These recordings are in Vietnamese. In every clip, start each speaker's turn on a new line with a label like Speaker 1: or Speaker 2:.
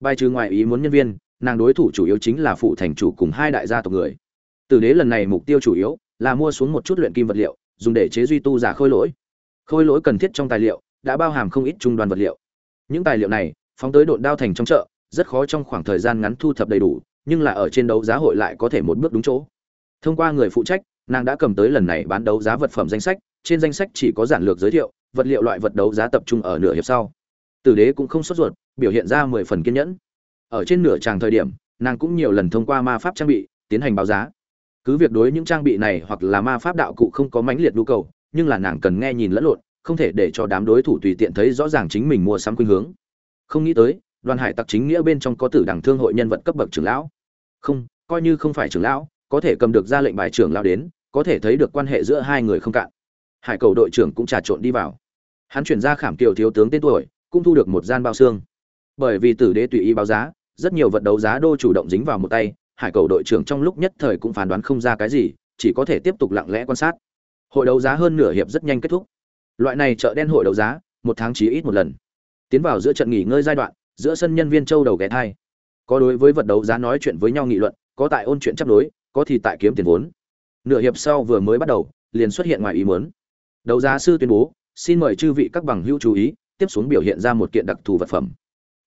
Speaker 1: bài trừ ngoài ý muốn nhân viên, nàng đối thủ chủ yếu chính là phụ thành chủ cùng hai đại gia tộc người. Tử đế lần này mục tiêu chủ yếu là mua xuống một chút luyện kim vật liệu, dùng để chế duy tu giả khôi lỗi. Khôi lỗi cần thiết trong tài liệu, đã bao hàm không ít trung đoàn vật liệu. Những tài liệu này, phóng tới độn đao thành trong chợ, rất khó trong khoảng thời gian ngắn thu thập đầy đủ, nhưng là ở trên đấu giá hội lại có thể một bước đúng chỗ. Thông qua người phụ trách, nàng đã cầm tới lần này bán đấu giá vật phẩm danh sách, trên danh sách chỉ có giản lược giới thiệu, vật liệu loại vật đấu giá tập trung ở nửa hiệp sau tử đế cũng không sốt ruột, biểu hiện ra mười phần kiên nhẫn. Ở trên nửa tràng thời điểm, nàng cũng nhiều lần thông qua ma pháp trang bị tiến hành báo giá. Cứ việc đối những trang bị này hoặc là ma pháp đạo cụ không có mãnh liệt nhu cầu, nhưng là nàng cần nghe nhìn lẫn lộn, không thể để cho đám đối thủ tùy tiện thấy rõ ràng chính mình mua sắm khuynh hướng. Không nghĩ tới, đoàn hải tặc chính nghĩa bên trong có tử đẳng thương hội nhân vật cấp bậc trưởng lão. Không, coi như không phải trưởng lão, có thể cầm được ra lệnh bài trưởng lão đến, có thể thấy được quan hệ giữa hai người không cạn. Hải cầu đội trưởng cũng trà trộn đi vào. Hắn chuyển ra khảm kiều thiếu tướng tên tuổi cũng thu được một gian bao xương. Bởi vì tử đế tùy ý báo giá, rất nhiều vật đấu giá đô chủ động dính vào một tay, hải cầu đội trưởng trong lúc nhất thời cũng phán đoán không ra cái gì, chỉ có thể tiếp tục lặng lẽ quan sát. Hội đấu giá hơn nửa hiệp rất nhanh kết thúc. Loại này chợ đen hội đấu giá, một tháng chỉ ít một lần. Tiến vào giữa trận nghỉ ngơi giai đoạn, giữa sân nhân viên châu đầu ghé thai. Có đối với vật đấu giá nói chuyện với nhau nghị luận, có tại ôn chuyện chấp đối có thì tại kiếm tiền vốn. Nửa hiệp sau vừa mới bắt đầu, liền xuất hiện ngoài ý muốn. Đấu giá sư tuyên bố, xin mời chư vị các bằng hữu chú ý tiếp xuống biểu hiện ra một kiện đặc thù vật phẩm.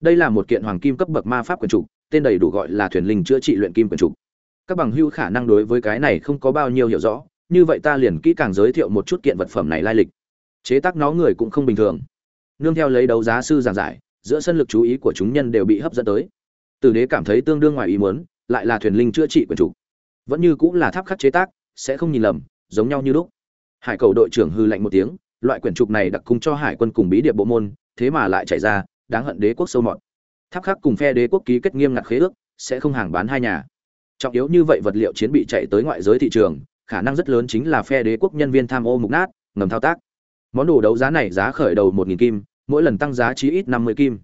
Speaker 1: Đây là một kiện hoàng kim cấp bậc ma pháp quyền trục, tên đầy đủ gọi là thuyền linh chữa trị luyện kim quyền trục. Các bằng hữu khả năng đối với cái này không có bao nhiêu hiểu rõ, như vậy ta liền kỹ càng giới thiệu một chút kiện vật phẩm này lai lịch. Chế tác nó người cũng không bình thường. Nương theo lấy đấu giá sư giảng giải, giữa sân lực chú ý của chúng nhân đều bị hấp dẫn tới. Tử đế cảm thấy tương đương ngoài ý muốn, lại là thuyền linh chữa trị quyền trục. Vẫn như cũng là tháp khắc chế tác, sẽ không nhìn lầm, giống nhau như lúc. Hải cầu đội trưởng hư lạnh một tiếng loại quyển trục này đặc cung cho hải quân cùng bí địa bộ môn, thế mà lại chạy ra, đáng hận đế quốc sâu mọt. Tháp khắc cùng phe đế quốc ký kết nghiêm ngặt khế ước, sẽ không hàng bán hai nhà. Trọng yếu như vậy vật liệu chiến bị chạy tới ngoại giới thị trường, khả năng rất lớn chính là phe đế quốc nhân viên tham ô mục nát, ngầm thao tác. Món đồ đấu giá này giá khởi đầu một nghìn kim, mỗi lần tăng giá chí ít năm mươi kim.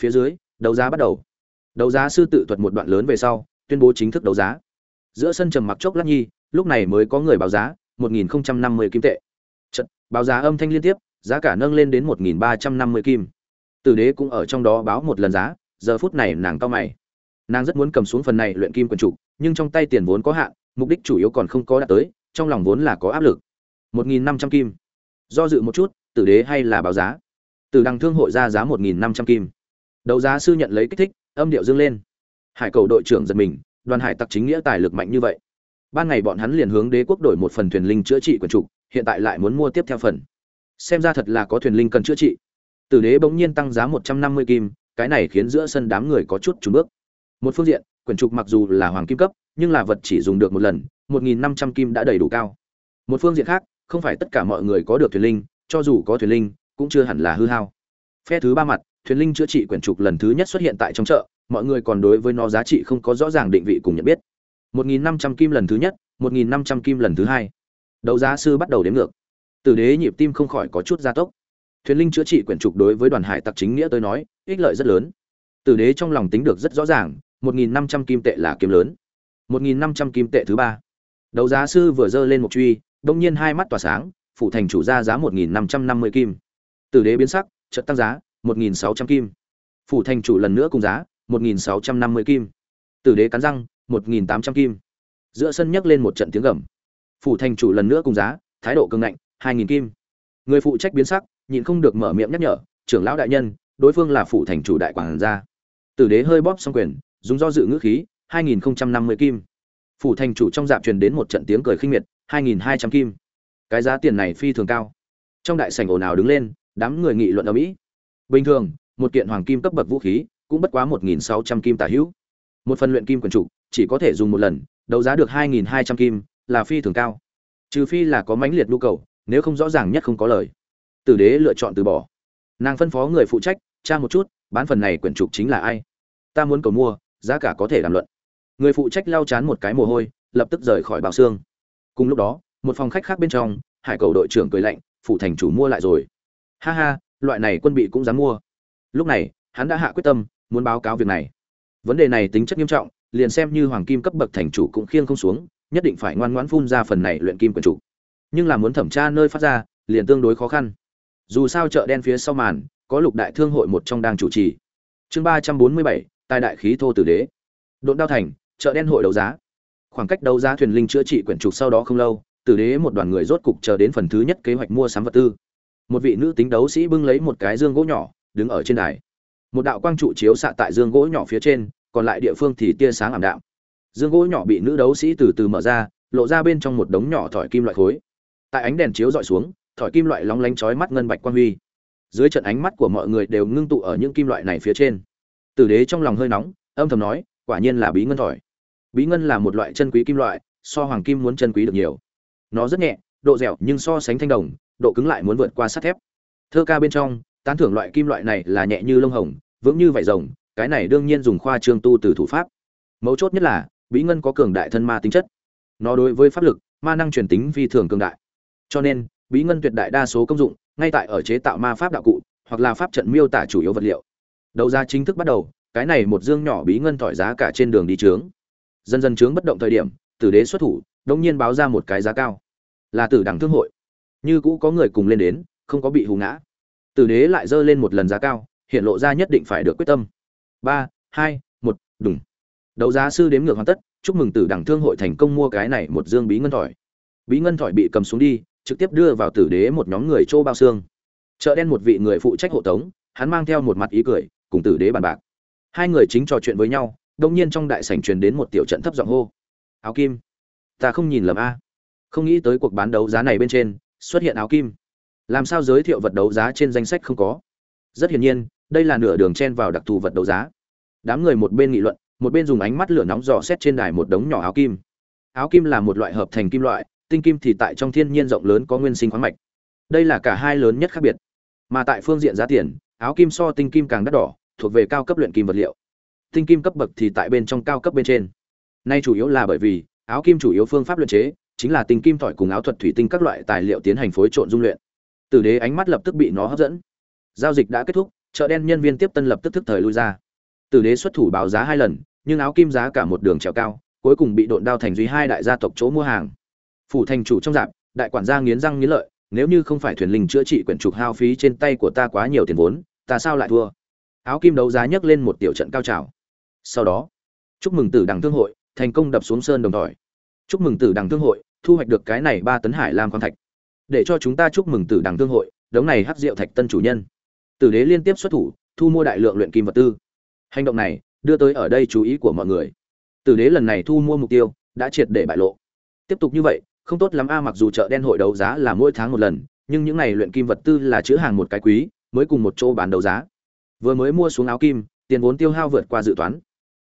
Speaker 1: Phía dưới, đấu giá bắt đầu. Đấu giá sư tự thuật một đoạn lớn về sau, tuyên bố chính thức đấu giá. Giữa sân trầm mặc chốc lát nhi, lúc này mới có người báo giá, một nghìn năm mươi kim tệ báo giá âm thanh liên tiếp, giá cả nâng lên đến một nghìn ba trăm năm mươi kim. Tử đế cũng ở trong đó báo một lần giá, giờ phút này nàng cao mày. Nàng rất muốn cầm xuống phần này luyện kim quần trục nhưng trong tay tiền vốn có hạn, mục đích chủ yếu còn không có đạt tới, trong lòng vốn là có áp lực. một nghìn năm trăm kim. Do dự một chút, tử đế hay là báo giá? Từ đằng thương hội ra giá một nghìn năm trăm kim. Đấu giá sư nhận lấy kích thích, âm điệu dâng lên. Hải cầu đội trưởng giật mình, đoàn hải tặc chính nghĩa tài lực mạnh như vậy. Ban ngày bọn hắn liền hướng đế quốc đổi một phần thuyền linh chữa trị quần trục hiện tại lại muốn mua tiếp theo phần. Xem ra thật là có thuyền linh cần chữa trị. Tử đế bỗng nhiên tăng giá một trăm năm mươi kim, cái này khiến giữa sân đám người có chút trùn bước. Một phương diện, quyển trục mặc dù là hoàng kim cấp, nhưng là vật chỉ dùng được một lần, một nghìn năm trăm kim đã đầy đủ cao. Một phương diện khác, không phải tất cả mọi người có được thuyền linh, cho dù có thuyền linh, cũng chưa hẳn là hư hao. Phe thứ ba mặt, thuyền linh chữa trị quyển trục lần thứ nhất xuất hiện tại trong chợ, mọi người còn đối với nó giá trị không có rõ ràng định vị cùng nhận biết. một nghìn năm trăm kim lần thứ nhất, một nghìn năm trăm kim lần thứ hai đấu giá sư bắt đầu đếm ngược. Tử đế nhịp tim không khỏi có chút gia tốc. Thuyền linh chữa trị quyển trục đối với đoàn hải tặc chính nghĩa tới nói, ích lợi rất lớn. Tử đế trong lòng tính được rất rõ ràng, một nghìn năm trăm kim tệ là kiếm lớn. một nghìn năm trăm kim tệ thứ ba. Đấu giá sư vừa dơ lên một truy, đông nhiên hai mắt tỏa sáng phụ thành chủ ra giá một nghìn năm trăm năm mươi kim. Tử đế biến sắc, chợt tăng giá, một nghìn sáu trăm kim. Phủ thành chủ lần nữa cùng giá, một nghìn sáu trăm năm mươi kim. Tử đế cắn răng, một nghìn tám trăm kim. Giữa sân nhấc lên một trận tiếng gầm phủ thành chủ lần nữa cùng giá, thái độ cường ngạnh, hai nghìn kim. Người phụ trách biến sắc, nhịn không được mở miệng nhắc nhở, trưởng lão đại nhân, đối phương là phủ thành chủ đại quản gia. Tử đế hơi bóp xong quyền, dùng do dự ngữ khí, hai nghìn năm mươi kim. Phủ thành chủ trong dạp truyền đến một trận tiếng cười khinh miệt, hai nghìn hai trăm kim. Cái giá tiền này phi thường cao. Trong đại sảnh ồn ào đứng lên, đám người nghị luận ở mỹ. Bình thường, một kiện hoàng kim cấp bậc vũ khí cũng bất quá một nghìn sáu trăm kim tả hữu. Một phần luyện kim quần chủ chỉ có thể dùng một lần, đấu giá được hai nghìn hai trăm kim là phi thường cao. Trừ phi là có mãnh liệt nhu cầu, nếu không rõ ràng nhất không có lời. Tử đế lựa chọn từ bỏ. Nàng phân phó người phụ trách tra một chút, bán phần này quyển trục chính là ai? Ta muốn cầu mua, giá cả có thể đàm luận. Người phụ trách lau chán một cái mồ hôi, lập tức rời khỏi bào xương. Cùng lúc đó, một phòng khách khác bên trong, hải cầu đội trưởng cười lạnh, phủ thành chủ mua lại rồi. Ha ha, loại này quân bị cũng dám mua. Lúc này, hắn đã hạ quyết tâm, muốn báo cáo việc này. Vấn đề này tính chất nghiêm trọng, liền xem như hoàng kim cấp bậc thành chủ cũng khiêng không xuống nhất định phải ngoan ngoãn phun ra phần này luyện kim quyển chủ. Nhưng là muốn thẩm tra nơi phát ra, liền tương đối khó khăn. Dù sao chợ đen phía sau màn, có lục đại thương hội một trong đang chủ trì. Chương ba trăm bốn mươi bảy, tài đại khí thô tử đế. Độn đao thành, chợ đen hội đấu giá. Khoảng cách đấu giá thuyền linh chữa trị quyển trục sau đó không lâu, tử đế một đoàn người rốt cục chờ đến phần thứ nhất kế hoạch mua sắm vật tư. Một vị nữ tính đấu sĩ bưng lấy một cái dương gỗ nhỏ, đứng ở trên đài. Một đạo quang trụ chiếu xạ tại dương gỗ nhỏ phía trên, còn lại địa phương thì tia sáng ảm đạm dương gỗ nhỏ bị nữ đấu sĩ từ từ mở ra, lộ ra bên trong một đống nhỏ thỏi kim loại khối. Tại ánh đèn chiếu dọi xuống, thỏi kim loại lóng lánh chói mắt ngân bạch quan huy. Dưới trận ánh mắt của mọi người đều ngưng tụ ở những kim loại này phía trên. Tử đế trong lòng hơi nóng, âm thầm nói, quả nhiên là bí ngân thỏi. Bí ngân là một loại chân quý kim loại, so hoàng kim muốn chân quý được nhiều. Nó rất nhẹ, độ dẻo nhưng so sánh thanh đồng, độ cứng lại muốn vượt qua sắt thép. Thơ ca bên trong, tán thưởng loại kim loại này là nhẹ như lông hồng, vững như vải rồng, cái này đương nhiên dùng khoa trương tu từ thủ pháp. Mấu chốt nhất là bí ngân có cường đại thân ma tính chất. Nó đối với pháp lực, ma năng truyền tính phi thường cường đại. Cho nên, bí ngân tuyệt đại đa số công dụng, ngay tại ở chế tạo ma pháp đạo cụ, hoặc là pháp trận miêu tả chủ yếu vật liệu. Đầu ra chính thức bắt đầu, cái này một dương nhỏ bí ngân thỏi giá cả trên đường đi trướng. Dần dần trướng bất động thời điểm, tử đế xuất thủ đông nhiên báo ra một cái giá cao. Là tử đẳng thương hội. Như cũ có người cùng lên đến, không có bị hù ngã. Tử đế lại dơ lên một lần giá cao, hiện lộ ra nhất định phải được quyết tâm. Ba, hai, một, đùng đấu giá sư đếm ngược hoàn tất, chúc mừng tử đẳng thương hội thành công mua cái này một dương bí ngân thỏi. Bí ngân thỏi bị cầm xuống đi, trực tiếp đưa vào tử đế một nhóm người chỗ bao xương. Chợ đen một vị người phụ trách hộ tống, hắn mang theo một mặt ý cười, cùng tử đế bàn bạc. Hai người chính trò chuyện với nhau đông nhiên trong đại sảnh truyền đến một tiểu trận thấp giọng hô. Áo kim, ta không nhìn lầm a. Không nghĩ tới cuộc bán đấu giá này bên trên, xuất hiện áo kim. Làm sao giới thiệu vật đấu giá trên danh sách không có? Rất hiển nhiên, đây là nửa đường chen vào đặc thù vật đấu giá. Đám người một bên nghị luận một bên dùng ánh mắt lửa nóng dò xét trên đài một đống nhỏ áo kim. Áo kim là một loại hợp thành kim loại, tinh kim thì tại trong thiên nhiên rộng lớn có nguyên sinh khoáng mạch. Đây là cả hai lớn nhất khác biệt. Mà tại phương diện giá tiền, áo kim so tinh kim càng đắt đỏ, thuộc về cao cấp luyện kim vật liệu. Tinh kim cấp bậc thì tại bên trong cao cấp bên trên. Nay chủ yếu là bởi vì, áo kim chủ yếu phương pháp luyện chế, chính là tinh kim tỏi cùng áo thuật thủy tinh các loại tài liệu tiến hành phối trộn dung luyện. Tử đế ánh mắt lập tức bị nó hấp dẫn. Giao dịch đã kết thúc, chợ đen nhân viên tiếp tân lập tức thức thời lui ra. Tử đế xuất thủ báo giá hai lần nhưng áo kim giá cả một đường trèo cao cuối cùng bị độn đao thành duy hai đại gia tộc chỗ mua hàng. Phủ thành chủ trong dạng, đại quản gia nghiến răng nghiến lợi nếu như không phải thuyền linh chữa trị quyển trục hao phí trên tay của ta quá nhiều tiền vốn ta sao lại thua? Áo kim đấu giá nhấc lên một tiểu trận cao trào. Sau đó chúc mừng tử đằng thương hội thành công đập xuống sơn đồng tỏi chúc mừng tử đằng thương hội thu hoạch được cái này ba tấn hải lam khoáng thạch. Để cho chúng ta chúc mừng tử đằng thương hội đống này hắc rượu thạch tân chủ nhân. Tử đế liên tiếp xuất thủ thu mua đại lượng luyện kim vật tư. Hành động này đưa tới ở đây chú ý của mọi người. Tử đế lần này thu mua mục tiêu, đã triệt để bại lộ. Tiếp tục như vậy, không tốt lắm a, mặc dù chợ đen hội đấu giá là mỗi tháng một lần, nhưng những này luyện kim vật tư là chữ hàng một cái quý, mới cùng một chỗ bán đấu giá. Vừa mới mua xuống áo kim, tiền vốn tiêu hao vượt qua dự toán.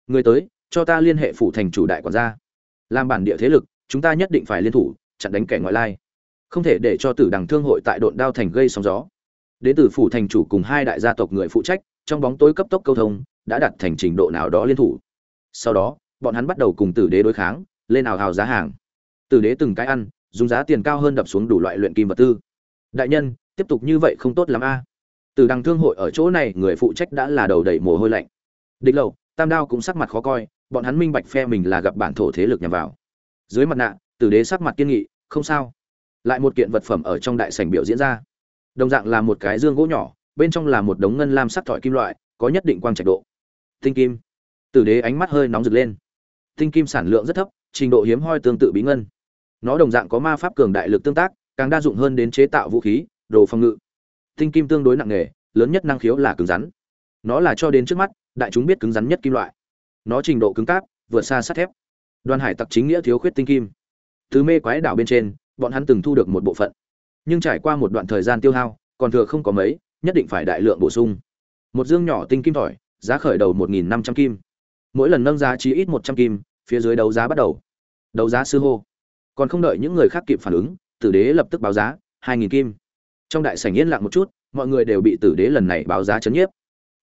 Speaker 1: Người tới, cho ta liên hệ phủ thành chủ đại quản gia. Làm bản địa thế lực, chúng ta nhất định phải liên thủ, chặn đánh kẻ ngoại lai. Không thể để cho tử đằng thương hội tại độn đao thành gây sóng gió. Đến từ phủ thành chủ cùng hai đại gia tộc người phụ trách, trong bóng tối cấp tốc câu thông đã đặt thành trình độ nào đó liên thủ. Sau đó, bọn hắn bắt đầu cùng tử đế đối kháng, lên ảo hào giá hàng. Tử đế từng cái ăn, dùng giá tiền cao hơn đập xuống đủ loại luyện kim vật tư. Đại nhân, tiếp tục như vậy không tốt lắm a. Từ đằng thương hội ở chỗ này, người phụ trách đã là đầu đầy mồ hôi lạnh. Địch lầu, tam đao cũng sắc mặt khó coi, bọn hắn minh bạch phe mình là gặp bản thổ thế lực nhằm vào. Dưới mặt nạ, tử đế sắc mặt kiên nghị, không sao. Lại một kiện vật phẩm ở trong đại sảnh biểu diễn ra. Đồng dạng là một cái dương gỗ nhỏ, bên trong là một đống ngân lam sắc thỏi kim loại, có nhất định quang trạch độ tinh kim. Tử đế ánh mắt hơi nóng rực lên. Tinh kim sản lượng rất thấp, trình độ hiếm hoi tương tự bí ngân. Nó đồng dạng có ma pháp cường đại lực tương tác, càng đa dụng hơn đến chế tạo vũ khí, đồ phòng ngự. Tinh kim tương đối nặng nề, lớn nhất năng khiếu là cứng rắn. Nó là cho đến trước mắt, đại chúng biết cứng rắn nhất kim loại. Nó trình độ cứng cáp, vượt xa sắt thép. Đoàn hải tặc chính nghĩa thiếu khuyết tinh kim. Thứ mê quái đảo bên trên, bọn hắn từng thu được một bộ phận. Nhưng trải qua một đoạn thời gian tiêu hao, còn thừa không có mấy, nhất định phải đại lượng bổ sung. Một dương nhỏ tinh kim tỏi giá khởi đầu một nghìn năm trăm kim. Mỗi lần nâng giá chỉ ít một trăm kim, phía dưới đấu giá bắt đầu. Đấu giá sư hô. Còn không đợi những người khác kịp phản ứng, tử đế lập tức báo giá, hai nghìn kim. Trong đại sảnh yên lặng một chút, mọi người đều bị tử đế lần này báo giá chấn nhiếp.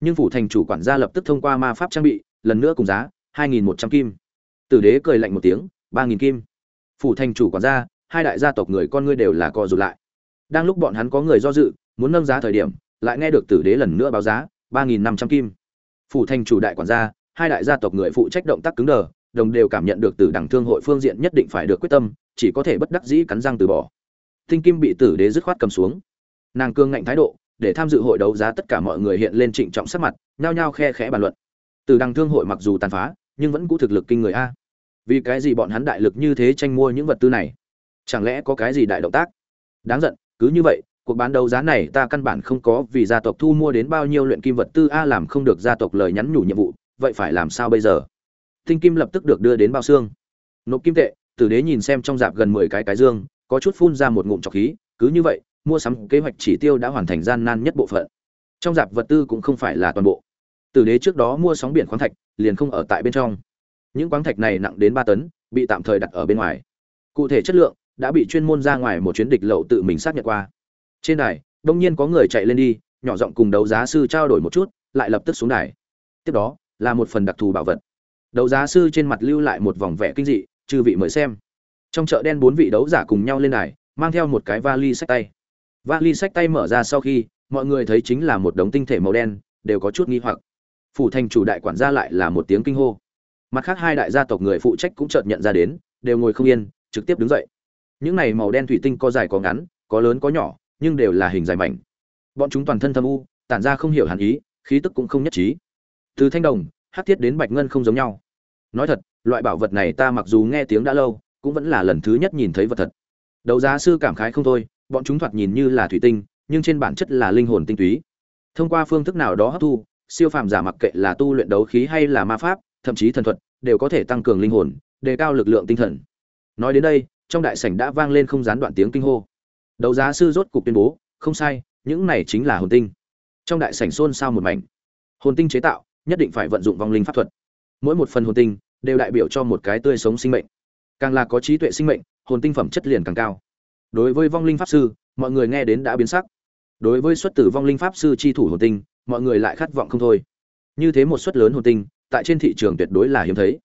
Speaker 1: Nhưng phủ thành chủ quản gia lập tức thông qua ma pháp trang bị, lần nữa cùng giá, hai nghìn một trăm kim. Tử đế cười lạnh một tiếng, ba nghìn kim. Phủ thành chủ quản gia, hai đại gia tộc người con ngươi đều là co rụt lại. Đang lúc bọn hắn có người do dự, muốn nâng giá thời điểm, lại nghe được tử đế lần nữa báo giá, ba nghìn năm trăm kim phủ thành chủ đại quản gia, hai đại gia tộc người phụ trách động tác cứng đờ, đồng đều cảm nhận được từ đảng thương hội phương diện nhất định phải được quyết tâm, chỉ có thể bất đắc dĩ cắn răng từ bỏ. Tinh kim bị tử đế dứt khoát cầm xuống. Nàng cương ngạnh thái độ, để tham dự hội đấu giá tất cả mọi người hiện lên trịnh trọng sắc mặt, nhao nhao khe khẽ bàn luận. Từ đằng thương hội mặc dù tàn phá, nhưng vẫn cũ thực lực kinh người a. Vì cái gì bọn hắn đại lực như thế tranh mua những vật tư này? Chẳng lẽ có cái gì đại động tác? Đáng giận, cứ như vậy cuộc bán đấu giá này ta căn bản không có vì gia tộc thu mua đến bao nhiêu luyện kim vật tư a làm không được gia tộc lời nhắn nhủ nhiệm vụ, vậy phải làm sao bây giờ? Tinh kim lập tức được đưa đến bao xương. Nộp kim tệ, tử đế nhìn xem trong dạp gần mười cái cái dương, có chút phun ra một ngụm trọc khí, cứ như vậy, mua sắm kế hoạch chỉ tiêu đã hoàn thành gian nan nhất bộ phận. Trong dạp vật tư cũng không phải là toàn bộ. Tử đế trước đó mua sóng biển khoáng thạch, liền không ở tại bên trong. Những khoáng thạch này nặng đến ba tấn, bị tạm thời đặt ở bên ngoài. Cụ thể chất lượng đã bị chuyên môn ra ngoài một chuyến địch lậu tự mình xác nhận qua trên đài, đông nhiên có người chạy lên đi, nhỏ giọng cùng đấu giá sư trao đổi một chút, lại lập tức xuống đài. Tiếp đó, là một phần đặc thù bảo vật. Đấu giá sư trên mặt lưu lại một vòng vẻ kinh dị, chư vị mời xem. Trong chợ đen bốn vị đấu giả cùng nhau lên đài, mang theo một cái vali sách tay. Vali sách tay mở ra sau khi, mọi người thấy chính là một đống tinh thể màu đen, đều có chút nghi hoặc. Phủ thành chủ đại quản gia lại là một tiếng kinh hô. Mặt khác hai đại gia tộc người phụ trách cũng chợt nhận ra đến, đều ngồi không yên, trực tiếp đứng dậy. Những này màu đen thủy tinh có dài có ngắn, có lớn có nhỏ nhưng đều là hình dài mảnh. Bọn chúng toàn thân thâm u, tản ra không hiểu hẳn ý, khí tức cũng không nhất trí. Từ thanh đồng hát thiết đến bạch ngân không giống nhau. Nói thật, loại bảo vật này ta mặc dù nghe tiếng đã lâu, cũng vẫn là lần thứ nhất nhìn thấy vật thật. Đấu giá sư cảm khái không thôi, bọn chúng thoạt nhìn như là thủy tinh, nhưng trên bản chất là linh hồn tinh túy. Thông qua phương thức nào đó hấp thu, siêu phàm giả mặc kệ là tu luyện đấu khí hay là ma pháp, thậm chí thần thuật, đều có thể tăng cường linh hồn, đề cao lực lượng tinh thần. Nói đến đây, trong đại sảnh đã vang lên không gián đoạn tiếng kinh hô đấu giá sư rốt cục tuyên bố, không sai, những này chính là hồn tinh. Trong đại sảnh xôn xao một mảnh. Hồn tinh chế tạo, nhất định phải vận dụng vong linh pháp thuật. Mỗi một phần hồn tinh đều đại biểu cho một cái tươi sống sinh mệnh. Càng là có trí tuệ sinh mệnh, hồn tinh phẩm chất liền càng cao. Đối với vong linh pháp sư, mọi người nghe đến đã biến sắc. Đối với xuất tử vong linh pháp sư chi thủ hồn tinh, mọi người lại khát vọng không thôi. Như thế một suất lớn hồn tinh, tại trên thị trường tuyệt đối là hiếm thấy.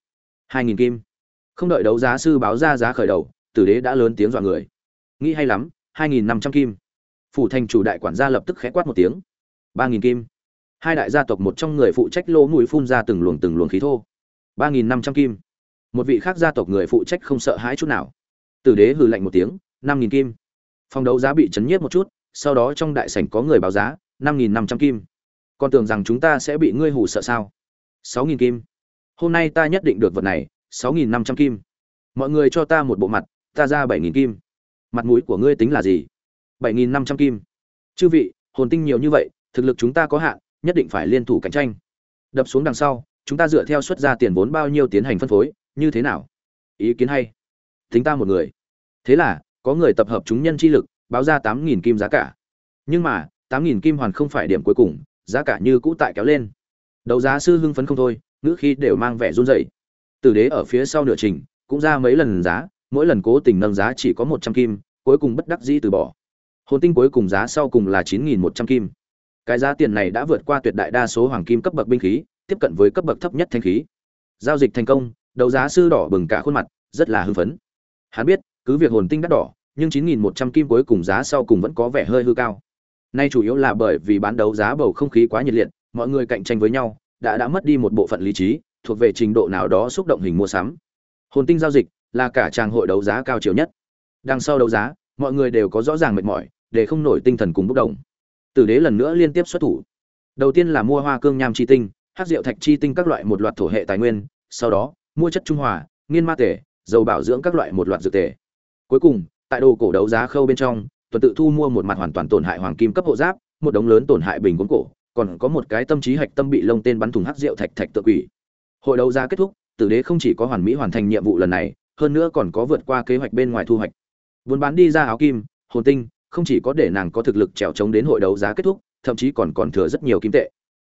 Speaker 1: Hai nghìn kim. Không đợi đấu giá sư báo ra giá khởi đầu, tử đế đã lớn tiếng dọa người. Nghĩ hay lắm hai nghìn năm trăm kim. Phủ thành chủ đại quản gia lập tức khẽ quát một tiếng. ba nghìn kim. Hai đại gia tộc một trong người phụ trách lỗ mũi phun ra từng luồng từng luồng khí thô. ba nghìn năm trăm kim. Một vị khác gia tộc người phụ trách không sợ hãi chút nào. Tử đế hừ lạnh một tiếng, năm nghìn kim. Phòng đấu giá bị chấn nhiếp một chút, sau đó trong đại sảnh có người báo giá, năm nghìn năm trăm kim. Còn tưởng rằng chúng ta sẽ bị ngươi hù sợ sao? sáu nghìn kim. Hôm nay ta nhất định được vật này, sáu nghìn năm trăm kim. Mọi người cho ta một bộ mặt, ta ra bảy nghìn kim mặt mũi của ngươi tính là gì? Bảy nghìn năm trăm kim. Chư vị, hồn tinh nhiều như vậy, thực lực chúng ta có hạn, nhất định phải liên thủ cạnh tranh. Đập xuống đằng sau, chúng ta dựa theo xuất ra tiền vốn bao nhiêu tiến hành phân phối, như thế nào? Ý kiến hay. Tính ta một người. Thế là, có người tập hợp chúng nhân chi lực, báo ra tám nghìn kim giá cả. Nhưng mà, tám nghìn kim hoàn không phải điểm cuối cùng, giá cả như cũ tại kéo lên. Đấu giá sư hưng phấn không thôi, ngữ khi đều mang vẻ run rẩy. Tử đế ở phía sau nửa trình, cũng ra mấy lần giá mỗi lần cố tình nâng giá chỉ có một trăm kim, cuối cùng bất đắc dĩ từ bỏ. Hồn tinh cuối cùng giá sau cùng là chín nghìn một trăm kim. Cái giá tiền này đã vượt qua tuyệt đại đa số hoàng kim cấp bậc binh khí, tiếp cận với cấp bậc thấp nhất thanh khí. Giao dịch thành công, đấu giá sư đỏ bừng cả khuôn mặt, rất là hưng phấn. Hắn biết, cứ việc hồn tinh đắt đỏ, nhưng chín nghìn một trăm kim cuối cùng giá sau cùng vẫn có vẻ hơi hư cao. Nay chủ yếu là bởi vì bán đấu giá bầu không khí quá nhiệt liệt, mọi người cạnh tranh với nhau, đã đã mất đi một bộ phận lý trí, thuộc về trình độ nào đó xúc động hình mua sắm. Hồn tinh giao dịch là cả trang hội đấu giá cao chiều nhất. Đằng sau đấu giá, mọi người đều có rõ ràng mệt mỏi, để không nổi tinh thần cùng bốc đồng. Tử đế lần nữa liên tiếp xuất thủ. Đầu tiên là mua hoa cương nham chi tinh, hắc diệu thạch chi tinh các loại một loạt thổ hệ tài nguyên, sau đó, mua chất trung hòa, nghiên ma tể, dầu bảo dưỡng các loại một loạt dược tể. Cuối cùng, tại đồ cổ đấu giá khâu bên trong, tuần tự thu mua một mặt hoàn toàn tổn hại hoàng kim cấp hộ giáp, một đống lớn tổn hại bình cuốn cổ, còn có một cái tâm trí hạch tâm bị lông tên bắn thùng hắc rượu thạch thạch tự quỷ. Hội đấu giá kết thúc, tử đế không chỉ có hoàn mỹ hoàn thành nhiệm vụ lần này hơn nữa còn có vượt qua kế hoạch bên ngoài thu hoạch. Buôn bán đi ra áo kim, hồn tinh, không chỉ có để nàng có thực lực trèo trống đến hội đấu giá kết thúc, thậm chí còn còn thừa rất nhiều kim tệ.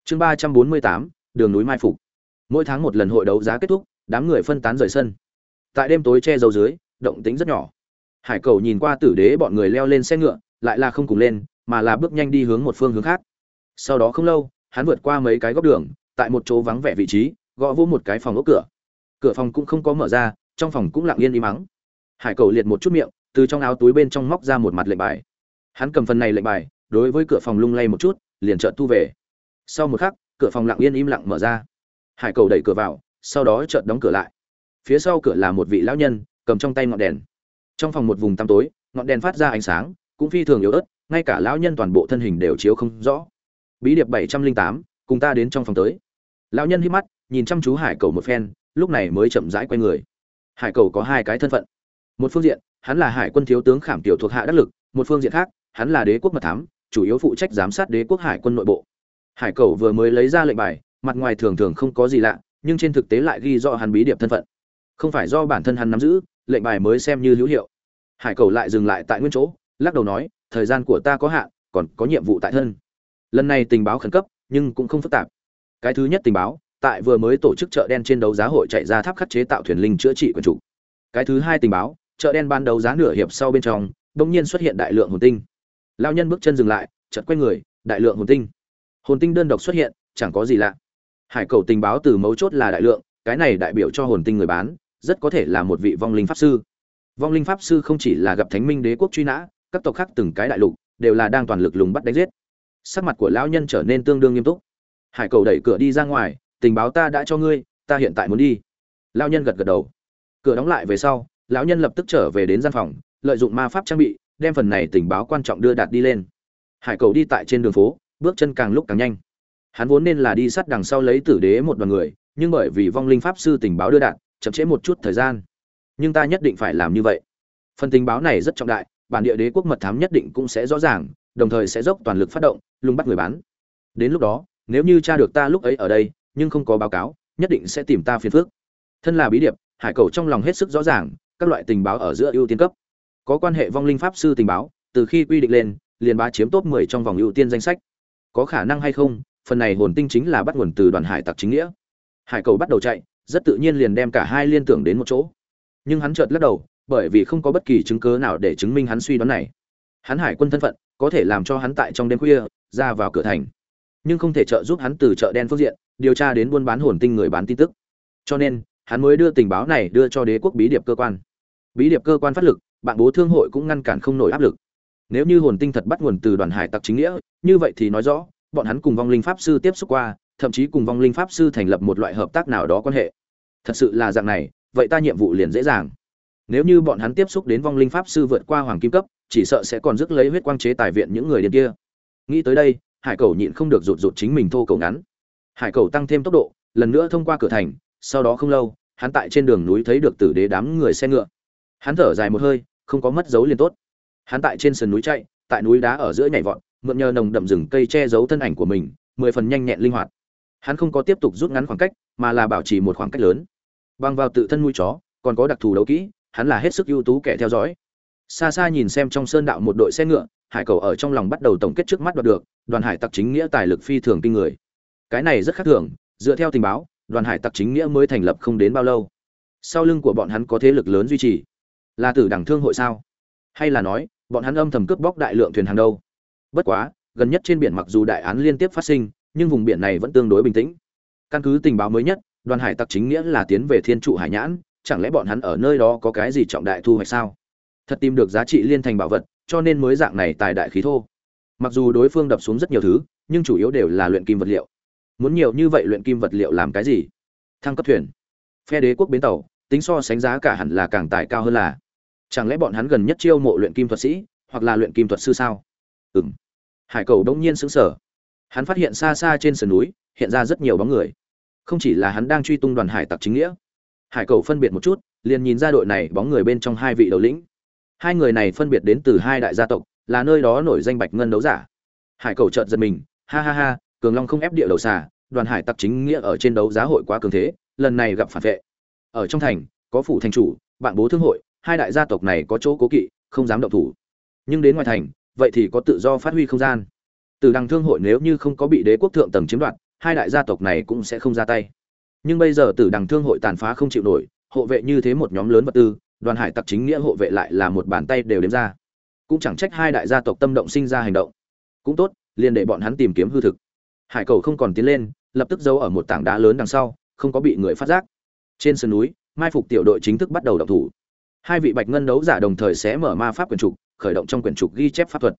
Speaker 1: Chương ba trăm bốn mươi tám, đường núi mai phục. Mỗi tháng một lần hội đấu giá kết thúc, đám người phân tán rời sân. Tại đêm tối che dầu dưới, động tính rất nhỏ. Hải cầu nhìn qua tử đế bọn người leo lên xe ngựa, lại là không cùng lên, mà là bước nhanh đi hướng một phương hướng khác. Sau đó không lâu, hắn vượt qua mấy cái góc đường, tại một chỗ vắng vẻ vị trí, gõ vỗ một cái phòng ốc cửa. Cửa phòng cũng không có mở ra trong phòng cũng lặng yên im mắng. Hải cầu liệt một chút miệng, từ trong áo túi bên trong móc ra một mặt lệnh bài. Hắn cầm phần này lệnh bài, đối với cửa phòng lung lay một chút, liền chợt thu về. Sau một khắc, cửa phòng lặng yên im lặng mở ra. Hải cầu đẩy cửa vào, sau đó chợt đóng cửa lại. Phía sau cửa là một vị lão nhân, cầm trong tay ngọn đèn. Trong phòng một vùng tăm tối, ngọn đèn phát ra ánh sáng, cũng phi thường yếu ớt, ngay cả lão nhân toàn bộ thân hình đều chiếu không rõ. Bí điệp bảy trăm linh tám, cùng ta đến trong phòng tới. Lão nhân hít mắt, nhìn chăm chú hải cầu một phen, lúc này mới chậm rãi quay người hải cầu có hai cái thân phận. Một phương diện, hắn là hải quân thiếu tướng khảm tiểu thuộc hạ đắc lực, một phương diện khác, hắn là đế quốc mật thám, chủ yếu phụ trách giám sát đế quốc hải quân nội bộ. Hải cầu vừa mới lấy ra lệnh bài, mặt ngoài thường thường không có gì lạ, nhưng trên thực tế lại ghi rõ hắn bí điệp thân phận. Không phải do bản thân hắn nắm giữ, lệnh bài mới xem như hữu hiệu. Hải cầu lại dừng lại tại nguyên chỗ, lắc đầu nói, thời gian của ta có hạn, còn có nhiệm vụ tại thân. Lần này tình báo khẩn cấp, nhưng cũng không phức tạp. Cái thứ nhất tình báo tại vừa mới tổ chức chợ đen trên đấu giá hội chạy ra tháp khắc chế tạo thuyền linh chữa trị quần chủ. Cái thứ hai tình báo, chợ đen ban đấu giá nửa hiệp sau bên trong, đột nhiên xuất hiện đại lượng hồn tinh. Lão nhân bước chân dừng lại, chợt quay người, đại lượng hồn tinh. Hồn tinh đơn độc xuất hiện, chẳng có gì lạ. Hải cầu tình báo từ mấu chốt là đại lượng, cái này đại biểu cho hồn tinh người bán, rất có thể là một vị vong linh pháp sư. Vong linh pháp sư không chỉ là gặp thánh minh đế quốc truy nã, các tộc khác từng cái đại lục, đều là đang toàn lực lùng bắt đánh giết. Sắc mặt của lão nhân trở nên tương đương nghiêm túc. Hải cầu đẩy cửa đi ra ngoài tình báo ta đã cho ngươi, ta hiện tại muốn đi. Lão nhân gật gật đầu. Cửa đóng lại về sau, lão nhân lập tức trở về đến gian phòng, lợi dụng ma pháp trang bị, đem phần này tình báo quan trọng đưa đạt đi lên. Hải cầu đi tại trên đường phố, bước chân càng lúc càng nhanh. Hắn vốn nên là đi sát đằng sau lấy tử đế một đoàn người, nhưng bởi vì vong linh pháp sư tình báo đưa đạt, chậm trễ một chút thời gian. Nhưng ta nhất định phải làm như vậy. Phần tình báo này rất trọng đại, bản địa đế quốc mật thám nhất định cũng sẽ rõ ràng, đồng thời sẽ dốc toàn lực phát động, lùng bắt người bán. Đến lúc đó, nếu như cha được ta lúc ấy ở đây nhưng không có báo cáo, nhất định sẽ tìm ta phiền phước thân là bí điệp, hải cầu trong lòng hết sức rõ ràng, các loại tình báo ở giữa ưu tiên cấp. Có quan hệ vong linh pháp sư tình báo, từ khi quy định lên, liền bá chiếm top 10 trong vòng ưu tiên danh sách. Có khả năng hay không, phần này hồn tinh chính là bắt nguồn từ đoàn hải tặc chính nghĩa. Hải cầu bắt đầu chạy, rất tự nhiên liền đem cả hai liên tưởng đến một chỗ. Nhưng hắn chợt lắc đầu, bởi vì không có bất kỳ chứng cứ nào để chứng minh hắn suy đoán này. Hắn hải quân thân phận, có thể làm cho hắn tại trong đêm khuya, ra vào cửa thành. Nhưng không thể trợ giúp hắn từ chợ đen phương diện điều tra đến buôn bán hồn tinh người bán tin tức. Cho nên, hắn mới đưa tình báo này đưa cho đế quốc bí điệp cơ quan. Bí điệp cơ quan phát lực, bạn bố thương hội cũng ngăn cản không nổi áp lực. Nếu như hồn tinh thật bắt nguồn từ đoàn hải tặc chính nghĩa, như vậy thì nói rõ, bọn hắn cùng vong linh pháp sư tiếp xúc qua, thậm chí cùng vong linh pháp sư thành lập một loại hợp tác nào đó quan hệ. Thật sự là dạng này, vậy ta nhiệm vụ liền dễ dàng. Nếu như bọn hắn tiếp xúc đến vong linh pháp sư vượt qua hoàng kim cấp, chỉ sợ sẽ còn rước lấy huyết quang chế tài viện những người điên kia. Nghĩ tới đây, hải cầu nhịn không được rụt rụt chính mình thô cầu ngắn hải cầu tăng thêm tốc độ, lần nữa thông qua cửa thành, sau đó không lâu, hắn tại trên đường núi thấy được tử đế đám người xe ngựa. Hắn thở dài một hơi, không có mất dấu liền tốt. Hắn tại trên sườn núi chạy, tại núi đá ở giữa nhảy vọt, mượn nhờ nồng đậm rừng cây che giấu thân ảnh của mình, mười phần nhanh nhẹn linh hoạt. Hắn không có tiếp tục rút ngắn khoảng cách, mà là bảo trì một khoảng cách lớn. Băng vào tự thân nuôi chó, còn có đặc thù đấu kỹ, hắn là hết sức ưu tú kẻ theo dõi. Xa xa nhìn xem trong sơn đạo một đội xe ngựa, hải cầu ở trong lòng bắt đầu tổng kết trước mắt đoạt được, đoàn hải tặc chính nghĩa tài lực phi thường kinh người cái này rất khác thường, dựa theo tình báo, đoàn hải tặc chính nghĩa mới thành lập không đến bao lâu. Sau lưng của bọn hắn có thế lực lớn duy trì. Là tử đẳng thương hội sao? Hay là nói, bọn hắn âm thầm cướp bóc đại lượng thuyền hàng đâu? Bất quá, gần nhất trên biển mặc dù đại án liên tiếp phát sinh, nhưng vùng biển này vẫn tương đối bình tĩnh. Căn cứ tình báo mới nhất, đoàn hải tặc chính nghĩa là tiến về thiên trụ hải nhãn, chẳng lẽ bọn hắn ở nơi đó có cái gì trọng đại thu hoạch sao? Thật tìm được giá trị liên thành bảo vật, cho nên mới dạng này tài đại khí thô. Mặc dù đối phương đập xuống rất nhiều thứ, nhưng chủ yếu đều là luyện kim vật liệu muốn nhiều như vậy luyện kim vật liệu làm cái gì? Thăng cấp thuyền. Phe đế quốc bến tàu, tính so sánh giá cả hẳn là càng tài cao hơn là. Chẳng lẽ bọn hắn gần nhất chiêu mộ luyện kim thuật sĩ, hoặc là luyện kim thuật sư sao? Ừng hải cầu đông nhiên sững sờ. Hắn phát hiện xa xa trên sườn núi, hiện ra rất nhiều bóng người. Không chỉ là hắn đang truy tung đoàn hải tặc chính nghĩa. Hải cầu phân biệt một chút, liền nhìn ra đội này bóng người bên trong hai vị đầu lĩnh. Hai người này phân biệt đến từ hai đại gia tộc, là nơi đó nổi danh bạch ngân đấu giả. Hải cầu trợn giật mình, ha ha ha, cường long không ép địa đầu xà đoàn hải tặc chính nghĩa ở trên đấu giá hội quá cường thế, lần này gặp phản vệ. Ở trong thành, có phủ thành chủ, bạn bố thương hội, hai đại gia tộc này có chỗ cố kỵ, không dám động thủ. Nhưng đến ngoài thành, vậy thì có tự do phát huy không gian. Từ đằng thương hội nếu như không có bị đế quốc thượng tầng chiếm đoạt, hai đại gia tộc này cũng sẽ không ra tay. Nhưng bây giờ từ đằng thương hội tàn phá không chịu nổi, hộ vệ như thế một nhóm lớn vật tư, đoàn hải tặc chính nghĩa hộ vệ lại là một bàn tay đều đếm ra. Cũng chẳng trách hai đại gia tộc tâm động sinh ra hành động. Cũng tốt, liền để bọn hắn tìm kiếm hư thực. Hải cầu không còn tiến lên lập tức giấu ở một tảng đá lớn đằng sau, không có bị người phát giác. Trên sườn núi, mai phục tiểu đội chính thức bắt đầu động thủ. Hai vị bạch ngân đấu giả đồng thời sẽ mở ma pháp quyển trục, khởi động trong quyển trục ghi chép pháp thuật.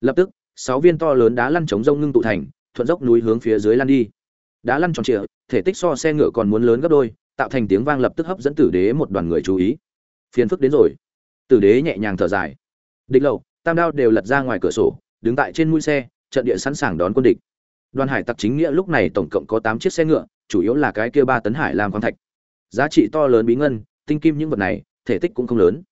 Speaker 1: Lập tức, sáu viên to lớn đá lăn chống rông ngưng tụ thành, thuận dốc núi hướng phía dưới lăn đi. Đá lăn tròn trịa, thể tích so xe ngựa còn muốn lớn gấp đôi, tạo thành tiếng vang lập tức hấp dẫn tử đế một đoàn người chú ý. Phiền phức đến rồi. Tử đế nhẹ nhàng thở dài. Địch lậu tam đao đều lật ra ngoài cửa sổ, đứng tại trên mũi xe, trận địa sẵn sàng đón quân địch đoàn hải tặc chính nghĩa lúc này tổng cộng có tám chiếc xe ngựa, chủ yếu là cái kia ba tấn hải làm khoáng thạch. Giá trị to lớn bí ngân, tinh kim những vật này, thể tích cũng không lớn.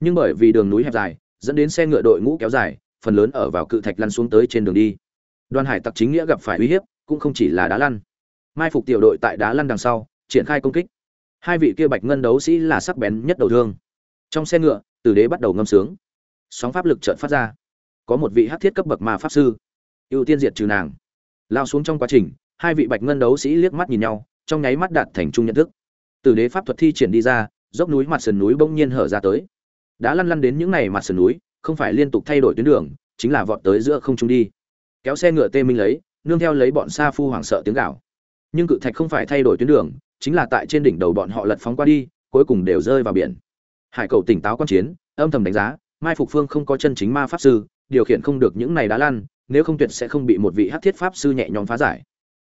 Speaker 1: Nhưng bởi vì đường núi hẹp dài, dẫn đến xe ngựa đội ngũ kéo dài, phần lớn ở vào cự thạch lăn xuống tới trên đường đi. Đoàn hải tặc chính nghĩa gặp phải uy hiếp, cũng không chỉ là đá lăn. Mai phục tiểu đội tại đá lăn đằng sau, triển khai công kích. Hai vị kia bạch ngân đấu sĩ là sắc bén nhất đầu thương. Trong xe ngựa, tử đế bắt đầu ngâm sướng. Sóng pháp lực chợt phát ra. Có một vị hắc thiết cấp bậc ma pháp sư. Ưu tiên diệt trừ nàng lao xuống trong quá trình, hai vị bạch ngân đấu sĩ liếc mắt nhìn nhau, trong nháy mắt đạt thành chung nhận thức. Từ đế pháp thuật thi triển đi ra, dốc núi mặt sườn núi bỗng nhiên hở ra tới. Đã lăn lăn đến những này mặt sườn núi, không phải liên tục thay đổi tuyến đường, chính là vọt tới giữa không trung đi. Kéo xe ngựa tê minh lấy, nương theo lấy bọn sa phu hoảng sợ tiếng gạo nhưng cự thạch không phải thay đổi tuyến đường, chính là tại trên đỉnh đầu bọn họ lật phóng qua đi, cuối cùng đều rơi vào biển. Hải cầu tỉnh táo quan chiến, âm thầm đánh giá, mai phục phương không có chân chính ma pháp sư, điều khiển không được những này đá lăn nếu không tuyệt sẽ không bị một vị hắc thiết pháp sư nhẹ nhõm phá giải.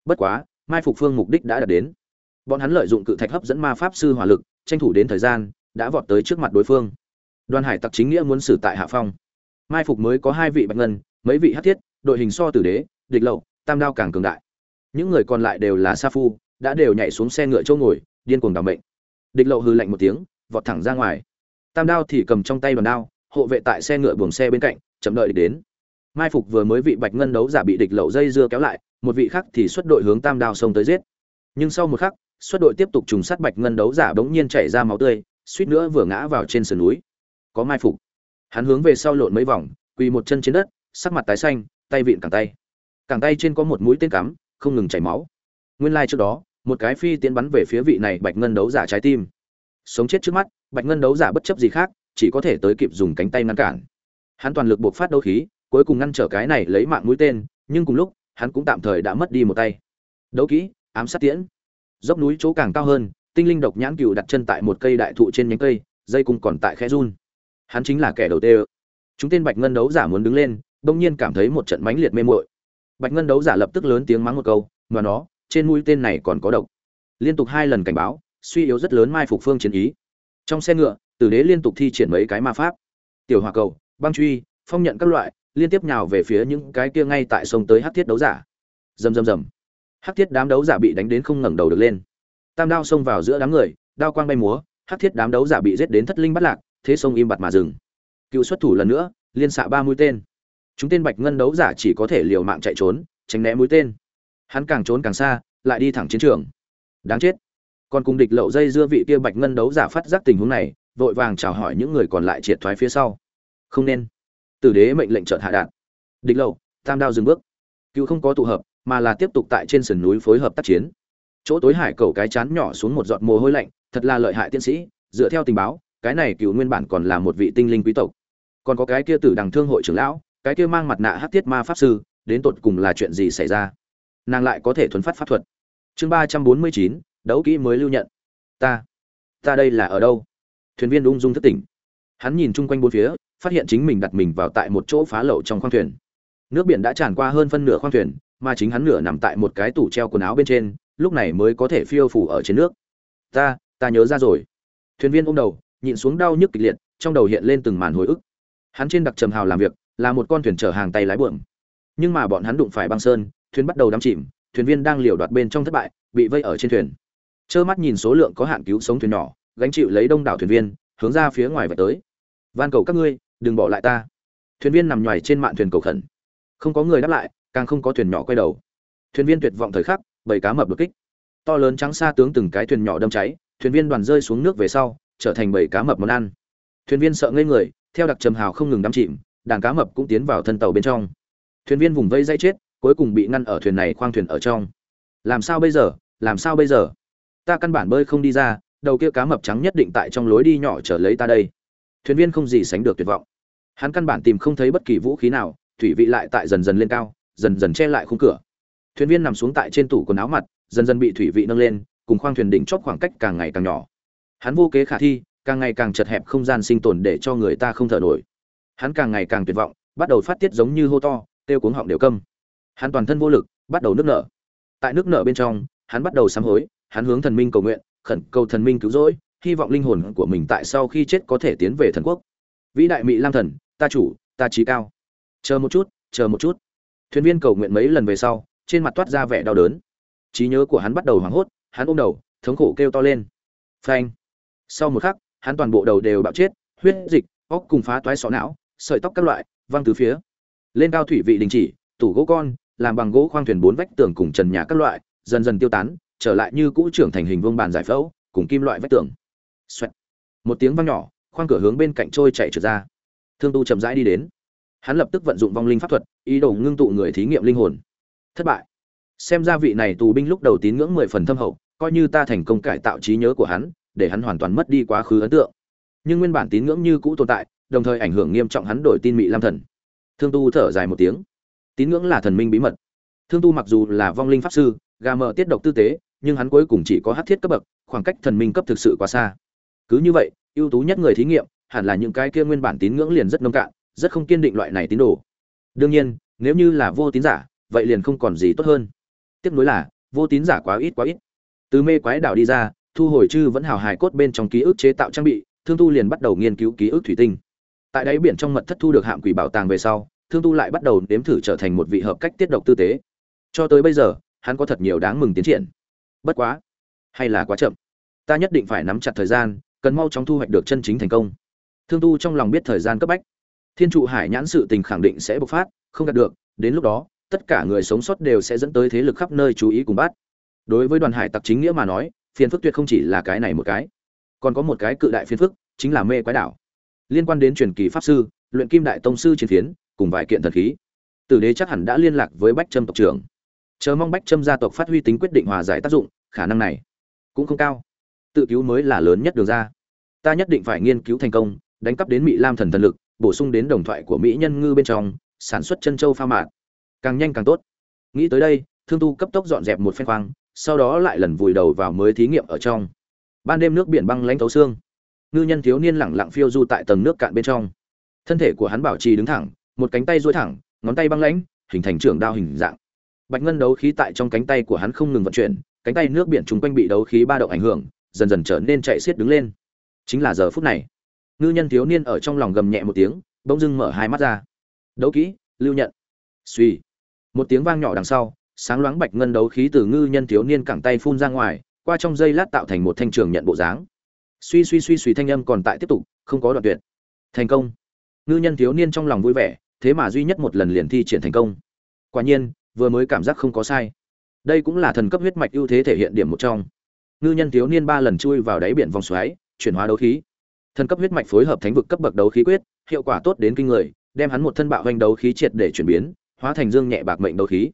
Speaker 1: Bất quá, mai phục phương mục đích đã đạt đến. Bọn hắn lợi dụng cự thạch hấp dẫn ma pháp sư hỏa lực, tranh thủ đến thời gian, đã vọt tới trước mặt đối phương. Đoàn hải tặc chính nghĩa muốn xử tại hạ phong. Mai phục mới có hai vị bạch ngân, mấy vị hắc thiết, đội hình so tử đế, địch lậu, tam đao càng cường đại. Những người còn lại đều là sa phu, đã đều nhảy xuống xe ngựa châu ngồi, điên cuồng đảm mệnh. Địch lậu hừ lạnh một tiếng, vọt thẳng ra ngoài. Tam đao thì cầm trong tay đoàn đao, hộ vệ tại xe ngựa buồng xe bên cạnh, chậm đợi địch đến mai phục vừa mới vị bạch ngân đấu giả bị địch lậu dây dưa kéo lại, một vị khác thì xuất đội hướng tam đao sông tới giết. Nhưng sau một khắc, xuất đội tiếp tục trùng sát bạch ngân đấu giả bỗng nhiên chảy ra máu tươi, suýt nữa vừa ngã vào trên sườn núi. Có mai phục. Hắn hướng về sau lộn mấy vòng, quỳ một chân trên đất, sắc mặt tái xanh, tay vịn cẳng tay. Cẳng tay trên có một mũi tên cắm, không ngừng chảy máu. Nguyên lai trước đó, một cái phi tiến bắn về phía vị này bạch ngân đấu giả trái tim. Sống chết trước mắt, bạch ngân đấu giả bất chấp gì khác, chỉ có thể tới kịp dùng cánh tay ngăn cản. Hắn toàn lực buộc phát đấu khí cuối cùng ngăn trở cái này lấy mạng mũi tên, nhưng cùng lúc, hắn cũng tạm thời đã mất đi một tay. Đấu kỹ, ám sát tiễn. Dốc núi chỗ càng cao hơn, tinh linh độc nhãn cừu đặt chân tại một cây đại thụ trên nhánh cây, dây cung còn tại khe run. Hắn chính là kẻ đầu tê chúng tên bạch ngân đấu giả muốn đứng lên bỗng nhiên cảm thấy một trận mãnh liệt mê muội. Bạch ngân đấu giả lập tức lớn tiếng mắng một câu, mà nó, trên mũi tên này còn có độc. Liên tục hai lần cảnh báo, suy yếu rất lớn mai phục phương chiến ý. Trong xe ngựa, tử đế liên tục thi triển mấy cái ma pháp. Tiểu hòa cầu, băng truy, phong nhận các loại liên tiếp nhào về phía những cái kia ngay tại sông tới hắc thiết đấu giả. Rầm rầm rầm. Hắc thiết đám đấu giả bị đánh đến không ngẩng đầu được lên. Tam đao xông vào giữa đám người, đao quang bay múa hắc thiết đám đấu giả bị giết đến thất linh bắt lạc, thế sông im bặt mà dừng. Cựu xuất thủ lần nữa, liên xạ ba mũi tên. Chúng tên bạch ngân đấu giả chỉ có thể liều mạng chạy trốn, tránh né mũi tên. Hắn càng trốn càng xa, lại đi thẳng chiến trường. Đáng chết. Còn cùng địch lậu dây dưa vị kia bạch ngân đấu giả phát giác tình huống này, vội vàng chào hỏi những người còn lại triệt thoái phía sau. Không nên tử đế mệnh lệnh chợt hạ đạn địch lậu tam đao dừng bước. Cứu không có tụ hợp, mà là tiếp tục tại trên sườn núi phối hợp tác chiến. Chỗ tối hải cầu cái chán nhỏ xuống một giọt mồ hôi lạnh, thật là lợi hại tiến sĩ, dựa theo tình báo, cái này cựu nguyên bản còn là một vị tinh linh quý tộc. Còn có cái kia tử đằng thương hội trưởng lão, cái kia mang mặt nạ hát thiết ma pháp sư, đến tột cùng là chuyện gì xảy ra? Nàng lại có thể thuấn phát pháp thuật. Chương ba trăm bốn mươi chín, đấu kỹ mới lưu nhận. Ta ta đây là ở đâu? Thuyền viên ung dung thất tỉnh. Hắn nhìn chung quanh bốn phía phát hiện chính mình đặt mình vào tại một chỗ phá lậu trong khoang thuyền. Nước biển đã tràn qua hơn phân nửa khoang thuyền, mà chính hắn nửa nằm tại một cái tủ treo quần áo bên trên, lúc này mới có thể phiêu phủ ở trên nước. Ta ta nhớ ra rồi. Thuyền viên ôm đầu, nhịn xuống đau nhức kịch liệt, trong đầu hiện lên từng màn hồi ức. Hắn trên đặc trầm hào làm việc, là một con thuyền chở hàng tay lái buồm. Nhưng mà bọn hắn đụng phải băng sơn, thuyền bắt đầu đắm chìm, thuyền viên đang liều đoạt bên trong thất bại, bị vây ở trên thuyền. Trơ mắt nhìn số lượng có hạn cứu sống thuyền nhỏ, gánh chịu lấy đông đảo thuyền viên, hướng ra phía ngoài và tới. Van cầu các ngươi đừng bỏ lại ta. Thuyền viên nằm nhoài trên mạn thuyền cầu khẩn. Không có người đáp lại, càng không có thuyền nhỏ quay đầu. Thuyền viên tuyệt vọng thời khắc bầy cá mập đột kích. To lớn trắng xa tướng từng cái thuyền nhỏ đâm cháy, thuyền viên đoàn rơi xuống nước về sau, trở thành bầy cá mập món ăn. Thuyền viên sợ ngây người, theo đặc trầm hào không ngừng đắm chìm, đàn cá mập cũng tiến vào thân tàu bên trong. Thuyền viên vùng vây dây chết, cuối cùng bị ngăn ở thuyền này khoang thuyền ở trong. Làm sao bây giờ? Làm sao bây giờ? Ta căn bản bơi không đi ra, đầu kia cá mập trắng nhất định tại trong lối đi nhỏ trở lấy ta đây. Thuyền viên không gì sánh được tuyệt vọng hắn căn bản tìm không thấy bất kỳ vũ khí nào, thủy vị lại tại dần dần lên cao, dần dần che lại khung cửa. Thuyền viên nằm xuống tại trên tủ quần áo mặt, dần dần bị thủy vị nâng lên, cùng khoang thuyền đỉnh chót khoảng cách càng ngày càng nhỏ. Hắn vô kế khả thi, càng ngày càng chật hẹp không gian sinh tồn để cho người ta không thở nổi. Hắn càng ngày càng tuyệt vọng, bắt đầu phát tiết giống như hô to tiêu cuống họng đều câm. Hắn toàn thân vô lực, bắt đầu nước nở. Tại nước nở bên trong, hắn bắt đầu sám hối, hắn hướng thần minh cầu nguyện, khẩn cầu thần minh cứu rỗi, hy vọng linh hồn của mình tại sau khi chết có thể tiến về thần quốc. Vĩ đại mỹ lam thần ta chủ, ta trí cao. Chờ một chút, chờ một chút. Thuyền viên cầu nguyện mấy lần về sau, trên mặt toát ra vẻ đau đớn. Trí nhớ của hắn bắt đầu hoảng hốt, hắn ôm đầu, thống khổ kêu to lên. Phanh. Sau một khắc, hắn toàn bộ đầu đều bạo chết, huyết dịch, óc cùng phá toái sọ não, sợi tóc các loại, văng từ phía. Lên cao thủy vị đình chỉ, tủ gỗ con, làm bằng gỗ khoang thuyền bốn vách tường cùng trần nhà các loại, dần dần tiêu tán, trở lại như cũ trưởng thành hình vương bàn giải phẫu, cùng kim loại vách tường. Xoẹt. một tiếng vang nhỏ, khoang cửa hướng bên cạnh trôi chạy trượt ra thương tu chậm rãi đi đến. Hắn lập tức vận dụng vong linh pháp thuật, ý đồ ngưng tụ người thí nghiệm linh hồn. Thất bại. Xem ra vị này tù binh lúc đầu tín ngưỡng mười phần thâm hậu, coi như ta thành công cải tạo trí nhớ của hắn, để hắn hoàn toàn mất đi quá khứ ấn tượng. Nhưng nguyên bản tín ngưỡng như cũ tồn tại, đồng thời ảnh hưởng nghiêm trọng hắn đổi tin mị lam thần. Thương tu thở dài một tiếng. Tín ngưỡng là thần minh bí mật. Thương tu mặc dù là vong linh pháp sư, gà mờ tiết độc tư tế, nhưng hắn cuối cùng chỉ có hát thiết cấp bậc, khoảng cách thần minh cấp thực sự quá xa. Cứ như vậy, ưu tú nhất người thí nghiệm hẳn là những cái kia nguyên bản tín ngưỡng liền rất nông cạn, rất không kiên định loại này tín đồ. Đương nhiên, nếu như là vô tín giả, vậy liền không còn gì tốt hơn. Tiếp nối là, vô tín giả quá ít quá ít. Từ mê quái đảo đi ra, thu hồi chư vẫn hào hài cốt bên trong ký ức chế tạo trang bị, thương tu liền bắt đầu nghiên cứu ký ức thủy tinh. Tại đáy biển trong mật thất thu được hạm quỷ bảo tàng về sau, thương tu lại bắt đầu nếm thử trở thành một vị hợp cách tiết độc tư tế. Cho tới bây giờ, hắn có thật nhiều đáng mừng tiến triển. Bất quá, hay là quá chậm. Ta nhất định phải nắm chặt thời gian, cần mau chóng thu hoạch được chân chính thành công thương tu trong lòng biết thời gian cấp bách. Thiên trụ hải nhãn sự tình khẳng định sẽ bộc phát, không đạt được, đến lúc đó, tất cả người sống sót đều sẽ dẫn tới thế lực khắp nơi chú ý cùng bắt. Đối với đoàn hải tặc chính nghĩa mà nói, phiền phức tuyệt không chỉ là cái này một cái. Còn có một cái cự đại phiền phức, chính là mê quái đảo. Liên quan đến truyền kỳ pháp sư, luyện kim đại tông sư chiến phiến, cùng vài kiện thần khí. Tử đế chắc hẳn đã liên lạc với bách trâm tộc trưởng. Chờ mong bách trâm gia tộc phát huy tính quyết định hòa giải tác dụng, khả năng này cũng không cao. Tự cứu mới là lớn nhất đường ra. Ta nhất định phải nghiên cứu thành công đánh cắp đến mỹ lam thần thần lực, bổ sung đến đồng thoại của mỹ nhân ngư bên trong, sản xuất chân châu pha mạt. Càng nhanh càng tốt. Nghĩ tới đây, thương tu cấp tốc dọn dẹp một phen khoang, sau đó lại lần vùi đầu vào mới thí nghiệm ở trong. Ban đêm nước biển băng lãnh thấu xương. Ngư nhân thiếu niên lẳng lặng phiêu du tại tầng nước cạn bên trong. Thân thể của hắn bảo trì đứng thẳng, một cánh tay duỗi thẳng, ngón tay băng lãnh, hình thành trưởng đao hình dạng. Bạch ngân đấu khí tại trong cánh tay của hắn không ngừng vận chuyển, cánh tay nước biển chung quanh bị đấu khí ba động ảnh hưởng, dần dần trở nên chạy xiết đứng lên. Chính là giờ phút này ngư nhân thiếu niên ở trong lòng gầm nhẹ một tiếng, bỗng dưng mở hai mắt ra. Đấu kỹ, lưu nhận. Suy một tiếng vang nhỏ đằng sau, sáng loáng bạch ngân đấu khí từ ngư nhân thiếu niên cẳng tay phun ra ngoài, qua trong dây lát tạo thành một thanh trường nhận bộ dáng. Suy suy suy suy thanh âm còn tại tiếp tục, không có đoạn tuyệt. Thành công. Ngư nhân thiếu niên trong lòng vui vẻ, thế mà duy nhất một lần liền thi triển thành công. Quả nhiên, vừa mới cảm giác không có sai. Đây cũng là thần cấp huyết mạch ưu thế thể hiện điểm một trong. Ngư nhân thiếu niên ba lần chui vào đáy biển vòng xoáy, chuyển hóa đấu khí thần cấp huyết mạch phối hợp thánh vực cấp bậc đấu khí quyết, hiệu quả tốt đến kinh người, đem hắn một thân bạo hoành đấu khí triệt để chuyển biến, hóa thành dương nhẹ bạc mệnh đấu khí.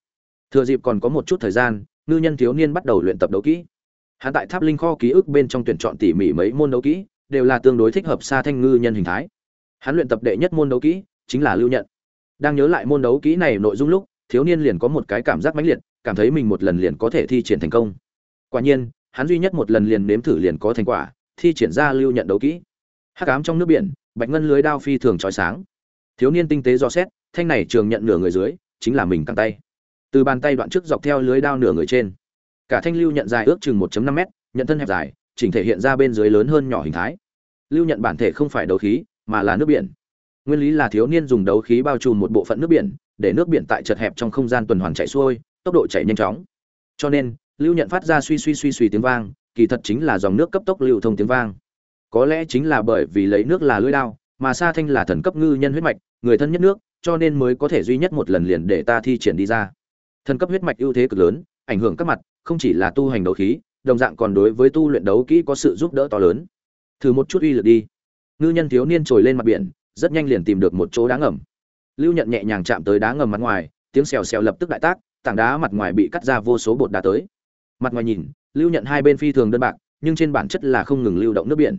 Speaker 1: Thừa dịp còn có một chút thời gian, ngư nhân thiếu niên bắt đầu luyện tập đấu kỹ. Hắn tại tháp linh kho ký ức bên trong tuyển chọn tỉ mỉ mấy môn đấu kỹ, đều là tương đối thích hợp xa thanh ngư nhân hình thái. Hắn luyện tập đệ nhất môn đấu kỹ, chính là lưu nhận. Đang nhớ lại môn đấu kỹ này nội dung lúc, thiếu niên liền có một cái cảm giác mãnh liệt, cảm thấy mình một lần liền có thể thi triển thành công. Quả nhiên, hắn duy nhất một lần liền nếm thử liền có thành quả, thi triển ra lưu nhận đấu kỹ hắc ám trong nước biển, bạch ngân lưới đao phi thường trói sáng. Thiếu niên tinh tế do xét, thanh này trường nhận nửa người dưới, chính là mình căng tay. Từ bàn tay đoạn trước dọc theo lưới đao nửa người trên, cả thanh lưu nhận dài ước chừng 1.5 m nhận thân hẹp dài, chỉnh thể hiện ra bên dưới lớn hơn nhỏ hình thái. Lưu nhận bản thể không phải đấu khí, mà là nước biển. Nguyên lý là thiếu niên dùng đấu khí bao trùm một bộ phận nước biển, để nước biển tại chật hẹp trong không gian tuần hoàn chạy xuôi, tốc độ chạy nhanh chóng. Cho nên, lưu nhận phát ra suy suy suy suy tiếng vang, kỳ thật chính là dòng nước cấp tốc lưu thông tiếng vang có lẽ chính là bởi vì lấy nước là lưỡi đao, mà sa thanh là thần cấp ngư nhân huyết mạch, người thân nhất nước, cho nên mới có thể duy nhất một lần liền để ta thi triển đi ra. Thần cấp huyết mạch ưu thế cực lớn, ảnh hưởng các mặt, không chỉ là tu hành đấu khí, đồng dạng còn đối với tu luyện đấu kỹ có sự giúp đỡ to lớn. Thử một chút uy lực đi. Ngư nhân thiếu niên trồi lên mặt biển, rất nhanh liền tìm được một chỗ đá ngầm. Lưu nhận nhẹ nhàng chạm tới đá ngầm mặt ngoài, tiếng xèo xèo lập tức đại tác, tảng đá mặt ngoài bị cắt ra vô số bột đá tới. Mặt ngoài nhìn, lưu nhận hai bên phi thường đơn bạc, nhưng trên bản chất là không ngừng lưu động nước biển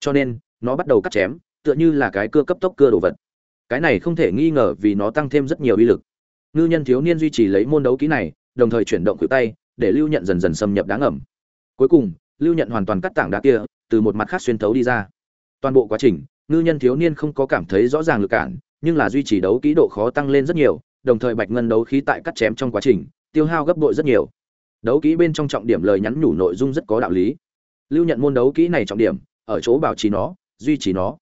Speaker 1: cho nên, nó bắt đầu cắt chém, tựa như là cái cưa cấp tốc cưa đồ vật. Cái này không thể nghi ngờ vì nó tăng thêm rất nhiều uy lực. Ngư nhân thiếu niên duy trì lấy môn đấu kỹ này, đồng thời chuyển động cự tay, để lưu nhận dần dần xâm nhập đá ngầm cuối cùng, lưu nhận hoàn toàn cắt tảng đá kia, từ một mặt khác xuyên thấu đi ra. Toàn bộ quá trình, ngư nhân thiếu niên không có cảm thấy rõ ràng lực cản, nhưng là duy trì đấu kỹ độ khó tăng lên rất nhiều, đồng thời bạch ngân đấu khí tại cắt chém trong quá trình, tiêu hao gấp bội rất nhiều. Đấu kỹ bên trong trọng điểm lời nhắn nhủ nội dung rất có đạo lý. Lưu nhận môn đấu kỹ này trọng điểm ở chỗ bảo trì nó, duy trì nó.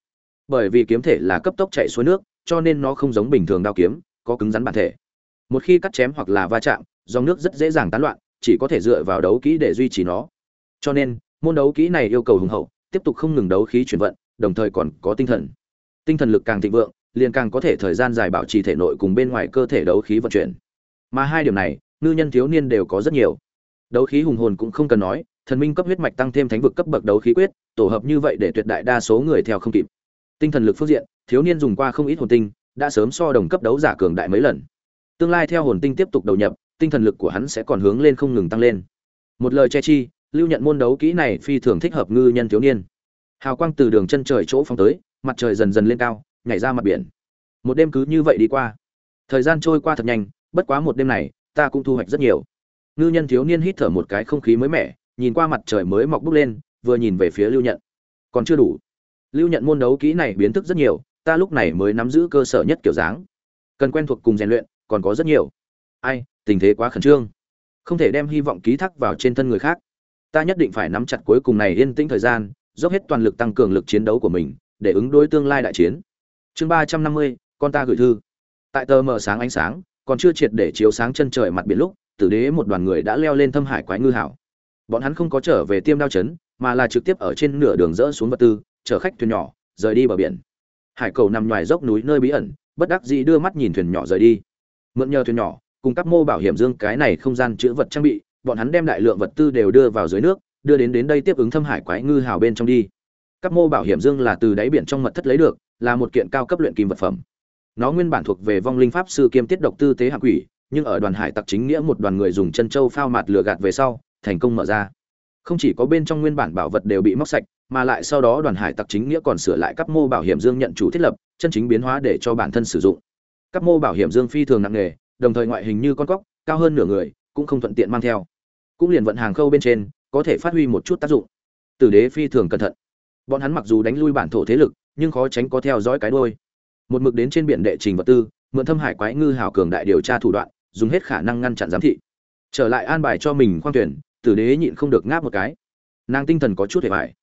Speaker 1: Bởi vì kiếm thể là cấp tốc chạy xuống nước, cho nên nó không giống bình thường đao kiếm, có cứng rắn bản thể. Một khi cắt chém hoặc là va chạm, dòng nước rất dễ dàng tán loạn, chỉ có thể dựa vào đấu kỹ để duy trì nó. Cho nên, môn đấu kỹ này yêu cầu hùng hậu, tiếp tục không ngừng đấu khí chuyển vận, đồng thời còn có tinh thần. Tinh thần lực càng thịnh vượng, liền càng có thể thời gian dài bảo trì thể nội cùng bên ngoài cơ thể đấu khí vận chuyển. Mà hai điểm này, ngư nhân thiếu niên đều có rất nhiều. Đấu khí hùng hồn cũng không cần nói, thần minh cấp huyết mạch tăng thêm thánh vực cấp bậc đấu khí quyết tổ hợp như vậy để tuyệt đại đa số người theo không kịp. Tinh thần lực phương diện, thiếu niên dùng qua không ít hồn tinh, đã sớm so đồng cấp đấu giả cường đại mấy lần. Tương lai theo hồn tinh tiếp tục đầu nhập, tinh thần lực của hắn sẽ còn hướng lên không ngừng tăng lên. Một lời che chi, lưu nhận môn đấu kỹ này phi thường thích hợp ngư nhân thiếu niên. Hào quang từ đường chân trời chỗ phóng tới, mặt trời dần dần lên cao, nhảy ra mặt biển. Một đêm cứ như vậy đi qua. Thời gian trôi qua thật nhanh, bất quá một đêm này, ta cũng thu hoạch rất nhiều. Ngư nhân thiếu niên hít thở một cái không khí mới mẻ, nhìn qua mặt trời mới mọc bốc lên vừa nhìn về phía lưu nhận. Còn chưa đủ. Lưu nhận môn đấu kỹ này biến thức rất nhiều, ta lúc này mới nắm giữ cơ sở nhất kiểu dáng. Cần quen thuộc cùng rèn luyện, còn có rất nhiều. Ai, tình thế quá khẩn trương. Không thể đem hy vọng ký thác vào trên thân người khác. Ta nhất định phải nắm chặt cuối cùng này yên tĩnh thời gian, dốc hết toàn lực tăng cường lực chiến đấu của mình, để ứng đối tương lai đại chiến. Chương ba trăm năm mươi, con ta gửi thư. Tại tờ mờ sáng ánh sáng, còn chưa triệt để chiếu sáng chân trời mặt biển lúc, tử đế một đoàn người đã leo lên thâm hải quái ngư hảo. Bọn hắn không có trở về tiêm đao chấn mà là trực tiếp ở trên nửa đường rỡ xuống vật tư, chở khách thuyền nhỏ, rời đi bờ biển. Hải cầu nằm ngoài dốc núi nơi bí ẩn, bất đắc dĩ đưa mắt nhìn thuyền nhỏ rời đi. Mượn nhờ thuyền nhỏ, cùng các mô bảo hiểm dương cái này không gian chữ vật trang bị, bọn hắn đem đại lượng vật tư đều đưa vào dưới nước, đưa đến đến đây tiếp ứng thâm hải quái ngư hào bên trong đi. Các mô bảo hiểm dương là từ đáy biển trong mật thất lấy được, là một kiện cao cấp luyện kim vật phẩm. Nó nguyên bản thuộc về vong linh pháp sư kiêm tiết độc tư tế hạ quỷ, nhưng ở đoàn hải tặc chính nghĩa một đoàn người dùng chân châu phao mạt lừa gạt về sau, thành công mở ra không chỉ có bên trong nguyên bản bảo vật đều bị móc sạch, mà lại sau đó đoàn hải tặc chính nghĩa còn sửa lại các mô bảo hiểm dương nhận chủ thiết lập, chân chính biến hóa để cho bản thân sử dụng. Các mô bảo hiểm dương phi thường nặng nghề đồng thời ngoại hình như con cóc, cao hơn nửa người, cũng không thuận tiện mang theo. Cũng liền vận hàng khâu bên trên, có thể phát huy một chút tác dụng. Tử đế phi thường cẩn thận. Bọn hắn mặc dù đánh lui bản thổ thế lực, nhưng khó tránh có theo dõi cái đôi một mực đến trên biển đệ trình vật tư, mượn thâm hải quái ngư hào cường đại điều tra thủ đoạn, dùng hết khả năng ngăn chặn giám thị. Trở lại an bài cho mình khoang tuyển tử đế nhịn không được ngáp một cái. Nàng tinh thần có chút hề vải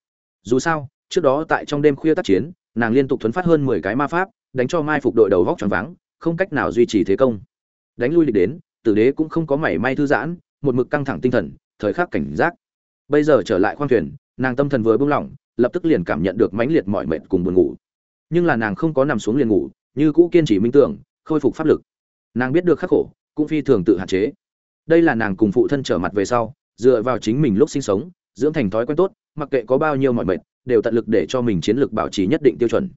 Speaker 1: dù sao, trước đó tại trong đêm khuya tác chiến, nàng liên tục thuấn phát hơn mười cái ma pháp, đánh cho mai phục đội đầu vóc tròn vắng không cách nào duy trì thế công. Đánh lui địch đến, tử đế cũng không có mảy may thư giãn, một mực căng thẳng tinh thần, thời khắc cảnh giác. Bây giờ trở lại khoang thuyền, nàng tâm thần vừa buông lỏng, lập tức liền cảm nhận được mãnh liệt mọi mệt cùng buồn ngủ. Nhưng là nàng không có nằm xuống liền ngủ, như cũ kiên trì minh tưởng, khôi phục pháp lực. Nàng biết được khắc khổ, cũng phi thường tự hạn chế. Đây là nàng cùng phụ thân trở mặt về sau dựa vào chính mình lúc sinh sống, dưỡng thành thói quen tốt, mặc kệ có bao nhiêu mọi mệt, đều tận lực để cho mình chiến lược bảo trì nhất định tiêu chuẩn.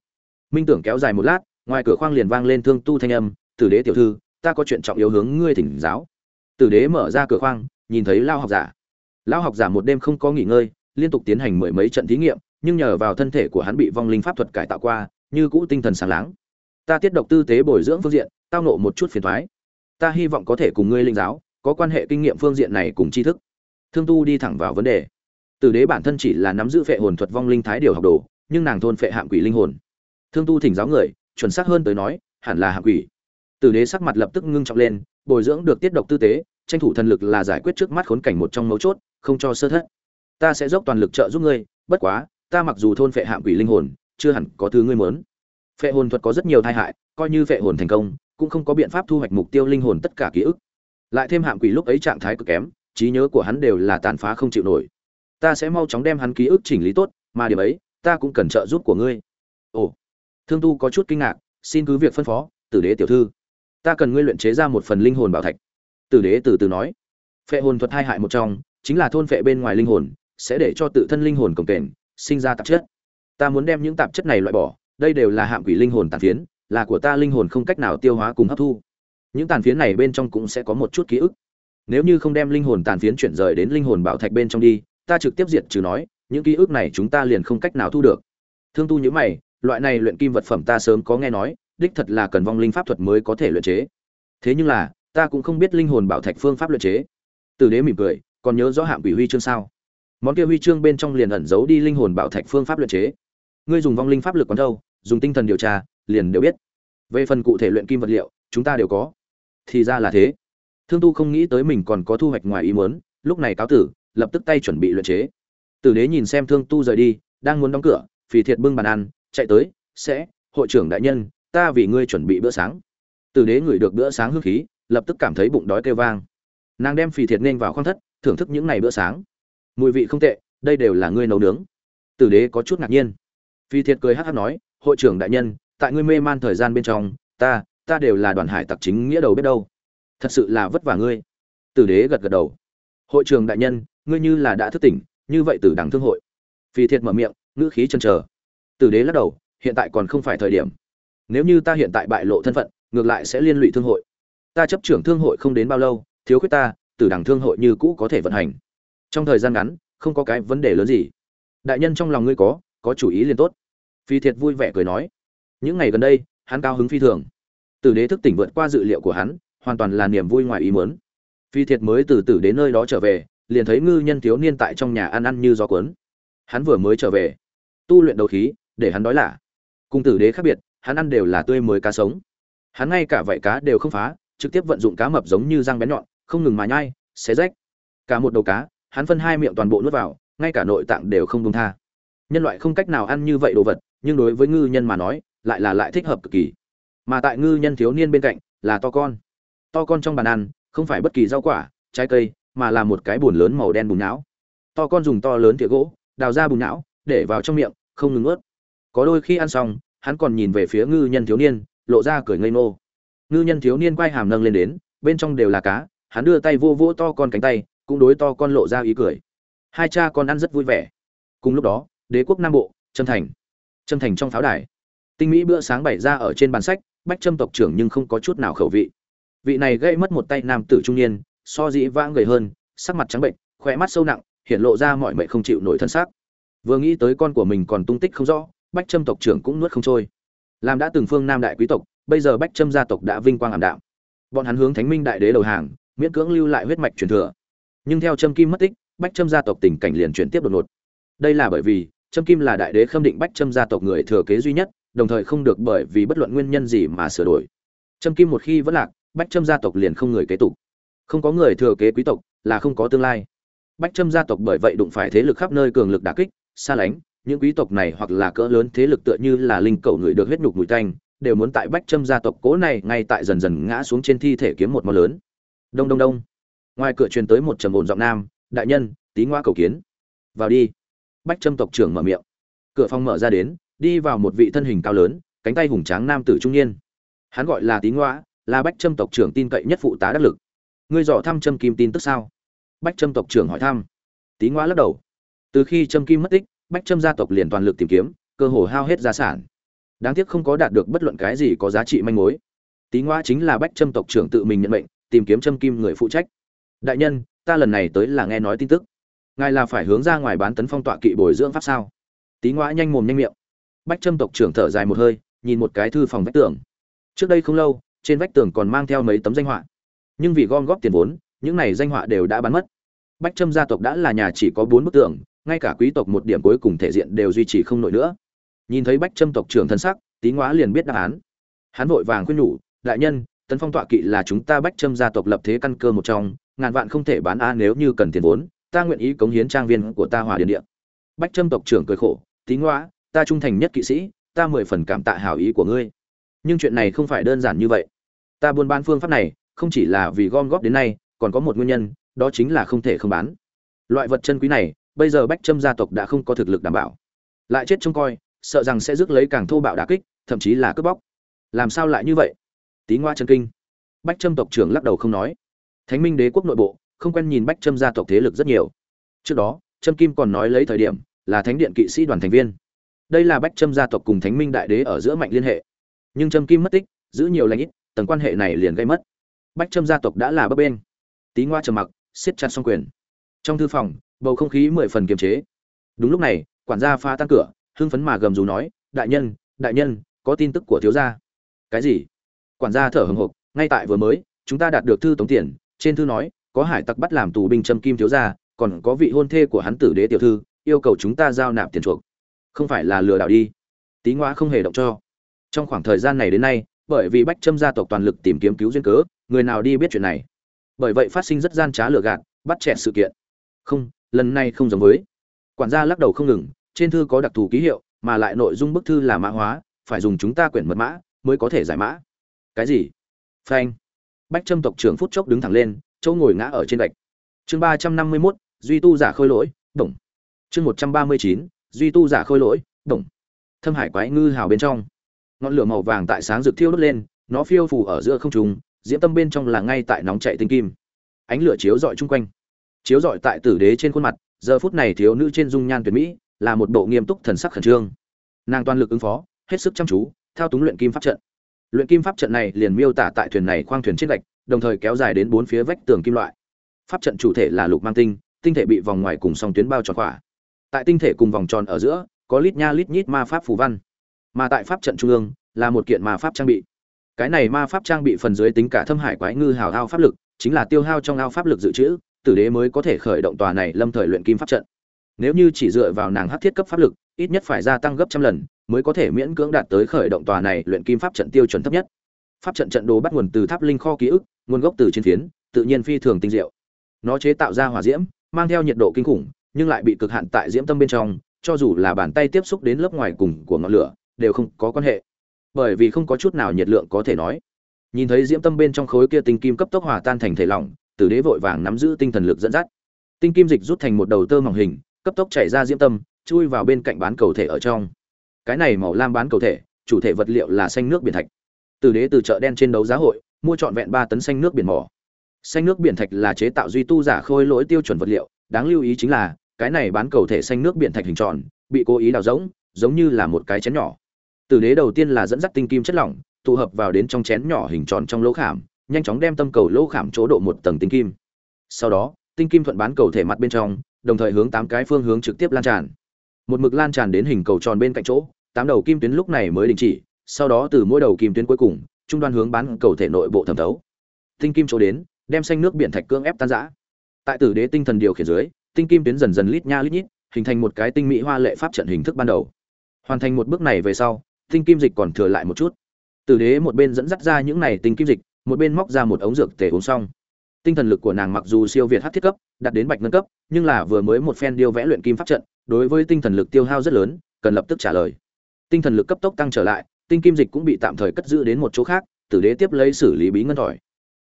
Speaker 1: Minh tưởng kéo dài một lát, ngoài cửa khoang liền vang lên thương tu thanh âm, tử đế tiểu thư, ta có chuyện trọng yếu hướng ngươi thỉnh giáo. Tử đế mở ra cửa khoang, nhìn thấy lao học giả. Lao học giả một đêm không có nghỉ ngơi, liên tục tiến hành mười mấy trận thí nghiệm, nhưng nhờ vào thân thể của hắn bị vong linh pháp thuật cải tạo qua, như cũ tinh thần sáng láng. Ta tiết độc tư tế bồi dưỡng phương diện, tao nộ một chút phiền thoái. Ta hy vọng có thể cùng ngươi linh giáo, có quan hệ kinh nghiệm phương diện này cùng tri thức thương tu đi thẳng vào vấn đề. Tử đế bản thân chỉ là nắm giữ phệ hồn thuật vong linh thái điều học đồ, nhưng nàng thôn phệ hạng quỷ linh hồn. Thương tu thỉnh giáo người, chuẩn xác hơn tới nói, hẳn là hạng quỷ. Tử đế sắc mặt lập tức ngưng trọng lên, bồi dưỡng được tiết độc tư tế, tranh thủ thần lực là giải quyết trước mắt khốn cảnh một trong mấu chốt, không cho sơ thất. Ta sẽ dốc toàn lực trợ giúp ngươi, bất quá, ta mặc dù thôn phệ hạng quỷ linh hồn, chưa hẳn có thứ ngươi muốn. Phệ hồn thuật có rất nhiều tai hại, coi như phệ hồn thành công, cũng không có biện pháp thu hoạch mục tiêu linh hồn tất cả ký ức. Lại thêm hạng quỷ lúc ấy trạng thái cực kém trí nhớ của hắn đều là tàn phá không chịu nổi. Ta sẽ mau chóng đem hắn ký ức chỉnh lý tốt, mà điểm ấy, ta cũng cần trợ giúp của ngươi. Ồ. Thương tu có chút kinh ngạc, xin cứ việc phân phó, tử đế tiểu thư. Ta cần ngươi luyện chế ra một phần linh hồn bảo thạch. Tử đế từ từ nói. Phệ hồn thuật hai hại một trong, chính là thôn phệ bên ngoài linh hồn, sẽ để cho tự thân linh hồn cồng kềnh, sinh ra tạp chất. Ta muốn đem những tạp chất này loại bỏ, đây đều là hạng quỷ linh hồn tàn phiến, là của ta linh hồn không cách nào tiêu hóa cùng hấp thu. Những tàn phiến này bên trong cũng sẽ có một chút ký ức nếu như không đem linh hồn tàn phiến chuyển rời đến linh hồn bảo thạch bên trong đi, ta trực tiếp diệt trừ nói, những ký ức này chúng ta liền không cách nào thu được. Thương tu nhữ mày, loại này luyện kim vật phẩm ta sớm có nghe nói, đích thật là cần vong linh pháp thuật mới có thể luyện chế. Thế nhưng là, ta cũng không biết linh hồn bảo thạch phương pháp luyện chế. Từ đế mỉm cười, còn nhớ rõ hạng quỷ huy chương sao? Món kia huy chương bên trong liền ẩn giấu đi linh hồn bảo thạch phương pháp luyện chế. Ngươi dùng vong linh pháp lực còn đâu, dùng tinh thần điều tra, liền đều biết. Về phần cụ thể luyện kim vật liệu, chúng ta đều có. Thì ra là thế thương tu không nghĩ tới mình còn có thu hoạch ngoài ý muốn, lúc này cáo tử, lập tức tay chuẩn bị luyện chế. Tử đế nhìn xem thương tu rời đi, đang muốn đóng cửa, phì thiệt bưng bàn ăn, chạy tới, sẽ, hội trưởng đại nhân, ta vì ngươi chuẩn bị bữa sáng. Tử đế ngửi được bữa sáng hương khí, lập tức cảm thấy bụng đói kêu vang. Nàng đem phì thiệt nên vào khoang thất, thưởng thức những ngày bữa sáng. Mùi vị không tệ, đây đều là ngươi nấu nướng. Tử đế có chút ngạc nhiên. Phi thiệt cười hát hát nói, hội trưởng đại nhân, tại ngươi mê man thời gian bên trong, ta ta đều là đoàn hải tặc chính nghĩa đầu biết đâu thật sự là vất vả ngươi. Tử đế gật gật đầu. Hội trường đại nhân, ngươi như là đã thức tỉnh, như vậy tử đẳng thương hội. Phi thiệt mở miệng, ngữ khí chân chờ. Tử đế lắc đầu, hiện tại còn không phải thời điểm. Nếu như ta hiện tại bại lộ thân phận, ngược lại sẽ liên lụy thương hội. Ta chấp trưởng thương hội không đến bao lâu, thiếu khuyết ta, tử đẳng thương hội như cũ có thể vận hành. Trong thời gian ngắn, không có cái vấn đề lớn gì. Đại nhân trong lòng ngươi có có chủ ý liền tốt. Phi thiệt vui vẻ cười nói. Những ngày gần đây, hắn cao hứng phi thường. Tử đế thức tỉnh vượt qua dự liệu của hắn hoàn toàn là niềm vui ngoài ý muốn. Phi thiệt mới từ từ đến nơi đó trở về liền thấy ngư nhân thiếu niên tại trong nhà ăn ăn như gió cuốn. Hắn vừa mới trở về tu luyện đầu khí để hắn đói là, cùng tử đế khác biệt hắn ăn đều là tươi mới cá sống. Hắn ngay cả vảy cá đều không phá trực tiếp vận dụng cá mập giống như răng bén nhọn không ngừng mà nhai xé rách. Cả một đầu cá hắn phân hai miệng toàn bộ nuốt vào ngay cả nội tạng đều không công tha. Nhân loại không cách nào ăn như vậy đồ vật nhưng đối với ngư nhân mà nói lại là lại thích hợp cực kỳ. Mà tại ngư nhân thiếu niên bên cạnh là to con to con trong bàn ăn, không phải bất kỳ rau quả, trái cây, mà là một cái bùn lớn màu đen bùn não to con dùng to lớn thìa gỗ, đào ra bùn não để vào trong miệng, không ngừng ướt. Có đôi khi ăn xong, hắn còn nhìn về phía ngư nhân thiếu niên, lộ ra cười ngây ngô. Ngư nhân thiếu niên quay hàm nâng lên đến, bên trong đều là cá, hắn đưa tay vô vô to con cánh tay, cũng đối to con lộ ra ý cười. Hai cha con ăn rất vui vẻ. Cùng lúc đó, đế quốc nam bộ, trâm thành. Trâm thành trong pháo đài. Tinh mỹ bữa sáng bày ra ở trên bàn sách, bách trâm tộc trưởng nhưng không có chút nào khẩu vị vị này gây mất một tay nam tử trung niên, so dĩ vãng gầy hơn, sắc mặt trắng bệnh khỏe mắt sâu nặng hiện lộ ra mọi mệnh không chịu nổi thân xác. Vừa nghĩ tới con của mình còn tung tích không rõ, bách trâm tộc trưởng cũng nuốt không trôi. Làm đã từng phương nam đại quý tộc, bây giờ bách trâm gia tộc đã vinh quang ảm đạm. Bọn hắn hướng thánh minh đại đế đầu hàng, miễn cưỡng lưu lại huyết mạch truyền thừa. Nhưng theo trâm kim mất tích, bách trâm gia tộc tình cảnh liền chuyển tiếp đột ngột. Đây là bởi vì trâm kim là đại đế khâm định bách trâm gia tộc người thừa kế duy nhất, đồng thời không được bởi vì bất luận nguyên nhân gì mà sửa đổi. Trâm kim một khi vẫn lạc bách trâm gia tộc liền không người kế tục. Không có người thừa kế quý tộc, là không có tương lai. Bách trâm gia tộc bởi vậy đụng phải thế lực khắp nơi cường lực đà kích, xa lánh, những quý tộc này hoặc là cỡ lớn thế lực tựa như là linh cầu người được huyết nhục mùi tanh, đều muốn tại bách trâm gia tộc cố này ngay tại dần dần ngã xuống trên thi thể kiếm một món lớn. Đông đông đông. Ngoài cửa truyền tới một trầm ồn giọng nam, đại nhân, tí ngoa cầu kiến. Vào đi. Bách trâm tộc trưởng mở miệng. Cửa phòng mở ra đến, đi vào một vị thân hình cao lớn, cánh tay hùng tráng nam tử trung niên. Hắn gọi là tí ngoa là bách trâm tộc trưởng tin cậy nhất phụ tá đắc lực. Ngươi dò thăm trâm kim tin tức sao? Bách trâm tộc trưởng hỏi thăm. Tí ngoa lắc đầu. Từ khi trâm kim mất tích, bách trâm gia tộc liền toàn lực tìm kiếm, cơ hồ hao hết gia sản. Đáng tiếc không có đạt được bất luận cái gì có giá trị manh mối. Tí ngoa chính là bách trâm tộc trưởng tự mình nhận mệnh, tìm kiếm trâm kim người phụ trách. Đại nhân, ta lần này tới là nghe nói tin tức. Ngài là phải hướng ra ngoài bán tấn phong tọa kỵ bồi dưỡng pháp sao? Tí ngoa nhanh mồm nhanh miệng. Bách trâm tộc trưởng thở dài một hơi, nhìn một cái thư phòng vách tường. Trước đây không lâu trên vách tường còn mang theo mấy tấm danh họa. Nhưng vì gom góp tiền vốn, những này danh họa đều đã bán mất. Bách trâm gia tộc đã là nhà chỉ có bốn bức tượng ngay cả quý tộc một điểm cuối cùng thể diện đều duy trì không nổi nữa. Nhìn thấy bách trâm tộc trưởng thân sắc, tý ngoá liền biết đáp án. Hắn vội vàng khuyên nhủ, đại nhân, tấn phong tọa kỵ là chúng ta bách trâm gia tộc lập thế căn cơ một trong, ngàn vạn không thể bán a nếu như cần tiền vốn, ta nguyện ý cống hiến trang viên của ta hòa điện địa. Bách trâm tộc trưởng cười khổ tí ngoá, ta trung thành nhất kỵ sĩ, ta mười phần cảm tạ hảo ý của ngươi nhưng chuyện này không phải đơn giản như vậy. Ta buôn bán phương pháp này, không chỉ là vì gom góp đến nay, còn có một nguyên nhân, đó chính là không thể không bán. Loại vật chân quý này, bây giờ bách trâm gia tộc đã không có thực lực đảm bảo. Lại chết trông coi, sợ rằng sẽ rước lấy càng thô bạo đà kích, thậm chí là cướp bóc. Làm sao lại như vậy? Tí ngoa chân kinh. Bách trâm tộc trưởng lắc đầu không nói. Thánh minh đế quốc nội bộ, không quen nhìn bách trâm gia tộc thế lực rất nhiều. Trước đó trâm kim còn nói lấy thời điểm là thánh điện kỵ sĩ đoàn thành viên. Đây là bách trâm gia tộc cùng thánh minh đại đế ở giữa mạnh liên hệ nhưng trâm kim mất tích, giữ nhiều lãnh ít, tầng quan hệ này liền gây mất. Bách trâm gia tộc đã là bấp bên tí ngoa trầm mặc, siết chặt xong quyền. Trong thư phòng, bầu không khí mười phần kiềm chế. Đúng lúc này, quản gia pha tan cửa, hưng phấn mà gầm rú nói, đại nhân đại nhân, có tin tức của thiếu gia. Cái gì? Quản gia thở hừng hực, ngay tại vừa mới, chúng ta đạt được thư tống tiền, trên thư nói, có hải tặc bắt làm tù binh Trâm kim thiếu gia, còn có vị hôn thê của hắn tử đế tiểu thư, yêu cầu chúng ta giao nạp tiền chuộc. Không phải là lừa đảo đi. Tí ngoa không hề động cho trong khoảng thời gian này đến nay, bởi vì bách trâm gia tộc toàn lực tìm kiếm cứu duyên cớ, người nào đi biết chuyện này. Bởi vậy phát sinh rất gian trá lừa gạt, bắt chẹt sự kiện. Không, lần này không giống với. Quản gia lắc đầu không ngừng, trên thư có đặc thù ký hiệu, mà lại nội dung bức thư là mã hóa, phải dùng chúng ta quyển mật mã mới có thể giải mã. Cái gì? Phanh. Bách trâm tộc trưởng phút chốc đứng thẳng lên, chỗ ngồi ngã ở trên gạch. Chương ba trăm năm mươi mốt, duy tu giả khôi lỗi, đồng. Chương một trăm ba mươi chín, duy tu giả khôi lỗi, đồng. Thâm hải quái ngư hào bên trong ngọn lửa màu vàng tại sáng rực thiêu đốt lên nó phiêu phù ở giữa không trung diễm tâm bên trong là ngay tại nóng chạy tinh kim. Ánh lửa chiếu rọi chung quanh. Chiếu rọi tại tử đế trên khuôn mặt giờ phút này thiếu nữ trên dung nhan tuyệt mỹ là một bộ nghiêm túc thần sắc khẩn trương. Nàng toàn lực ứng phó hết sức chăm chú thao túng luyện kim pháp trận. Luyện kim pháp trận này liền miêu tả tại thuyền này khoang thuyền trên lạch, đồng thời kéo dài đến bốn phía vách tường kim loại. Pháp trận chủ thể là lục mang tinh tinh thể bị vòng ngoài cùng song tuyến bao tròn khỏa. Tại tinh thể cùng vòng tròn ở giữa có lít nha lít nhít ma pháp phù văn mà tại pháp trận trung ương, là một kiện ma pháp trang bị. Cái này ma pháp trang bị phần dưới tính cả thâm hải quái ngư hào hao pháp lực, chính là tiêu hao trong ao pháp lực dự trữ, tử đế mới có thể khởi động tòa này lâm thời luyện kim pháp trận. Nếu như chỉ dựa vào nàng hắc thiết cấp pháp lực, ít nhất phải gia tăng gấp trăm lần, mới có thể miễn cưỡng đạt tới khởi động tòa này luyện kim pháp trận tiêu chuẩn thấp nhất. Pháp trận trận đồ bắt nguồn từ tháp linh kho ký ức, nguồn gốc từ chiến phiến, tự nhiên phi thường tinh diệu. Nó chế tạo ra hỏa diễm, mang theo nhiệt độ kinh khủng, nhưng lại bị cực hạn tại diễm tâm bên trong, cho dù là bàn tay tiếp xúc đến lớp ngoài cùng của ngọn lửa đều không có quan hệ. Bởi vì không có chút nào nhiệt lượng có thể nói. Nhìn thấy diễm tâm bên trong khối kia tinh kim cấp tốc hòa tan thành thể lỏng, tử đế vội vàng nắm giữ tinh thần lực dẫn dắt. Tinh kim dịch rút thành một đầu tơ mỏng hình, cấp tốc chảy ra diễm tâm, chui vào bên cạnh bán cầu thể ở trong. Cái này màu lam bán cầu thể, chủ thể vật liệu là xanh nước biển thạch. Tử đế từ chợ đen trên đấu giá hội, mua trọn vẹn ba tấn xanh nước biển mỏ. Xanh nước biển thạch là chế tạo duy tu giả khôi lỗi tiêu chuẩn vật liệu, đáng lưu ý chính là, cái này bán cầu thể xanh nước biển thạch hình tròn, bị cố ý đào rỗng, giống như là một cái chén nhỏ tử đế đầu tiên là dẫn dắt tinh kim chất lỏng, tụ hợp vào đến trong chén nhỏ hình tròn trong lỗ khảm, nhanh chóng đem tâm cầu lỗ khảm chỗ độ một tầng tinh kim. Sau đó, tinh kim thuận bán cầu thể mặt bên trong, đồng thời hướng tám cái phương hướng trực tiếp lan tràn. Một mực lan tràn đến hình cầu tròn bên cạnh chỗ, tám đầu kim tuyến lúc này mới đình chỉ, sau đó từ mỗi đầu kim tuyến cuối cùng, trung đoan hướng bán cầu thể nội bộ thẩm thấu. Tinh kim chỗ đến, đem xanh nước biển thạch cương ép tan rã. Tại tử đế tinh thần điều khiển dưới, tinh kim tuyến dần dần lít nha lít nhít, hình thành một cái tinh mỹ hoa lệ pháp trận hình thức ban đầu. Hoàn thành một bước này về sau tinh kim dịch còn thừa lại một chút. Tử đế một bên dẫn dắt ra những này tinh kim dịch, một bên móc ra một ống dược tể uống xong. Tinh thần lực của nàng mặc dù siêu việt hát thiết cấp, đạt đến bạch ngân cấp, nhưng là vừa mới một phen điêu vẽ luyện kim pháp trận, đối với tinh thần lực tiêu hao rất lớn, cần lập tức trả lời. Tinh thần lực cấp tốc tăng trở lại, tinh kim dịch cũng bị tạm thời cất giữ đến một chỗ khác tử đế tiếp lấy xử lý bí ngân thỏi.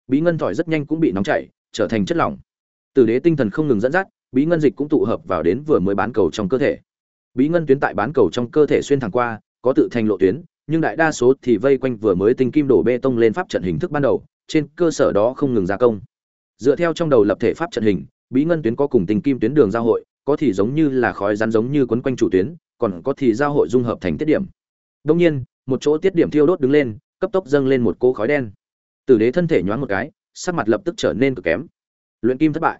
Speaker 1: Bí ngân thỏi rất nhanh cũng bị nóng chảy, trở thành chất lỏng. Tử đế tinh thần không ngừng dẫn dắt, bí ngân dịch cũng tụ hợp vào đến vừa mới bán cầu trong cơ thể. Bí ngân tuyến tại bán cầu trong cơ thể xuyên thẳng qua có tự thành lộ tuyến, nhưng đại đa số thì vây quanh vừa mới tinh kim đổ bê tông lên pháp trận hình thức ban đầu, trên cơ sở đó không ngừng gia công. Dựa theo trong đầu lập thể pháp trận hình, bí ngân tuyến có cùng tinh kim tuyến đường giao hội, có thì giống như là khói rắn giống như quấn quanh chủ tuyến, còn có thì giao hội dung hợp thành tiết điểm. Đông nhiên, một chỗ tiết điểm thiêu đốt đứng lên, cấp tốc dâng lên một cỗ khói đen. Tử đế thân thể nhoáng một cái, sắc mặt lập tức trở nên cực kém. Luyện kim thất bại.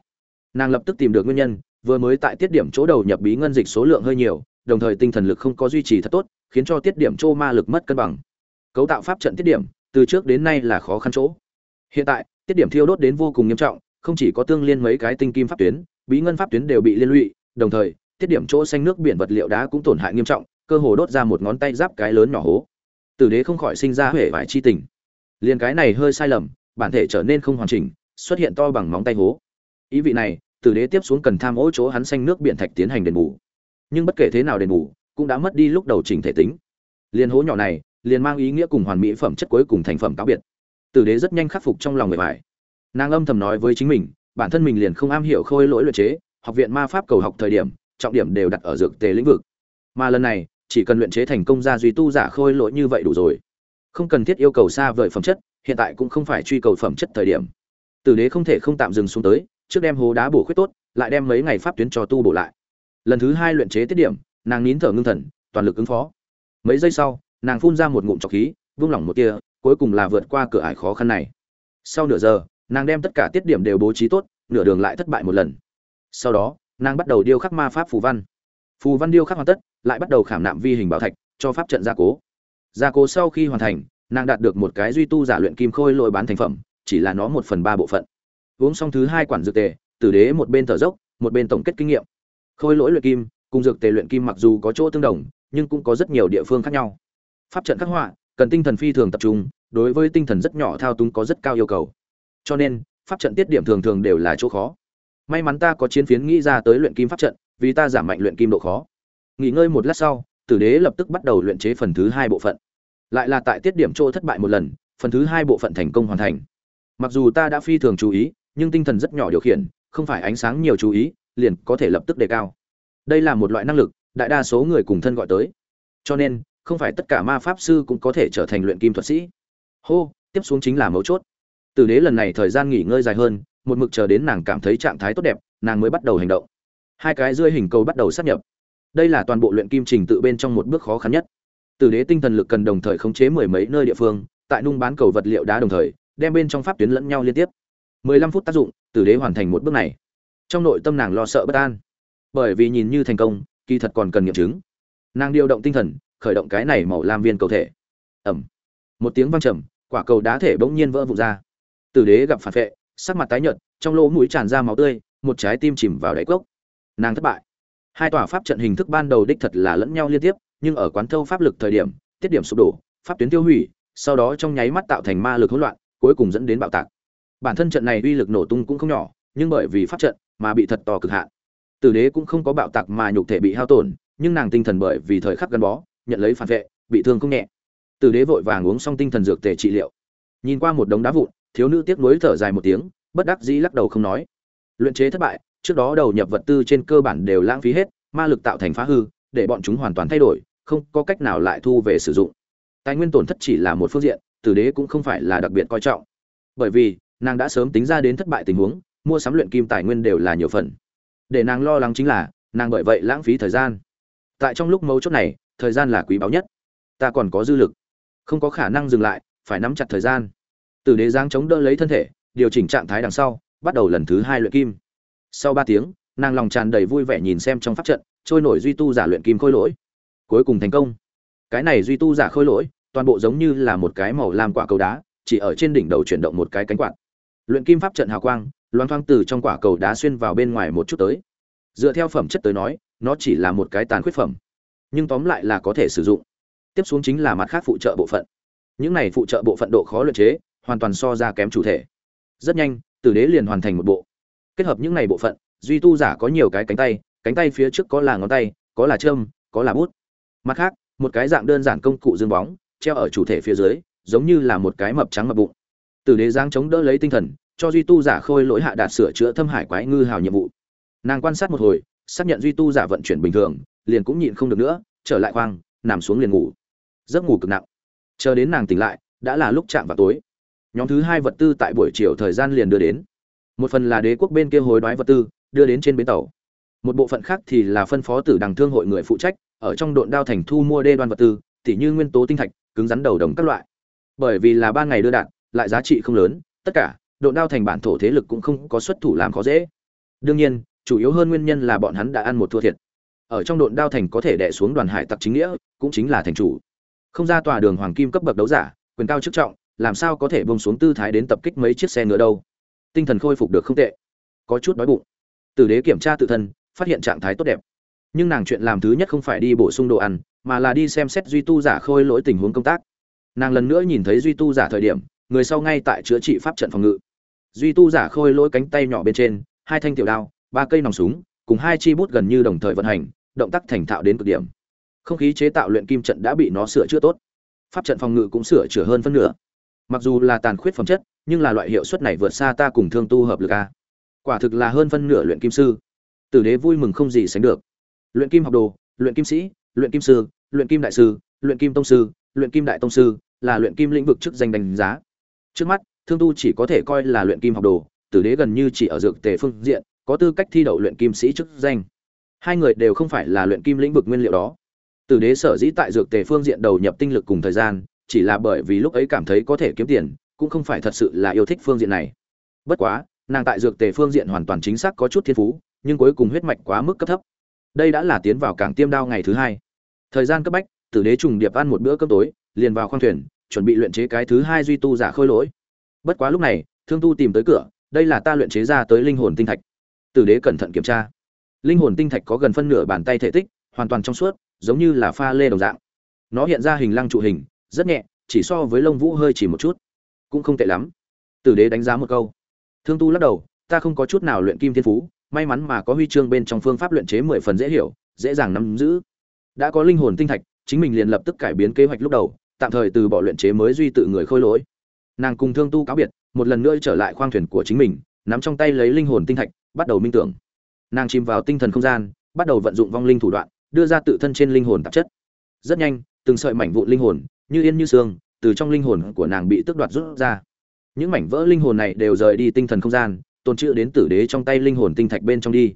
Speaker 1: Nàng lập tức tìm được nguyên nhân, vừa mới tại tiết điểm chỗ đầu nhập bí ngân dịch số lượng hơi nhiều, đồng thời tinh thần lực không có duy trì thật tốt khiến cho tiết điểm chỗ ma lực mất cân bằng. Cấu tạo pháp trận tiết điểm, từ trước đến nay là khó khăn chỗ. Hiện tại, tiết điểm thiêu đốt đến vô cùng nghiêm trọng, không chỉ có tương liên mấy cái tinh kim pháp tuyến, bí ngân pháp tuyến đều bị liên lụy, đồng thời, tiết điểm chỗ xanh nước biển vật liệu đá cũng tổn hại nghiêm trọng, cơ hồ đốt ra một ngón tay giáp cái lớn nhỏ hố. Tử đế không khỏi sinh ra huệ vải chi tình. Liền cái này hơi sai lầm, bản thể trở nên không hoàn chỉnh, xuất hiện to bằng móng tay hố. Ý vị này, tử đế tiếp xuống cần tham ô chỗ hắn xanh nước biển thạch tiến hành đền bù. Nhưng bất kể thế nào đền bù cũng đã mất đi lúc đầu chỉnh thể tính. Liền hố nhỏ này liền mang ý nghĩa cùng hoàn mỹ phẩm chất cuối cùng thành phẩm cáo biệt. Tử đế rất nhanh khắc phục trong lòng người bài, nàng âm thầm nói với chính mình bản thân mình liền không am hiểu khôi lỗi luyện chế học viện ma pháp cầu học thời điểm trọng điểm đều đặt ở dược tề lĩnh vực. Mà lần này chỉ cần luyện chế thành công ra duy tu giả khôi lỗi như vậy đủ rồi. Không cần thiết yêu cầu xa vời phẩm chất hiện tại cũng không phải truy cầu phẩm chất thời điểm. Tử đế không thể không tạm dừng xuống tới trước đem hố đá bổ khuyết tốt lại đem mấy ngày pháp tuyến cho tu bổ lại. Lần thứ hai luyện chế tiết điểm nàng nín thở ngưng thần, toàn lực ứng phó. Mấy giây sau, nàng phun ra một ngụm trọc khí, vung lỏng một tia, cuối cùng là vượt qua cửa ải khó khăn này. Sau nửa giờ, nàng đem tất cả tiết điểm đều bố trí tốt, nửa đường lại thất bại một lần. Sau đó, nàng bắt đầu điêu khắc ma pháp phù văn. Phù văn điêu khắc hoàn tất, lại bắt đầu khảm nạm vi hình bảo thạch, cho pháp trận gia cố. Gia cố sau khi hoàn thành, nàng đạt được một cái duy tu giả luyện kim khôi lội bán thành phẩm, chỉ là nó một phần ba bộ phận. Uống xong thứ hai quản dược tề, tử đế một bên thở dốc, một bên tổng kết kinh nghiệm. Khôi lỗi luyện kim cùng dược tề luyện kim mặc dù có chỗ tương đồng, nhưng cũng có rất nhiều địa phương khác nhau. Pháp trận khắc họa, cần tinh thần phi thường tập trung, đối với tinh thần rất nhỏ thao túng có rất cao yêu cầu. Cho nên, pháp trận tiết điểm thường thường đều là chỗ khó. May mắn ta có chiến phiến nghĩ ra tới luyện kim pháp trận, vì ta giảm mạnh luyện kim độ khó. Nghỉ ngơi một lát sau, tử đế lập tức bắt đầu luyện chế phần thứ hai bộ phận. Lại là tại tiết điểm chỗ thất bại một lần, phần thứ hai bộ phận thành công hoàn thành. Mặc dù ta đã phi thường chú ý, nhưng tinh thần rất nhỏ điều khiển, không phải ánh sáng nhiều chú ý, liền có thể lập tức đề cao đây là một loại năng lực, đại đa số người cùng thân gọi tới. Cho nên, không phải tất cả ma pháp sư cũng có thể trở thành luyện kim thuật sĩ. Hô, tiếp xuống chính là mấu chốt. Tử đế lần này thời gian nghỉ ngơi dài hơn, một mực chờ đến nàng cảm thấy trạng thái tốt đẹp, nàng mới bắt đầu hành động. Hai cái rơi hình cầu bắt đầu sát nhập. Đây là toàn bộ luyện kim trình tự bên trong một bước khó khăn nhất. Tử đế tinh thần lực cần đồng thời khống chế mười mấy nơi địa phương, tại nung bán cầu vật liệu đá đồng thời, đem bên trong pháp tuyến lẫn nhau liên tiếp. Mười lăm phút tác dụng, tử đế hoàn thành một bước này. Trong nội tâm nàng lo sợ bất an bởi vì nhìn như thành công, kỳ thật còn cần nghiệm chứng. Nàng điều động tinh thần, khởi động cái này màu lam viên cầu thể. Ẩm. Một tiếng vang trầm, quả cầu đá thể bỗng nhiên vỡ vụn ra. Tử đế gặp phản vệ, sắc mặt tái nhợt, trong lỗ mũi tràn ra máu tươi, một trái tim chìm vào đáy cốc. Nàng thất bại. Hai tòa pháp trận hình thức ban đầu đích thật là lẫn nhau liên tiếp, nhưng ở quán thâu pháp lực thời điểm, tiết điểm sụp đổ, pháp tuyến tiêu hủy, sau đó trong nháy mắt tạo thành ma lực hỗn loạn, cuối cùng dẫn đến bạo tạc. Bản thân trận này uy lực nổ tung cũng không nhỏ, nhưng bởi vì pháp trận mà bị thật to cực hạn tử đế cũng không có bạo tạc mà nhục thể bị hao tổn, nhưng nàng tinh thần bởi vì thời khắc gắn bó, nhận lấy phản vệ, bị thương không nhẹ. Tử đế vội vàng uống xong tinh thần dược tề trị liệu. Nhìn qua một đống đá vụn, thiếu nữ tiếc nuối thở dài một tiếng, bất đắc dĩ lắc đầu không nói. Luyện chế thất bại, trước đó đầu nhập vật tư trên cơ bản đều lãng phí hết, ma lực tạo thành phá hư, để bọn chúng hoàn toàn thay đổi, không có cách nào lại thu về sử dụng. Tài nguyên tổn thất chỉ là một phương diện, tử đế cũng không phải là đặc biệt coi trọng. Bởi vì, nàng đã sớm tính ra đến thất bại tình huống, mua sắm luyện kim tài nguyên đều là nhiều phần để nàng lo lắng chính là, nàng bởi vậy lãng phí thời gian. Tại trong lúc mấu chốt này, thời gian là quý báu nhất. Ta còn có dư lực. Không có khả năng dừng lại, phải nắm chặt thời gian. Tử đế giang chống đỡ lấy thân thể, điều chỉnh trạng thái đằng sau, bắt đầu lần thứ hai luyện kim. Sau ba tiếng, nàng lòng tràn đầy vui vẻ nhìn xem trong pháp trận, trôi nổi duy tu giả luyện kim khôi lỗi. Cuối cùng thành công. Cái này duy tu giả khôi lỗi, toàn bộ giống như là một cái màu lam quả cầu đá, chỉ ở trên đỉnh đầu chuyển động một cái cánh quạt luyện kim pháp trận hào quang loan thoang từ trong quả cầu đá xuyên vào bên ngoài một chút tới. Dựa theo phẩm chất tới nói, nó chỉ là một cái tàn khuyết phẩm, nhưng tóm lại là có thể sử dụng. Tiếp xuống chính là mặt khác phụ trợ bộ phận. Những này phụ trợ bộ phận độ khó luyện chế, hoàn toàn so ra kém chủ thể. Rất nhanh, tử đế liền hoàn thành một bộ. Kết hợp những này bộ phận, duy tu giả có nhiều cái cánh tay cánh tay phía trước có là ngón tay, có là châm, có là bút. Mặt khác, một cái dạng đơn giản công cụ dương bóng, treo ở chủ thể phía dưới, giống như là một cái mập trắng mập bụng tử đế giang chống đỡ lấy tinh thần, cho duy tu giả khôi lỗi hạ đạt sửa chữa thâm hải quái ngư hào nhiệm vụ. Nàng quan sát một hồi, xác nhận duy tu giả vận chuyển bình thường, liền cũng nhịn không được nữa, trở lại khoang, nằm xuống liền ngủ. Giấc ngủ cực nặng. Chờ đến nàng tỉnh lại, đã là lúc chạm vào tối. Nhóm thứ hai vật tư tại buổi chiều thời gian liền đưa đến. Một phần là đế quốc bên kia hối đoái vật tư, đưa đến trên bến tàu. Một bộ phận khác thì là phân phó tử đằng thương hội người phụ trách, ở trong độn đao thành thu mua đê đoan vật tư, tỉ như nguyên tố tinh thạch, cứng rắn đầu đồng các loại. Bởi vì là ba ngày đưa đạn lại giá trị không lớn, tất cả, độ đao thành bản thổ thế lực cũng không có xuất thủ làm khó dễ. Đương nhiên, chủ yếu hơn nguyên nhân là bọn hắn đã ăn một thua thiệt. Ở trong độn đao thành có thể đè xuống đoàn hải tặc chính nghĩa, cũng chính là thành chủ. Không ra tòa đường hoàng kim cấp bậc đấu giả, quyền cao chức trọng, làm sao có thể bông xuống tư thái đến tập kích mấy chiếc xe nữa đâu? Tinh thần khôi phục được không tệ. Có chút đói bụng. Tử đế kiểm tra tự thân, phát hiện trạng thái tốt đẹp. Nhưng nàng chuyện làm thứ nhất không phải đi bổ sung đồ ăn, mà là đi xem xét duy tu giả khôi lỗi tình huống công tác. Nàng lần nữa nhìn thấy duy tu giả thời điểm người sau ngay tại chữa trị pháp trận phòng ngự. Duy tu giả khôi lỗi cánh tay nhỏ bên trên, hai thanh tiểu đao, ba cây nòng súng, cùng hai chi bút gần như đồng thời vận hành, động tác thành thạo đến cực điểm. Không khí chế tạo luyện kim trận đã bị nó sửa chữa tốt. Pháp trận phòng ngự cũng sửa chữa hơn phân nửa. Mặc dù là tàn khuyết phẩm chất, nhưng là loại hiệu suất này vượt xa ta cùng thương tu hợp lực a. Quả thực là hơn phân nửa luyện kim sư. Tử đế vui mừng không gì sánh được. Luyện kim học đồ, luyện kim sĩ, luyện kim sư, luyện kim đại sư, luyện kim tông sư, luyện kim đại tông sư là luyện kim lĩnh vực chức danh đánh giá trước mắt, thương tu chỉ có thể coi là luyện kim học đồ, tử đế gần như chỉ ở dược tề phương diện, có tư cách thi đậu luyện kim sĩ chức danh. Hai người đều không phải là luyện kim lĩnh vực nguyên liệu đó. Tử đế sở dĩ tại dược tề phương diện đầu nhập tinh lực cùng thời gian, chỉ là bởi vì lúc ấy cảm thấy có thể kiếm tiền, cũng không phải thật sự là yêu thích phương diện này. Bất quá, nàng tại dược tề phương diện hoàn toàn chính xác có chút thiên phú, nhưng cuối cùng huyết mạch quá mức cấp thấp. Đây đã là tiến vào cảng tiêm đao ngày thứ hai. Thời gian cấp bách, tử đế trùng điệp ăn một bữa cơm tối, liền vào khoang thuyền chuẩn bị luyện chế cái thứ hai duy tu giả khôi lỗi. Bất quá lúc này, thương tu tìm tới cửa, đây là ta luyện chế ra tới linh hồn tinh thạch. Tử đế cẩn thận kiểm tra. Linh hồn tinh thạch có gần phân nửa bàn tay thể tích, hoàn toàn trong suốt, giống như là pha lê đồng dạng. Nó hiện ra hình lăng trụ hình, rất nhẹ, chỉ so với lông vũ hơi chỉ một chút. Cũng không tệ lắm. Tử đế đánh giá một câu. Thương tu lắc đầu, ta không có chút nào luyện kim thiên phú, may mắn mà có huy chương bên trong phương pháp luyện chế mười phần dễ hiểu, dễ dàng nắm giữ. Đã có linh hồn tinh thạch, chính mình liền lập tức cải biến kế hoạch lúc đầu tạm thời từ bỏ luyện chế mới duy tự người khôi lỗi. Nàng cùng thương tu cáo biệt, một lần nữa trở lại khoang thuyền của chính mình, nắm trong tay lấy linh hồn tinh thạch, bắt đầu minh tưởng. Nàng chìm vào tinh thần không gian, bắt đầu vận dụng vong linh thủ đoạn, đưa ra tự thân trên linh hồn tạp chất. Rất nhanh, từng sợi mảnh vụn linh hồn, như yên như xương từ trong linh hồn của nàng bị tước đoạt rút ra. Những mảnh vỡ linh hồn này đều rời đi tinh thần không gian, tồn trữ đến tử đế trong tay linh hồn tinh thạch bên trong đi.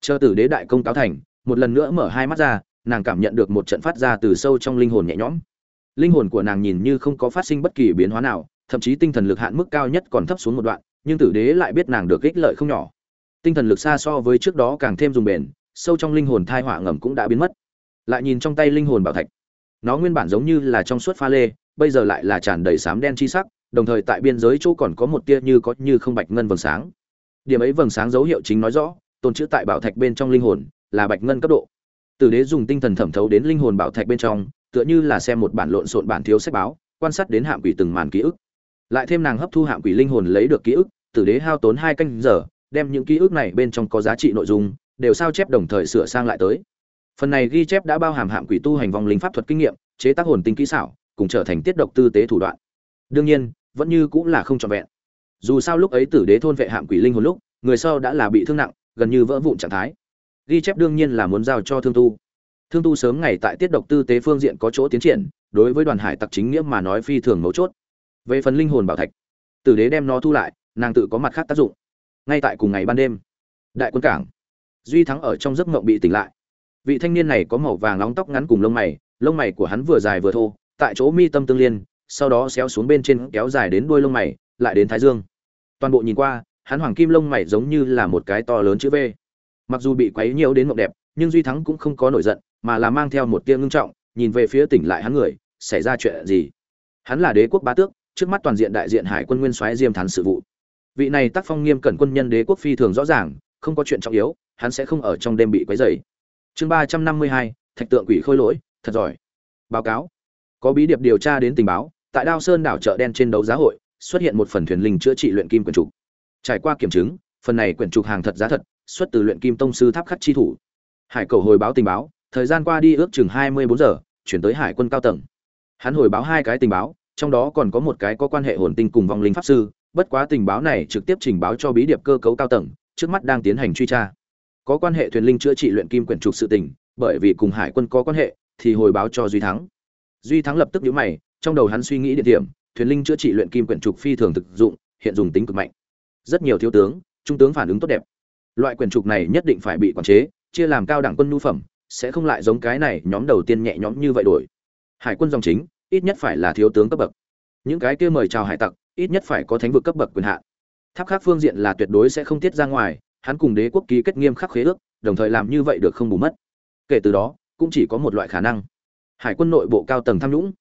Speaker 1: Chờ tử đế đại công cáo thành, một lần nữa mở hai mắt ra, nàng cảm nhận được một trận phát ra từ sâu trong linh hồn nhẹ nhõm linh hồn của nàng nhìn như không có phát sinh bất kỳ biến hóa nào, thậm chí tinh thần lực hạn mức cao nhất còn thấp xuống một đoạn, nhưng tử đế lại biết nàng được ích lợi không nhỏ. Tinh thần lực xa so với trước đó càng thêm dùng bền, sâu trong linh hồn thai họa ngầm cũng đã biến mất. Lại nhìn trong tay linh hồn bảo thạch, nó nguyên bản giống như là trong suốt pha lê, bây giờ lại là tràn đầy sám đen chi sắc, đồng thời tại biên giới chỗ còn có một tia như có như không bạch ngân vầng sáng. Điểm ấy vầng sáng dấu hiệu chính nói rõ, tồn chữ tại bảo thạch bên trong linh hồn là bạch ngân cấp độ. Tử đế dùng tinh thần thẩm thấu đến linh hồn bảo thạch bên trong tựa như là xem một bản lộn xộn bản thiếu sách báo, quan sát đến hạm quỷ từng màn ký ức. Lại thêm nàng hấp thu hạm quỷ linh hồn lấy được ký ức, tử đế hao tốn hai canh giờ, đem những ký ức này bên trong có giá trị nội dung, đều sao chép đồng thời sửa sang lại tới. Phần này ghi chép đã bao hàm hạm quỷ tu hành vong linh pháp thuật kinh nghiệm, chế tác hồn tinh kỹ xảo, cùng trở thành tiết độc tư tế thủ đoạn. Đương nhiên, vẫn như cũng là không trọn vẹn. Dù sao lúc ấy tử đế thôn vệ hạm quỷ linh hồn lúc, người sau đã là bị thương nặng, gần như vỡ vụn trạng thái. Ghi chép đương nhiên là muốn giao cho thương tu thương tu sớm ngày tại tiết độc tư tế phương diện có chỗ tiến triển, đối với đoàn hải tặc chính nghĩa mà nói phi thường mấu chốt. Về phần linh hồn bảo thạch, tử đế đem nó thu lại, nàng tự có mặt khác tác dụng. Ngay tại cùng ngày ban đêm, đại quân cảng, duy thắng ở trong giấc mộng bị tỉnh lại. Vị thanh niên này có màu vàng nóng tóc ngắn cùng lông mày lông mày của hắn vừa dài vừa thô, tại chỗ mi tâm tương liên, sau đó xéo xuống bên trên kéo dài đến đuôi lông mày, lại đến thái dương. Toàn bộ nhìn qua, hắn hoàng kim lông mày giống như là một cái to lớn chữ v. Mặc dù bị quấy nhiễu đến mộng đẹp, nhưng duy thắng cũng không có nổi giận mà là mang theo một tia ngưng trọng, nhìn về phía tỉnh lại hắn người, xảy ra chuyện gì? Hắn là đế quốc bá tước, trước mắt toàn diện đại diện hải quân nguyên soái diêm Thán sự vụ. Vị này tác phong nghiêm cẩn quân nhân đế quốc phi thường rõ ràng, không có chuyện trọng yếu, hắn sẽ không ở trong đêm bị quấy rầy. Chương ba trăm năm mươi hai, thạch tượng quỷ khôi lỗi, thật giỏi. Báo cáo. Có bí điệp điều tra đến tình báo, tại đao sơn đảo chợ đen trên đấu giá hội, xuất hiện một phần thuyền linh chữa trị luyện kim quyển trục. Trải qua kiểm chứng, phần này quyển trục hàng thật giá thật, xuất từ luyện kim tông sư tháp khắc chi thủ. Hải cầu hồi báo tình báo thời gian qua đi ước chừng hai mươi bốn giờ, chuyển tới hải quân cao tầng. Hắn hồi báo hai cái tình báo, trong đó còn có một cái có quan hệ hồn tinh cùng vong linh pháp sư, bất quá tình báo này trực tiếp trình báo cho bí điệp cơ cấu cao tầng, trước mắt đang tiến hành truy tra. Có quan hệ thuyền linh chữa trị luyện kim quyển trục sự tình, bởi vì cùng hải quân có quan hệ, thì hồi báo cho duy thắng. Duy thắng lập tức nhíu mày, trong đầu hắn suy nghĩ địa điểm, thuyền linh chữa trị luyện kim quyển trục phi thường thực dụng, hiện dùng tính cực mạnh. Rất nhiều thiếu tướng, trung tướng phản ứng tốt đẹp. Loại quyển trục này nhất định phải bị quản chế, chia làm cao đẳng quân nhu phẩm sẽ không lại giống cái này nhóm đầu tiên nhẹ nhõm như vậy đổi. Hải quân dòng chính, ít nhất phải là thiếu tướng cấp bậc. Những cái kia mời chào hải tặc, ít nhất phải có thánh vực cấp bậc quyền hạn. Tháp khác phương diện là tuyệt đối sẽ không tiết ra ngoài, hắn cùng đế quốc ký kết nghiêm khắc khế ước, đồng thời làm như vậy được không bù mất. Kể từ đó, cũng chỉ có một loại khả năng. Hải quân nội bộ cao tầng tham nhũng.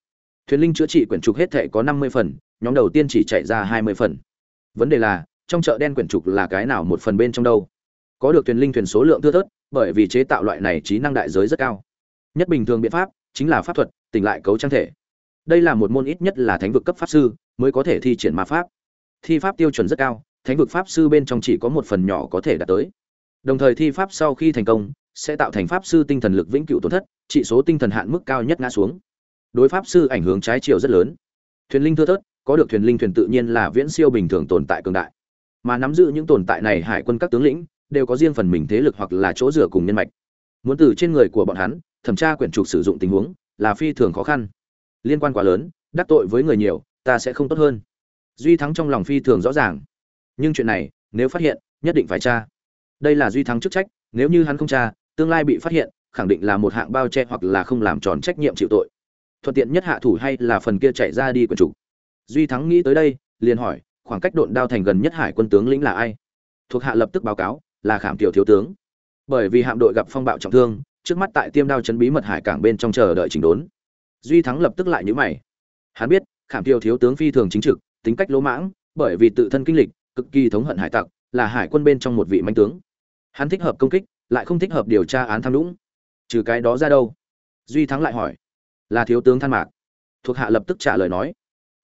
Speaker 1: Thuyền linh chữa trị quyển trục hết thể có năm mươi phần, nhóm đầu tiên chỉ chạy ra hai mươi phần. Vấn đề là, trong chợ đen quyển trục là cái nào một phần bên trong đâu? Có được thuyền linh thuyền số lượng thưa thớt bởi vì chế tạo loại này trí năng đại giới rất cao. Nhất bình thường biện pháp chính là pháp thuật, tỉnh lại cấu trang thể. Đây là một môn ít nhất là thánh vực cấp pháp sư mới có thể thi triển ma pháp. Thi pháp tiêu chuẩn rất cao, thánh vực pháp sư bên trong chỉ có một phần nhỏ có thể đạt tới. Đồng thời thi pháp sau khi thành công, sẽ tạo thành pháp sư tinh thần lực vĩnh cửu tổn thất, trị số tinh thần hạn mức cao nhất ngã xuống. Đối pháp sư ảnh hưởng trái chiều rất lớn. Thuyền linh thưa thớt, có được thuyền linh thuyền tự nhiên là viễn siêu bình thường tồn tại cường đại. Mà nắm giữ những tồn tại này hải quân các tướng lĩnh đều có riêng phần mình thế lực hoặc là chỗ dựa cùng nhân mạch. Muốn từ trên người của bọn hắn, thẩm tra quyển trục sử dụng tình huống, là phi thường khó khăn. Liên quan quá lớn, đắc tội với người nhiều, ta sẽ không tốt hơn. Duy thắng trong lòng phi thường rõ ràng. Nhưng chuyện này, nếu phát hiện, nhất định phải tra. Đây là duy thắng chức trách, nếu như hắn không tra, tương lai bị phát hiện, khẳng định là một hạng bao che hoặc là không làm tròn trách nhiệm chịu tội. Thuận tiện nhất hạ thủ hay là phần kia chạy ra đi quyển chủ duy thắng nghĩ tới đây, liền hỏi, khoảng cách độn đao thành gần nhất hải quân tướng lĩnh là ai? Thuộc hạ lập tức báo cáo là khảm tiểu thiếu tướng. Bởi vì hạm đội gặp phong bạo trọng thương, trước mắt tại tiêm đao chấn bí mật hải cảng bên trong chờ đợi chỉnh đốn. Duy thắng lập tức lại nhíu mày. Hắn biết, khảm tiêu thiếu tướng phi thường chính trực, tính cách lỗ mãng, bởi vì tự thân kinh lịch, cực kỳ thống hận hải tặc, là hải quân bên trong một vị manh tướng. Hắn thích hợp công kích, lại không thích hợp điều tra án tham nhũng. Trừ cái đó ra đâu? Duy thắng lại hỏi. Là thiếu tướng than mạc. Thuộc hạ lập tức trả lời nói.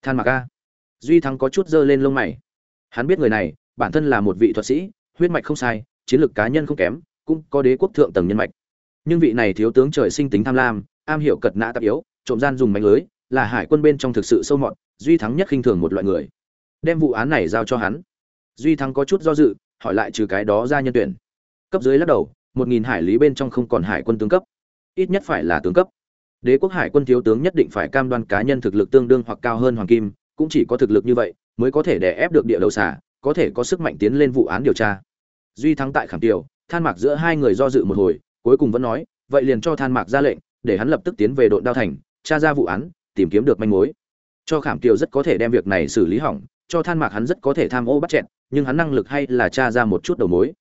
Speaker 1: Than mạc a. Duy thắng có chút dơ lên lông mày. Hắn biết người này, bản thân là một vị thuật sĩ huyết mạch không sai, chiến lược cá nhân không kém, cũng có đế quốc thượng tầng nhân mạch. Nhưng vị này thiếu tướng trời sinh tính tham lam, am hiểu cật nã tạp yếu, trộm gian dùng mánh lưới, là hải quân bên trong thực sự sâu mọt, duy thắng nhất khinh thường một loại người. Đem vụ án này giao cho hắn. Duy thắng có chút do dự, hỏi lại trừ cái đó ra nhân tuyển. Cấp dưới lắc đầu, một nghìn hải lý bên trong không còn hải quân tướng cấp. Ít nhất phải là tướng cấp. Đế quốc hải quân thiếu tướng nhất định phải cam đoan cá nhân thực lực tương đương hoặc cao hơn hoàng kim, cũng chỉ có thực lực như vậy, mới có thể đè ép được địa đầu xả có thể có sức mạnh tiến lên vụ án điều tra. Duy thắng tại khảm tiều than mạc giữa hai người do dự một hồi, cuối cùng vẫn nói, vậy liền cho than mạc ra lệnh, để hắn lập tức tiến về đội đao thành, tra ra vụ án, tìm kiếm được manh mối. Cho khảm tiều rất có thể đem việc này xử lý hỏng, cho than mạc hắn rất có thể tham ô bắt chẹn, nhưng hắn năng lực hay là tra ra một chút đầu mối.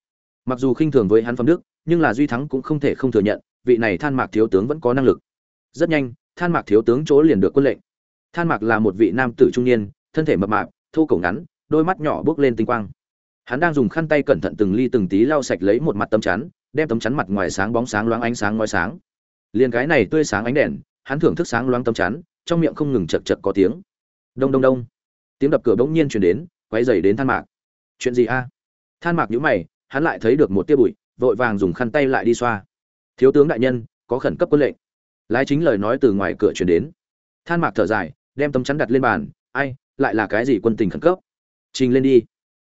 Speaker 1: Mặc dù khinh thường với hắn phẩm đức, nhưng là duy thắng cũng không thể không thừa nhận, vị này than mạc thiếu tướng vẫn có năng lực. Rất nhanh, than mạc thiếu tướng chỗ liền được quân lệnh. Than mạc là một vị nam tử trung niên, thân thể mập mạp, thô cổ ngắn đôi mắt nhỏ bước lên tinh quang. Hắn đang dùng khăn tay cẩn thận từng ly từng tí lau sạch lấy một mặt tấm chắn, đem tấm chắn mặt ngoài sáng bóng sáng loáng ánh sáng ngói sáng. Liền cái này tươi sáng ánh đèn, hắn thưởng thức sáng loáng tấm chắn, trong miệng không ngừng chật chật có tiếng. Đông đông đông. Tiếng đập cửa bỗng nhiên chuyển đến quay dày đến than mạc. Chuyện gì a? Than mạc nhíu mày, hắn lại thấy được một tia bụi, vội vàng dùng khăn tay lại đi xoa. Thiếu tướng đại nhân, có khẩn cấp quân lệnh. Lái chính lời nói từ ngoài cửa chuyển đến. Than mạc thở dài, đem tấm chắn đặt lên bàn. Ai, lại là cái gì quân tình khẩn cấp? Trình lên đi.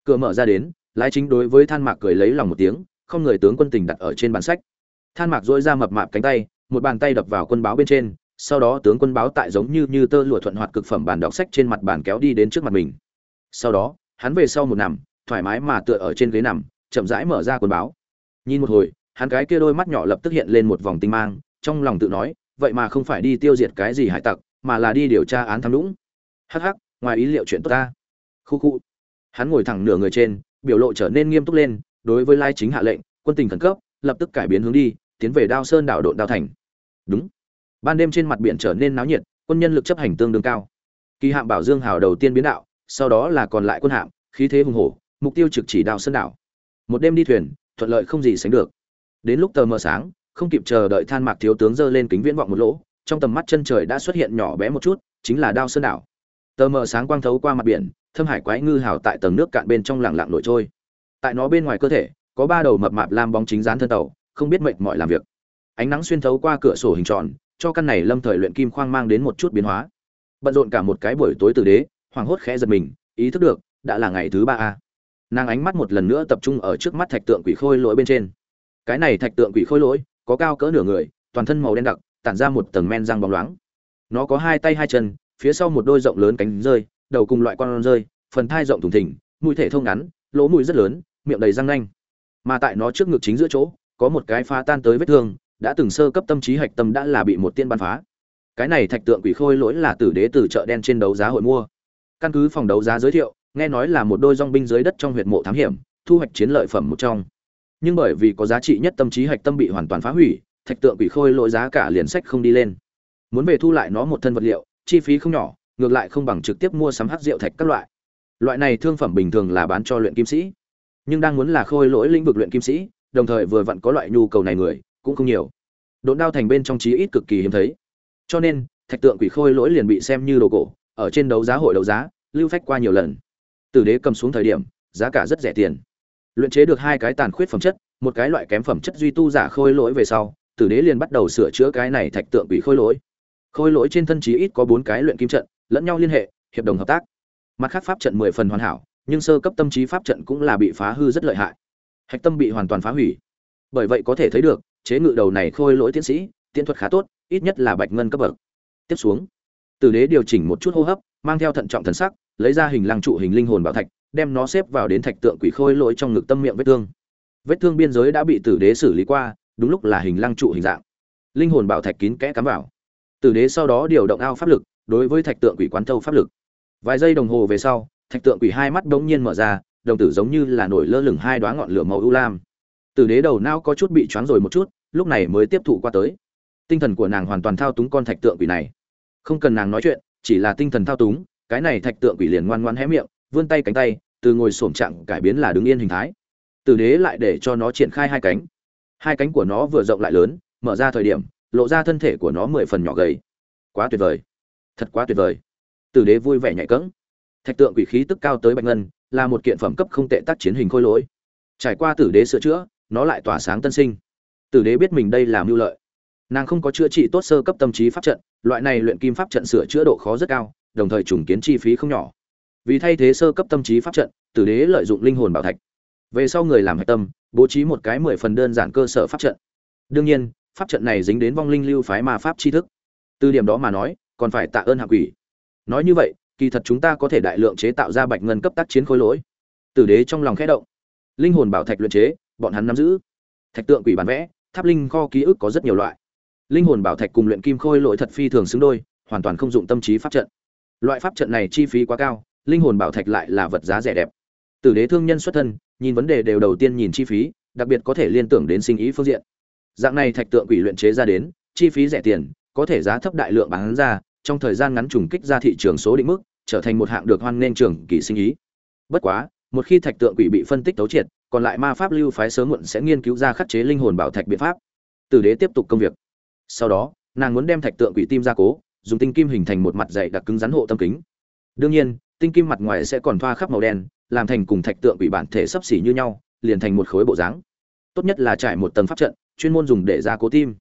Speaker 1: Cửa mở ra đến, lái chính đối với than mạc cười lấy lòng một tiếng, không người tướng quân tình đặt ở trên bản sách. Than mạc dỗi ra mập mạp cánh tay, một bàn tay đập vào quân báo bên trên, sau đó tướng quân báo tại giống như như tơ lụa thuận hoạt cực phẩm bàn đọc sách trên mặt bàn kéo đi đến trước mặt mình. Sau đó, hắn về sau một nằm, thoải mái mà tựa ở trên ghế nằm, chậm rãi mở ra quân báo. Nhìn một hồi, hắn cái kia đôi mắt nhỏ lập tức hiện lên một vòng tinh mang, trong lòng tự nói, vậy mà không phải đi tiêu diệt cái gì hải tặc, mà là đi điều tra án tham nhũng. Hắc hắc, ngoài ý liệu chuyện tốt ta. Khu khu hắn ngồi thẳng nửa người trên, biểu lộ trở nên nghiêm túc lên, đối với lai chính hạ lệnh, quân tình khẩn cấp, lập tức cải biến hướng đi, tiến về đao sơn đảo độn đao thành. Đúng. Ban đêm trên mặt biển trở nên náo nhiệt, quân nhân lực chấp hành tương đương cao. Kỳ hạm bảo dương hào đầu tiên biến đạo, sau đó là còn lại quân hạm, khí thế hùng hổ, mục tiêu trực chỉ đao sơn đảo. Một đêm đi thuyền, thuận lợi không gì sánh được. Đến lúc tờ mờ sáng, không kịp chờ đợi than mạc thiếu tướng giơ lên kính viễn vọng một lỗ, trong tầm mắt chân trời đã xuất hiện nhỏ bé một chút, chính là đao sơn đảo. Tờ mờ sáng quang thấu qua mặt biển thâm hải quái ngư hào tại tầng nước cạn bên trong lặng lặng nổi trôi. Tại nó bên ngoài cơ thể, có ba đầu mập mạp lam bóng chính dán thân tàu, không biết mệnh mọi làm việc. Ánh nắng xuyên thấu qua cửa sổ hình tròn, cho căn này lâm thời luyện kim khoang mang đến một chút biến hóa. Bận rộn cả một cái buổi tối từ đế hoàng hốt khẽ giật mình, ý thức được, đã là ngày thứ ba a. Nàng ánh mắt một lần nữa tập trung ở trước mắt thạch tượng quỷ khôi lỗi bên trên. Cái này thạch tượng quỷ khôi lỗi, có cao cỡ nửa người, toàn thân màu đen đặc, tản ra một tầng men răng bóng loáng. Nó có hai tay hai chân, phía sau một đôi rộng lớn cánh rơi đầu cùng loại con rơi, phần thai rộng thùng thình, mũi thể thông ngắn, lỗ mũi rất lớn, miệng đầy răng nanh. Mà tại nó trước ngực chính giữa chỗ, có một cái phá tan tới vết thương, đã từng sơ cấp tâm trí hạch tâm đã là bị một tiên bắn phá. Cái này thạch tượng quỷ khôi lỗi là tử đế từ chợ đen trên đấu giá hội mua. Căn cứ phòng đấu giá giới thiệu, nghe nói là một đôi dong binh dưới đất trong huyệt mộ thám hiểm, thu hoạch chiến lợi phẩm một trong. Nhưng bởi vì có giá trị nhất tâm trí hạch tâm bị hoàn toàn phá hủy, thạch tượng quỷ khôi lỗi giá cả liền sách không đi lên. Muốn về thu lại nó một thân vật liệu, chi phí không nhỏ ngược lại không bằng trực tiếp mua sắm hắc rượu thạch các loại. Loại này thương phẩm bình thường là bán cho luyện kim sĩ, nhưng đang muốn là khôi lỗi lĩnh vực luyện kim sĩ, đồng thời vừa vặn có loại nhu cầu này người, cũng không nhiều. Đốn đao thành bên trong chí ít cực kỳ hiếm thấy. Cho nên, thạch tượng quỷ khôi lỗi liền bị xem như đồ cổ, ở trên đấu giá hội đấu giá, lưu phách qua nhiều lần. Tử đế cầm xuống thời điểm, giá cả rất rẻ tiền. Luyện chế được hai cái tàn khuyết phẩm chất, một cái loại kém phẩm chất duy tu giả khôi lỗi về sau, tử đế liền bắt đầu sửa chữa cái này thạch tượng quỷ khôi lỗi. Khôi lỗi trên thân chí ít có bốn cái luyện kim trận lẫn nhau liên hệ, hiệp đồng hợp tác. Mặt khác pháp trận mười phần hoàn hảo, nhưng sơ cấp tâm trí pháp trận cũng là bị phá hư rất lợi hại. Hạch tâm bị hoàn toàn phá hủy. Bởi vậy có thể thấy được, chế ngự đầu này khôi lỗi tiến sĩ, tiến thuật khá tốt, ít nhất là bạch ngân cấp bậc. Tiếp xuống, tử đế điều chỉnh một chút hô hấp, mang theo thận trọng thần sắc, lấy ra hình lăng trụ hình linh hồn bảo thạch, đem nó xếp vào đến thạch tượng quỷ khôi lỗi trong ngực tâm miệng vết thương. Vết thương biên giới đã bị tử đế xử lý qua, đúng lúc là hình lăng trụ hình dạng. Linh hồn bảo thạch kín kẽ cắm vào. Tử đế sau đó điều động ao pháp lực đối với thạch tượng quỷ quán thâu pháp lực. Vài giây đồng hồ về sau, thạch tượng quỷ hai mắt bỗng nhiên mở ra, đồng tử giống như là nổi lơ lửng hai đoá ngọn lửa màu ưu lam. Từ đế đầu não có chút bị choáng rồi một chút, lúc này mới tiếp thụ qua tới. Tinh thần của nàng hoàn toàn thao túng con thạch tượng quỷ này. Không cần nàng nói chuyện, chỉ là tinh thần thao túng, cái này thạch tượng quỷ liền ngoan ngoan hé miệng, vươn tay cánh tay, từ ngồi xổm trạng cải biến là đứng yên hình thái. Từ đế lại để cho nó triển khai hai cánh. Hai cánh của nó vừa rộng lại lớn, mở ra thời điểm, lộ ra thân thể của nó mười phần nhỏ gầy. Quá tuyệt vời thật quá tuyệt vời. Tử đế vui vẻ nhạy cẫng. Thạch tượng quỷ khí tức cao tới bạch ngân, là một kiện phẩm cấp không tệ tác chiến hình khôi lỗi. Trải qua tử đế sửa chữa, nó lại tỏa sáng tân sinh. Tử đế biết mình đây là mưu lợi. Nàng không có chữa trị tốt sơ cấp tâm trí pháp trận, loại này luyện kim pháp trận sửa chữa độ khó rất cao, đồng thời trùng kiến chi phí không nhỏ. Vì thay thế sơ cấp tâm trí pháp trận, tử đế lợi dụng linh hồn bảo thạch. Về sau người làm hạch tâm, bố trí một cái mười phần đơn giản cơ sở pháp trận. Đương nhiên, pháp trận này dính đến vong linh lưu phái ma pháp tri thức. Từ điểm đó mà nói còn phải tạ ơn hạ quỷ. Nói như vậy, kỳ thật chúng ta có thể đại lượng chế tạo ra bạch ngân cấp tác chiến khối lỗi. Tử đế trong lòng khẽ động. Linh hồn bảo thạch luyện chế, bọn hắn nắm giữ. Thạch tượng quỷ bản vẽ, tháp linh kho ký ức có rất nhiều loại. Linh hồn bảo thạch cùng luyện kim khôi lỗi thật phi thường xứng đôi, hoàn toàn không dụng tâm trí pháp trận. Loại pháp trận này chi phí quá cao, linh hồn bảo thạch lại là vật giá rẻ đẹp. Tử đế thương nhân xuất thân, nhìn vấn đề đều đầu tiên nhìn chi phí, đặc biệt có thể liên tưởng đến sinh ý phương diện. Dạng này thạch tượng quỷ luyện chế ra đến, chi phí rẻ tiền, có thể giá thấp đại lượng bán ra trong thời gian ngắn trùng kích ra thị trường số định mức, trở thành một hạng được hoan nên trường kỳ sinh ý. Bất quá, một khi thạch tượng quỷ bị phân tích tấu triệt, còn lại ma pháp lưu phái sớm muộn sẽ nghiên cứu ra khắc chế linh hồn bảo thạch biện pháp. Tử đế tiếp tục công việc. Sau đó, nàng muốn đem thạch tượng quỷ tim ra cố, dùng tinh kim hình thành một mặt dày đặc cứng rắn hộ tâm kính. Đương nhiên, tinh kim mặt ngoài sẽ còn thoa khắp màu đen, làm thành cùng thạch tượng quỷ bản thể sấp xỉ như nhau, liền thành một khối bộ dáng. Tốt nhất là trải một tầng pháp trận, chuyên môn dùng để ra cố tim.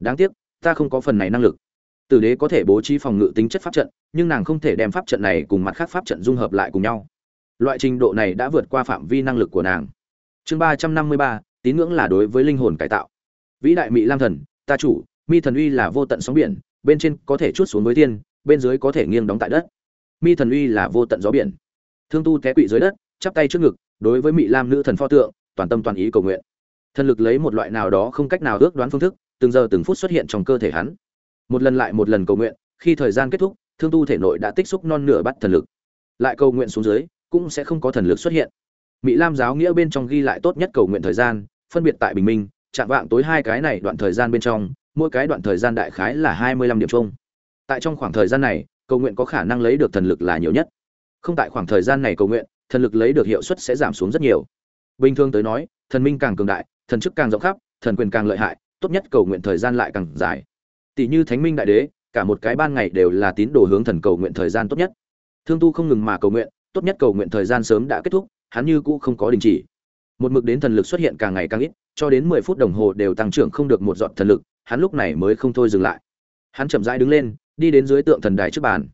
Speaker 1: Đáng tiếc, ta không có phần này năng lực tử đế có thể bố trí phòng ngự tính chất pháp trận, nhưng nàng không thể đem pháp trận này cùng mặt khác pháp trận dung hợp lại cùng nhau. Loại trình độ này đã vượt qua phạm vi năng lực của nàng. Chương ba trăm năm mươi ba, tín ngưỡng là đối với linh hồn cải tạo. Vĩ đại mỹ lam thần, ta chủ, mi thần uy là vô tận sóng biển, bên trên có thể chút xuống với thiên, bên dưới có thể nghiêng đóng tại đất. Mi thần uy là vô tận gió biển. Thương tu té quỵ dưới đất, chắp tay trước ngực, đối với mỹ lam nữ thần pho tượng, toàn tâm toàn ý cầu nguyện. Thần lực lấy một loại nào đó không cách nào ước đoán phương thức, từng giờ từng phút xuất hiện trong cơ thể hắn một lần lại một lần cầu nguyện, khi thời gian kết thúc, thương tu thể nội đã tích xúc non nửa bắt thần lực. Lại cầu nguyện xuống dưới, cũng sẽ không có thần lực xuất hiện. Mỹ lam giáo nghĩa bên trong ghi lại tốt nhất cầu nguyện thời gian, phân biệt tại bình minh chạm vạng tối hai cái này đoạn thời gian bên trong, mỗi cái đoạn thời gian đại khái là hai mươi lăm điểm chung. Tại trong khoảng thời gian này, cầu nguyện có khả năng lấy được thần lực là nhiều nhất. Không tại khoảng thời gian này cầu nguyện, thần lực lấy được hiệu suất sẽ giảm xuống rất nhiều. Bình thường tới nói, thần minh càng cường đại, thần chức càng rộng khắp, thần quyền càng lợi hại, tốt nhất cầu nguyện thời gian lại càng dài tỷ như thánh minh đại đế, cả một cái ban ngày đều là tín đồ hướng thần cầu nguyện thời gian tốt nhất. Thương tu không ngừng mà cầu nguyện, tốt nhất cầu nguyện thời gian sớm đã kết thúc, hắn như cũ không có đình chỉ. Một mực đến thần lực xuất hiện càng ngày càng ít, cho đến mười phút đồng hồ đều tăng trưởng không được một giọt thần lực, hắn lúc này mới không thôi dừng lại. Hắn chậm rãi đứng lên, đi đến dưới tượng thần đài trước bàn.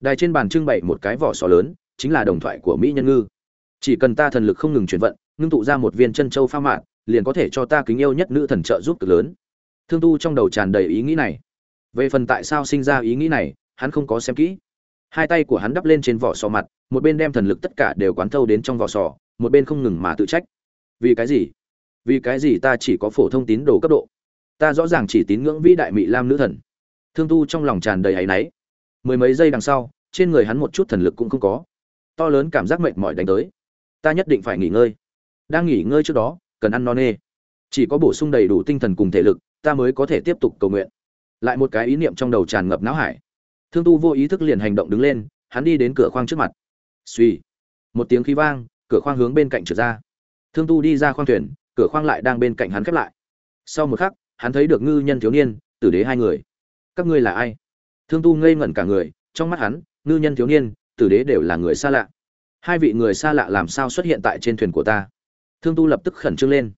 Speaker 1: Đài trên bàn trưng bày một cái vỏ sò lớn, chính là đồng thoại của mỹ nhân ngư. Chỉ cần ta thần lực không ngừng chuyển vận, ngưng tụ ra một viên chân châu pha mạn liền có thể cho ta kính yêu nhất nữ thần trợ giúp cực lớn thương tu trong đầu tràn đầy ý nghĩ này. Về phần tại sao sinh ra ý nghĩ này, hắn không có xem kỹ. Hai tay của hắn đắp lên trên vỏ sò mặt, một bên đem thần lực tất cả đều quán thâu đến trong vỏ sò, một bên không ngừng mà tự trách. Vì cái gì? Vì cái gì ta chỉ có phổ thông tín đồ cấp độ? Ta rõ ràng chỉ tín ngưỡng vĩ đại mỹ lam nữ thần. Thương tu trong lòng tràn đầy áy náy. Mười mấy giây đằng sau, trên người hắn một chút thần lực cũng không có. To lớn cảm giác mệt mỏi đánh tới. Ta nhất định phải nghỉ ngơi. Đang nghỉ ngơi trước đó, cần ăn no nê. Chỉ có bổ sung đầy đủ tinh thần cùng thể lực ta mới có thể tiếp tục cầu nguyện. Lại một cái ý niệm trong đầu tràn ngập não hải. Thương tu vô ý thức liền hành động đứng lên, hắn đi đến cửa khoang trước mặt. Suy một tiếng khí vang, cửa khoang hướng bên cạnh trượt ra. Thương tu đi ra khoang thuyền, cửa khoang lại đang bên cạnh hắn khép lại. Sau một khắc, hắn thấy được ngư nhân thiếu niên, tử đế hai người. Các ngươi là ai? Thương tu ngây ngẩn cả người, trong mắt hắn, ngư nhân thiếu niên, tử đế đều là người xa lạ. Hai vị người xa lạ làm sao xuất hiện tại trên thuyền của ta? Thương tu lập tức khẩn trương lên.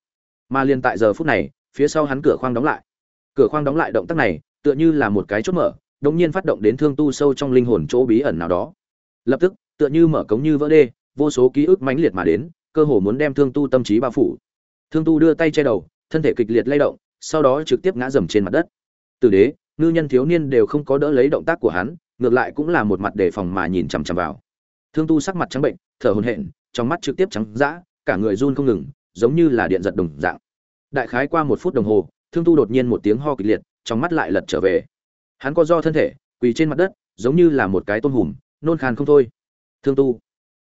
Speaker 1: Mà liền tại giờ phút này phía sau hắn cửa khoang đóng lại. Cửa khoang đóng lại động tác này, tựa như là một cái chốt mở đống nhiên phát động đến thương tu sâu trong linh hồn chỗ bí ẩn nào đó. Lập tức, tựa như mở cống như vỡ đê, vô số ký ức mãnh liệt mà đến, cơ hồ muốn đem thương tu tâm trí bao phủ. Thương tu đưa tay che đầu, thân thể kịch liệt lay động, sau đó trực tiếp ngã dầm trên mặt đất. Từ đế, ngư nhân thiếu niên đều không có đỡ lấy động tác của hắn, ngược lại cũng là một mặt đề phòng mà nhìn chằm chằm vào. Thương tu sắc mặt trắng bệnh, thở hổn hển, trong mắt trực tiếp trắng dã, cả người run không ngừng, giống như là điện giật đồng dạng đại khái qua một phút đồng hồ, thương tu đột nhiên một tiếng ho kịch liệt, trong mắt lại lật trở về. Hắn có do thân thể, quỳ trên mặt đất, giống như là một cái tôm hùm, nôn khan không thôi. Thương tu,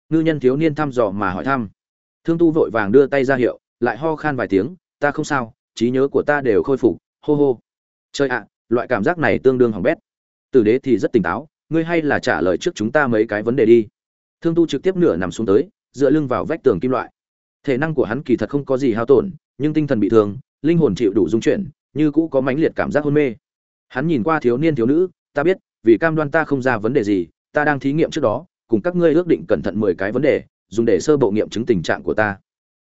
Speaker 1: ngư nhân thiếu niên thăm dò mà hỏi thăm. Thương tu vội vàng đưa tay ra hiệu, lại ho khan vài tiếng, ta không sao, trí nhớ của ta đều khôi phục, hô hô. Chơi ạ, loại cảm giác này tương đương hỏng bét. Tử đế thì rất tỉnh táo, ngươi hay là trả lời trước chúng ta mấy cái vấn đề đi. Thương tu trực tiếp nửa nằm xuống tới, dựa lưng vào vách tường kim loại. Thể năng của hắn kỳ thật không có gì hao tổn nhưng tinh thần bị thương, linh hồn chịu đủ dung chuyển, như cũ có mãnh liệt cảm giác hôn mê. Hắn nhìn qua thiếu niên thiếu nữ, ta biết, vì cam đoan ta không ra vấn đề gì, ta đang thí nghiệm trước đó, cùng các ngươi ước định cẩn thận mười cái vấn đề, dùng để sơ bộ nghiệm chứng tình trạng của ta.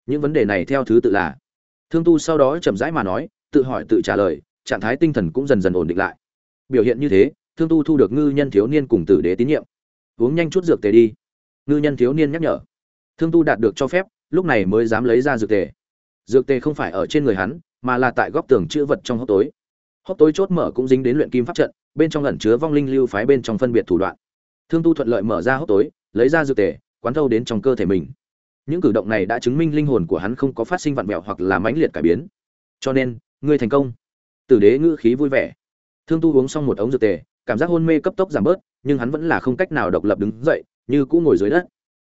Speaker 1: Những vấn đề này theo thứ tự là, thương tu sau đó chậm rãi mà nói, tự hỏi tự trả lời, trạng thái tinh thần cũng dần dần ổn định lại. Biểu hiện như thế, thương tu thu được ngư nhân thiếu niên cùng tử đế tín nhiệm. Uống nhanh chút dược tề đi. Ngư nhân thiếu niên nhắc nhở. Thương tu đạt được cho phép, lúc này mới dám lấy ra dược tề dược tề không phải ở trên người hắn, mà là tại góc tường chữ vật trong hốc tối. Hốc tối chốt mở cũng dính đến luyện kim pháp trận, bên trong ẩn chứa vong linh lưu phái bên trong phân biệt thủ đoạn. Thương tu thuận lợi mở ra hốc tối, lấy ra dược tề, quán thâu đến trong cơ thể mình. Những cử động này đã chứng minh linh hồn của hắn không có phát sinh vặn vẹo hoặc là mãnh liệt cải biến. Cho nên, ngươi thành công. Tử đế ngữ khí vui vẻ. Thương tu uống xong một ống dược tề, cảm giác hôn mê cấp tốc giảm bớt, nhưng hắn vẫn là không cách nào độc lập đứng dậy, như cũ ngồi dưới đất.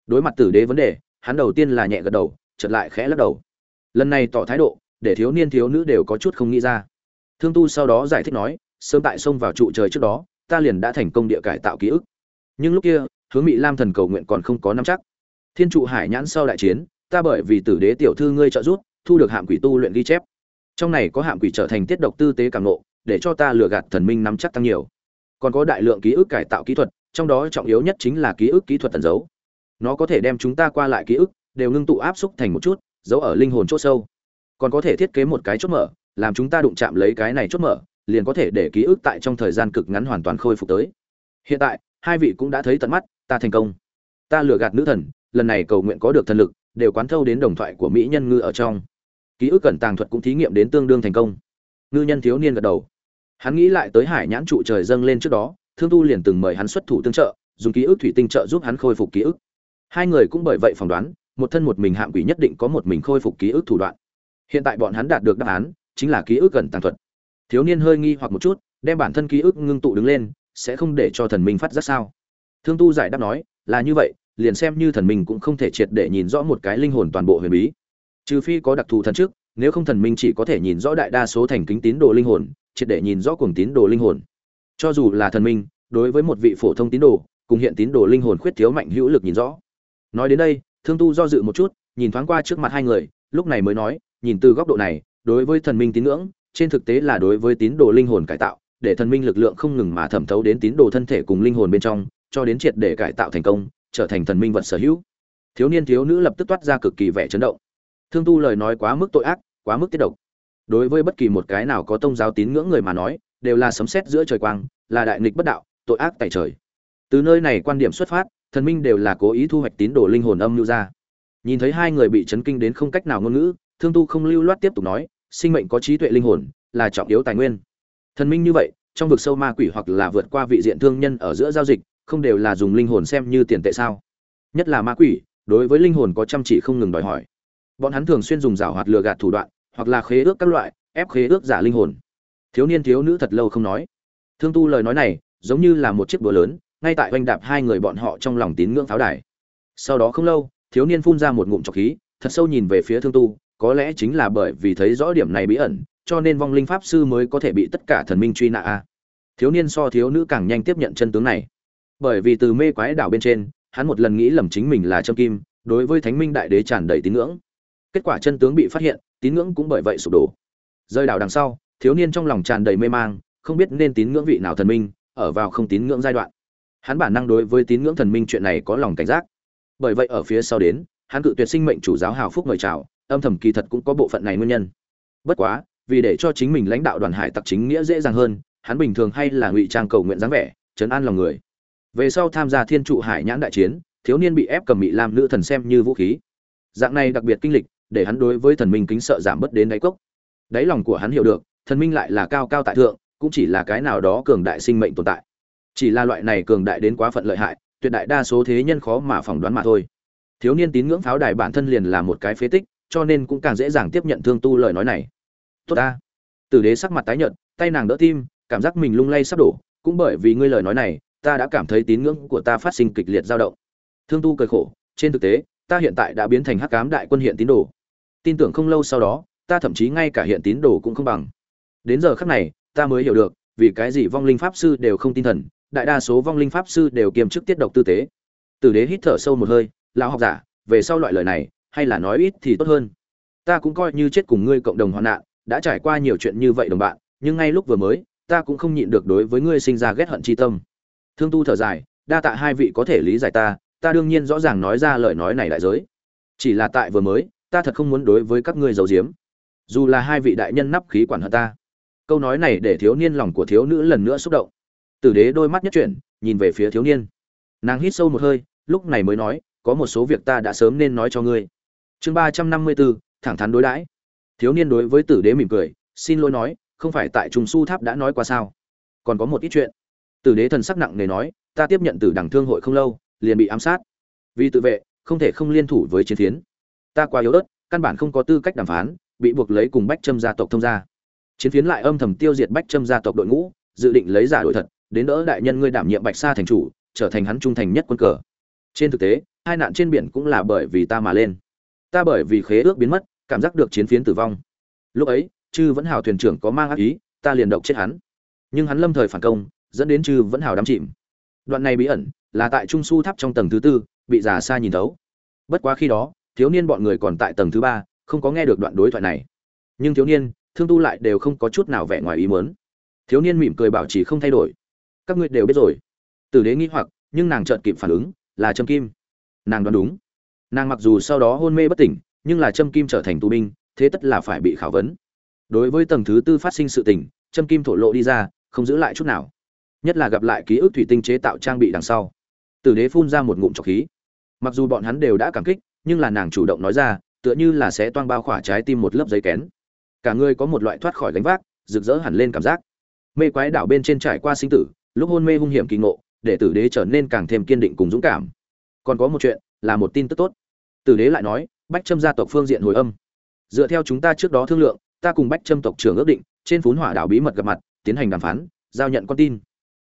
Speaker 1: Đối mặt tử đế vấn đề, hắn đầu tiên là nhẹ gật đầu chật lại khẽ lắc đầu lần này tỏ thái độ, để thiếu niên thiếu nữ đều có chút không nghĩ ra. Thương tu sau đó giải thích nói, sớm tại sông vào trụ trời trước đó, ta liền đã thành công địa cải tạo ký ức. Nhưng lúc kia, hướng mỹ lam thần cầu nguyện còn không có nắm chắc. Thiên trụ hải nhãn sau đại chiến, ta bởi vì tử đế tiểu thư ngươi trợ giúp, thu được hạm quỷ tu luyện ghi chép. Trong này có hạm quỷ trở thành tiết độc tư tế càng nộ để cho ta lừa gạt thần minh nắm chắc tăng nhiều. Còn có đại lượng ký ức cải tạo kỹ thuật, trong đó trọng yếu nhất chính là ký ức kỹ thuật tẩn dấu nó có thể đem chúng ta qua lại ký ức, đều ngưng tụ áp xúc thành một chút giấu ở linh hồn chốt sâu. Còn có thể thiết kế một cái chốt mở, làm chúng ta đụng chạm lấy cái này chốt mở, liền có thể để ký ức tại trong thời gian cực ngắn hoàn toàn khôi phục tới. Hiện tại, hai vị cũng đã thấy tận mắt, ta thành công. Ta lừa gạt nữ thần, lần này cầu nguyện có được thần lực, đều quán thâu đến đồng thoại của mỹ nhân ngư ở trong. Ký ức cẩn tàng thuật cũng thí nghiệm đến tương đương thành công. Ngư nhân thiếu niên gật đầu. Hắn nghĩ lại tới hải nhãn trụ trời dâng lên trước đó, thương tu liền từng mời hắn xuất thủ tương trợ, dùng ký ức thủy tinh trợ giúp hắn khôi phục ký ức. Hai người cũng bởi vậy phỏng đoán một thân một mình hạm quỷ nhất định có một mình khôi phục ký ức thủ đoạn. Hiện tại bọn hắn đạt được đáp án, chính là ký ức gần tàng thuật. Thiếu niên hơi nghi hoặc một chút, đem bản thân ký ức ngưng tụ đứng lên, sẽ không để cho thần minh phát giác sao? Thương tu giải đáp nói, là như vậy, liền xem như thần minh cũng không thể triệt để nhìn rõ một cái linh hồn toàn bộ huyền bí. Trừ phi có đặc thù thần trước, nếu không thần minh chỉ có thể nhìn rõ đại đa số thành kính tín đồ linh hồn, triệt để nhìn rõ cuồng tín đồ linh hồn. Cho dù là thần minh, đối với một vị phổ thông tín đồ, cùng hiện tín đồ linh hồn khuyết thiếu mạnh hữu lực nhìn rõ. Nói đến đây thương tu do dự một chút, nhìn thoáng qua trước mặt hai người, lúc này mới nói, nhìn từ góc độ này, đối với thần minh tín ngưỡng, trên thực tế là đối với tín đồ linh hồn cải tạo, để thần minh lực lượng không ngừng mà thẩm thấu đến tín đồ thân thể cùng linh hồn bên trong, cho đến triệt để cải tạo thành công, trở thành thần minh vật sở hữu. Thiếu niên thiếu nữ lập tức toát ra cực kỳ vẻ chấn động. Thương tu lời nói quá mức tội ác, quá mức tiết độc. Đối với bất kỳ một cái nào có tôn giáo tín ngưỡng người mà nói, đều là sấm sét giữa trời quang, là đại nghịch bất đạo, tội ác tại trời. Từ nơi này quan điểm xuất phát thần minh đều là cố ý thu hoạch tín đồ linh hồn âm lưu ra. Nhìn thấy hai người bị chấn kinh đến không cách nào ngôn ngữ, thương tu không lưu loát tiếp tục nói, sinh mệnh có trí tuệ linh hồn, là trọng yếu tài nguyên. Thần minh như vậy, trong vực sâu ma quỷ hoặc là vượt qua vị diện thương nhân ở giữa giao dịch, không đều là dùng linh hồn xem như tiền tệ sao? Nhất là ma quỷ, đối với linh hồn có chăm chỉ không ngừng đòi hỏi. Bọn hắn thường xuyên dùng rào hoạt lừa gạt thủ đoạn, hoặc là khế ước các loại, ép khế ước giả linh hồn. Thiếu niên thiếu nữ thật lâu không nói. Thương tu lời nói này, giống như là một chiếc búa lớn ngay tại oanh đạp hai người bọn họ trong lòng tín ngưỡng pháo đài. Sau đó không lâu, thiếu niên phun ra một ngụm trọc khí, thật sâu nhìn về phía thương tu, có lẽ chính là bởi vì thấy rõ điểm này bí ẩn, cho nên vong linh pháp sư mới có thể bị tất cả thần minh truy nã. A thiếu niên so thiếu nữ càng nhanh tiếp nhận chân tướng này. Bởi vì từ mê quái đảo bên trên, hắn một lần nghĩ lầm chính mình là trâm kim, đối với thánh minh đại đế tràn đầy tín ngưỡng. Kết quả chân tướng bị phát hiện, tín ngưỡng cũng bởi vậy sụp đổ. Rơi đảo đằng sau, thiếu niên trong lòng tràn đầy mê mang, không biết nên tín ngưỡng vị nào thần minh, ở vào không tín ngưỡng giai đoạn hắn bản năng đối với tín ngưỡng thần minh chuyện này có lòng cảnh giác. Bởi vậy ở phía sau đến, hắn cự tuyệt sinh mệnh chủ giáo hào phúc mời chào, âm thầm kỳ thật cũng có bộ phận này nguyên nhân. Bất quá, vì để cho chính mình lãnh đạo đoàn hải tặc chính nghĩa dễ dàng hơn, hắn bình thường hay là ngụy trang cầu nguyện dáng vẻ chấn an lòng người. Về sau tham gia thiên trụ hải nhãn đại chiến, thiếu niên bị ép cầm bị làm nữ thần xem như vũ khí. Dạng này đặc biệt kinh lịch, để hắn đối với thần minh kính sợ giảm bớt đến đáy cốc. Đáy lòng của hắn hiểu được, thần minh lại là cao cao tại thượng, cũng chỉ là cái nào đó cường đại sinh mệnh tồn tại chỉ là loại này cường đại đến quá phận lợi hại, tuyệt đại đa số thế nhân khó mà phỏng đoán mà thôi. Thiếu niên tín ngưỡng pháo đài bản thân liền là một cái phế tích, cho nên cũng càng dễ dàng tiếp nhận thương tu lời nói này. Tốt ta. Tử đế sắc mặt tái nhợt, tay nàng đỡ tim, cảm giác mình lung lay sắp đổ, cũng bởi vì ngươi lời nói này, ta đã cảm thấy tín ngưỡng của ta phát sinh kịch liệt dao động. Thương tu cười khổ, trên thực tế, ta hiện tại đã biến thành hắc cám đại quân hiện tín đồ. Tin tưởng không lâu sau đó, ta thậm chí ngay cả hiện tín đồ cũng không bằng. Đến giờ khắc này, ta mới hiểu được, vì cái gì vong linh pháp sư đều không tin thần đại đa số vong linh pháp sư đều kiềm chức tiết độc tư tế. Tử đế hít thở sâu một hơi, lão học giả, về sau loại lời này, hay là nói ít thì tốt hơn. Ta cũng coi như chết cùng ngươi cộng đồng hoạn nạn, đã trải qua nhiều chuyện như vậy đồng bạn, nhưng ngay lúc vừa mới, ta cũng không nhịn được đối với ngươi sinh ra ghét hận chi tâm. Thương tu thở dài, đa tạ hai vị có thể lý giải ta ta đương nhiên rõ ràng nói ra lời nói này đại giới. Chỉ là tại vừa mới, ta thật không muốn đối với các ngươi giấu giếm. Dù là hai vị đại nhân nắp khí quản hận ta. Câu nói này để thiếu niên lòng của thiếu nữ lần nữa xúc động tử đế đôi mắt nhất chuyển, nhìn về phía thiếu niên. Nàng hít sâu một hơi, lúc này mới nói, có một số việc ta đã sớm nên nói cho ngươi. Chương ba trăm năm mươi bốn thẳng thắn đối đãi. Thiếu niên đối với tử đế mỉm cười, xin lỗi nói, không phải tại trùng su tháp đã nói qua sao? Còn có một ít chuyện. Tử đế thần sắc nặng nề nói, ta tiếp nhận từ đảng thương hội không lâu, liền bị ám sát. Vì tự vệ, không thể không liên thủ với chiến phiến. Ta quá yếu ớt, căn bản không có tư cách đàm phán, bị buộc lấy cùng bách trâm gia tộc thông gia. Chiến phiến lại âm thầm tiêu diệt bách trâm gia tộc đội ngũ, dự định lấy giả đổi thật đến đỡ đại nhân ngươi đảm nhiệm bạch sa thành chủ, trở thành hắn trung thành nhất quân cờ. Trên thực tế, hai nạn trên biển cũng là bởi vì ta mà lên. Ta bởi vì khế ước biến mất, cảm giác được chiến phiến tử vong. Lúc ấy, chư vẫn hào thuyền trưởng có mang ác ý, ta liền độc chết hắn. Nhưng hắn lâm thời phản công, dẫn đến chư vẫn hào đắm chìm. Đoạn này bí ẩn, là tại trung su tháp trong tầng thứ tư, bị già xa nhìn thấu. Bất quá khi đó, thiếu niên bọn người còn tại tầng thứ ba, không có nghe được đoạn đối thoại này. Nhưng thiếu niên, thương tu lại đều không có chút nào vẻ ngoài ý mớn thiếu niên mỉm cười bảo chỉ không thay đổi các ngươi đều biết rồi. Tử đế nghĩ hoặc, nhưng nàng chợt kịp phản ứng, là trâm kim. Nàng đoán đúng. Nàng mặc dù sau đó hôn mê bất tỉnh, nhưng là trâm kim trở thành tù binh, thế tất là phải bị khảo vấn. Đối với tầng thứ tư phát sinh sự tình, trâm kim thổ lộ đi ra, không giữ lại chút nào. Nhất là gặp lại ký ức thủy tinh chế tạo trang bị đằng sau. Tử đế phun ra một ngụm trọc khí. Mặc dù bọn hắn đều đã cảm kích, nhưng là nàng chủ động nói ra, tựa như là sẽ toang bao khỏa trái tim một lớp giấy kén. Cả người có một loại thoát khỏi gánh vác, rực rỡ hẳn lên cảm giác. Mê quái đảo bên trên trải qua sinh tử lúc hôn mê hung hiểm kỳ ngộ, để tử đế trở nên càng thêm kiên định cùng dũng cảm. Còn có một chuyện, là một tin tức tốt. Tử đế lại nói, bách trâm gia tộc phương diện hồi âm. Dựa theo chúng ta trước đó thương lượng, ta cùng bách trâm tộc trưởng ước định, trên phún hỏa đảo bí mật gặp mặt, tiến hành đàm phán, giao nhận con tin.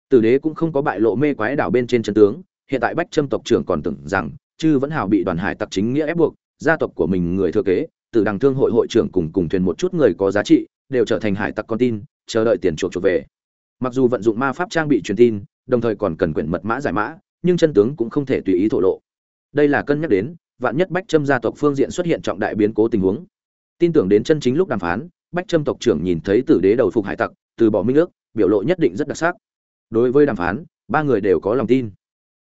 Speaker 1: Tử đế cũng không có bại lộ mê quái đảo bên trên chân tướng, hiện tại bách trâm tộc trưởng còn tưởng rằng, chư vẫn hào bị đoàn hải tặc chính nghĩa ép buộc, gia tộc của mình người thừa kế từ đằng thương hội hội trưởng cùng cùng thuyền một chút người có giá trị, đều trở thành hải tặc con tin, chờ đợi tiền chuộc chuộc về mặc dù vận dụng ma pháp trang bị truyền tin, đồng thời còn cần quyển mật mã giải mã, nhưng chân tướng cũng không thể tùy ý thổ lộ. Đây là cân nhắc đến, vạn nhất bách trâm gia tộc phương diện xuất hiện trọng đại biến cố tình huống. Tin tưởng đến chân chính lúc đàm phán, bách trâm tộc trưởng nhìn thấy tử đế đầu phục hải tặc, từ bỏ minh ước, biểu lộ nhất định rất đặc sắc. Đối với đàm phán, ba người đều có lòng tin.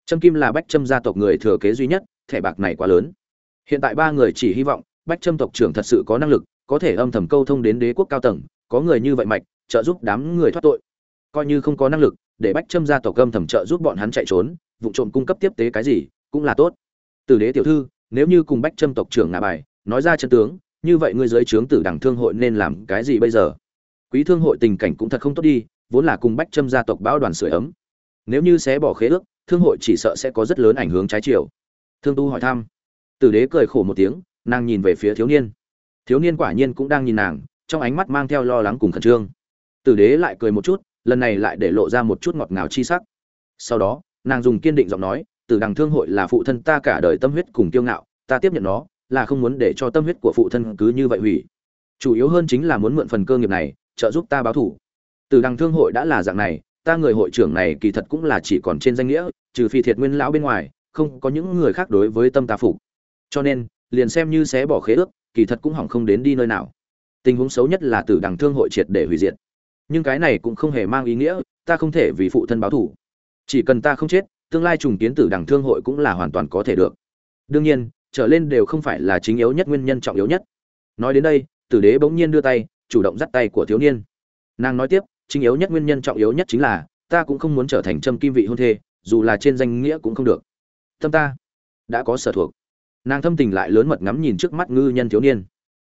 Speaker 1: Trâm kim là bách trâm gia tộc người thừa kế duy nhất, thẻ bạc này quá lớn. Hiện tại ba người chỉ hy vọng, bách trâm tộc trưởng thật sự có năng lực, có thể âm thầm câu thông đến đế quốc cao tầng, có người như vậy mạch, trợ giúp đám người thoát tội coi như không có năng lực, để bách trâm gia tộc cơm thẩm trợ giúp bọn hắn chạy trốn, vụ trộm cung cấp tiếp tế cái gì cũng là tốt. Tử đế tiểu thư, nếu như cùng bách trâm tộc trưởng ngạ bài, nói ra chân tướng, như vậy ngươi dưới trướng tử đẳng thương hội nên làm cái gì bây giờ? Quý thương hội tình cảnh cũng thật không tốt đi, vốn là cùng bách trâm gia tộc bão đoàn sửa ấm. Nếu như xé bỏ khế ước, thương hội chỉ sợ sẽ có rất lớn ảnh hưởng trái chiều. Thương tu hỏi thăm. Tử đế cười khổ một tiếng, nàng nhìn về phía thiếu niên. Thiếu niên quả nhiên cũng đang nhìn nàng, trong ánh mắt mang theo lo lắng cùng khẩn trương. Tử đế lại cười một chút lần này lại để lộ ra một chút ngọt ngào chi sắc. Sau đó, nàng dùng kiên định giọng nói tử đằng thương hội là phụ thân ta cả đời tâm huyết cùng kiêu ngạo, ta tiếp nhận nó, là không muốn để cho tâm huyết của phụ thân cứ như vậy hủy. Chủ yếu hơn chính là muốn mượn phần cơ nghiệp này, trợ giúp ta báo thủ tử đằng thương hội đã là dạng này, ta người hội trưởng này kỳ thật cũng là chỉ còn trên danh nghĩa, trừ phi thiệt nguyên lão bên ngoài, không có những người khác đối với tâm ta phục. Cho nên, liền xem như xé bỏ khế ước, kỳ thật cũng hỏng không đến đi nơi nào. Tình huống xấu nhất là tử đằng thương hội triệt để hủy diệt nhưng cái này cũng không hề mang ý nghĩa, ta không thể vì phụ thân báo thủ chỉ cần ta không chết, tương lai trùng kiến tử đằng thương hội cũng là hoàn toàn có thể được. Đương nhiên, trở lên đều không phải là chính yếu nhất, nguyên nhân trọng yếu nhất. Nói đến đây, tử đế bỗng nhiên đưa tay, chủ động dắt tay của thiếu niên. Nàng nói tiếp, chính yếu nhất, nguyên nhân trọng yếu nhất chính là, ta cũng không muốn trở thành trâm kim vị hôn thê, dù là trên danh nghĩa cũng không được. Tâm ta đã có sở thuộc. Nàng thâm tình lại lớn mật ngắm nhìn trước mắt ngư nhân thiếu niên.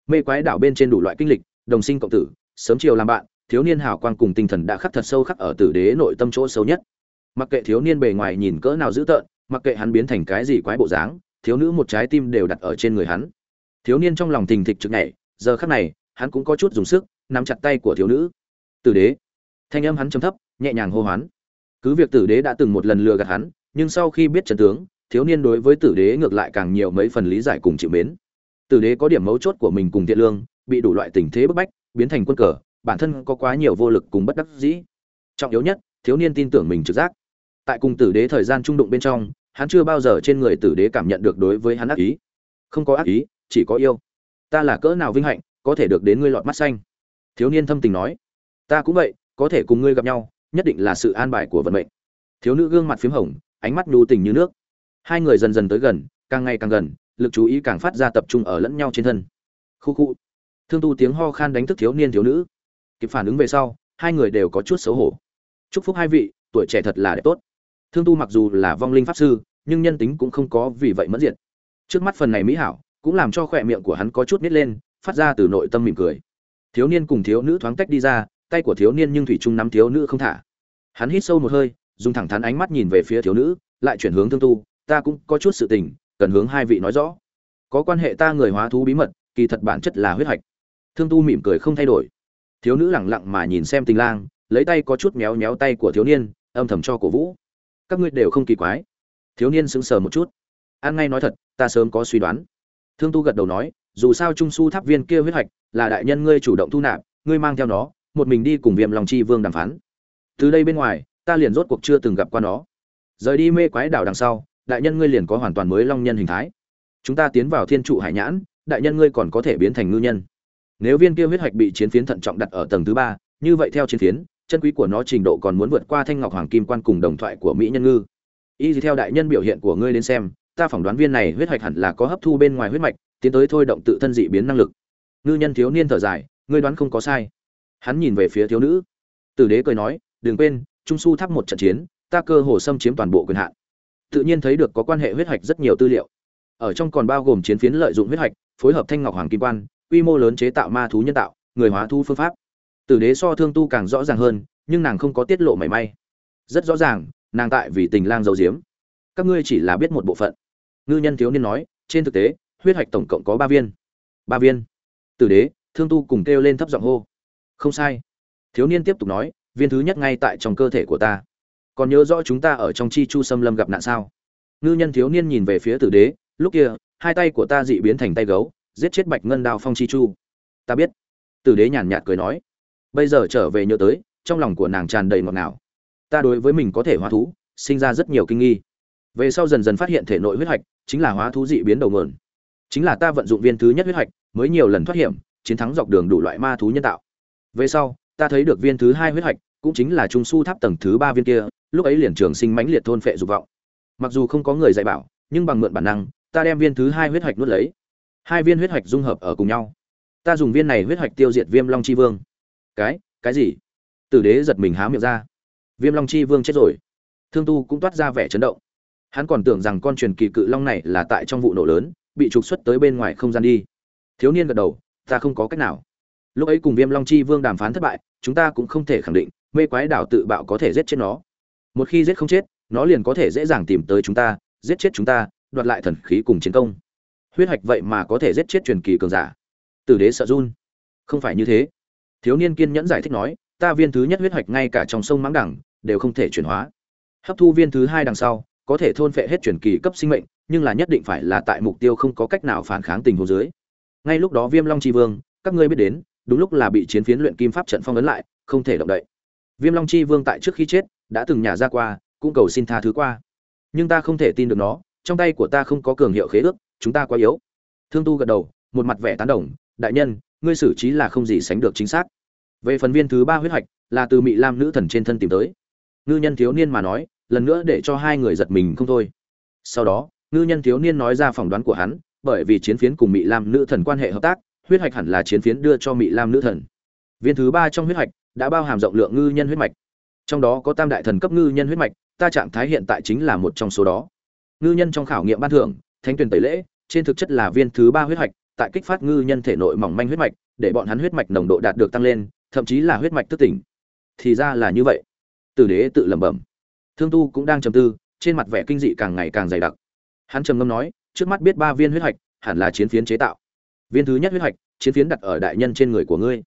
Speaker 1: Mê quái đảo bên trên đủ loại kinh lịch, đồng sinh cộng tử, sớm chiều làm bạn thiếu niên hào quang cùng tinh thần đã khắc thật sâu khắc ở tử đế nội tâm chỗ sâu nhất. Mặc kệ thiếu niên bề ngoài nhìn cỡ nào dữ tợn, mặc kệ hắn biến thành cái gì quái bộ dáng, thiếu nữ một trái tim đều đặt ở trên người hắn. Thiếu niên trong lòng tình thịch trực nhảy, giờ khắc này, hắn cũng có chút dùng sức, nắm chặt tay của thiếu nữ. Tử đế. Thanh âm hắn trầm thấp, nhẹ nhàng hô hoán. Cứ việc tử đế đã từng một lần lừa gạt hắn, nhưng sau khi biết trận tướng, thiếu niên đối với tử đế ngược lại càng nhiều mấy phần lý giải cùng chịu mến. Tử đế có điểm mấu chốt của mình cùng thiện lương, bị đủ loại tình thế bức bách, biến thành quân cờ bản thân có quá nhiều vô lực cùng bất đắc dĩ. Trọng yếu nhất, thiếu niên tin tưởng mình trực giác. Tại cùng tử đế thời gian trung đụng bên trong, hắn chưa bao giờ trên người tử đế cảm nhận được đối với hắn ác ý. Không có ác ý, chỉ có yêu. Ta là cỡ nào vinh hạnh, có thể được đến ngươi lọt mắt xanh. Thiếu niên thâm tình nói. Ta cũng vậy, có thể cùng ngươi gặp nhau, nhất định là sự an bài của vận mệnh. Thiếu nữ gương mặt p h í m hồng, ánh mắt nhu tình như nước. Hai người dần dần tới gần, càng ngày càng gần, lực chú ý càng phát ra tập trung ở lẫn nhau trên thân. Khu khu. Thương tu tiếng ho khan đánh thức thiếu niên thiếu nữ kịp phản ứng về sau, hai người đều có chút xấu hổ. Chúc phúc hai vị, tuổi trẻ thật là đẹp tốt. Thương tu mặc dù là vong linh pháp sư, nhưng nhân tính cũng không có vì vậy mất diệt. Trước mắt phần này mỹ hảo, cũng làm cho khỏe miệng của hắn có chút nít lên, phát ra từ nội tâm mỉm cười. Thiếu niên cùng thiếu nữ thoáng tách đi ra, tay của thiếu niên nhưng thủy trung nắm thiếu nữ không thả. Hắn hít sâu một hơi, dùng thẳng thắn ánh mắt nhìn về phía thiếu nữ, lại chuyển hướng thương tu, ta cũng có chút sự tình, cần hướng hai vị nói rõ. Có quan hệ ta người hóa thú bí mật, kỳ thật bản chất là huyết hạch. Thương tu mỉm cười không thay đổi thiếu nữ lẳng lặng mà nhìn xem tình lang, lấy tay có chút méo méo tay của thiếu niên, âm thầm cho cổ vũ. Các ngươi đều không kỳ quái. Thiếu niên sững sờ một chút. An ngay nói thật, ta sớm có suy đoán. Thương tu gật đầu nói, dù sao trung su tháp viên kia huyết hoạch là đại nhân ngươi chủ động thu nạp, ngươi mang theo nó, một mình đi cùng viêm lòng chi vương đàm phán. Từ đây bên ngoài, ta liền rốt cuộc chưa từng gặp qua nó. Rời đi mê quái đảo đằng sau, đại nhân ngươi liền có hoàn toàn mới long nhân hình thái. Chúng ta tiến vào thiên trụ hải nhãn, đại nhân ngươi còn có thể biến thành ngư nhân nếu viên kia huyết hạch bị chiến phiến thận trọng đặt ở tầng thứ ba, như vậy theo chiến phiến, chân quý của nó trình độ còn muốn vượt qua thanh ngọc hoàng kim quan cùng đồng thoại của mỹ nhân ngư. Y theo đại nhân biểu hiện của ngươi đến xem, ta phỏng đoán viên này huyết hạch hẳn là có hấp thu bên ngoài huyết mạch, tiến tới thôi động tự thân dị biến năng lực. Ngư nhân thiếu niên thở dài, ngươi đoán không có sai. Hắn nhìn về phía thiếu nữ. Tử đế cười nói, đừng quên, trung su tháp một trận chiến, ta cơ hồ xâm chiếm toàn bộ quyền hạn. Tự nhiên thấy được có quan hệ huyết hạch rất nhiều tư liệu. Ở trong còn bao gồm chiến phiến lợi dụng huyết hạch, phối hợp thanh ngọc hoàng kim quan quy mô lớn chế tạo ma thú nhân tạo, người hóa thu phương pháp. Tử đế so thương tu càng rõ ràng hơn, nhưng nàng không có tiết lộ mảy may. Rất rõ ràng, nàng tại vì tình lang giấu diếm các ngươi chỉ là biết một bộ phận. Ngư nhân thiếu niên nói, trên thực tế, huyết hạch tổng cộng có ba viên. Ba viên. Tử đế, thương tu cùng kêu lên thấp giọng hô. Không sai. Thiếu niên tiếp tục nói, viên thứ nhất ngay tại trong cơ thể của ta. Còn nhớ rõ chúng ta ở trong chi chu xâm lâm gặp nạn sao? Ngư nhân thiếu niên nhìn về phía tử đế, lúc kia, hai tay của ta dị biến thành tay gấu giết chết bạch ngân đao phong chi chu. Ta biết. Tử đế nhàn nhạt cười nói. Bây giờ trở về nhớ tới, trong lòng của nàng tràn đầy ngọt ngào. Ta đối với mình có thể hóa thú, sinh ra rất nhiều kinh nghi. Về sau dần dần phát hiện thể nội huyết hạch, chính là hóa thú dị biến đầu nguồn. Chính là ta vận dụng viên thứ nhất huyết hạch, mới nhiều lần thoát hiểm, chiến thắng dọc đường đủ loại ma thú nhân tạo. Về sau, ta thấy được viên thứ hai huyết hạch, cũng chính là trung su tháp tầng thứ ba viên kia, lúc ấy liền trường sinh mãnh liệt thôn phệ dục vọng. Mặc dù không có người dạy bảo, nhưng bằng mượn bản năng, ta đem viên thứ hai huyết hạch nuốt lấy hai viên huyết hạch dung hợp ở cùng nhau. Ta dùng viên này huyết hạch tiêu diệt viêm long chi vương. Cái cái gì? Tử đế giật mình há miệng ra. Viêm long chi vương chết rồi. Thương tu cũng toát ra vẻ chấn động. Hắn còn tưởng rằng con truyền kỳ cự long này là tại trong vụ nổ lớn, bị trục xuất tới bên ngoài không gian đi. Thiếu niên gật đầu, ta không có cách nào. Lúc ấy cùng viêm long chi vương đàm phán thất bại, chúng ta cũng không thể khẳng định, mê quái đảo tự bạo có thể giết chết nó. Một khi giết không chết, nó liền có thể dễ dàng tìm tới chúng ta, giết chết chúng ta, đoạt lại thần khí cùng chiến công huyết hạch vậy mà có thể giết chết truyền kỳ cường giả. Tử đế sợ run. Không phải như thế. Thiếu niên kiên nhẫn giải thích nói, ta viên thứ nhất huyết hạch ngay cả trong sông mãng đẳng, đều không thể chuyển hóa. Hấp thu viên thứ hai đằng sau, có thể thôn phệ hết truyền kỳ cấp sinh mệnh, nhưng là nhất định phải là tại mục tiêu không có cách nào phản kháng tình huống dưới. Ngay lúc đó viêm long chi vương, các ngươi biết đến, đúng lúc là bị chiến phiến luyện kim pháp trận phong ấn lại, không thể động đậy. Viêm long chi vương tại trước khi chết, đã từng nhả ra qua, cũng cầu xin tha thứ qua. Nhưng ta không thể tin được nó, trong tay của ta không có cường hiệu khế ước chúng ta quá yếu. Thương tu gật đầu, một mặt vẻ tán đồng, đại nhân, ngươi xử trí là không gì sánh được chính xác. Về phần viên thứ ba huyết hoạch là từ Mị lam nữ thần trên thân tìm tới. Ngư nhân thiếu niên mà nói, lần nữa để cho hai người giật mình không thôi. Sau đó, ngư nhân thiếu niên nói ra phỏng đoán của hắn, bởi vì chiến phiến cùng Mị lam nữ thần quan hệ hợp tác, huyết hoạch hẳn là chiến phiến đưa cho Mị lam nữ thần. Viên thứ ba trong huyết hoạch đã bao hàm rộng lượng ngư nhân huyết mạch. Trong đó có tam đại thần cấp ngư nhân huyết mạch, ta trạng thái hiện tại chính là một trong số đó. Ngư nhân trong khảo nghiệm ban thưởng thánh tuyển tẩy lễ trên thực chất là viên thứ ba huyết mạch tại kích phát ngư nhân thể nội mỏng manh huyết mạch để bọn hắn huyết mạch nồng độ đạt được tăng lên thậm chí là huyết mạch thức tỉnh. Thì ra là như vậy. Tử đế tự lẩm bẩm. Thương tu cũng đang trầm tư trên mặt vẻ kinh dị càng ngày càng dày đặc. Hắn trầm ngâm nói trước mắt biết ba viên huyết mạch hẳn là chiến phiến chế tạo. Viên thứ nhất huyết mạch chiến phiến đặt ở đại nhân trên người của ngươi.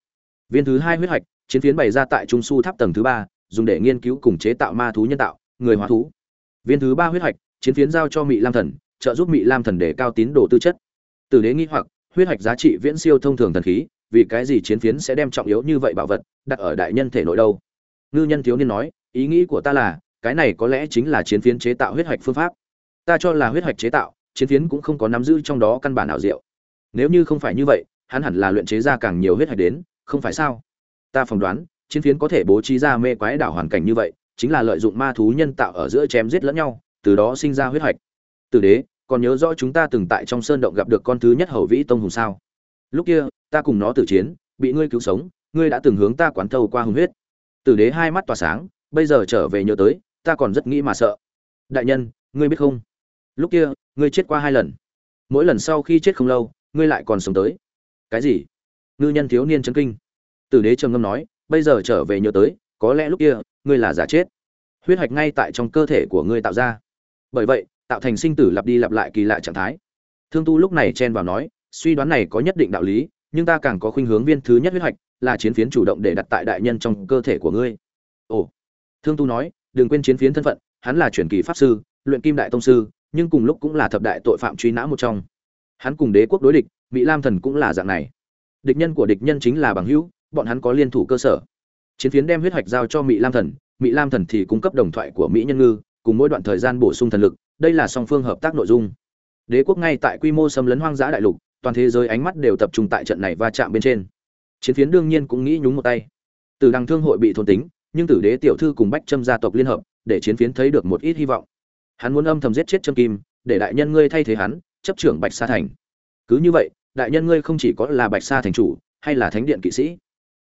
Speaker 1: Viên thứ hai huyết mạch chiến phiến bày ra tại trung su tháp tầng thứ ba dùng để nghiên cứu cùng chế tạo ma thú nhân tạo người hóa thú. Viên thứ ba huyết mạch chiến phiến giao cho mỹ Lam thần, trợ giúp Mị Lam thần để cao tín đồ tư chất. Tử đế nghi hoặc, huyết hạch giá trị viễn siêu thông thường thần khí, vì cái gì chiến phiến sẽ đem trọng yếu như vậy bảo vật đặt ở đại nhân thể nội đâu? Ngư nhân thiếu niên nói, ý nghĩ của ta là, cái này có lẽ chính là chiến phiến chế tạo huyết hạch phương pháp. Ta cho là huyết hạch chế tạo, chiến phiến cũng không có nắm giữ trong đó căn bản ảo diệu. Nếu như không phải như vậy, hắn hẳn là luyện chế ra càng nhiều huyết hạch đến, không phải sao? Ta phỏng đoán, chiến phiến có thể bố trí ra mê quái đảo hoàn cảnh như vậy, chính là lợi dụng ma thú nhân tạo ở giữa chém giết lẫn nhau, từ đó sinh ra huyết hạch tử đế, còn nhớ rõ chúng ta từng tại trong sơn động gặp được con thứ nhất hầu vĩ tông hùng sao? Lúc kia, ta cùng nó tử chiến, bị ngươi cứu sống, ngươi đã từng hướng ta quán thâu qua hùng huyết. Tử đế hai mắt tỏa sáng, bây giờ trở về nhớ tới, ta còn rất nghĩ mà sợ. Đại nhân, ngươi biết không? Lúc kia, ngươi chết qua hai lần. Mỗi lần sau khi chết không lâu, ngươi lại còn sống tới. Cái gì? Ngư nhân thiếu niên chấn kinh. Tử đế trầm ngâm nói, bây giờ trở về nhớ tới, có lẽ lúc kia, ngươi là giả chết. Huyết hạch ngay tại trong cơ thể của ngươi tạo ra. Bởi vậy tạo thành sinh tử lặp đi lặp lại kỳ lạ trạng thái. Thương tu lúc này chen vào nói, suy đoán này có nhất định đạo lý, nhưng ta càng có khuynh hướng viên thứ nhất huyết hạch, là chiến phiến chủ động để đặt tại đại nhân trong cơ thể của ngươi. Ồ. Thương tu nói, đừng quên chiến phiến thân phận, hắn là truyền kỳ pháp sư, luyện kim đại tông sư, nhưng cùng lúc cũng là thập đại tội phạm truy nã một trong. Hắn cùng đế quốc đối địch, mỹ lam thần cũng là dạng này. Địch nhân của địch nhân chính là bằng hữu, bọn hắn có liên thủ cơ sở. Chiến phiến đem huyết hoạch giao cho mỹ lam thần, mỹ lam thần thì cung cấp đồng thoại của mỹ nhân ngư, cùng mỗi đoạn thời gian bổ sung thần lực đây là song phương hợp tác nội dung. Đế quốc ngay tại quy mô xâm lấn hoang dã đại lục, toàn thế giới ánh mắt đều tập trung tại trận này va chạm bên trên. Chiến phiến đương nhiên cũng nghĩ nhúng một tay. Từ đằng thương hội bị thôn tính, nhưng tử đế tiểu thư cùng bách trâm gia tộc liên hợp, để chiến phiến thấy được một ít hy vọng. Hắn muốn âm thầm giết chết trâm kim, để đại nhân ngươi thay thế hắn, chấp trưởng bạch sa thành. Cứ như vậy, đại nhân ngươi không chỉ có là bạch sa thành chủ, hay là thánh điện kỵ sĩ.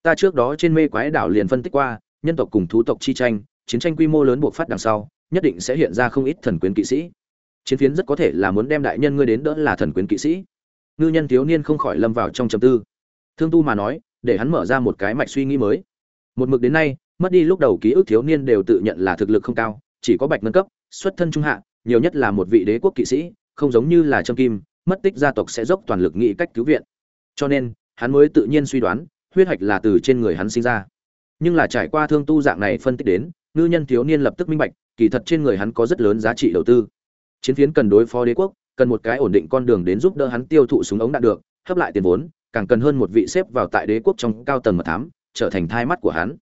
Speaker 1: Ta trước đó trên mê quái đảo liền phân tích qua, nhân tộc cùng thú tộc chi tranh, chiến tranh quy mô lớn buộc phát đằng sau nhất định sẽ hiện ra không ít thần quyến kỵ sĩ. Chiến phiến rất có thể là muốn đem đại nhân ngươi đến đỡ là thần quyến kỵ sĩ. Ngư nhân thiếu niên không khỏi lâm vào trong trầm tư. Thương tu mà nói, để hắn mở ra một cái mạch suy nghĩ mới. Một mực đến nay, mất đi lúc đầu ký ức thiếu niên đều tự nhận là thực lực không cao, chỉ có bạch nâng cấp, xuất thân trung hạ, nhiều nhất là một vị đế quốc kỵ sĩ, không giống như là trâm kim, mất tích gia tộc sẽ dốc toàn lực nghĩ cách cứu viện. Cho nên, hắn mới tự nhiên suy đoán, huyết hạch là từ trên người hắn sinh ra. Nhưng là trải qua thương tu dạng này phân tích đến, ngư nhân thiếu niên lập tức minh bạch kỳ thật trên người hắn có rất lớn giá trị đầu tư. Chiến phiến cần đối phó đế quốc, cần một cái ổn định con đường đến giúp đỡ hắn tiêu thụ súng ống đạn được, hấp lại tiền vốn, càng cần hơn một vị xếp vào tại đế quốc trong cao tầng mật thám, trở thành thai mắt của hắn.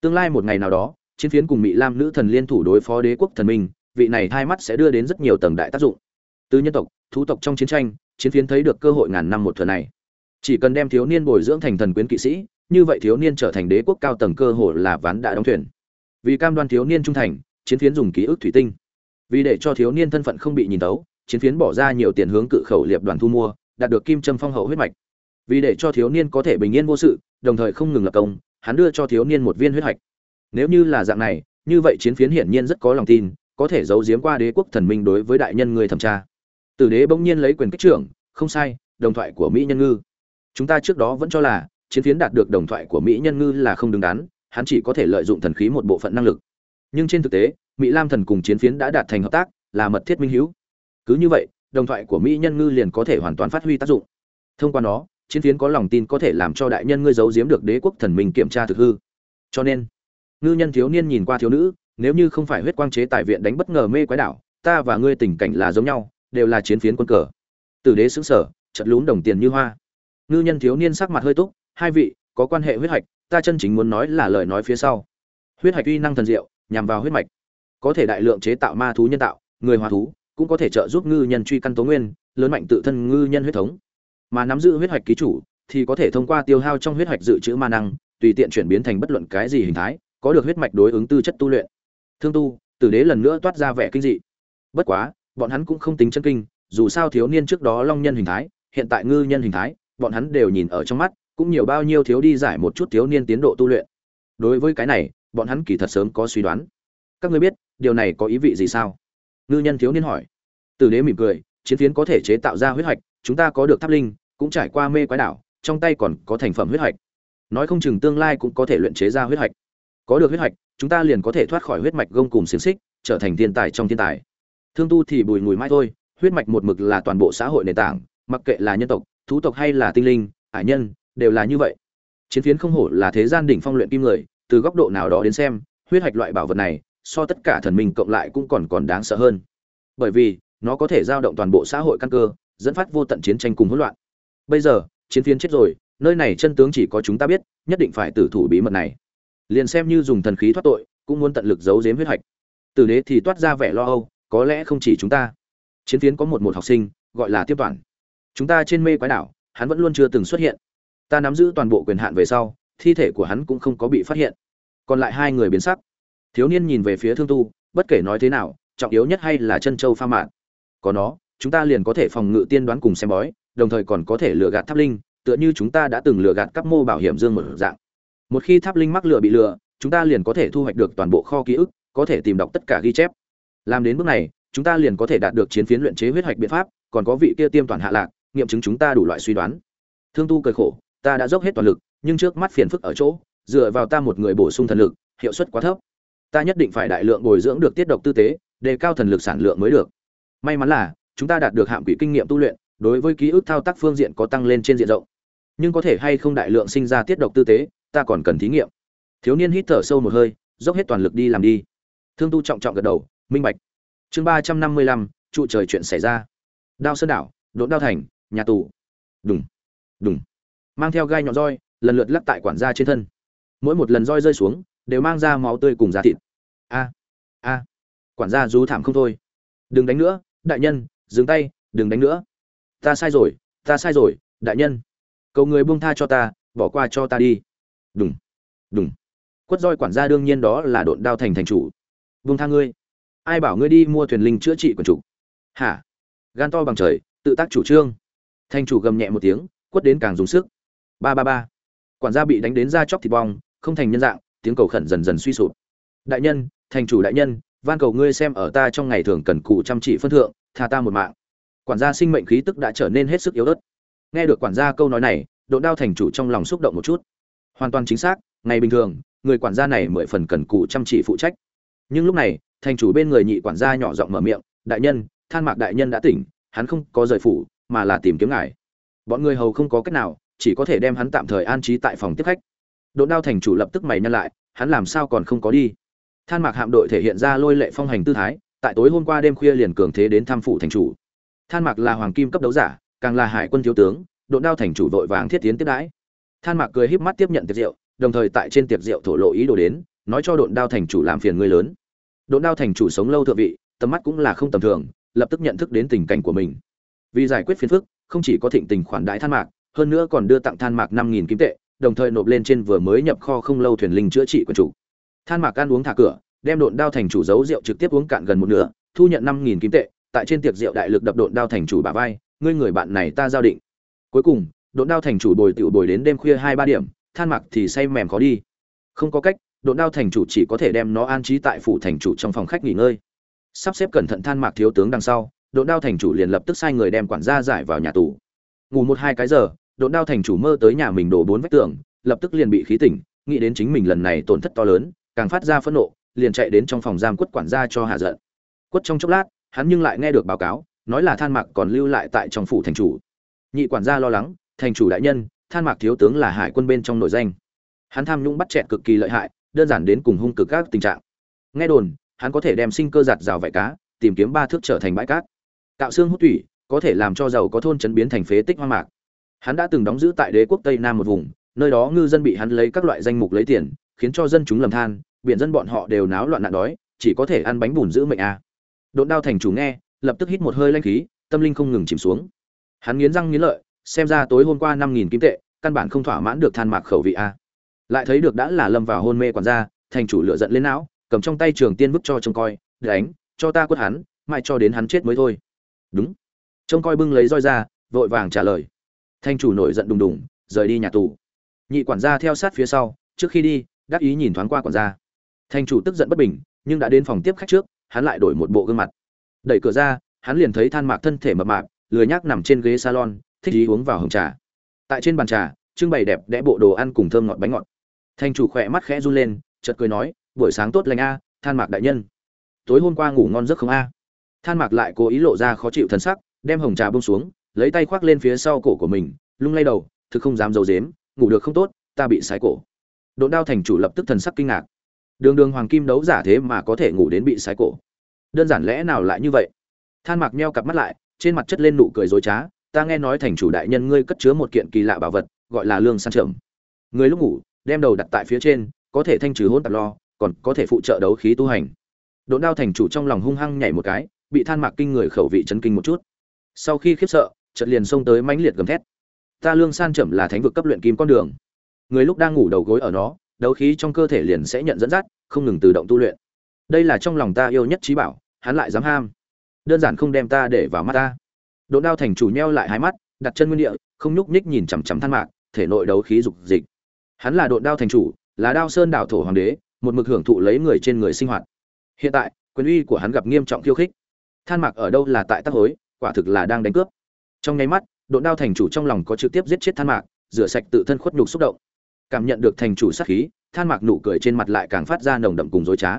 Speaker 1: Tương lai một ngày nào đó, chiến phiến cùng mỹ lam nữ thần liên thủ đối phó đế quốc thần minh, vị này thai mắt sẽ đưa đến rất nhiều tầng đại tác dụng. Từ nhân tộc, thú tộc trong chiến tranh, chiến phiến thấy được cơ hội ngàn năm một thừa này. Chỉ cần đem thiếu niên bồi dưỡng thành thần quyến kỵ sĩ, như vậy thiếu niên trở thành đế quốc cao tầng cơ hội là ván đã đóng thuyền. Vì cam đoan thiếu niên trung thành chiến phiến dùng ký ức thủy tinh. Vì để cho thiếu niên thân phận không bị nhìn tấu chiến phiến bỏ ra nhiều tiền hướng cự khẩu liệp đoàn thu mua, đạt được kim trâm phong hậu huyết mạch. Vì để cho thiếu niên có thể bình yên vô sự, đồng thời không ngừng lập công, hắn đưa cho thiếu niên một viên huyết mạch nếu như là dạng này, như vậy chiến phiến hiển nhiên rất có lòng tin, có thể giấu giếm qua đế quốc thần minh đối với đại nhân người thẩm tra. Tử đế bỗng nhiên lấy quyền kích trưởng, không sai, đồng thoại của mỹ nhân ngư. Chúng ta trước đó vẫn cho là, chiến phiến đạt được đồng thoại của mỹ nhân ngư là không đứng đắn, hắn chỉ có thể lợi dụng thần khí một bộ phận năng lực. Nhưng trên thực tế mỹ lam thần cùng chiến phiến đã đạt thành hợp tác là mật thiết minh hữu. Cứ như vậy đồng thoại của mỹ nhân ngư liền có thể hoàn toàn phát huy tác dụng. Thông qua nó, chiến phiến có lòng tin có thể làm cho đại nhân ngươi giấu giếm được đế quốc thần minh kiểm tra thực hư. Cho nên ngư nhân thiếu niên nhìn qua thiếu nữ nếu như không phải huyết quang chế tại viện đánh bất ngờ mê quái đảo ta và ngươi tình cảnh là giống nhau đều là chiến phiến quân cờ. Tử đế xứng sở chật lún đồng tiền như hoa. Ngư nhân thiếu niên sắc mặt hơi túc hai vị có quan hệ huyết hạch ta chân chính muốn nói là lời nói phía sau. Huyết hạch uy năng thần diệu nhằm vào huyết mạch có thể đại lượng chế tạo ma thú nhân tạo, người hòa thú, cũng có thể trợ giúp ngư nhân truy căn tố nguyên, lớn mạnh tự thân ngư nhân huyết thống. Mà nắm giữ huyết hoạch ký chủ, thì có thể thông qua tiêu hao trong huyết hoạch dự trữ ma năng, tùy tiện chuyển biến thành bất luận cái gì hình thái, có được huyết mạch đối ứng tư chất tu luyện. Thương tu, tử đế lần nữa toát ra vẻ kinh dị. Bất quá, bọn hắn cũng không tính chân kinh, dù sao thiếu niên trước đó long nhân hình thái, hiện tại ngư nhân hình thái, bọn hắn đều nhìn ở trong mắt, cũng nhiều bao nhiêu thiếu đi giải một chút thiếu niên tiến độ tu luyện. Đối với cái này, bọn hắn kỳ thật sớm có suy đoán. Các ngươi biết điều này có ý vị gì sao? Ngư nhân thiếu niên hỏi. Tử đế mỉm cười, chiến phiến có thể chế tạo ra huyết hạch, chúng ta có được tháp linh, cũng trải qua mê quái đảo, trong tay còn có thành phẩm huyết hạch. Nói không chừng tương lai cũng có thể luyện chế ra huyết hạch. Có được huyết hạch, chúng ta liền có thể thoát khỏi huyết mạch gông cùng xiềng xích, trở thành thiên tài trong thiên tài. Thương tu thì bùi ngùi mãi thôi, huyết mạch một mực là toàn bộ xã hội nền tảng, mặc kệ là nhân tộc, thú tộc hay là tinh linh, ải nhân, đều là như vậy. Chiến phiến không hổ là thế gian đỉnh phong luyện kim người, từ góc độ nào đó đến xem, huyết hạch loại bảo vật này so tất cả thần minh cộng lại cũng còn còn đáng sợ hơn. Bởi vì, nó có thể giao động toàn bộ xã hội căn cơ, dẫn phát vô tận chiến tranh cùng hỗn loạn. Bây giờ, chiến phiến chết rồi, nơi này chân tướng chỉ có chúng ta biết, nhất định phải tử thủ bí mật này. Liền xem như dùng thần khí thoát tội, cũng muốn tận lực giấu giếm huyết hạch. Tử đế thì toát ra vẻ lo âu, có lẽ không chỉ chúng ta. Chiến phiến có một một học sinh, gọi là tiếp toàn. Chúng ta trên mê quái đảo, hắn vẫn luôn chưa từng xuất hiện. Ta nắm giữ toàn bộ quyền hạn về sau, thi thể của hắn cũng không có bị phát hiện. Còn lại hai người biến sắc thiếu niên nhìn về phía thương tu, bất kể nói thế nào, trọng yếu nhất hay là chân châu pha mạn có nó, chúng ta liền có thể phòng ngự tiên đoán cùng xem bói, đồng thời còn có thể lừa gạt tháp linh, tựa như chúng ta đã từng lừa gạt các mô bảo hiểm dương một dạng. Một khi tháp linh mắc lừa bị lừa, chúng ta liền có thể thu hoạch được toàn bộ kho ký ức, có thể tìm đọc tất cả ghi chép. Làm đến bước này, chúng ta liền có thể đạt được chiến phiến luyện chế huyết hoạch biện pháp, còn có vị kia tiêm toàn hạ lạc, nghiệm chứng chúng ta đủ loại suy đoán. Thương tu cười khổ, ta đã dốc hết toàn lực, nhưng trước mắt phiền phức ở chỗ, dựa vào ta một người bổ sung thần lực, hiệu suất quá thấp ta nhất định phải đại lượng bồi dưỡng được tiết độc tư tế, đề cao thần lực sản lượng mới được. May mắn là, chúng ta đạt được hạm quỷ kinh nghiệm tu luyện, đối với ký ức thao tác phương diện có tăng lên trên diện rộng. Nhưng có thể hay không đại lượng sinh ra tiết độc tư tế, ta còn cần thí nghiệm. Thiếu niên hít thở sâu một hơi, dốc hết toàn lực đi làm đi. Thương tu trọng trọng gật đầu, minh bạch. Chương ba trăm năm mươi lăm, trụ trời chuyện xảy ra. Đao sơn đảo, đốn đao thành, nhà tù. Đùng đùng. Mang theo gai nhọn roi, lần lượt lắc tại quản gia trên thân. Mỗi một lần roi rơi xuống đều mang ra máu tươi cùng da thịt. A a quản gia rú thảm không thôi. Đừng đánh nữa đại nhân dừng tay đừng đánh nữa. Ta sai rồi ta sai rồi đại nhân. Cầu người buông tha cho ta bỏ qua cho ta đi. Đừng, đừng, quất roi quản gia đương nhiên đó là độn đao thành thành chủ. Buông tha ngươi. Ai bảo ngươi đi mua thuyền linh chữa trị quần chủ? Hả? Gan to bằng trời tự tác chủ trương. Thành chủ gầm nhẹ một tiếng quất đến càng dùng sức. Ba ba ba. Quản gia bị đánh đến da chóc thịt bong không thành nhân dạng tiếng cầu khẩn dần dần suy sụp. Đại nhân, thành chủ đại nhân, van cầu ngươi xem ở ta trong ngày thường cần cù chăm chỉ phân thượng, tha ta một mạng. Quản gia sinh mệnh khí tức đã trở nên hết sức yếu ớt. Nghe được quản gia câu nói này, độn đao thành chủ trong lòng xúc động một chút. Hoàn toàn chính xác, ngày bình thường, người quản gia này mười phần cần cù chăm chỉ phụ trách. Nhưng lúc này, thành chủ bên người nhị quản gia nhỏ giọng mở miệng, đại nhân, than mạc đại nhân đã tỉnh, hắn không có rời phủ, mà là tìm kiếm ngài. Bọn người hầu không có cách nào, chỉ có thể đem hắn tạm thời an trí tại phòng tiếp khách độn đao thành chủ lập tức mày nhăn lại, hắn làm sao còn không có đi? Than mạc hạm đội thể hiện ra lôi lệ phong hành tư thái, tại tối hôm qua đêm khuya liền cường thế đến thăm phủ thành chủ. Than mạc là hoàng kim cấp đấu giả, càng là hải quân thiếu tướng, độn đao thành chủ vội vàng thiết tiến tiếp đãi. Than mạc cười híp mắt tiếp nhận tiệc rượu, đồng thời tại trên tiệc rượu thổ lộ ý đồ đến, nói cho độn đao thành chủ làm phiền người lớn. Độn đao thành chủ sống lâu thượng vị, tầm mắt cũng là không tầm thường, lập tức nhận thức đến tình cảnh của mình. Vì giải quyết phiền phức, không chỉ có thịnh tình khoản đãi than mạc, hơn nữa còn đưa tặng than mạc năm nghìn kim tệ đồng thời nộp lên trên vừa mới nhập kho không lâu thuyền linh chữa trị của chủ. Than mạc ăn uống thả cửa, đem độn đao thành chủ giấu rượu trực tiếp uống cạn gần một nửa, thu nhận năm nghìn kim tệ, tại trên tiệc rượu đại lực đập độn đao thành chủ bà vai, ngươi người bạn này ta giao định. Cuối cùng, độn đao thành chủ bồi tiểu bồi đến đêm khuya hai ba điểm, than mạc thì say mềm khó đi. Không có cách, độn đao thành chủ chỉ có thể đem nó an trí tại phủ thành chủ trong phòng khách nghỉ ngơi. Sắp xếp cẩn thận than mạc thiếu tướng đằng sau, độn đao thành chủ liền lập tức sai người đem quản gia giải vào nhà tù. Ngủ một hai cái giờ độn đao thành chủ mơ tới nhà mình đổ bốn vách tường, lập tức liền bị khí tỉnh, nghĩ đến chính mình lần này tổn thất to lớn, càng phát ra phẫn nộ, liền chạy đến trong phòng giam quất quản gia cho hạ giận. Quất trong chốc lát, hắn nhưng lại nghe được báo cáo, nói là than mạc còn lưu lại tại trong phủ thành chủ. Nhị quản gia lo lắng, thành chủ đại nhân, than mạc thiếu tướng là hải quân bên trong nội danh. Hắn tham nhũng bắt chẹt cực kỳ lợi hại, đơn giản đến cùng hung cực các tình trạng. Nghe đồn, hắn có thể đem sinh cơ giặt rào vải cá, tìm kiếm ba thước trở thành bãi cát. Tạo xương hút thủy, có thể làm cho giàu có thôn chấn biến thành phế tích hoang mạc hắn đã từng đóng giữ tại đế quốc tây nam một vùng, nơi đó ngư dân bị hắn lấy các loại danh mục lấy tiền, khiến cho dân chúng lầm than, biển dân bọn họ đều náo loạn nạn đói, chỉ có thể ăn bánh bùn giữ mệnh a. À. độn đao thành chủ nghe, lập tức hít một hơi lanh khí, tâm linh không ngừng chìm xuống. Hắn nghiến răng nghiến lợi, xem ra tối hôm qua năm nghìn kim tệ, căn bản không thỏa mãn được than mạc khẩu vị a. Lại thấy được đã là lâm vào hôn mê quản gia, thành chủ lựa giận lên não, cầm trong tay trường tiên bức cho trông coi, đánh, cho ta quất hắn, mãi cho đến hắn chết mới thôi. Đúng. Trông coi bưng lấy roi ra, vội vàng trả lời. Thanh chủ nổi giận đùng đùng, rời đi nhà tù. Nhị quản gia theo sát phía sau, trước khi đi, đắc ý nhìn thoáng qua quản gia. Thanh chủ tức giận bất bình, nhưng đã đến phòng tiếp khách trước, hắn lại đổi một bộ gương mặt. Đẩy cửa ra, hắn liền thấy than mạc thân thể mập mạp, lười nhác nằm trên ghế salon, thích ý uống vào hồng trà. Tại trên bàn trà, trưng bày đẹp đẽ bộ đồ ăn cùng thơm ngọt bánh ngọt. Thanh chủ khỏe mắt khẽ run lên, chợt cười nói, buổi sáng tốt lành a, than mạc đại nhân. Tối hôm qua ngủ ngon giấc không a? Than mạc lại cố ý lộ ra khó chịu thân sắc, đem hồng trà bông xuống lấy tay khoác lên phía sau cổ của mình, lung lay đầu, thực không dám d i dếm ngủ được không tốt, ta bị sái cổ. Độn đao thành chủ lập tức thần sắc kinh ngạc. Đường đường hoàng kim đấu giả thế mà có thể ngủ đến bị sái cổ. Đơn giản lẽ nào lại như vậy? Than mạc meo cặp mắt lại, trên mặt chất lên nụ cười dối trá, ta nghe nói thành chủ đại nhân ngươi cất chứa một kiện kỳ lạ bảo vật, gọi là lương san trầm người lúc ngủ, đem đầu đặt tại phía trên, có thể thanh trừ hôn tạp lo, còn có thể phụ trợ đấu khí tu hành. Độn đao thành chủ trong lòng hung hăng nhảy một cái, bị than mạc kinh người khẩu vị chấn kinh một chút. Sau khi khiếp sợ chợt liền xông tới mãnh liệt gầm thét. Ta lương san trầm là thánh vực cấp luyện kim con đường. Người lúc đang ngủ đầu gối ở nó, đấu khí trong cơ thể liền sẽ nhận dẫn dắt, không ngừng tự động tu luyện. Đây là trong lòng ta yêu nhất trí bảo, hắn lại dám ham. Đơn giản không đem ta để vào mắt ta. Đỗ đao thành chủ nheo lại hai mắt, đặt chân nguyên địa, không nhúc nhích nhìn chằm chằm than mạc, thể nội đấu khí dục dịch. Hắn là độn đao thành chủ, là đao sơn đảo thổ hoàng đế, một mực hưởng thụ lấy người trên người sinh hoạt. Hiện tại, quyền uy của hắn gặp nghiêm trọng khiêu khích. Than mạc ở đâu là tại tác hối, quả thực là đang đánh cướp trong nháy mắt, độn đao thành chủ trong lòng có trực tiếp giết chết than mạc, rửa sạch tự thân khuất nhục xúc động. Cảm nhận được thành chủ sát khí, than mạc nụ cười trên mặt lại càng phát ra nồng đậm cùng dối trá.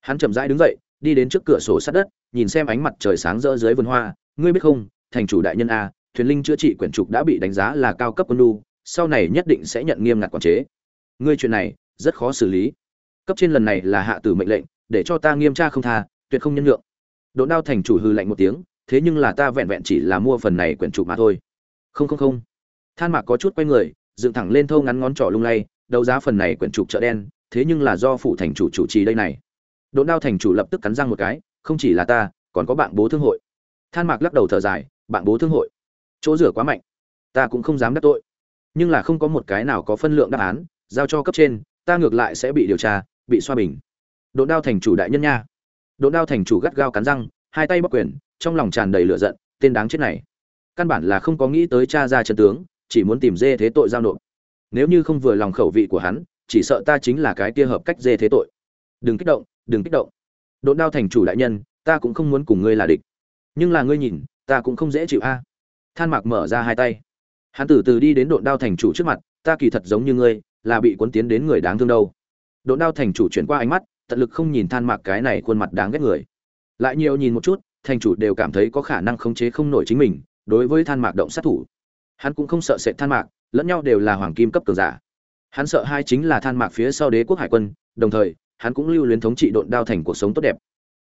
Speaker 1: Hắn chậm rãi đứng dậy, đi đến trước cửa sổ sát đất, nhìn xem ánh mặt trời sáng rỡ dưới vườn hoa. Ngươi biết không, thành chủ đại nhân a, thuyền linh chữa trị quyển trục đã bị đánh giá là cao cấp quân lu sau này nhất định sẽ nhận nghiêm ngặt quản chế. Ngươi chuyện này, rất khó xử lý. Cấp trên lần này là hạ tử mệnh lệnh, để cho ta nghiêm tra không tha, tuyệt không nhân nhượng. Đỗ đao thành chủ hư lạnh một tiếng thế nhưng là ta vẹn vẹn chỉ là mua phần này quyển chụp mà thôi. Không không không. Than mạc có chút quay người, dựng thẳng lên thâu ngắn ngón trỏ lung lay, đấu giá phần này quyển chụp chợ đen, thế nhưng là do phụ thành chủ chủ trì đây này. Đỗ đao thành chủ lập tức cắn răng một cái, không chỉ là ta, còn có bạn bố thương hội. Than mạc lắc đầu thở dài, bạn bố thương hội. Chỗ rửa quá mạnh. Ta cũng không dám đắc tội. Nhưng là không có một cái nào có phân lượng đáp án, giao cho cấp trên, ta ngược lại sẽ bị điều tra, bị xoa bình. Đỗ đao thành chủ đại nhân nha. Đỗ đao thành chủ gắt gao cắn răng, hai tay bắc quyền trong lòng tràn đầy lửa giận, tên đáng chết này. Căn bản là không có nghĩ tới cha ra chân tướng, chỉ muốn tìm dê thế tội giao nộp. Nếu như không vừa lòng khẩu vị của hắn, chỉ sợ ta chính là cái kia hợp cách dê thế tội. Đừng kích động, đừng kích động. Độn đao thành chủ đại nhân, ta cũng không muốn cùng ngươi là địch. Nhưng là ngươi nhìn, ta cũng không dễ chịu a. Than mạc mở ra hai tay. Hắn từ từ đi đến độn đao thành chủ trước mặt, ta kỳ thật giống như ngươi, là bị cuốn tiến đến người đáng thương đâu. Độn đao thành chủ chuyển qua ánh mắt, tận lực không nhìn than mạc cái này khuôn mặt đáng ghét người. Lại nhiều nhìn một chút thành chủ đều cảm thấy có khả năng khống chế không nổi chính mình, đối với than mạc động sát thủ. Hắn cũng không sợ sệt than mạc, lẫn nhau đều là hoàng kim cấp cường giả. Hắn sợ hai chính là than mạc phía sau đế quốc hải quân, đồng thời, hắn cũng lưu luyến thống trị độn đao thành cuộc sống tốt đẹp.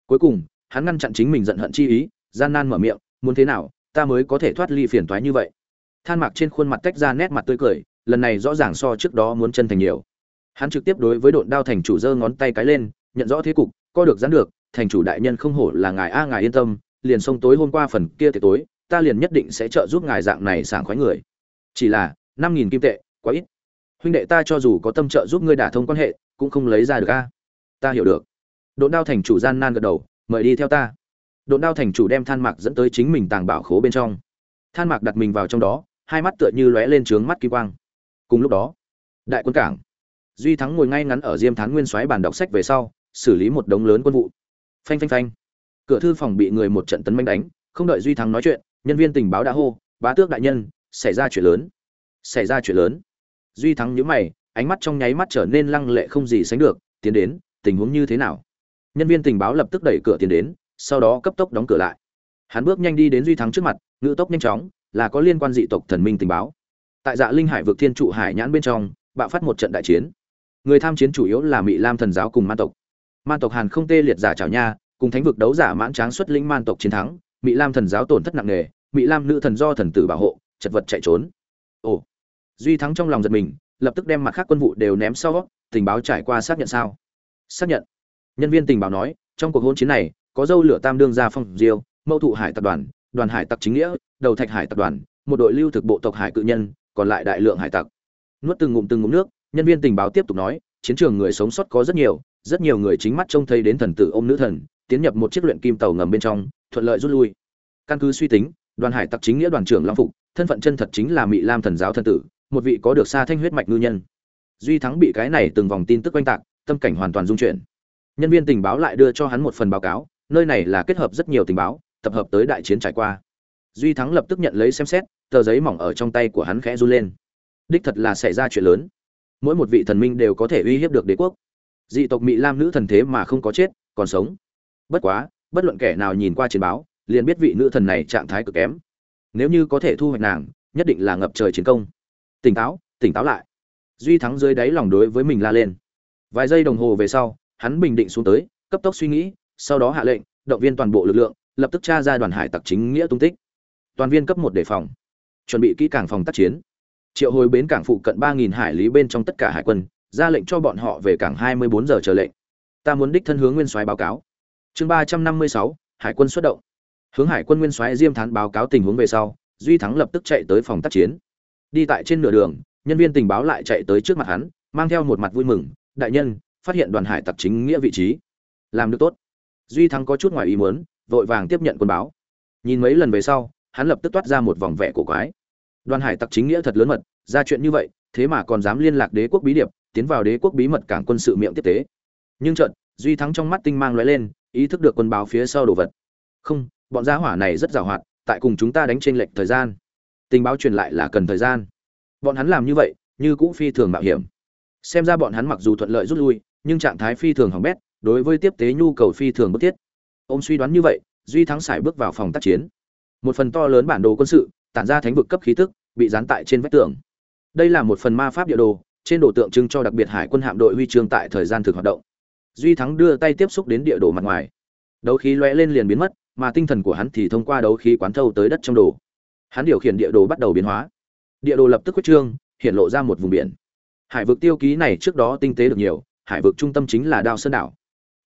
Speaker 1: Cuối cùng, hắn ngăn chặn chính mình giận hận chi ý, gian nan mở miệng, muốn thế nào, ta mới có thể thoát ly phiền toái như vậy? Than mạc trên khuôn mặt tách ra nét mặt tươi cười, lần này rõ ràng so trước đó muốn chân thành nhiều. Hắn trực tiếp đối với độn đao thành chủ giơ ngón tay cái lên, nhận rõ thế cục, co được dán được thành chủ đại nhân không hổ là ngài a ngài yên tâm, liền xông tối hôm qua phần kia tiệc tối, ta liền nhất định sẽ trợ giúp ngài dạng này sảng khoái người. Chỉ là, năm nghìn kim tệ, quá ít. Huynh đệ ta cho dù có tâm trợ giúp ngươi đả thông quan hệ, cũng không lấy ra được a. Ta hiểu được. Độn đao thành chủ gian nan gật đầu, mời đi theo ta. Độn đao thành chủ đem than mạc dẫn tới chính mình tàng bảo khố bên trong. Than mạc đặt mình vào trong đó, hai mắt tựa như lóe lên trướng mắt kỳ quang. Cùng lúc đó, đại quân cảng. Duy thắng ngồi ngay ngắn ở diêm thắng nguyên soái bàn đọc sách về sau, xử lý một đống lớn quân vụ phanh phanh phanh. Cửa thư phòng bị người một trận tấn manh đánh, không đợi duy thắng nói chuyện, nhân viên tình báo đã hô, bá tước đại nhân, xảy ra chuyện lớn. Xảy ra chuyện lớn? Duy thắng nhíu mày, ánh mắt trong nháy mắt trở nên lăng lệ không gì sánh được, tiến đến, tình huống như thế nào? Nhân viên tình báo lập tức đẩy cửa tiến đến, sau đó cấp tốc đóng cửa lại. Hắn bước nhanh đi đến duy thắng trước mặt ngự tốc nhanh chóng, là có liên quan dị tộc thần minh tình báo. Tại dạ linh hải vực thiên trụ hải nhãn bên trong, bạo phát một trận đại chiến. Người tham chiến chủ yếu là mỹ lam thần giáo cùng man tộc man tộc hàn không tê liệt giả chảo nha, cùng thánh vực đấu giả mãn tráng xuất lĩnh man tộc chiến thắng mỹ lam thần giáo tổn thất nặng nề mỹ lam nữ thần do thần tử bảo hộ, chật vật chạy trốn. Ồ, duy thắng trong lòng giật mình, lập tức đem mặt khác quân vụ đều ném sau, tình báo trải qua xác nhận sao? Xác nhận. Nhân viên tình báo nói, trong cuộc hôn chiến này, có dâu lửa tam đương gia phong diêu mâu thụ hải tập đoàn đoàn hải tặc chính nghĩa, đầu thạch hải tập đoàn, một đội lưu thực bộ tộc hải cự nhân, còn lại đại lượng hải tặc. Nuốt từng ngụm từng ngụm nước, nhân viên tình báo tiếp tục nói, chiến trường người sống sót có rất nhiều rất nhiều người chính mắt trông thấy đến thần tử ôm nữ thần, tiến nhập một chiếc luyện kim tàu ngầm bên trong, thuận lợi rút lui. Căn cứ suy tính, đoàn hải tặc chính nghĩa đoàn trưởng long phục, thân phận chân thật chính là mỹ lam thần giáo thần tử, một vị có được xa thanh huyết mạch ngư nhân. Duy thắng bị cái này từng vòng tin tức oanh tạc, tâm cảnh hoàn toàn dung chuyển. Nhân viên tình báo lại đưa cho hắn một phần báo cáo, nơi này là kết hợp rất nhiều tình báo, tập hợp tới đại chiến trải qua. Duy thắng lập tức nhận lấy xem xét, tờ giấy mỏng ở trong tay của hắn khẽ run lên. Đích thật là xảy ra chuyện lớn. Mỗi một vị thần minh đều có thể uy hiếp được đế quốc dị tộc mỹ lam nữ thần thế mà không có chết, còn sống. Bất quá, bất luận kẻ nào nhìn qua chiến báo, liền biết vị nữ thần này trạng thái cực kém. Nếu như có thể thu hoạch nàng, nhất định là ngập trời chiến công. Tỉnh táo tỉnh táo lại. Duy thắng dưới đáy lòng đối với mình la lên. Vài giây đồng hồ về sau, hắn bình định xuống tới, cấp tốc suy nghĩ, sau đó hạ lệnh, động viên toàn bộ lực lượng, lập tức tra ra đoàn hải tặc chính nghĩa tung tích. Toàn viên cấp một đề phòng. Chuẩn bị kỹ cảng phòng tác chiến. Triệu hồi bến cảng phụ cận ba nghìn hải lý bên trong tất cả hải quân ra lệnh cho bọn họ về cảng hai mươi bốn giờ chờ lệnh. Ta muốn đích thân hướng nguyên soái báo cáo. Chương ba trăm năm mươi sáu, hải quân xuất động. Hướng hải quân nguyên soái diêm thán báo cáo tình huống về sau, duy thắng lập tức chạy tới phòng tác chiến. Đi tại trên nửa đường, nhân viên tình báo lại chạy tới trước mặt hắn, mang theo một mặt vui mừng, đại nhân, phát hiện đoàn hải tặc chính nghĩa vị trí. Làm được tốt. Duy thắng có chút ngoài ý muốn, vội vàng tiếp nhận quân báo. Nhìn mấy lần về sau, hắn lập tức toát ra một vòng vẻ cổ quái. Đoàn hải tặc chính nghĩa thật lớn mật, ra chuyện như vậy, thế mà còn dám liên lạc đế quốc bí điệp tiến vào đế quốc bí mật cảng quân sự miệng tiếp tế. Nhưng trận duy thắng trong mắt tinh mang lóe lên, ý thức được quân báo phía sau đồ vật. Không, bọn gia hỏa này rất giàu hoạt, tại cùng chúng ta đánh trên lệch thời gian. Tình báo truyền lại là cần thời gian. Bọn hắn làm như vậy, như cũ phi thường mạo hiểm. Xem ra bọn hắn mặc dù thuận lợi rút lui, nhưng trạng thái phi thường hỏng bét, đối với tiếp tế nhu cầu phi thường bức thiết. Ông suy đoán như vậy, duy thắng sải bước vào phòng tác chiến. Một phần to lớn bản đồ quân sự, tản ra thánh vực cấp khí tức, bị dán tại trên vách tường. Đây là một phần ma pháp địa đồ trên đồ tượng trưng cho đặc biệt hải quân hạm đội huy chương tại thời gian thực hoạt động. Duy thắng đưa tay tiếp xúc đến địa đồ mặt ngoài. Đấu khí lóe lên liền biến mất, mà tinh thần của hắn thì thông qua đấu khí quán thâu tới đất trong đồ. Hắn điều khiển địa đồ bắt đầu biến hóa. Địa đồ lập tức quyết trương, hiện lộ ra một vùng biển. Hải vực tiêu ký này trước đó tinh tế được nhiều, hải vực trung tâm chính là đao sơn đảo.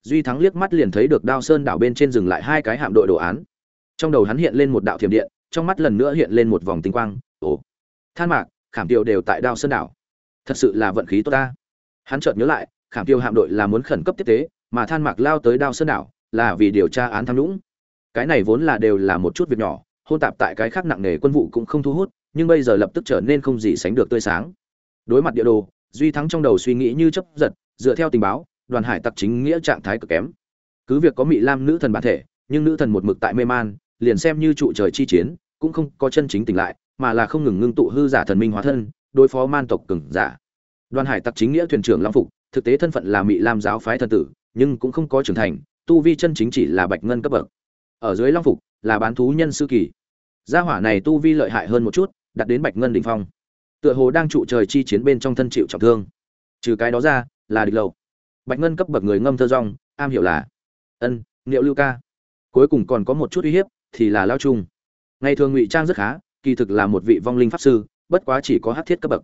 Speaker 1: Duy thắng liếc mắt liền thấy được đao sơn đảo bên trên dừng lại hai cái hạm đội đồ án. Trong đầu hắn hiện lên một đạo thiểm điện, trong mắt lần nữa hiện lên một vòng tinh quang. Ồ! Than mạc, khảm tiêu đều tại đao sơn đảo thật sự là vận khí tốt ta. Hắn chợt nhớ lại, khảm tiêu hạm đội là muốn khẩn cấp tiếp tế, mà than mạc lao tới đao sơn đảo là vì điều tra án tham nhũng. Cái này vốn là đều là một chút việc nhỏ, hôn tạp tại cái khác nặng nề quân vụ cũng không thu hút, nhưng bây giờ lập tức trở nên không gì sánh được tươi sáng. Đối mặt địa đồ, duy thắng trong đầu suy nghĩ như chấp giật, dựa theo tình báo, đoàn hải tặc chính nghĩa trạng thái cực kém. Cứ việc có mị lam nữ thần bản thể, nhưng nữ thần một mực tại mê man, liền xem như trụ trời chi chiến, cũng không có chân chính tỉnh lại, mà là không ngừng ngưng tụ hư giả thần minh hóa thân đối phó man tộc cường giả. Đoàn hải tặc chính nghĩa thuyền trưởng long phục, thực tế thân phận là mị lam giáo phái thần tử, nhưng cũng không có trưởng thành, tu vi chân chính chỉ là bạch ngân cấp bậc. Ở dưới long phục, là bán thú nhân sư kỳ. Gia hỏa này tu vi lợi hại hơn một chút, đạt đến bạch ngân đỉnh phong. Tựa hồ đang trụ trời chi chiến bên trong thân chịu trọng thương. Trừ cái đó ra, là địch lầu. Bạch ngân cấp bậc người ngâm thơ rong, am hiểu là, ân liệu lưu ca. Cuối cùng còn có một chút uy hiếp, thì là lao trung. Ngày thường ngụy trang rất khá, kỳ thực là một vị vong linh pháp sư bất quá chỉ có hát thiết cấp bậc.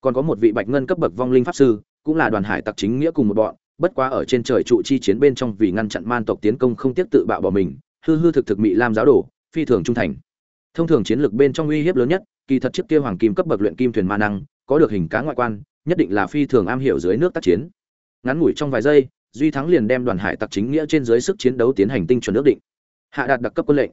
Speaker 1: Còn có một vị bạch ngân cấp bậc vong linh pháp sư, cũng là đoàn hải tặc chính nghĩa cùng một bọn, bất quá ở trên trời trụ chi chiến bên trong vì ngăn chặn man tộc tiến công không tiếp tự bạo bỏ mình, hư hư thực thực mị lam giáo đồ, phi thường trung thành. Thông thường chiến lược bên trong uy hiếp lớn nhất, kỳ thật chiếc kia hoàng kim cấp bậc luyện kim thuyền ma năng, có được hình cá ngoại quan, nhất định là phi thường am hiểu dưới nước tác chiến. Ngắn ngủi trong vài giây, duy thắng liền đem đoàn hải tặc chính nghĩa trên dưới sức chiến đấu tiến hành tinh chuẩn ước định. Hạ đạt đặc cấp quân lệnh.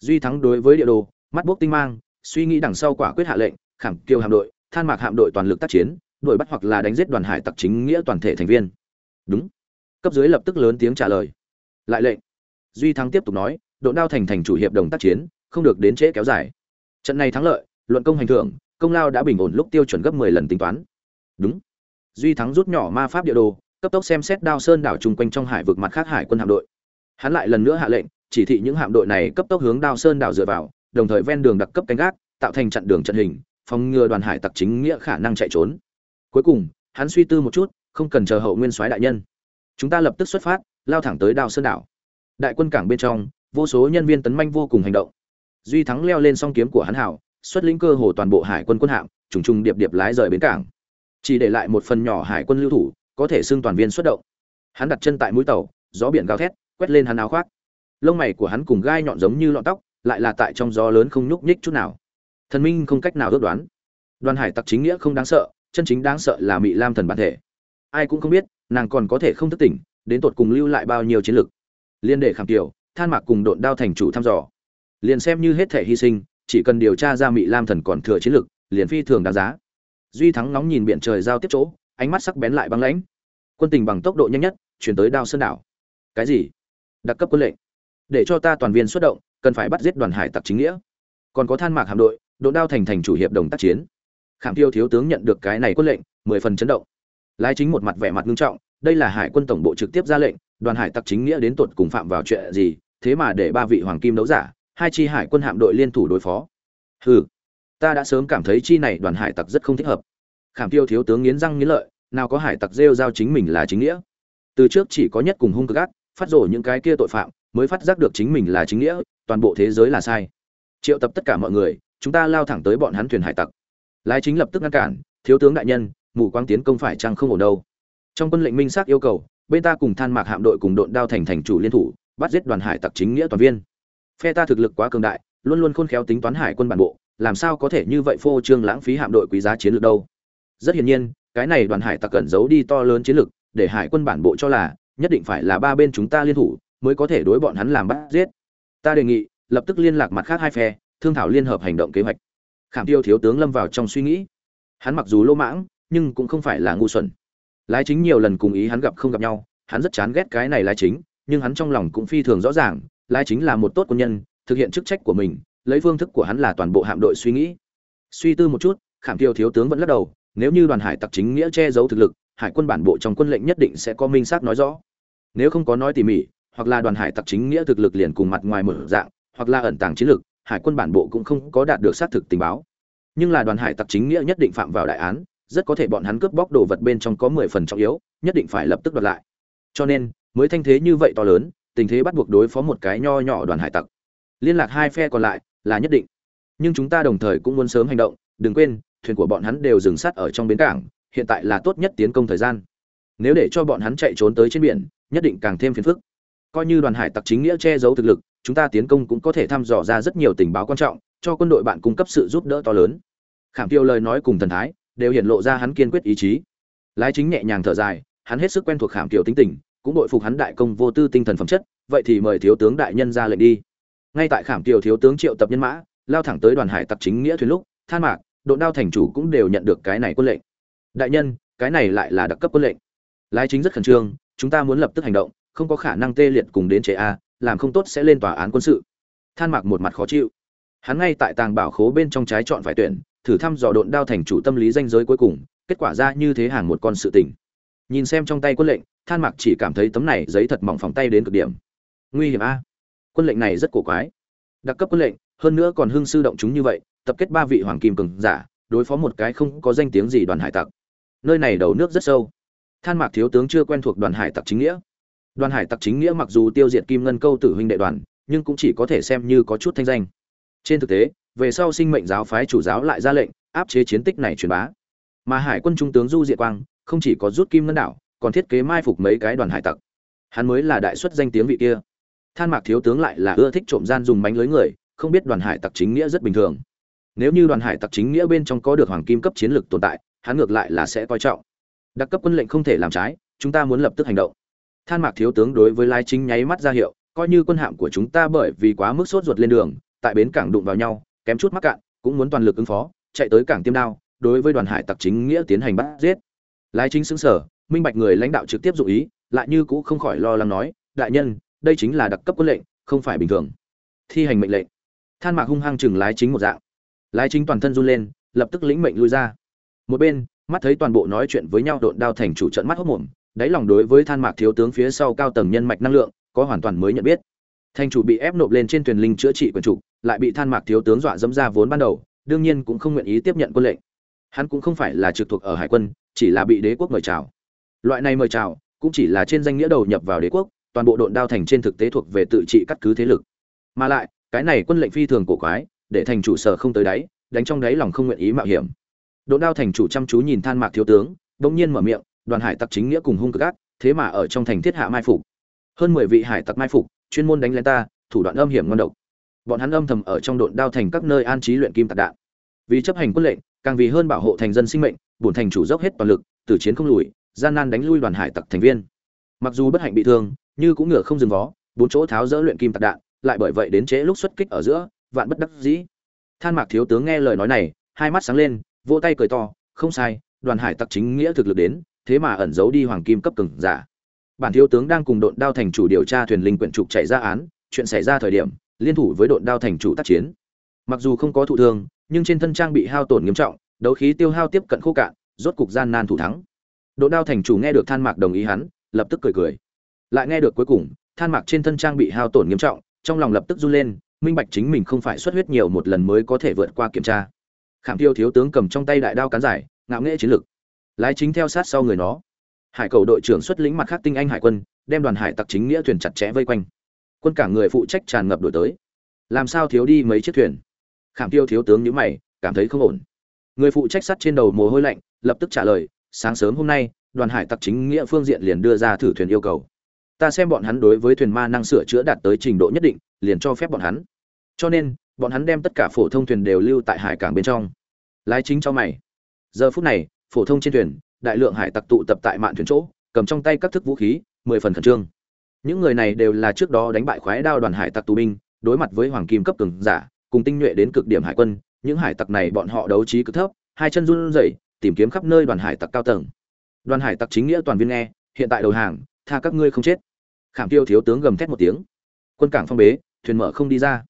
Speaker 1: Duy thắng đối với địa đồ, mắt bốc tinh mang, suy nghĩ đằng sau quả quyết hạ lệnh khảm kiêu hạm đội, than mạc hạm đội toàn lực tác chiến, đuổi bắt hoặc là đánh giết đoàn hải tặc chính nghĩa toàn thể thành viên. Đúng. Cấp dưới lập tức lớn tiếng trả lời. Lại lệnh. Duy thắng tiếp tục nói độ đao thành thành chủ hiệp đồng tác chiến, không được đến trễ kéo dài. Trận này thắng lợi, luận công hành thưởng, công lao đã bình ổn lúc tiêu chuẩn gấp mười lần tính toán. Đúng. Duy thắng rút nhỏ ma pháp địa đồ, cấp tốc xem xét đao sơn đảo chung quanh trong hải vực mặt khác hải quân hạm đội. Hắn lại lần nữa hạ lệnh, chỉ thị những hạm đội này cấp tốc hướng đao sơn đảo dựa vào, đồng thời ven đường đặc cấp canh gác, tạo thành chặn đường trận hình phòng ngừa đoàn hải tặc chính nghĩa khả năng chạy trốn. Cuối cùng, hắn suy tư một chút, không cần chờ hậu nguyên soái đại nhân. Chúng ta lập tức xuất phát, lao thẳng tới Đào sơn đảo. Đại quân cảng bên trong, vô số nhân viên tấn manh vô cùng hành động. Duy thắng leo lên song kiếm của hắn hảo, xuất lĩnh cơ hồ toàn bộ hải quân quân hạm, trùng trùng điệp điệp lái rời bến cảng. Chỉ để lại một phần nhỏ hải quân lưu thủ, có thể xưng toàn viên xuất động. Hắn đặt chân tại mũi tàu, gió biển gào thét, quét lên hắn áo khoác. Lông mày của hắn cùng gai nhọn giống như lọn tóc, lại là tại trong gió lớn không nhúc nhích chút nào thần minh không cách nào ước đoán. Đoàn hải tặc chính nghĩa không đáng sợ chân chính đáng sợ là mỹ lam thần bản thể. Ai cũng không biết nàng còn có thể không thức tỉnh đến tột cùng lưu lại bao nhiêu chiến lực. Liên đệ khảm kiều, than mạc cùng độn đao thành chủ thăm dò. Liền xem như hết thể hy sinh chỉ cần điều tra ra mỹ lam thần còn thừa chiến lực liền phi thường đáng giá. Duy thắng nóng nhìn biển trời giao tiếp chỗ ánh mắt sắc bén lại băng lãnh. Quân tình bằng tốc độ nhanh nhất chuyển tới đao sơn đảo. Cái gì? Đặc cấp quân lệnh. Để cho ta toàn viên xuất động cần phải bắt giết đoàn hải tặc chính nghĩa. Còn có than mạc hạm đội độ đao thành thành chủ hiệp đồng tác chiến. Khảm tiêu thiếu tướng nhận được cái này quân lệnh, mười phần chấn động. Lái chính một mặt vẻ mặt nghiêm trọng, đây là hải quân tổng bộ trực tiếp ra lệnh, đoàn hải tặc chính nghĩa đến tột cùng phạm vào chuyện gì, thế mà để ba vị hoàng kim đấu giả, hai chi hải quân hạm đội liên thủ đối phó. Hừ, ta đã sớm cảm thấy chi này đoàn hải tặc rất không thích hợp. Khảm tiêu thiếu tướng nghiến răng nghiến lợi, nào có hải tặc rêu giao chính mình là chính nghĩa. Từ trước chỉ có nhất cùng hung cực ác, phát rổ những cái kia tội phạm, mới phát giác được chính mình là chính nghĩa, toàn bộ thế giới là sai. Triệu tập tất cả mọi người chúng ta lao thẳng tới bọn hắn thuyền hải tặc. Lái chính lập tức ngăn cản, thiếu tướng đại nhân, mù quang tiến công phải chăng không ổn đâu. Trong quân lệnh minh xác yêu cầu, bên ta cùng than mạc hạm đội cùng đội đao thành thành chủ liên thủ, bắt giết đoàn hải tặc chính nghĩa toàn viên. Phe ta thực lực quá cường đại, luôn luôn khôn khéo tính toán hải quân bản bộ, làm sao có thể như vậy phô trương lãng phí hạm đội quý giá chiến lược đâu. Rất hiển nhiên, cái này đoàn hải tặc cẩn giấu đi to lớn chiến lược, để hải quân bản bộ cho là, nhất định phải là ba bên chúng ta liên thủ, mới có thể đối bọn hắn làm bắt giết. Ta đề nghị, lập tức liên lạc mặt khác hai phe thương thảo liên hợp hành động kế hoạch. Khảm tiêu thiếu tướng lâm vào trong suy nghĩ. Hắn mặc dù lỗ mãng, nhưng cũng không phải là ngu xuẩn. Lái chính nhiều lần cùng ý hắn gặp không gặp nhau, hắn rất chán ghét cái này lái chính, nhưng hắn trong lòng cũng phi thường rõ ràng, lái chính là một tốt quân nhân, thực hiện chức trách của mình, lấy phương thức của hắn là toàn bộ hạm đội suy nghĩ. Suy tư một chút, khảm tiêu thiếu tướng vẫn lắc đầu, nếu như đoàn hải tặc chính nghĩa che giấu thực lực, hải quân bản bộ trong quân lệnh nhất định sẽ có minh xác nói rõ. Nếu không có nói tỉ mỉ, hoặc là đoàn hải tặc chính nghĩa thực lực liền cùng mặt ngoài mở dạng, hoặc là ẩn tàng chiến lược hải quân bản bộ cũng không có đạt được xác thực tình báo. Nhưng là đoàn hải tặc chính nghĩa nhất định phạm vào đại án, rất có thể bọn hắn cướp bóc đồ vật bên trong có mười phần trọng yếu, nhất định phải lập tức đoạt lại. Cho nên, mới thanh thế như vậy to lớn, tình thế bắt buộc đối phó một cái nho nhỏ đoàn hải tặc. Liên lạc hai phe còn lại là nhất định. Nhưng chúng ta đồng thời cũng muốn sớm hành động, đừng quên, thuyền của bọn hắn đều dừng sát ở trong bến cảng, hiện tại là tốt nhất tiến công thời gian. Nếu để cho bọn hắn chạy trốn tới trên biển, nhất định càng thêm phiền phức. Coi như đoàn hải tặc chính nghĩa che giấu thực lực chúng ta tiến công cũng có thể thăm dò ra rất nhiều tình báo quan trọng, cho quân đội bạn cung cấp sự giúp đỡ to lớn. Khảm tiêu lời nói cùng thần thái đều hiện lộ ra hắn kiên quyết ý chí. Lái chính nhẹ nhàng thở dài, hắn hết sức quen thuộc khảm tiêu tính tình, cũng đội phục hắn đại công vô tư tinh thần phẩm chất, vậy thì mời thiếu tướng đại nhân ra lệnh đi. Ngay tại khảm tiêu thiếu tướng triệu tập nhân mã, lao thẳng tới đoàn hải tặc chính nghĩa thuyền lúc, than mạc, độn đao thành chủ cũng đều nhận được cái này quân lệnh. Đại nhân, cái này lại là đặc cấp quân lệnh. Lái chính rất khẩn trương, chúng ta muốn lập tức hành động, không có khả năng tê liệt cùng đến chế a làm không tốt sẽ lên tòa án quân sự. Than mạc một mặt khó chịu. Hắn ngay tại tàng bảo khố bên trong trái chọn phải tuyển, thử thăm dò độn đao thành chủ tâm lý danh giới cuối cùng, kết quả ra như thế hàng một con sự tình. Nhìn xem trong tay quân lệnh, than mạc chỉ cảm thấy tấm này giấy thật mỏng phòng tay đến cực điểm. Nguy hiểm a. Quân lệnh này rất cổ quái. Đặc cấp quân lệnh, hơn nữa còn hưng sư động chúng như vậy, tập kết ba vị hoàng kim cường giả, đối phó một cái không có danh tiếng gì đoàn hải tặc. Nơi này đầu nước rất sâu. Than mạc thiếu tướng chưa quen thuộc đoàn hải tặc chính nghĩa đoàn hải tặc chính nghĩa mặc dù tiêu diệt kim ngân câu tử huynh đệ đoàn, nhưng cũng chỉ có thể xem như có chút thanh danh. Trên thực tế, về sau sinh mệnh giáo phái chủ giáo lại ra lệnh, áp chế chiến tích này truyền bá. Mà hải quân trung tướng du diệt quang, không chỉ có rút kim ngân đảo, còn thiết kế mai phục mấy cái đoàn hải tặc. Hắn mới là đại xuất danh tiếng vị kia. Than mạc thiếu tướng lại là ưa thích trộm gian dùng bánh lưới người, không biết đoàn hải tặc chính nghĩa rất bình thường. Nếu như đoàn hải tặc chính nghĩa bên trong có được hoàng kim cấp chiến lược tồn tại, hắn ngược lại là sẽ coi trọng. Đặc cấp quân lệnh không thể làm trái, chúng ta muốn lập tức hành động than mạc thiếu tướng đối với Lái chính nháy mắt ra hiệu, coi như quân hạm của chúng ta bởi vì quá mức sốt ruột lên đường, tại bến cảng đụng vào nhau, kém chút mắc cạn, cũng muốn toàn lực ứng phó, chạy tới cảng tiêm đao, đối với đoàn hải tặc chính nghĩa tiến hành bắt giết. Lái chính xứng sở minh bạch người lãnh đạo trực tiếp dụ ý, lại như cũ không khỏi lo lắng nói, đại nhân, đây chính là đặc cấp quân lệnh, không phải bình thường. Thi hành mệnh lệnh. Than mạc hung hăng chừng lái chính một dạng. Lái chính toàn thân run lên, lập tức lĩnh mệnh lui ra. Một bên, mắt thấy toàn bộ nói chuyện với nhau độn đao thành chủ trận mắt hốc mồm đáy lòng đối với than mạc thiếu tướng phía sau cao tầng nhân mạch năng lượng, có hoàn toàn mới nhận biết. Thành chủ bị ép nộp lên trên thuyền linh chữa trị quần chủ lại bị than mạc thiếu tướng dọa dẫm ra vốn ban đầu, đương nhiên cũng không nguyện ý tiếp nhận quân lệnh. Hắn cũng không phải là trực thuộc ở hải quân, chỉ là bị đế quốc mời chào. Loại này mời chào, cũng chỉ là trên danh nghĩa đầu nhập vào đế quốc, toàn bộ độn đao thành trên thực tế thuộc về tự trị cắt cứ thế lực. Mà lại, cái này quân lệnh phi thường cổ quái, để thành chủ sở không tới đáy, đánh trong đáy lòng không nguyện ý mạo hiểm. Độn đao thành chủ chăm chú nhìn than mạc thiếu tướng, bỗng nhiên mở miệng đoàn hải tặc chính nghĩa cùng hung cực ác, thế mà ở trong thành thiết hạ mai phục. Hơn mười vị hải tặc mai phục, chuyên môn đánh lên ta, thủ đoạn âm hiểm ngon độc. Bọn hắn âm thầm ở trong độn đao thành các nơi an trí luyện kim tạc đạn. Vì chấp hành quân lệnh, càng vì hơn bảo hộ thành dân sinh mệnh, bổn thành chủ dốc hết toàn lực từ chiến không lùi, gian nan đánh lui đoàn hải tặc thành viên. Mặc dù bất hạnh bị thương, như cũng ngựa không dừng vó, bốn chỗ tháo dỡ luyện kim tạc đạn, lại bởi vậy đến trễ lúc xuất kích ở giữa, vạn bất đắc dĩ. Than mạc thiếu tướng nghe lời nói này, hai mắt sáng lên, vỗ tay cười to, không sai, đoàn hải tặc chính nghĩa thực lực đến thế mà ẩn giấu đi hoàng kim cấp cường giả. Bản thiếu tướng đang cùng đội đao thành chủ điều tra thuyền linh quyển trục chạy ra án, chuyện xảy ra thời điểm, liên thủ với đội đao thành chủ tác chiến. Mặc dù không có thụ thương, nhưng trên thân trang bị hao tổn nghiêm trọng, đấu khí tiêu hao tiếp cận khô cạn, rốt cục gian nan thủ thắng. Đội đao thành chủ nghe được than mạc đồng ý hắn, lập tức cười cười. Lại nghe được cuối cùng, than mạc trên thân trang bị hao tổn nghiêm trọng, trong lòng lập tức run lên, minh bạch chính mình không phải xuất huyết nhiều một lần mới có thể vượt qua kiểm tra. Khảm tiêu thiếu tướng cầm trong tay đại đao cán giải, ngạo nghễ chiến lực lái chính theo sát sau người nó. Hải cầu đội trưởng xuất lĩnh mặt khác tinh anh hải quân, đem đoàn hải tặc chính nghĩa thuyền chặt chẽ vây quanh. Quân cả người phụ trách tràn ngập đổi tới. Làm sao thiếu đi mấy chiếc thuyền? Khảm tiêu thiếu tướng nhữ mày, cảm thấy không ổn. Người phụ trách sắt trên đầu mồ hôi lạnh, lập tức trả lời, sáng sớm hôm nay, đoàn hải tặc chính nghĩa phương diện liền đưa ra thử thuyền yêu cầu. Ta xem bọn hắn đối với thuyền ma năng sửa chữa đạt tới trình độ nhất định, liền cho phép bọn hắn. Cho nên, bọn hắn đem tất cả phổ thông thuyền đều lưu tại hải cảng bên trong. Lái chính cho mày. Giờ phút này phổ thông trên thuyền, đại lượng hải tặc tụ tập tại mạn thuyền chỗ, cầm trong tay các thức vũ khí, mười phần khẩn trương. Những người này đều là trước đó đánh bại khoái đao đoàn hải tặc tù binh, đối mặt với hoàng kim cấp cường giả, cùng tinh nhuệ đến cực điểm hải quân, những hải tặc này bọn họ đấu trí cực thấp, hai chân run rẩy, tìm kiếm khắp nơi đoàn hải tặc cao tầng. Đoàn hải tặc chính nghĩa toàn viên nghe, hiện tại đầu hàng, tha các ngươi không chết. Khảm tiêu thiếu tướng gầm thét một tiếng. Quân cảng phong bế, thuyền mở không đi ra.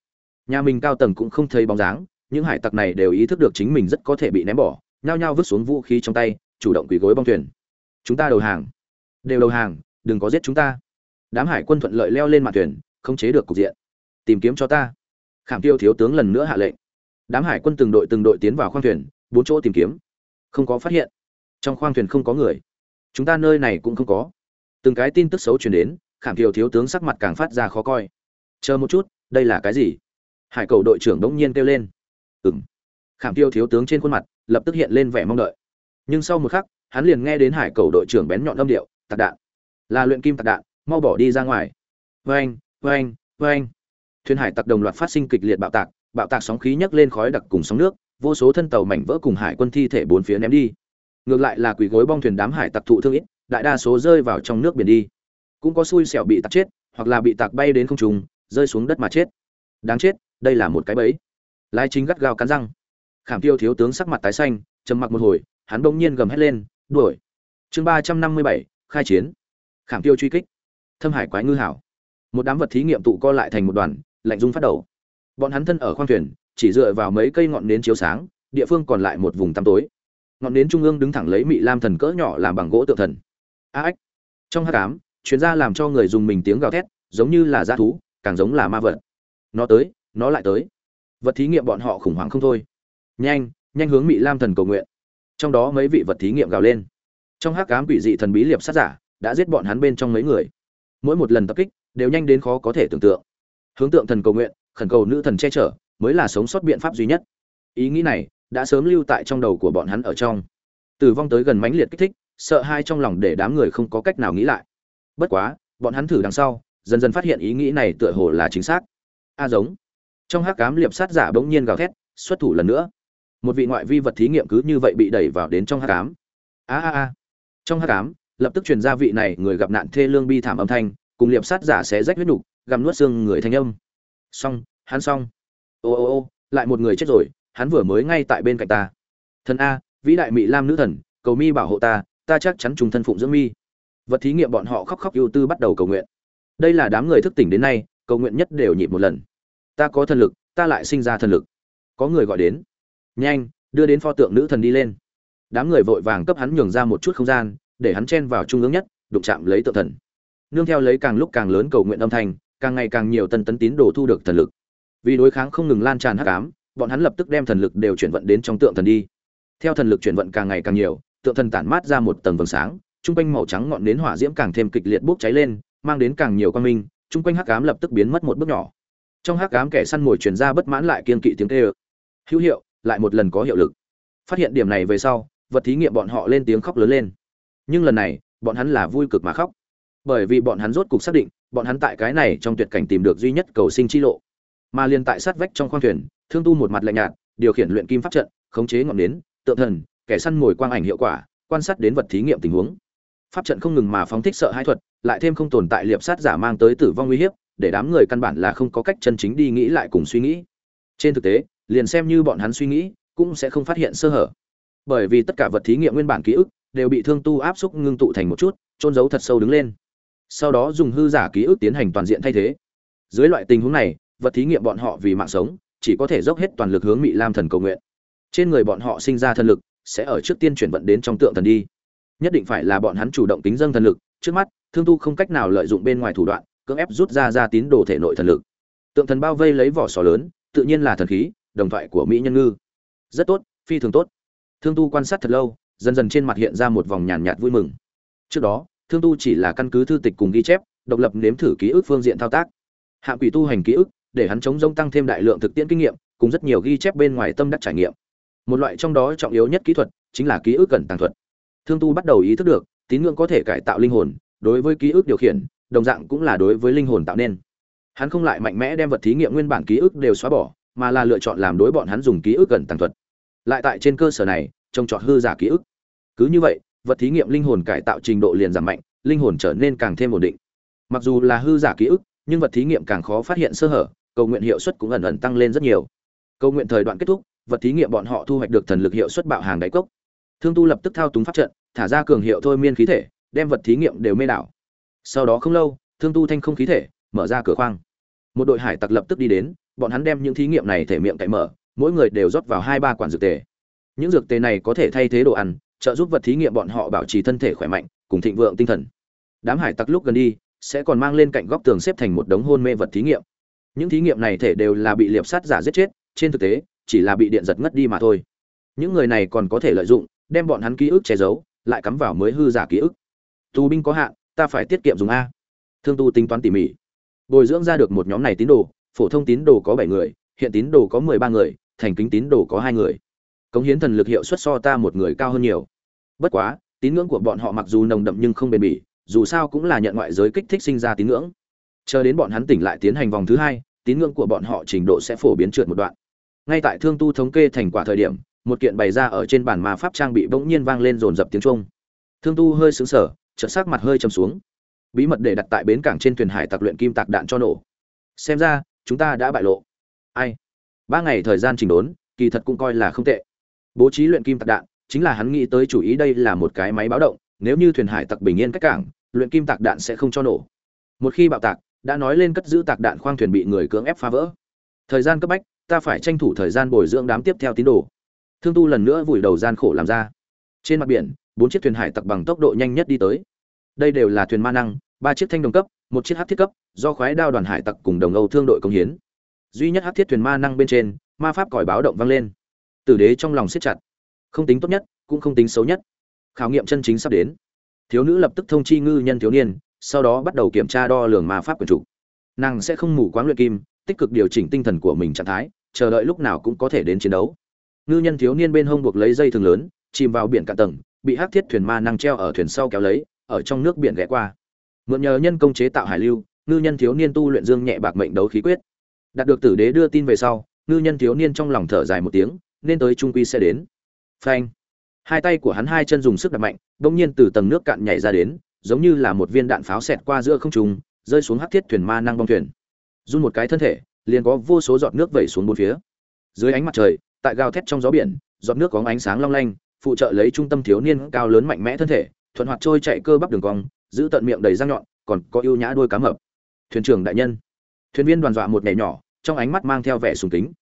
Speaker 1: Nhà mình cao tầng cũng không thấy bóng dáng, những hải tặc này đều ý thức được chính mình rất có thể bị ném bỏ nhao nhao vứt xuống vũ khí trong tay, chủ động quỳ gối bong thuyền. Chúng ta đầu hàng. Đều đầu hàng, đừng có giết chúng ta. Đám hải quân thuận lợi leo lên mặt thuyền, không chế được cục diện. Tìm kiếm cho ta. Khảm tiêu thiếu tướng lần nữa hạ lệnh. Đám hải quân từng đội từng đội tiến vào khoang thuyền, bốn chỗ tìm kiếm. Không có phát hiện. Trong khoang thuyền không có người. Chúng ta nơi này cũng không có. Từng cái tin tức xấu truyền đến, khảm tiêu thiếu tướng sắc mặt càng phát ra khó coi. Chờ một chút, đây là cái gì? Hải cầu đội trưởng đống nhiên kêu lên. Ừng khảm tiêu thiếu tướng trên khuôn mặt lập tức hiện lên vẻ mong đợi. Nhưng sau một khắc, hắn liền nghe đến hải cầu đội trưởng bén nhọn âm điệu, tạc đạn. Là luyện kim tạc đạn, mau bỏ đi ra ngoài. Vênh vênh vênh thuyền hải tặc đồng loạt phát sinh kịch liệt bạo tạc bạo tạc sóng khí nhấc lên khói đặc cùng sóng nước, vô số thân tàu mảnh vỡ cùng hải quân thi thể bốn phía ném đi. Ngược lại là quỷ gối bong thuyền đám hải tặc thụ thương ít, đại đa số rơi vào trong nước biển đi. Cũng có xui xẻo bị tạc chết, hoặc là bị tạc bay đến không trung, rơi xuống đất mà chết. Đáng chết, đây là một cái bẫy. Lái chính gắt gao cắn răng khảm tiêu thiếu tướng sắc mặt tái xanh, trầm mặc một hồi, hắn bỗng nhiên gầm hét lên, đuổi! Chương ba trăm năm mươi bảy, khai chiến. Khảm tiêu truy kích. Thâm hải quái ngư hảo. Một đám vật thí nghiệm tụ co lại thành một đoàn, lạnh dung phát đầu. Bọn hắn thân ở khoang thuyền, chỉ dựa vào mấy cây ngọn nến chiếu sáng, địa phương còn lại một vùng tăm tối. Ngọn nến trung ương đứng thẳng lấy mị lam thần cỡ nhỏ làm bằng gỗ tượng thần. A ếch trong hát cám chuyên gia làm cho người dùng mình tiếng gào thét, giống như là g thú, càng giống là ma vật. Nó tới, nó lại tới. Vật thí nghiệm bọn họ khủng hoảng không thôi nhanh nhanh hướng mị lam thần cầu nguyện. Trong đó mấy vị vật thí nghiệm gào lên. Trong hát cám quỷ dị thần bí liệp sát giả đã giết bọn hắn bên trong mấy người. Mỗi một lần tập kích đều nhanh đến khó có thể tưởng tượng. Hướng tượng thần cầu nguyện, khẩn cầu nữ thần che chở mới là sống sót biện pháp duy nhất. Ý nghĩ này đã sớm lưu tại trong đầu của bọn hắn ở trong. Tử vong tới gần mãnh liệt kích thích, sợ hai trong lòng để đám người không có cách nào nghĩ lại. Bất quá, bọn hắn thử đằng sau, dần dần phát hiện ý nghĩ này tựa hồ là chính xác. A giống. Trong hắc cám liệp sát giả bỗng nhiên gào thét, xuất thủ lần nữa một vị ngoại vi vật thí nghiệm cứ như vậy bị đẩy vào đến trong hát cám a a a. Trong hát cám lập tức truyền ra vị này người gặp nạn thê lương bi thảm âm thanh, cùng liệp sát giả sẽ rách huyết nhục gặm nuốt xương người thanh âm. Xong, hắn xong. Ô ô ô, lại một người chết rồi, hắn vừa mới ngay tại bên cạnh ta. Thần a, vĩ đại mỹ lam nữ thần, cầu mi bảo hộ ta ta chắc chắn trùng thân phụng dưỡng mi. Vật thí nghiệm bọn họ khóc khóc ưu tư bắt đầu cầu nguyện. Đây là đám người thức tỉnh đến nay, cầu nguyện nhất đều nhịp một lần. Ta có thần lực, ta lại sinh ra thần lực. Có người gọi đến nhanh, đưa đến pho tượng nữ thần đi lên. Đám người vội vàng cấp hắn nhường ra một chút không gian, để hắn chen vào trung ương nhất, đụng chạm lấy tượng thần. Nương theo lấy càng lúc càng lớn cầu nguyện âm thanh, càng ngày càng nhiều tân tấn tín đồ thu được thần lực. Vì đối kháng không ngừng lan tràn hắc ám, bọn hắn lập tức đem thần lực đều chuyển vận đến trong tượng thần đi. Theo thần lực chuyển vận càng ngày càng nhiều, tượng thần tản mát ra một tầng vầng sáng, trung quanh màu trắng ngọn nến hỏa diễm càng thêm kịch liệt bốc cháy lên, mang đến càng nhiều quan minh, trung quanh hắc ám lập tức biến mất một bước nhỏ. Trong hắc ám kẻ săn mồi truyền ra bất mãn lại kiên kỵ tiếng kêu. Hữu hiệu lại một lần có hiệu lực. Phát hiện điểm này về sau, vật thí nghiệm bọn họ lên tiếng khóc lớn lên. Nhưng lần này, bọn hắn là vui cực mà khóc. Bởi vì bọn hắn rốt cục xác định, bọn hắn tại cái này trong tuyệt cảnh tìm được duy nhất cầu sinh chi lộ. Mà liền tại sát vách trong khoang thuyền, thương tu một mặt lạnh nhạt, điều khiển luyện kim pháp trận, khống chế ngọn nến, tượng thần, kẻ săn mồi quang ảnh hiệu quả, quan sát đến vật thí nghiệm tình huống. Pháp trận không ngừng mà phóng thích sợ hãi thuật, lại thêm không tồn tại liệp sát giả mang tới tử vong uy hiếp, để đám người căn bản là không có cách chân chính đi nghĩ lại cùng suy nghĩ. Trên thực tế liền xem như bọn hắn suy nghĩ, cũng sẽ không phát hiện sơ hở. Bởi vì tất cả vật thí nghiệm nguyên bản ký ức đều bị thương tu áp xúc ngưng tụ thành một chút trôn giấu thật sâu đứng lên. Sau đó dùng hư giả ký ức tiến hành toàn diện thay thế. Dưới loại tình huống này, vật thí nghiệm bọn họ vì mạng sống, chỉ có thể dốc hết toàn lực hướng mỹ lam thần cầu nguyện. Trên người bọn họ sinh ra thần lực, sẽ ở trước tiên chuyển vận đến trong tượng thần đi. Nhất định phải là bọn hắn chủ động tính dâng thần lực, trước mắt, thương tu không cách nào lợi dụng bên ngoài thủ đoạn, cưỡng ép rút ra ra tín đồ thể nội thần lực. Tượng thần bao vây lấy vỏ sò lớn, tự nhiên là thần khí đồng thoại của mỹ nhân ngư. Rất tốt, phi thường tốt. Thương tu quan sát thật lâu, dần dần trên mặt hiện ra một vòng nhàn nhạt vui mừng. Trước đó, thương tu chỉ là căn cứ thư tịch cùng ghi chép, độc lập nếm thử ký ức phương diện thao tác. Hạ quỷ tu hành ký ức, để hắn chống rông tăng thêm đại lượng thực tiễn kinh nghiệm, cùng rất nhiều ghi chép bên ngoài tâm đắc trải nghiệm. Một loại trong đó trọng yếu nhất kỹ thuật, chính là ký ức cẩn tàng thuật. Thương tu bắt đầu ý thức được, tín ngưỡng có thể cải tạo linh hồn, đối với ký ức điều khiển, đồng dạng cũng là đối với linh hồn tạo nên. Hắn không lại mạnh mẽ đem vật thí nghiệm nguyên bản ký ức đều xóa bỏ mà là lựa chọn làm đối bọn hắn dùng ký ức gần tàng thuật. Lại tại trên cơ sở này, trông trọt hư giả ký ức. Cứ như vậy, vật thí nghiệm linh hồn cải tạo trình độ liền giảm mạnh, linh hồn trở nên càng thêm ổn định. Mặc dù là hư giả ký ức, nhưng vật thí nghiệm càng khó phát hiện sơ hở, cầu nguyện hiệu suất cũng ẩn ẩn tăng lên rất nhiều. Cầu nguyện thời đoạn kết thúc, vật thí nghiệm bọn họ thu hoạch được thần lực hiệu suất bạo hàng đáy cốc. Thương tu lập tức thao túng pháp trận, thả ra cường hiệu thôi miên khí thể, đem vật thí nghiệm đều mê đảo. Sau đó không lâu, thương tu thanh không khí thể, mở ra cửa khoang. Một đội hải tặc lập tức đi đến bọn hắn đem những thí nghiệm này thể miệng cậy mở, mỗi người đều rót vào hai ba quản dược tề. Những dược tề này có thể thay thế đồ ăn, trợ giúp vật thí nghiệm bọn họ bảo trì thân thể khỏe mạnh, cùng thịnh vượng tinh thần. Đám hải tặc lúc gần đi, sẽ còn mang lên cạnh góc tường xếp thành một đống hôn mê vật thí nghiệm. Những thí nghiệm này thể đều là bị liệp sát giả giết chết, trên thực tế, chỉ là bị điện giật ngất đi mà thôi. Những người này còn có thể lợi dụng, đem bọn hắn ký ức che giấu, lại cắm vào mới hư giả ký ức. Tù binh có hạn, ta phải tiết kiệm dùng a. Thương tu tính toán tỉ mỉ. Bồi dưỡng ra được một nhóm này tín đồ phổ thông tín đồ có bảy người, hiện tín đồ có mười ba người, thành kính tín đồ có hai người. Cống hiến thần lực hiệu suất so ta một người cao hơn nhiều. Bất quá, tín ngưỡng của bọn họ mặc dù nồng đậm nhưng không bền bỉ, dù sao cũng là nhận ngoại giới kích thích sinh ra tín ngưỡng. Chờ đến bọn hắn tỉnh lại tiến hành vòng thứ hai, tín ngưỡng của bọn họ trình độ sẽ phổ biến trượt một đoạn. Ngay tại thương tu thống kê thành quả thời điểm, một kiện bày ra ở trên bàn ma pháp trang bị bỗng nhiên vang lên rồn rập tiếng trung thương tu hơi sững sờ, chợt sắc mặt hơi trầm xuống. Bí mật để đặt tại bến cảng trên thuyền hải tặc luyện kim tạc đạn cho nổ. Xem ra chúng ta đã bại lộ. Ai? Ba ngày thời gian chỉnh đốn, kỳ thật cũng coi là không tệ. Bố trí luyện kim tạc đạn, chính là hắn nghĩ tới chủ ý đây là một cái máy báo động, nếu như thuyền hải tặc bình yên cách cảng, luyện kim tạc đạn sẽ không cho nổ. Một khi bạo tạc, đã nói lên cất giữ tạc đạn khoang thuyền bị người cưỡng ép phá vỡ. Thời gian cấp bách, ta phải tranh thủ thời gian bồi dưỡng đám tiếp theo tín đồ. Thương tu lần nữa vùi đầu gian khổ làm ra. Trên mặt biển, bốn chiếc thuyền hải tặc bằng tốc độ nhanh nhất đi tới. Đây đều là thuyền ma năng, ba chiếc thanh đồng cấp một chiếc hát thiết cấp, do khoái đao đoàn hải tặc cùng đồng âu thương đội công hiến. Duy nhất hát thiết thuyền ma năng bên trên, ma pháp còi báo động vang lên. Tử đế trong lòng siết chặt. Không tính tốt nhất, cũng không tính xấu nhất. Khảo nghiệm chân chính sắp đến. Thiếu nữ lập tức thông chi ngư nhân thiếu niên, sau đó bắt đầu kiểm tra đo lường ma pháp quyền chủ. Nàng sẽ không mù quáng luyện kim, tích cực điều chỉnh tinh thần của mình trạng thái, chờ đợi lúc nào cũng có thể đến chiến đấu. Ngư nhân thiếu niên bên hông buộc lấy dây thừng lớn, chìm vào biển cả tầng, bị hắc thiết thuyền ma năng treo ở thuyền sau kéo lấy, ở trong nước biển ghé qua mượn nhờ nhân công chế tạo hải lưu, ngư nhân thiếu niên tu luyện dương nhẹ bạc mệnh đấu khí quyết. Đạt được tử đế đưa tin về sau, ngư nhân thiếu niên trong lòng thở dài một tiếng, nên tới trung quy sẽ đến. Phanh. Hai tay của hắn hai chân dùng sức đập mạnh, bỗng nhiên từ tầng nước cạn nhảy ra đến, giống như là một viên đạn pháo xẹt qua giữa không trung, rơi xuống hắc thiết thuyền ma năng bong thuyền. Run một cái thân thể, liền có vô số giọt nước vẩy xuống bốn phía. Dưới ánh mặt trời, tại gào thét trong gió biển, giọt nước có ánh sáng long lanh, phụ trợ lấy trung tâm thiếu niên cao lớn mạnh mẽ thân thể, thuận hoạt trôi chạy cơ bắp đường cong giữ tận miệng đầy răng nhọn, còn có ưu nhã đuôi cá mập. Thuyền trưởng đại nhân. Thuyền viên đoàn dọa một nhảy nhỏ, trong ánh mắt mang theo vẻ sùng kính.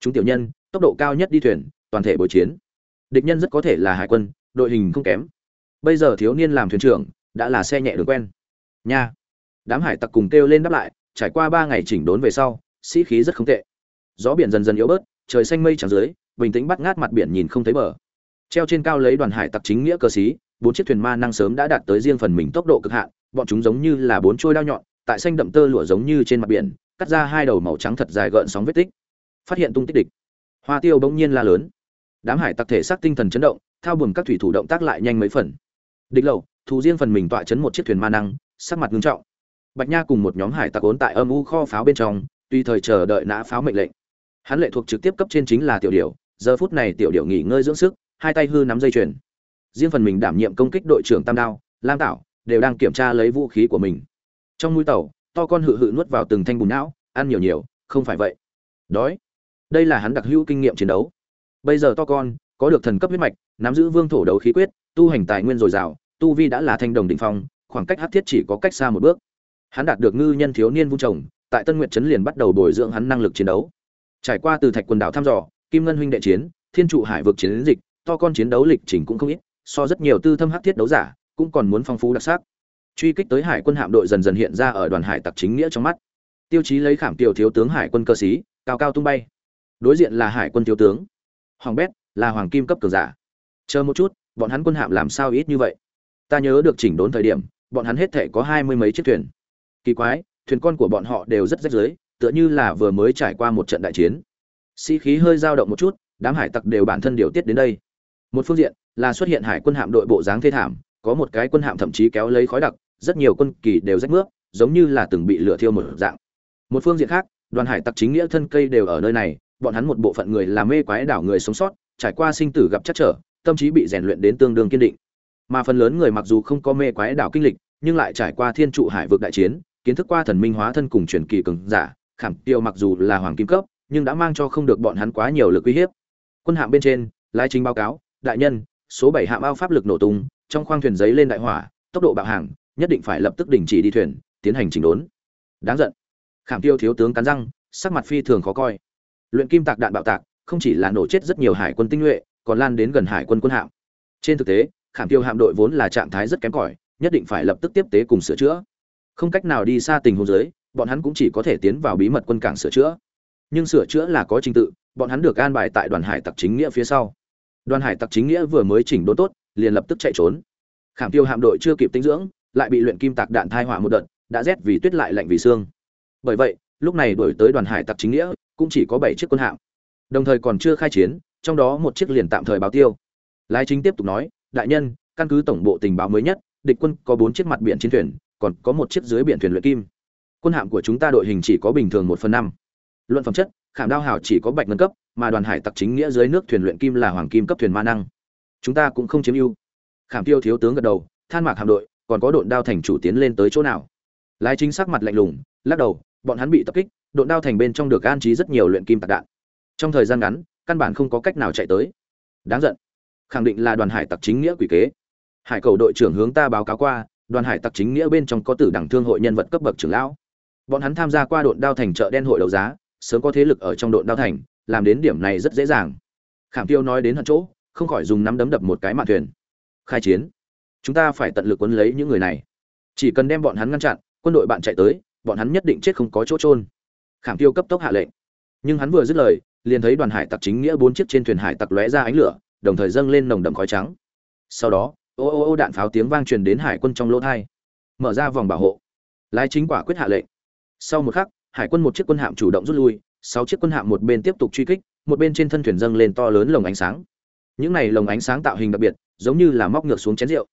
Speaker 1: Chúng tiểu nhân, tốc độ cao nhất đi thuyền, toàn thể bồi chiến. Địch nhân rất có thể là hải quân, đội hình không kém. Bây giờ thiếu niên làm thuyền trưởng, đã là xe nhẹ đường quen. Nha. Đám hải tặc cùng kêu lên đáp lại, trải qua ba ngày chỉnh đốn về sau, sĩ khí rất không tệ. Gió biển dần dần yếu bớt, trời xanh mây trắng dưới, bình tĩnh bắt ngát mặt biển nhìn không thấy bờ. Treo trên cao lấy đoàn hải tặc chính nghĩa cờ xí bốn chiếc thuyền ma năng sớm đã đạt tới riêng phần mình tốc độ cực hạn, bọn chúng giống như là bốn trôi đao nhọn, tại xanh đậm tơ lụa giống như trên mặt biển, cắt ra hai đầu màu trắng thật dài gợn sóng vết tích. Phát hiện tung tích địch. Hoa tiêu bỗng nhiên la lớn. Đám hải tặc thể xác tinh thần chấn động, thao buồm các thủy thủ động tác lại nhanh mấy phần. Địch lậu thù riêng phần mình tọa chấn một chiếc thuyền ma năng, sắc mặt nghiêm trọng. Bạch nha cùng một nhóm hải tặc ốn tại âm u kho pháo bên trong, tùy thời chờ đợi nã pháo mệnh lệnh. Hắn lệ thuộc trực tiếp cấp trên chính là tiểu điểu, giờ phút này tiểu điểu nghỉ ngơi dưỡng sức, hai tay hư nắm dây chuyền riêng phần mình đảm nhiệm công kích đội trưởng tam đao, lam tảo, đều đang kiểm tra lấy vũ khí của mình. Trong mũi tàu, to con hự hự nuốt vào từng thanh bùn não, ăn nhiều nhiều, không phải vậy. Đói. Đây là hắn đặc hữu kinh nghiệm chiến đấu. Bây giờ to con, có được thần cấp huyết mạch, nắm giữ vương thổ đấu khí quyết, tu hành tài nguyên dồi dào, tu vi đã là thanh đồng đỉnh phong, khoảng cách hát thiết chỉ có cách xa một bước. Hắn đạt được ngư nhân thiếu niên vung trồng, tại tân nguyệt trấn liền bắt đầu bồi dưỡng hắn năng lực chiến đấu. Trải qua từ thạch quần đảo thăm dò, kim ngân huynh đệ chiến, thiên trụ hải vực chiến dịch, to con chiến đấu lịch trình cũng không ít so rất nhiều tư thâm hắc thiết đấu giả, cũng còn muốn phong phú đặc sắc. Truy kích tới hải quân hạm đội dần dần hiện ra ở đoàn hải tặc chính nghĩa trong mắt. Tiêu chí lấy khảm tiểu thiếu tướng hải quân cơ sĩ, cao cao tung bay. Đối diện là hải quân thiếu tướng. Hoàng bét, là hoàng kim cấp cường giả. Chờ một chút, bọn hắn quân hạm làm sao ít như vậy? Ta nhớ được chỉnh đốn thời điểm, bọn hắn hết thể có hai mươi mấy chiếc thuyền. Kỳ quái, thuyền con của bọn họ đều rất rách rưới, tựa như là vừa mới trải qua một trận đại chiến. Sĩ、si、khí hơi dao động một chút, đám hải tặc đều bản thân điều tiết đến đây một phương diện là xuất hiện hải quân hạm đội bộ dáng thê thảm, có một cái quân hạm thậm chí kéo lấy khói đặc, rất nhiều quân kỳ đều rách nước giống như là từng bị lửa thiêu một dạng. Một phương diện khác, đoàn hải tặc chính nghĩa thân cây đều ở nơi này, bọn hắn một bộ phận người làm mê quái đảo người sống sót, trải qua sinh tử gặp chắc trở, tâm trí bị rèn luyện đến tương đương kiên định. Mà phần lớn người mặc dù không có mê quái đảo kinh lịch, nhưng lại trải qua thiên trụ hải vực đại chiến, kiến thức qua thần minh hóa thân cùng truyền kỳ cường giả, khảm tiêu mặc dù là hoàng kim cấp, nhưng đã mang cho không được bọn hắn quá nhiều lực uy hiếp. Quân hạm bên trên lai trình báo cáo đại nhân, số bảy hạm ao pháp lực nổ tung, trong khoang thuyền giấy lên đại hỏa, tốc độ bạo hàng, nhất định phải lập tức đình chỉ đi thuyền, tiến hành chỉnh đốn. Đáng giận. Khảm tiêu thiếu tướng cắn răng, sắc mặt phi thường khó coi. Luyện kim tạc đạn bạo tạc, không chỉ là nổ chết rất nhiều hải quân tinh nhuệ, còn lan đến gần hải quân quân hạm. Trên thực tế, khảm tiêu hạm đội vốn là trạng thái rất kém cỏi, nhất định phải lập tức tiếp tế cùng sửa chữa. Không cách nào đi xa tình huống dưới, bọn hắn cũng chỉ có thể tiến vào bí mật quân cảng sửa chữa. Nhưng sửa chữa là có trình tự, bọn hắn được an bài tại đoàn hải tặc chính nghĩa phía sau đoàn hải tặc chính nghĩa vừa mới chỉnh đốn tốt, liền lập tức chạy trốn. Khảm tiêu hạm đội chưa kịp tinh dưỡng, lại bị luyện kim tạc đạn thai hỏa một đợt, đã rét vì tuyết lại lạnh vì xương. Bởi vậy, lúc này đổi tới đoàn hải tặc chính nghĩa, cũng chỉ có bảy chiếc quân hạm. Đồng thời còn chưa khai chiến, trong đó một chiếc liền tạm thời báo tiêu. Lái chính tiếp tục nói, đại nhân, căn cứ tổng bộ tình báo mới nhất, địch quân có bốn chiếc mặt biển chiến thuyền, còn có một chiếc dưới biển thuyền luyện kim. Quân hạm của chúng ta đội hình chỉ có bình thường một phần năm. Luận phẩm chất, khảm đao hào chỉ có bạch ngân cấp mà đoàn hải tặc chính nghĩa dưới nước thuyền luyện kim là hoàng kim cấp thuyền ma năng. Chúng ta cũng không chiếm ưu. Khảm tiêu thiếu tướng gật đầu, than mạc hạm đội, còn có đội đao thành chủ tiến lên tới chỗ nào? Lái chính sắc mặt lạnh lùng, lắc đầu, bọn hắn bị tập kích đội đao thành bên trong được an trí rất nhiều luyện kim tạc đạn. Trong thời gian ngắn, căn bản không có cách nào chạy tới. Đáng giận. Khẳng định là đoàn hải tặc chính nghĩa quỷ kế. Hải cầu đội trưởng hướng ta báo cáo qua, đoàn hải tặc chính nghĩa bên trong có tử đẳng thương hội nhân vật cấp bậc trưởng lão. Bọn hắn tham gia qua đội đao thành chợ đen hội đấu giá, sớm có thế lực ở trong đội đao thành làm đến điểm này rất dễ dàng. Khảm tiêu nói đến hận chỗ, không khỏi dùng nắm đấm đập một cái mạn thuyền. Khai chiến. Chúng ta phải tận lực quấn lấy những người này. Chỉ cần đem bọn hắn ngăn chặn, quân đội bạn chạy tới, bọn hắn nhất định chết không có chỗ trôn khảm tiêu cấp tốc hạ lệnh. Nhưng hắn vừa dứt lời, liền thấy đoàn hải tặc chính nghĩa bốn chiếc trên thuyền hải tặc lóe ra ánh lửa, đồng thời dâng lên nồng đậm khói trắng. Sau đó, ô ô ô đạn pháo tiếng vang truyền đến hải quân trong lỗ thai. Mở ra vòng bảo hộ. Lái chính quả quyết hạ lệnh. Sau một khắc, hải quân một chiếc quân hạm chủ động rút lui sáu chiếc quân hạm một bên tiếp tục truy kích, một bên trên thân thuyền dâng lên to lớn lồng ánh sáng. Những này lồng ánh sáng tạo hình đặc biệt, giống như là móc ngược xuống chén rượu.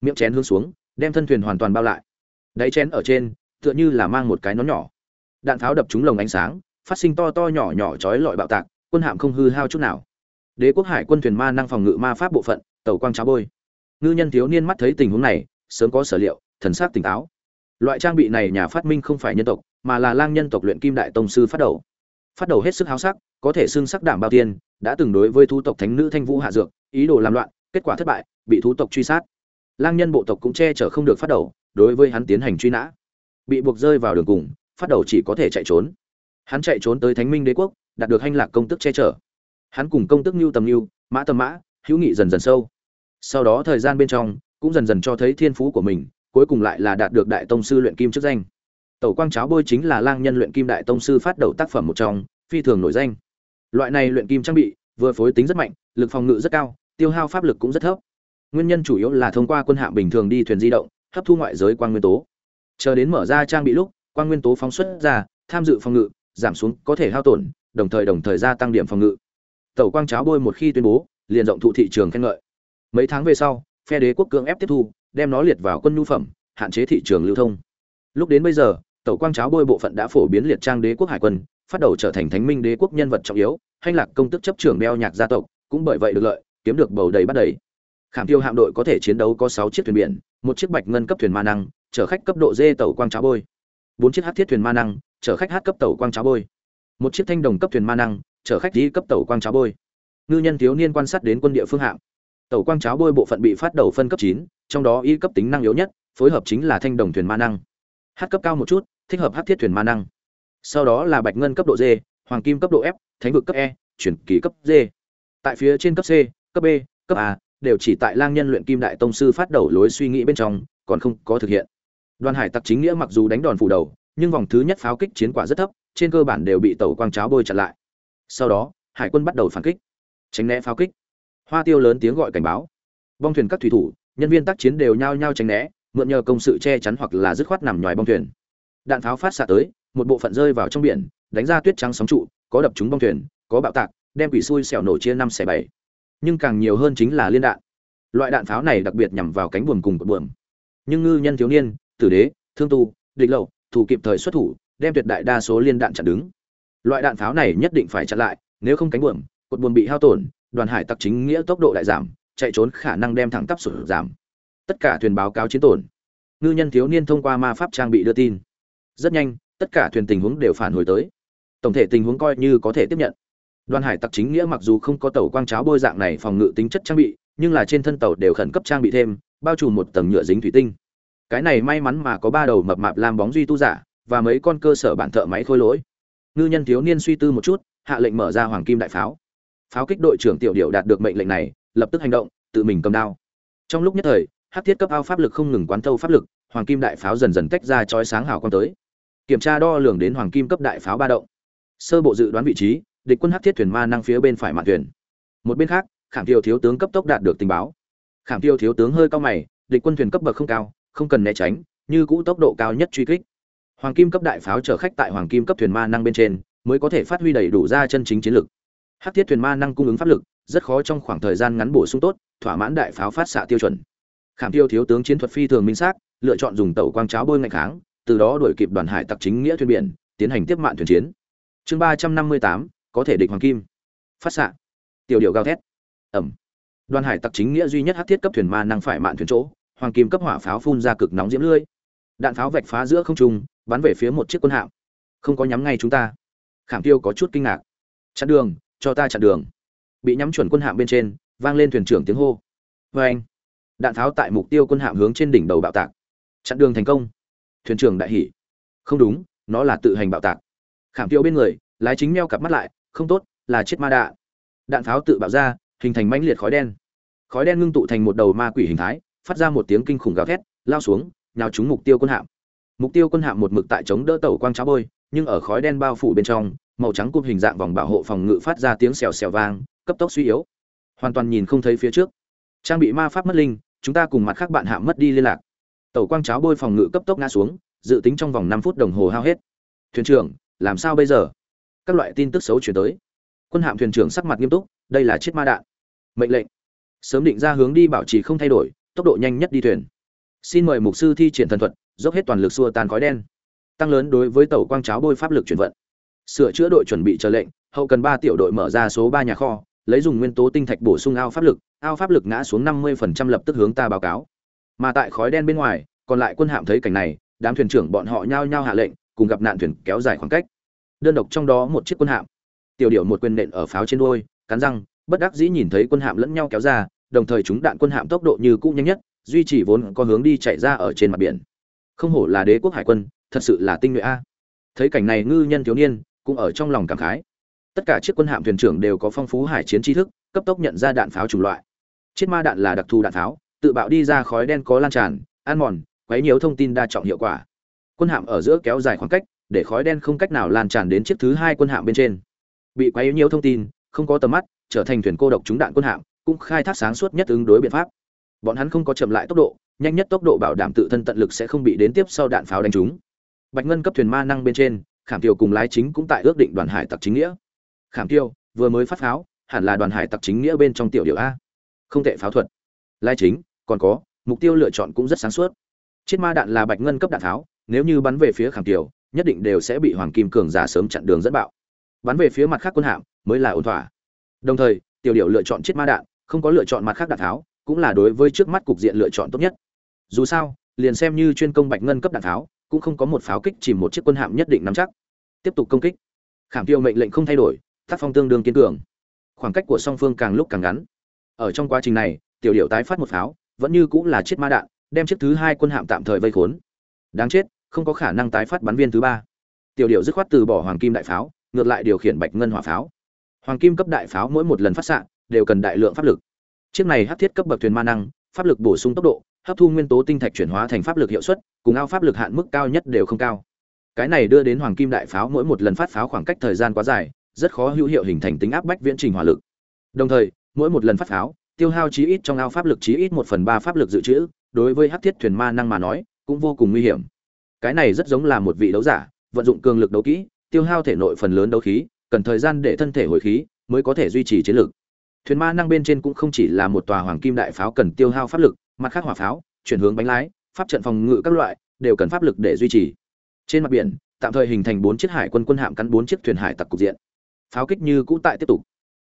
Speaker 1: Miệng chén hướng xuống, đem thân thuyền hoàn toàn bao lại. Đáy chén ở trên, tựa như là mang một cái nón nhỏ. Đạn tháo đập trúng lồng ánh sáng, phát sinh to to nhỏ nhỏ chói lọi bạo tạc, quân hạm không hư hao chút nào. Đế quốc hải quân thuyền ma năng phòng ngự ma pháp bộ phận, tàu quang cháo bôi. Ngư nhân thiếu niên mắt thấy tình huống này, sớm có sở liệu, thần sắc tỉnh táo. Loại trang bị này nhà phát minh không phải nhân tộc, mà là lang nhân tộc luyện kim đại tông sư phát đầu phát đầu hết sức háo sắc, có thể xưng sắc đảm bao tiên, đã từng đối với thu tộc thánh nữ thanh vũ hạ dược, ý đồ làm loạn, kết quả thất bại, bị thú tộc truy sát. Lang nhân bộ tộc cũng che chở không được phát đầu, đối với hắn tiến hành truy nã. Bị buộc rơi vào đường cùng, phát đầu chỉ có thể chạy trốn. Hắn chạy trốn tới thánh minh đế quốc, đạt được hành lạc công tức che chở. Hắn cùng công tức mưu tầm mưu mã tầm mã, hữu nghị dần dần sâu. Sau đó thời gian bên trong, cũng dần dần cho thấy thiên phú của mình, cuối cùng lại là đạt được đại tông sư luyện kim chức danh tẩu quang cháo bôi chính là lang nhân luyện kim đại tông sư phát đầu tác phẩm một trong, phi thường nổi danh. Loại này luyện kim trang bị, vừa phối tính rất mạnh, lực phòng ngự rất cao, tiêu hao pháp lực cũng rất thấp. Nguyên nhân chủ yếu là thông qua quân hạm bình thường đi thuyền di động, hấp thu ngoại giới quang nguyên tố. Chờ đến mở ra trang bị lúc, quang nguyên tố phóng xuất ra, tham dự phòng ngự, giảm xuống có thể hao tổn, đồng thời đồng thời gia tăng điểm phòng ngự. Tẩu quang cháo bôi một khi tuyên bố, liền rộng thụ thị trường khen ngợi. Mấy tháng về sau, phe đế quốc cưỡng ép tiếp thu, đem nó liệt vào quân nhu phẩm, hạn chế thị trường lưu thông lúc đến bây giờ tẩu quang cháo bôi bộ phận đã phổ biến liệt trang đế quốc hải quân phát đầu trở thành thánh minh đế quốc nhân vật trọng yếu hành lạc công tức chấp trưởng đeo nhạc gia tộc cũng bởi vậy được lợi kiếm được bầu đầy bắt đầy. Khảm tiêu hạm đội có thể chiến đấu có sáu chiếc thuyền biển một chiếc bạch ngân cấp thuyền ma năng chở khách cấp độ dê tàu quang cháo bôi. Bốn chiếc hát thiết thuyền ma năng chở khách hát cấp tàu quang cháo bôi. Một chiếc thanh đồng cấp thuyền ma năng chở khách đi cấp tàu quang cháo bôi. Ngư nhân thiếu niên quan sát đến quân địa phương hạng, tàu quang cháo bôi bộ phận bị phát đầu phân cấp chín trong đó y cấp tính năng yếu nhất phối hợp chính là thanh đồng thuyền ma năng hát cấp cao một chút, thích hợp hát thiết thuyền ma năng. Sau đó là bạch ngân cấp độ d, hoàng kim cấp độ f, thánh vực cấp e chuyển kỳ cấp d. Tại phía trên cấp c, cấp b, cấp a, đều chỉ tại lang nhân luyện kim đại tông sư phát đầu lối suy nghĩ bên trong, còn không có thực hiện. Đoàn hải tặc chính nghĩa mặc dù đánh đòn phủ đầu, nhưng vòng thứ nhất pháo kích chiến quả rất thấp, trên cơ bản đều bị tàu quang cháo bôi chặn lại. Sau đó, hải quân bắt đầu phản kích. Tránh né pháo kích. Hoa tiêu lớn tiếng gọi cảnh báo. Bong thuyền các thủy thủ, nhân viên tác chiến đều nhao nhao tránh né mượn nhờ công sự che chắn hoặc là dứt khoát nằm ngoài bong thuyền. Đạn pháo phát xạ tới, một bộ phận rơi vào trong biển, đánh ra tuyết trắng sóng trụ, có đập trúng bong thuyền, có bạo tạc, đem quỷ xui xẻo nổ chia năm xẻ bảy. Nhưng càng nhiều hơn chính là liên đạn. Loại đạn pháo này đặc biệt nhằm vào cánh buồm cùng cột buồm. Nhưng ngư nhân thiếu niên, tử đế, thương tu, địch lậu, thủ kịp thời xuất thủ, đem tuyệt đại đa số liên đạn chặn đứng. Loại đạn pháo này nhất định phải chặn lại, nếu không cánh buồm, cột buồm bị hao tổn, đoàn hải tặc chính nghĩa tốc độ lại giảm, chạy trốn khả năng đem thẳng tắp sụt giảm tất cả thuyền báo cáo chiến tổn. Ngư nhân thiếu niên thông qua ma pháp trang bị đưa tin. Rất nhanh, tất cả thuyền tình huống đều phản hồi tới. Tổng thể tình huống coi như có thể tiếp nhận. Đoàn hải tặc chính nghĩa mặc dù không có tàu quang cháo bôi dạng này phòng ngự tính chất trang bị, nhưng là trên thân tàu đều khẩn cấp trang bị thêm, bao trùm một tầng nhựa dính thủy tinh. Cái này may mắn mà có ba đầu mập mạp làm bóng duy tu giả, và mấy con cơ sở bản thợ máy khôi lỗi. Ngư nhân thiếu niên suy tư một chút, hạ lệnh mở ra hoàng kim đại pháo. Pháo kích đội trưởng tiểu điệu đạt được mệnh lệnh này, lập tức hành động, tự mình cầm đao. Trong lúc nhất thời hát thiết cấp ao pháp lực không ngừng quán thâu pháp lực, hoàng kim đại pháo dần dần tách ra chói sáng hào quang tới. Kiểm tra đo lường đến hoàng kim cấp đại pháo ba động. Sơ bộ dự đoán vị trí, địch quân hát thiết thuyền ma năng phía bên phải mạn thuyền. Một bên khác, khảm tiêu thiếu tướng cấp tốc đạt được tình báo. Khảm tiêu thiếu tướng hơi cao mày, địch quân thuyền cấp bậc không cao, không cần né tránh, như cũ tốc độ cao nhất truy kích. Hoàng kim cấp đại pháo chở khách tại hoàng kim cấp thuyền ma năng bên trên, mới có thể phát huy đầy đủ ra chân chính chiến lực. Hát thiết thuyền ma năng cung ứng pháp lực, rất khó trong khoảng thời gian ngắn bổ sung tốt, thỏa mãn đại pháo phát xạ tiêu chuẩn khảm tiêu thiếu tướng chiến thuật phi thường minh xác, lựa chọn dùng tàu quang cháo bôi ngạch kháng, từ đó đuổi kịp đoàn hải tặc chính nghĩa thuyền biển, tiến hành tiếp mạng thuyền chiến. Chương ba trăm năm mươi tám, có thể địch hoàng kim. Phát xạ. Tiểu điệu gào thét. Ẩm. Đoàn hải tặc chính nghĩa duy nhất hát thiết cấp thuyền ma năng phải mạn thuyền chỗ, hoàng kim cấp hỏa pháo phun ra cực nóng diễm lưỡi đạn pháo vạch phá giữa không trung, bắn về phía một chiếc quân hạm. Không có nhắm ngay chúng ta. Khảm tiêu có chút kinh ngạc. Chặn đường, cho ta chặn đường. Bị nhắm chuẩn quân hạm bên trên, vang lên thuyền trưởng tiếng hô. Vê anh đạn pháo tại mục tiêu quân hạm hướng trên đỉnh đầu bạo tạc. Chặn đường thành công. Thuyền trưởng đại hỉ. Không đúng, nó là tự hành bạo tạc. Khảm tiêu bên người, lái chính meo cặp mắt lại, không tốt, là chết ma đạ. Đạn pháo tự bạo ra, hình thành mãnh liệt khói đen. Khói đen ngưng tụ thành một đầu ma quỷ hình thái, phát ra một tiếng kinh khủng gào thét, lao xuống, nhào trúng mục tiêu quân hạm. Mục tiêu quân hạm một mực tại chống đỡ tàu quang cháo bôi, nhưng ở khói đen bao phủ bên trong, màu trắng cụm hình dạng vòng bảo hộ phòng ngự phát ra tiếng xèo xèo vang, cấp tốc suy yếu. Hoàn toàn nhìn không thấy phía trước trang bị ma pháp mất linh, chúng ta cùng mặt khác bạn hạ mất đi liên lạc. Tàu quang cháo bôi phòng ngự cấp tốc ngã xuống, dự tính trong vòng năm phút đồng hồ hao hết. Thuyền trưởng, làm sao bây giờ? Các loại tin tức xấu chuyển tới. Quân hạm thuyền trưởng sắc mặt nghiêm túc, đây là chiếc ma đạn. Mệnh lệnh. Sớm định ra hướng đi bảo trì không thay đổi, tốc độ nhanh nhất đi thuyền. Xin mời mục sư thi triển thần thuật, dốc hết toàn lực xua tan khói đen. Tăng lớn đối với tàu quang cháo bôi pháp lực chuyển vận. Sửa chữa đội chuẩn bị chờ lệnh, hậu cần ba tiểu đội mở ra số ba nhà kho lấy dùng nguyên tố tinh thạch bổ sung ao pháp lực ao pháp lực ngã xuống năm mươi phần trăm lập tức hướng ta báo cáo. Mà tại khói đen bên ngoài còn lại quân hạm thấy cảnh này đám thuyền trưởng bọn họ nhao nhao hạ lệnh cùng gặp nạn thuyền kéo dài khoảng cách. Đơn độc trong đó một chiếc quân hạm. Tiểu điệu một quyền nện ở pháo trên đuôi, cắn răng bất đắc dĩ nhìn thấy quân hạm lẫn nhau kéo ra đồng thời chúng đạn quân hạm tốc độ như cũ nhanh nhất duy trì vốn có hướng đi chạy ra ở trên mặt biển. Không hổ là đế quốc hải quân thật sự là tinh nhuệ a. Thấy cảnh này ngư nhân thiếu niên cũng ở trong lòng cảm khái tất cả chiếc quân hạm thuyền trưởng đều có phong phú hải chiến tri thức, cấp tốc nhận ra đạn pháo chủng loại. Chiếc ma đạn là đặc thù đạn pháo, tự bạo đi ra khói đen có lan tràn, ăn mòn, quấy nhiều thông tin đa trọng hiệu quả. Quân hạm ở giữa kéo dài khoảng cách, để khói đen không cách nào lan tràn đến chiếc thứ hai quân hạm bên trên. Bị quấy nhiều thông tin, không có tầm mắt, trở thành thuyền cô độc trúng đạn quân hạm, cũng khai thác sáng suốt nhất ứng đối biện pháp. Bọn hắn không có chậm lại tốc độ, nhanh nhất tốc độ bảo đảm tự thân tận lực sẽ không bị đến tiếp sau đạn pháo đánh trúng. Bạch ngân cấp thuyền ma năng bên trên, khảm tiểu cùng lái chính cũng tại ước định đoàn hải tặc chính nghĩa khảm tiêu, vừa mới phát pháo, hẳn là đoàn hải tặc chính nghĩa bên trong tiểu điệu a. Không tệ pháo thuật. Lai chính, còn có, mục tiêu lựa chọn cũng rất sáng suốt. Chiếc ma đạn là bạch ngân cấp đạn tháo, nếu như bắn về phía khảm tiêu, nhất định đều sẽ bị hoàng kim cường giả sớm chặn đường dẫn bạo. Bắn về phía mặt khác quân hạm, mới là ổn thỏa. Đồng thời, tiểu điệu lựa chọn chiếc ma đạn, không có lựa chọn mặt khác đạn tháo, cũng là đối với trước mắt cục diện lựa chọn tốt nhất. Dù sao, liền xem như chuyên công bạch ngân cấp đạn tháo, cũng không có một pháo kích chìm một chiếc quân hạm nhất định nắm chắc. Tiếp tục công kích. Khảm tiêu mệnh lệnh không thay đổi tác phong tương đương kiên cường. Khoảng cách của song phương càng lúc càng ngắn. Ở trong quá trình này, tiểu điệu tái phát một pháo, vẫn như cũng là chiếc ma đạn, đem chiếc thứ hai quân hạm tạm thời vây khốn. Đáng chết, không có khả năng tái phát bắn viên thứ ba. Tiểu điệu dứt khoát từ bỏ hoàng kim đại pháo, ngược lại điều khiển bạch ngân hỏa pháo. Hoàng kim cấp đại pháo mỗi một lần phát xạ, đều cần đại lượng pháp lực. Chiếc này hắc thiết cấp bậc thuyền ma năng, pháp lực bổ sung tốc độ, hấp thu nguyên tố tinh thạch chuyển hóa thành pháp lực hiệu suất, cùng ao pháp lực hạn mức cao nhất đều không cao. Cái này đưa đến hoàng kim đại pháo mỗi một lần phát pháo khoảng cách thời gian quá dài rất khó hữu hiệu hình thành tính áp bách viễn trình hỏa lực. Đồng thời, mỗi một lần phát pháo, tiêu hao chí ít trong ao pháp lực chí ít một phần ba pháp lực dự trữ, đối với hắc thiết thuyền ma năng mà nói, cũng vô cùng nguy hiểm. Cái này rất giống là một vị đấu giả, vận dụng cường lực đấu kỹ, tiêu hao thể nội phần lớn đấu khí, cần thời gian để thân thể hồi khí, mới có thể duy trì chiến lực. Thuyền ma năng bên trên cũng không chỉ là một tòa hoàng kim đại pháo cần tiêu hao pháp lực, mặt khác hỏa pháo, chuyển hướng bánh lái, pháp trận phòng ngự các loại, đều cần pháp lực để duy trì. Trên mặt biển, tạm thời hình thành bốn chiếc hải quân quân hạm cắn bốn chiếc thuyền hải tặc cục diện pháo kích như cũ tại tiếp tục.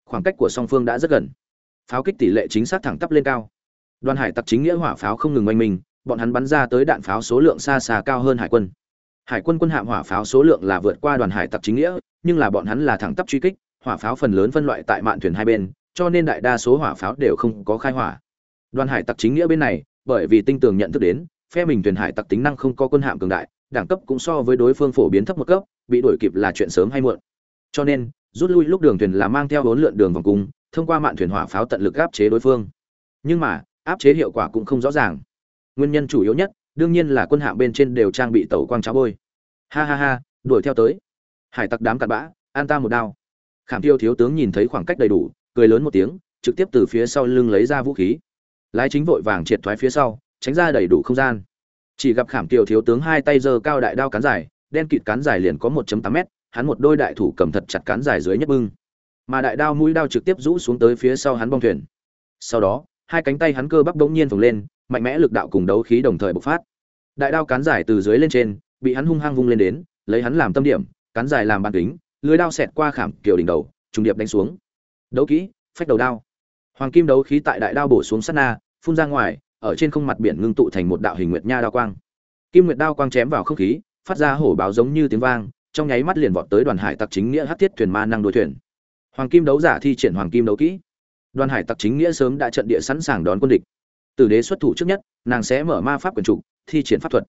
Speaker 1: Khoảng cách của song phương đã rất gần. Pháo kích tỷ lệ chính xác thẳng tắp lên cao. Đoàn hải tặc chính nghĩa hỏa pháo không ngừng oanh mình bọn hắn bắn ra tới đạn pháo số lượng xa xa cao hơn hải quân. Hải quân quân hạm hỏa pháo số lượng là vượt qua đoàn hải tặc chính nghĩa, nhưng là bọn hắn là thẳng tắp truy kích, hỏa pháo phần lớn phân loại tại mạn thuyền hai bên, cho nên đại đa số hỏa pháo đều không có khai hỏa. Đoàn hải tặc chính nghĩa bên này, bởi vì tinh tường nhận thức đến, phe mình thuyền hải tặc tính năng không có quân hạm cường đại, đẳng cấp cũng so với đối phương phổ biến thấp một cấp, bị đuổi kịp là chuyện sớm hay muộn. Cho nên rút lui lúc đường thuyền là mang theo bốn lượn đường vòng cung, thông qua mạn thuyền hỏa pháo tận lực áp chế đối phương. Nhưng mà, áp chế hiệu quả cũng không rõ ràng. Nguyên nhân chủ yếu nhất, đương nhiên là quân hạng bên trên đều trang bị tàu quang cháo bôi. Ha ha ha, đuổi theo tới. Hải tặc đám cặn bã, an ta một đao. Khảm tiêu thiếu tướng nhìn thấy khoảng cách đầy đủ, cười lớn một tiếng, trực tiếp từ phía sau lưng lấy ra vũ khí. Lái chính vội vàng triệt thoái phía sau, tránh ra đầy đủ không gian. Chỉ gặp khảm tiêu thiếu tướng hai tay giơ cao đại đao cán dài, đen kịt cán dài liền có 1.8 mét hắn một đôi đại thủ cầm thật chặt cán dài dưới nhất bưng. Mà đại đao mũi đao trực tiếp rũ xuống tới phía sau hắn bong thuyền. Sau đó, hai cánh tay hắn cơ bắp bỗng nhiên phồng lên, mạnh mẽ lực đạo cùng đấu khí đồng thời bộc phát. Đại đao cán dài từ dưới lên trên, bị hắn hung hăng vung lên đến, lấy hắn làm tâm điểm, cán dài làm bàn kính, lưới đao xẹt qua khảm kiều đỉnh đầu, trùng điệp đánh xuống. Đấu kỹ, phách đầu đao. Hoàng kim đấu khí tại đại đao bổ xuống sát na, phun ra ngoài, ở trên không mặt biển ngưng tụ thành một đạo hình nguyệt nha đao quang. Kim nguyệt đao quang chém vào không khí, phát ra hổ báo giống như tiếng vang trong nháy mắt liền vọt tới đoàn hải tặc chính nghĩa hắc thiết thuyền ma năng đuôi thuyền. Hoàng kim đấu giả thi triển hoàng kim đấu kỹ. Đoàn hải tặc chính nghĩa sớm đã trận địa sẵn sàng đón quân địch. Tử đế xuất thủ trước nhất, nàng sẽ mở ma pháp quyền trục thi triển pháp thuật.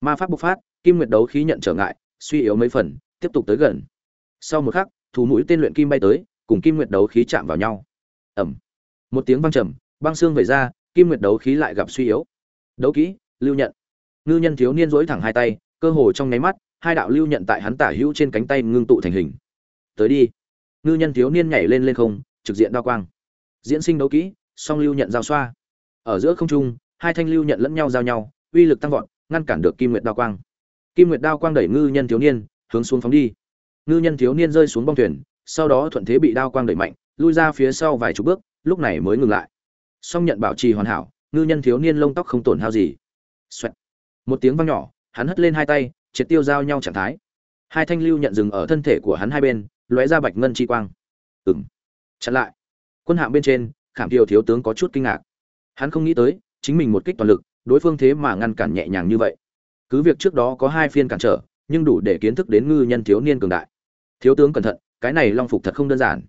Speaker 1: Ma pháp bộc phát, kim nguyệt đấu khí nhận trở ngại, suy yếu mấy phần, tiếp tục tới gần. Sau một khắc thủ mũi tên luyện kim bay tới, cùng kim nguyệt đấu khí chạm vào nhau. Ẩm một tiếng vang trầm, băng xương vẩy ra, kim nguyệt đấu khí lại gặp suy yếu. Đấu kỹ, lưu nhận. Ngư nhân thiếu niên dối thẳng hai tay, cơ hồ trong nháy mắt hai đạo lưu nhận tại hắn tả hữu trên cánh tay ngưng tụ thành hình. Tới đi. Ngư nhân thiếu niên nhảy lên lên không, trực diện đao quang. Diễn sinh đấu kỹ, song lưu nhận giao xoa. Ở giữa không trung, hai thanh lưu nhận lẫn nhau giao nhau, uy lực tăng vọt, ngăn cản được kim nguyệt đao quang. Kim nguyệt đao quang đẩy ngư nhân thiếu niên, hướng xuống phóng đi. Ngư nhân thiếu niên rơi xuống bong thuyền, sau đó thuận thế bị đao quang đẩy mạnh, lui ra phía sau vài chục bước, lúc này mới ngừng lại. Song nhận bảo trì hoàn hảo, ngư nhân thiếu niên lông tóc không tổn hao gì. Xoẹt. một tiếng vang nhỏ, hắn hất lên hai tay triệt tiêu giao nhau trạng thái. Hai thanh lưu nhận dừng ở thân thể của hắn hai bên, lóe ra bạch ngân chi quang. Ừng chặn lại. Quân hạng bên trên, khảm tiêu thiếu tướng có chút kinh ngạc. Hắn không nghĩ tới, chính mình một kích toàn lực, đối phương thế mà ngăn cản nhẹ nhàng như vậy. Cứ việc trước đó có hai phiên cản trở, nhưng đủ để kiến thức đến ngư nhân thiếu niên cường đại. Thiếu tướng cẩn thận, cái này long phục thật không đơn giản.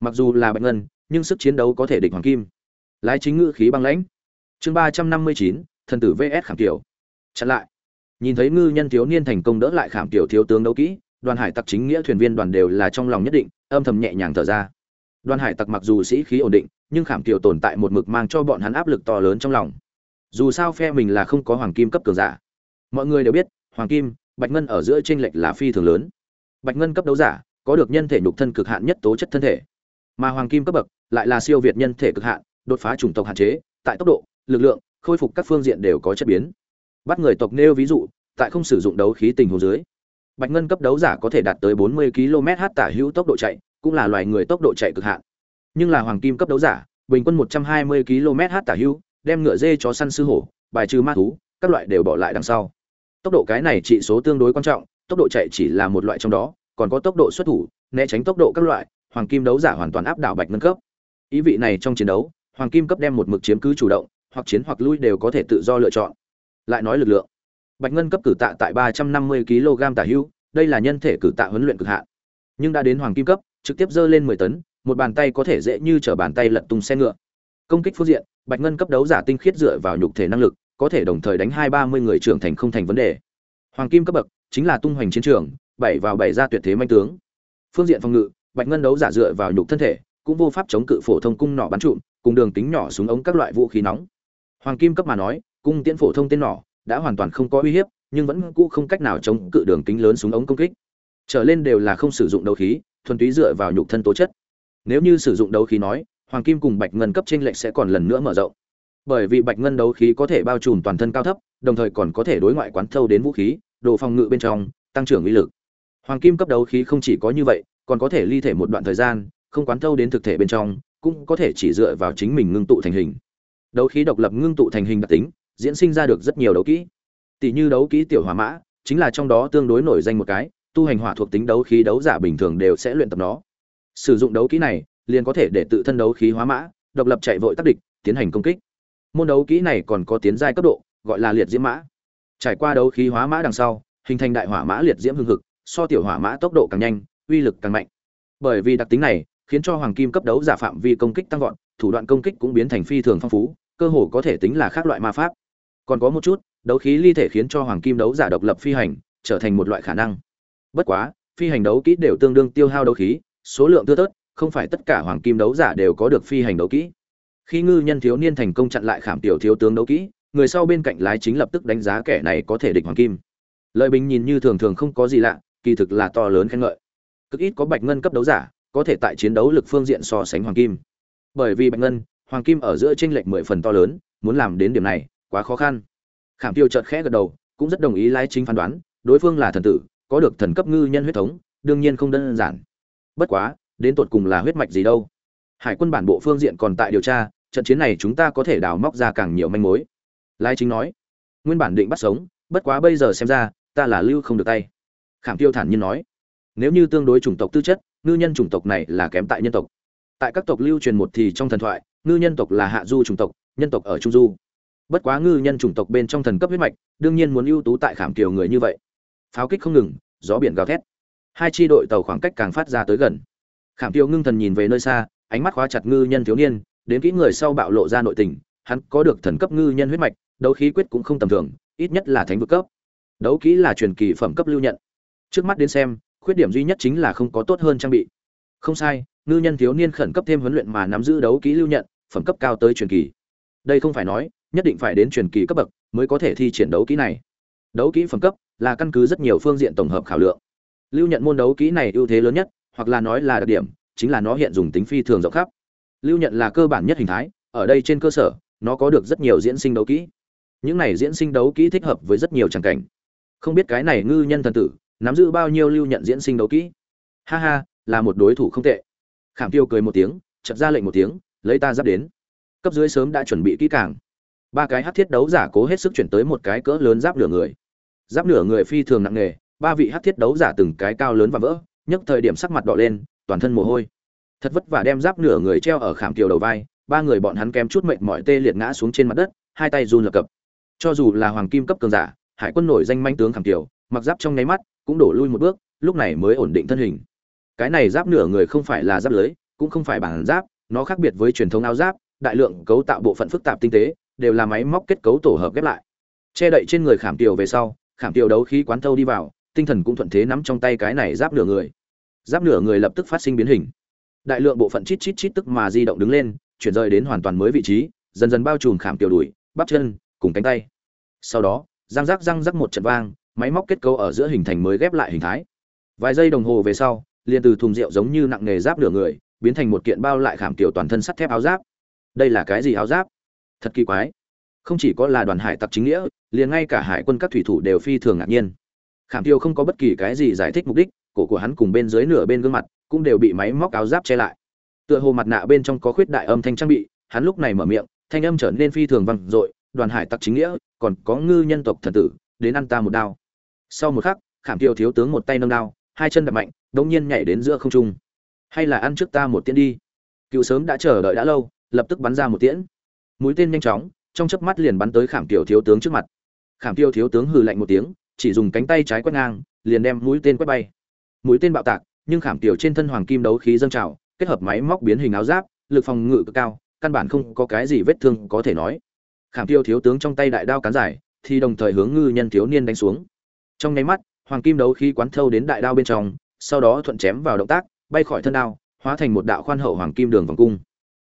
Speaker 1: Mặc dù là bạch ngân, nhưng sức chiến đấu có thể địch hoàng kim. Lái chính ngự khí băng lãnh. Chương ba trăm năm mươi chín, thần tử vs khảm tiểu chặn lại nhìn thấy ngư nhân thiếu niên thành công đỡ lại khảm tiểu thiếu tướng đấu kỹ, đoàn hải tặc chính nghĩa thuyền viên đoàn đều là trong lòng nhất định, âm thầm nhẹ nhàng thở ra. Đoàn hải tặc mặc dù sĩ khí ổn định, nhưng khảm tiểu tồn tại một mực mang cho bọn hắn áp lực to lớn trong lòng. Dù sao phe mình là không có hoàng kim cấp cường giả. Mọi người đều biết, hoàng kim, bạch ngân ở giữa tranh lệch là phi thường lớn. Bạch ngân cấp đấu giả, có được nhân thể nhục thân cực hạn nhất tố chất thân thể. Mà hoàng kim cấp bậc, lại là siêu việt nhân thể cực hạn, đột phá chủng tộc hạn chế, tại tốc độ, lực lượng, khôi phục các phương diện đều có chất biến bắt người tộc nêu ví dụ, tại không sử dụng đấu khí tình hồ dưới. Bạch ngân cấp đấu giả có thể đạt tới 40 km/h tả hữu tốc độ chạy, cũng là loài người tốc độ chạy cực hạn. Nhưng là hoàng kim cấp đấu giả, bình quân 120 km/h tả hữu, đem ngựa dê chó săn sư hổ, bài trừ ma thú, các loại đều bỏ lại đằng sau. Tốc độ cái này trị số tương đối quan trọng, tốc độ chạy chỉ là một loại trong đó, còn có tốc độ xuất thủ, né tránh tốc độ các loại, hoàng kim đấu giả hoàn toàn áp đảo bạch ngân cấp. Ý vị này trong chiến đấu, hoàng kim cấp đem một mực chiếm cứ chủ động, hoặc chiến hoặc lui đều có thể tự do lựa chọn lại nói lực lượng. Bạch ngân cấp cử tạ tại ba trăm năm mươi kg tả hữu, đây là nhân thể cử tạ huấn luyện cực hạn nhưng đã đến hoàng kim cấp, trực tiếp dơ lên mười tấn, một bàn tay có thể dễ như t bàn tay lật tung xe ngựa. Công kích phương diện, bạch ngân cấp đấu giả tinh khiết dựa vào nhục thể năng lực, có thể đồng thời đánh hai ba mươi người trưởng thành không thành vấn đề. Hoàng kim cấp bậc, chính là tung hoành chiến trường, bảy vào bảy ra tuyệt thế manh tướng. Phương diện phòng ngự, bạch ngân đấu giả dựa vào nhục thân thể, cũng vô pháp chống cự phổ thông cung nỏ bắn trụm, cùng đường tính nhỏ súng ống các loại vũ khí nóng. Hoàng kim cấp mà nói cung tiễn phổ thông tên nỏ, đã hoàn toàn không có uy hiếp, nhưng vẫn cũ không cách nào chống cự đường kính lớn súng ống công kích. Trở lên đều là không sử dụng đấu khí, thuần túy dựa vào nhục thân tố chất. Nếu như sử dụng đấu khí nói, hoàng kim cùng bạch ngân cấp trên lệch sẽ còn lần nữa mở rộng. Bởi vì bạch ngân đấu khí có thể bao trùm toàn thân cao thấp, đồng thời còn có thể đối ngoại quán thâu đến vũ khí đồ phòng ngự bên trong, tăng trưởng uy lực. Hoàng kim cấp đấu khí không chỉ có như vậy, còn có thể ly thể một đoạn thời gian, không quán thâu đến thực thể bên trong, cũng có thể chỉ dựa vào chính mình ngưng tụ thành hình. Đấu khí độc lập ngưng tụ thành hình đặc tính diễn sinh ra được rất nhiều đấu kỹ. Tỷ như đấu kỹ tiểu hỏa mã, chính là trong đó tương đối nổi danh một cái, tu hành hỏa thuộc tính đấu khí đấu giả bình thường đều sẽ luyện tập nó. Sử dụng đấu kỹ này, liền có thể để tự thân đấu khí hóa mã, độc lập chạy vội tác địch, tiến hành công kích. Môn đấu kỹ này còn có tiến giai cấp độ, gọi là liệt diễm mã. Trải qua đấu khí hóa mã đằng sau, hình thành đại hỏa mã liệt diễm hưng thực so tiểu hỏa mã tốc độ càng nhanh, uy lực càng mạnh. Bởi vì đặc tính này, khiến cho hoàng kim cấp đấu giả phạm vi công kích tăng vọt, thủ đoạn công kích cũng biến thành phi thường phong phú, cơ hồ có thể tính là khác loại ma pháp còn có một chút, đấu khí ly thể khiến cho hoàng kim đấu giả độc lập phi hành, trở thành một loại khả năng. Bất quá, phi hành đấu kỹ đều tương đương tiêu hao đấu khí, số lượng thưa tớt không phải tất cả hoàng kim đấu giả đều có được phi hành đấu kỹ. Khi ngư nhân thiếu niên thành công chặn lại khảm tiểu thiếu tướng đấu kỹ, người sau bên cạnh lái chính lập tức đánh giá kẻ này có thể địch hoàng kim. Lợi bình nhìn như thường thường không có gì lạ, kỳ thực là to lớn khen ngợi. Cực ít có bạch ngân cấp đấu giả, có thể tại chiến đấu lực phương diện so sánh hoàng kim. Bởi vì bạch ngân, hoàng kim ở giữa tranh lệch mười phần to lớn, muốn làm đến điểm này quá khó khăn. Khảm tiêu chợt khẽ gật đầu, cũng rất đồng ý lái chính phán đoán, đối phương là thần tử, có được thần cấp ngư nhân huyết thống, đương nhiên không đơn giản. Bất quá, đến tột cùng là huyết mạch gì đâu. Hải quân bản bộ phương diện còn tại điều tra, trận chiến này chúng ta có thể đào móc ra càng nhiều manh mối. Lai chính nói, nguyên bản định bắt sống, bất quá bây giờ xem ra, ta là lưu không được tay. Khảm tiêu thản nhiên nói, nếu như tương đối chủng tộc tư chất, ngư nhân chủng tộc này là kém tại nhân tộc. Tại các tộc lưu truyền một thì trong thần thoại, ngư nhân tộc là hạ du chủng tộc, nhân tộc ở trung du bất quá ngư nhân chủng tộc bên trong thần cấp huyết mạch, đương nhiên muốn ưu tú tại khảm kiều người như vậy. Pháo kích không ngừng, gió biển gào thét. Hai tri đội tàu khoảng cách càng phát ra tới gần. Khảm kiều ngưng thần nhìn về nơi xa, ánh mắt khóa chặt ngư nhân thiếu niên, đến kỹ người sau bạo lộ ra nội tình, hắn có được thần cấp ngư nhân huyết mạch, đấu khí quyết cũng không tầm thường, ít nhất là thánh vực cấp. Đấu kỹ là truyền kỳ phẩm cấp lưu nhận. Trước mắt đến xem, khuyết điểm duy nhất chính là không có tốt hơn trang bị. Không sai, ngư nhân thiếu niên khẩn cấp thêm huấn luyện mà nắm giữ đấu kỹ lưu nhận, phẩm cấp cao tới truyền kỳ. Đây không phải nói nhất định phải đến truyền kỳ cấp bậc mới có thể thi triển đấu kỹ này. Đấu kỹ phẩm cấp là căn cứ rất nhiều phương diện tổng hợp khảo lượng. Lưu nhận môn đấu kỹ này ưu thế lớn nhất, hoặc là nói là đặc điểm, chính là nó hiện dùng tính phi thường rộng khắp. Lưu nhận là cơ bản nhất hình thái, ở đây trên cơ sở, nó có được rất nhiều diễn sinh đấu kỹ. Những này diễn sinh đấu kỹ thích hợp với rất nhiều tràng cảnh. Không biết cái này ngư nhân thần tử, nắm giữ bao nhiêu lưu nhận diễn sinh đấu kỹ? Ha ha, là một đối thủ không tệ. Khảm tiêu cười một tiếng chật ra lệnh một tiếng, lấy ta giáp đến. Cấp dưới sớm đã chuẩn bị kỹ càng ba cái hát thiết đấu giả cố hết sức chuyển tới một cái cỡ lớn giáp nửa người. Giáp nửa người phi thường nặng nề, ba vị hát thiết đấu giả từng cái cao lớn và vỡ, nhấc thời điểm sắc mặt đỏ lên, toàn thân mồ hôi. Thật vất vả đem giáp nửa người treo ở khảm kiều đầu vai, ba người bọn hắn kém chút mệnh mọi tê liệt ngã xuống trên mặt đất, hai tay run lập cập. Cho dù là hoàng kim cấp cường giả, hải quân nổi danh manh tướng khảm kiều, mặc giáp trong nháy mắt, cũng đổ lui một bước, lúc này mới ổn định thân hình. Cái này giáp nửa người không phải là giáp lưới, cũng không phải bản giáp, nó khác biệt với truyền thống áo giáp, đại lượng cấu tạo bộ phận phức tạp tinh tế đều là máy móc kết cấu tổ hợp ghép lại. Che đậy trên người khảm tiểu về sau, khảm tiểu đấu khí quán thâu đi vào, tinh thần cũng thuận thế nắm trong tay cái này giáp nửa người. Giáp nửa người lập tức phát sinh biến hình. Đại lượng bộ phận chít chít chít tức mà di động đứng lên, chuyển rời đến hoàn toàn mới vị trí, dần dần bao trùm khảm tiểu đùi, bắp chân, cùng cánh tay. Sau đó, răng rắc răng rắc một trận vang, máy móc kết cấu ở giữa hình thành mới ghép lại hình thái. Vài giây đồng hồ về sau, liền từ thùng rượu giống như nặng nghề giáp nửa người, biến thành một kiện bao lại khảm tiểu toàn thân sắt thép áo giáp. Đây là cái gì áo giáp? Thật kỳ quái. Không chỉ có là đoàn hải tặc chính nghĩa, liền ngay cả hải quân các thủy thủ đều phi thường ngạc nhiên. Khảm tiêu không có bất kỳ cái gì giải thích mục đích, cổ của hắn cùng bên dưới nửa bên gương mặt cũng đều bị máy móc áo giáp che lại. Tựa hồ mặt nạ bên trong có khuyết đại âm thanh trang bị, hắn lúc này mở miệng, thanh âm trở nên phi thường vang dội, đoàn hải tặc chính nghĩa, còn có ngư nhân tộc thần tử, đến ăn ta một đao. Sau một khắc, khảm tiêu thiếu tướng một tay nâng đao, hai chân đập mạnh đống nhiên nhảy đến giữa không trung. Hay là ăn trước ta một tiễn đi. Cựu sớm đã chờ đợi đã lâu, lập tức bắn ra một tiễn mũi tên nhanh chóng, trong chớp mắt liền bắn tới khảm tiểu thiếu tướng trước mặt. Khảm tiêu thiếu tướng hừ lạnh một tiếng, chỉ dùng cánh tay trái quét ngang, liền đem mũi tên quét bay. Mũi tên bạo tạc, nhưng khảm tiểu trên thân hoàng kim đấu khí dâng trào, kết hợp máy móc biến hình áo giáp, lực phòng ngự cực cao, căn bản không có cái gì vết thương có thể nói. Khảm tiêu thiếu tướng trong tay đại đao cán dài, thì đồng thời hướng ngư nhân thiếu niên đánh xuống. Trong nháy mắt, hoàng kim đấu khí quán thâu đến đại đao bên trong, sau đó thuận chém vào động tác, bay khỏi thân đao, hóa thành một đạo khoan hậu hoàng kim đường vòng cung.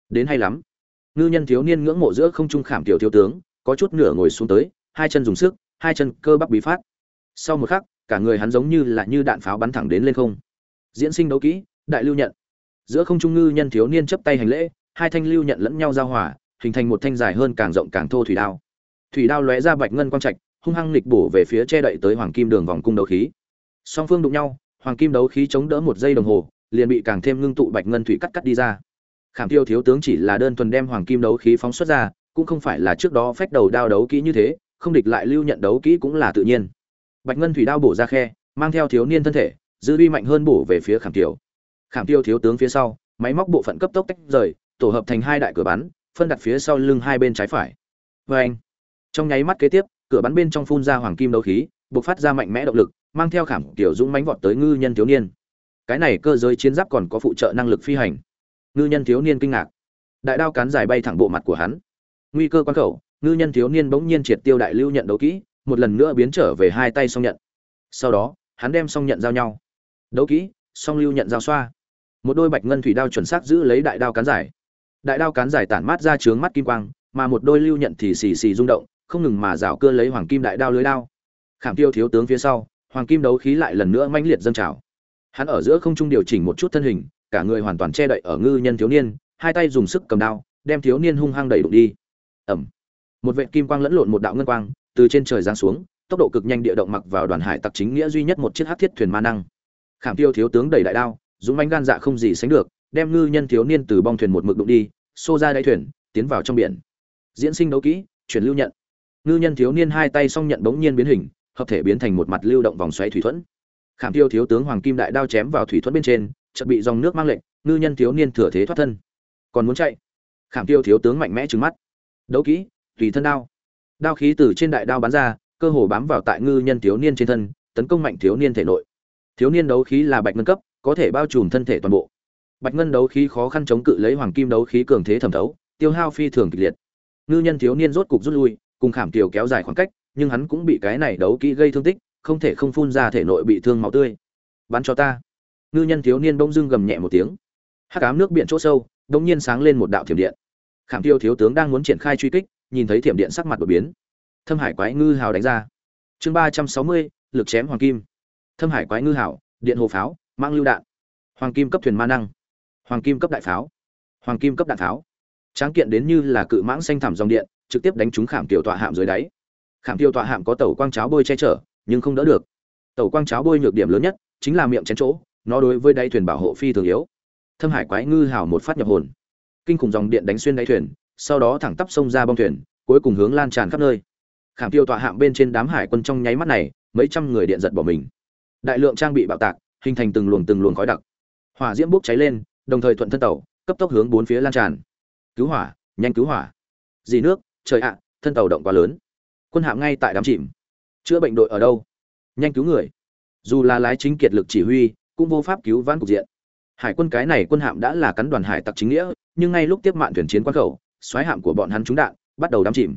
Speaker 1: Đến hay lắm ngư nhân thiếu niên ngưỡng mộ giữa không trung khảm tiểu thiếu tướng, có chút nửa ngồi xuống tới, hai chân dùng sức, hai chân cơ bắp bí phát. Sau một khắc, cả người hắn giống như là như đạn pháo bắn thẳng đến lên không. Diễn sinh đấu kỹ, đại lưu nhận. Giữa không trung ngư nhân thiếu niên chấp tay hành lễ, hai thanh lưu nhận lẫn nhau giao hòa, hình thành một thanh dài hơn càng rộng càng thô thủy đao. Thủy đao lóe ra bạch ngân quang trạch, hung hăng lịch bổ về phía che đậy tới hoàng kim đường vòng cung đấu khí. Song phương đụng nhau, hoàng kim đấu khí chống đỡ một giây đồng hồ, liền bị càng thêm ngưng tụ bạch ngân thủy cắt cắt đi ra khảm tiêu thiếu tướng chỉ là đơn thuần đem hoàng kim đấu khí phóng xuất ra, cũng không phải là trước đó phách đầu đao đấu kỹ như thế, không địch lại lưu nhận đấu kỹ cũng là tự nhiên. Bạch ngân thủy đao bổ ra khe, mang theo thiếu niên thân thể dư uy mạnh hơn bổ về phía khảm tiêu. Khảm tiêu thiếu tướng phía sau, máy móc bộ phận cấp tốc tách rời, tổ hợp thành hai đại cửa bắn, phân đặt phía sau lưng hai bên trái phải. Vê anh, trong nháy mắt kế tiếp, cửa bắn bên trong phun ra hoàng kim đấu khí buộc phát ra mạnh mẽ động lực, mang theo khảm tiểu dũng mánh vọt tới ngư nhân thiếu niên. Cái này cơ giới chiến giáp còn có phụ trợ năng lực phi hành ngư nhân thiếu niên kinh ngạc. Đại đao cán dài bay thẳng bộ mặt của hắn. Nguy cơ quan khẩu, ngư nhân thiếu niên bỗng nhiên triệt tiêu đại lưu nhận đấu kỹ, một lần nữa biến trở về hai tay song nhận. Sau đó, hắn đem song nhận giao nhau. Đấu kỹ, song lưu nhận giao xoa. Một đôi bạch ngân thủy đao chuẩn xác giữ lấy đại đao cán dài. Đại đao cán dài tản mát ra trướng mắt kim quang, mà một đôi lưu nhận thì xì xì rung động, không ngừng mà rào cưa lấy hoàng kim đại đao lưới đao. Khảm tiêu thiếu tướng phía sau, hoàng kim đấu khí lại lần nữa mãnh liệt dâng trào. Hắn ở giữa không trung điều chỉnh một chút thân hình cả người hoàn toàn che đậy ở ngư nhân thiếu niên, hai tay dùng sức cầm đao, đem thiếu niên hung hăng đẩy đụng đi. Ẩm một vệ kim quang lẫn lộn một đạo ngân quang, từ trên trời giáng xuống, tốc độ cực nhanh địa động mặc vào đoàn hải tặc chính nghĩa duy nhất một chiếc hắc thiết thuyền ma năng. Khảm tiêu thiếu tướng đẩy đại đao, dũng bánh gan dạ không gì sánh được, đem ngư nhân thiếu niên từ bong thuyền một mực đụng đi, xô ra đáy thuyền, tiến vào trong biển. Diễn sinh đấu kỹ, chuyển lưu nhận. Ngư nhân thiếu niên hai tay song nhận bỗng nhiên biến hình, hợp thể biến thành một mặt lưu động vòng xoáy thủy thuẫn. Khảm tiêu thiếu tướng hoàng kim đại đao chém vào thủy thuẫn bên trên chợt bị dòng nước mang lệnh ngư nhân thiếu niên thừa thế thoát thân. Còn muốn chạy? Khảm tiêu thiếu tướng mạnh mẽ trừng mắt. Đấu kỹ, tùy thân đao. Đao khí từ trên đại đao bắn ra, cơ hồ bám vào tại ngư nhân thiếu niên trên thân, tấn công mạnh thiếu niên thể nội. Thiếu niên đấu khí là bạch ngân cấp, có thể bao trùm thân thể toàn bộ. Bạch ngân đấu khí khó khăn chống cự lấy hoàng kim đấu khí cường thế thẩm thấu, tiêu hao phi thường kịch liệt. Ngư nhân thiếu niên rốt cục rút lui, cùng khảm tiêu kéo dài khoảng cách, nhưng hắn cũng bị cái này đấu kỹ gây thương tích, không thể không phun ra thể nội bị thương máu tươi. Bắn cho ta ngư nhân thiếu niên bỗng dưng gầm nhẹ một tiếng. Hát cám nước biển chỗ sâu bỗng nhiên sáng lên một đạo thiểm điện. Khảm tiêu thiếu tướng đang muốn triển khai truy kích nhìn thấy thiểm điện sắc mặt đột biến. Thâm hải quái ngư hào đánh ra. Chương ba trăm sáu mươi lực chém hoàng kim. Thâm hải quái ngư Hào, điện hồ pháo mang lưu đạn. Hoàng kim cấp thuyền ma năng. Hoàng kim cấp đại pháo. Hoàng kim cấp đạn pháo. Tráng kiện đến như là cự mãng xanh thảm dòng điện trực tiếp đánh trúng khảm tiểu tọa hạm dưới đáy. Khảm tiêu tọa hạm có tàu quang cháo bôi che chở nhưng không đỡ được. Tàu quang cháo bôi nhược điểm lớn nhất chính là miệng chén chỗ nó đối với đáy thuyền bảo hộ phi thường yếu. Thâm hải quái ngư hào một phát nhập hồn. Kinh khủng dòng điện đánh xuyên đáy thuyền, sau đó thẳng tắp sông ra bong thuyền, cuối cùng hướng lan tràn khắp nơi. Khảm tiêu tọa hạm bên trên đám hải quân trong nháy mắt này, mấy trăm người điện giật bỏ mình. Đại lượng trang bị bạo tạc, hình thành từng luồng từng luồng khói đặc. Hỏa diễm bốc cháy lên, đồng thời thuận thân tàu, cấp tốc hướng bốn phía lan tràn. Cứu hỏa, nhanh cứu hỏa. Dì nước, trời ạ, thân tàu động quá lớn. Quân hạm ngay tại đám chìm. Chữa bệnh đội ở đâu? Nhanh cứu người. Dù là lái chính kiệt lực chỉ huy cũng vô pháp cứu vãn cục diện. Hải quân cái này quân hạm đã là cắn đoàn hải tặc chính nghĩa, nhưng ngay lúc tiếp mạn thuyền chiến quan khẩu, xoáy hạm của bọn hắn trúng đạn, bắt đầu đắm chìm.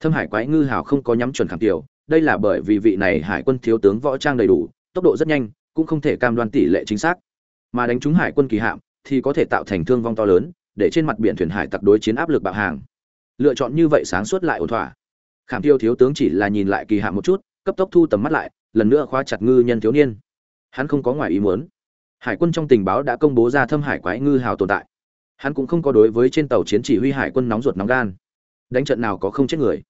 Speaker 1: Thâm hải quái ngư hào không có nhắm chuẩn khảm tiểu, đây là bởi vì vị này hải quân thiếu tướng võ trang đầy đủ, tốc độ rất nhanh, cũng không thể cam đoan tỷ lệ chính xác. Mà đánh trúng hải quân kỳ hạm, thì có thể tạo thành thương vong to lớn, để trên mặt biển thuyền hải tặc đối chiến áp lực bạo hàng. Lựa chọn như vậy sáng suốt lại ổn thỏa. Khảm tiêu thiếu tướng chỉ là nhìn lại kỳ hạm một chút, cấp tốc thu tầm mắt lại, lần nữa khóa chặt ngư nhân thiếu niên hắn không có ngoài ý muốn. Hải quân trong tình báo đã công bố ra thâm hải quái ngư hào tồn tại. Hắn cũng không có đối với trên tàu chiến chỉ huy hải quân nóng ruột nóng gan. Đánh trận nào có không chết người.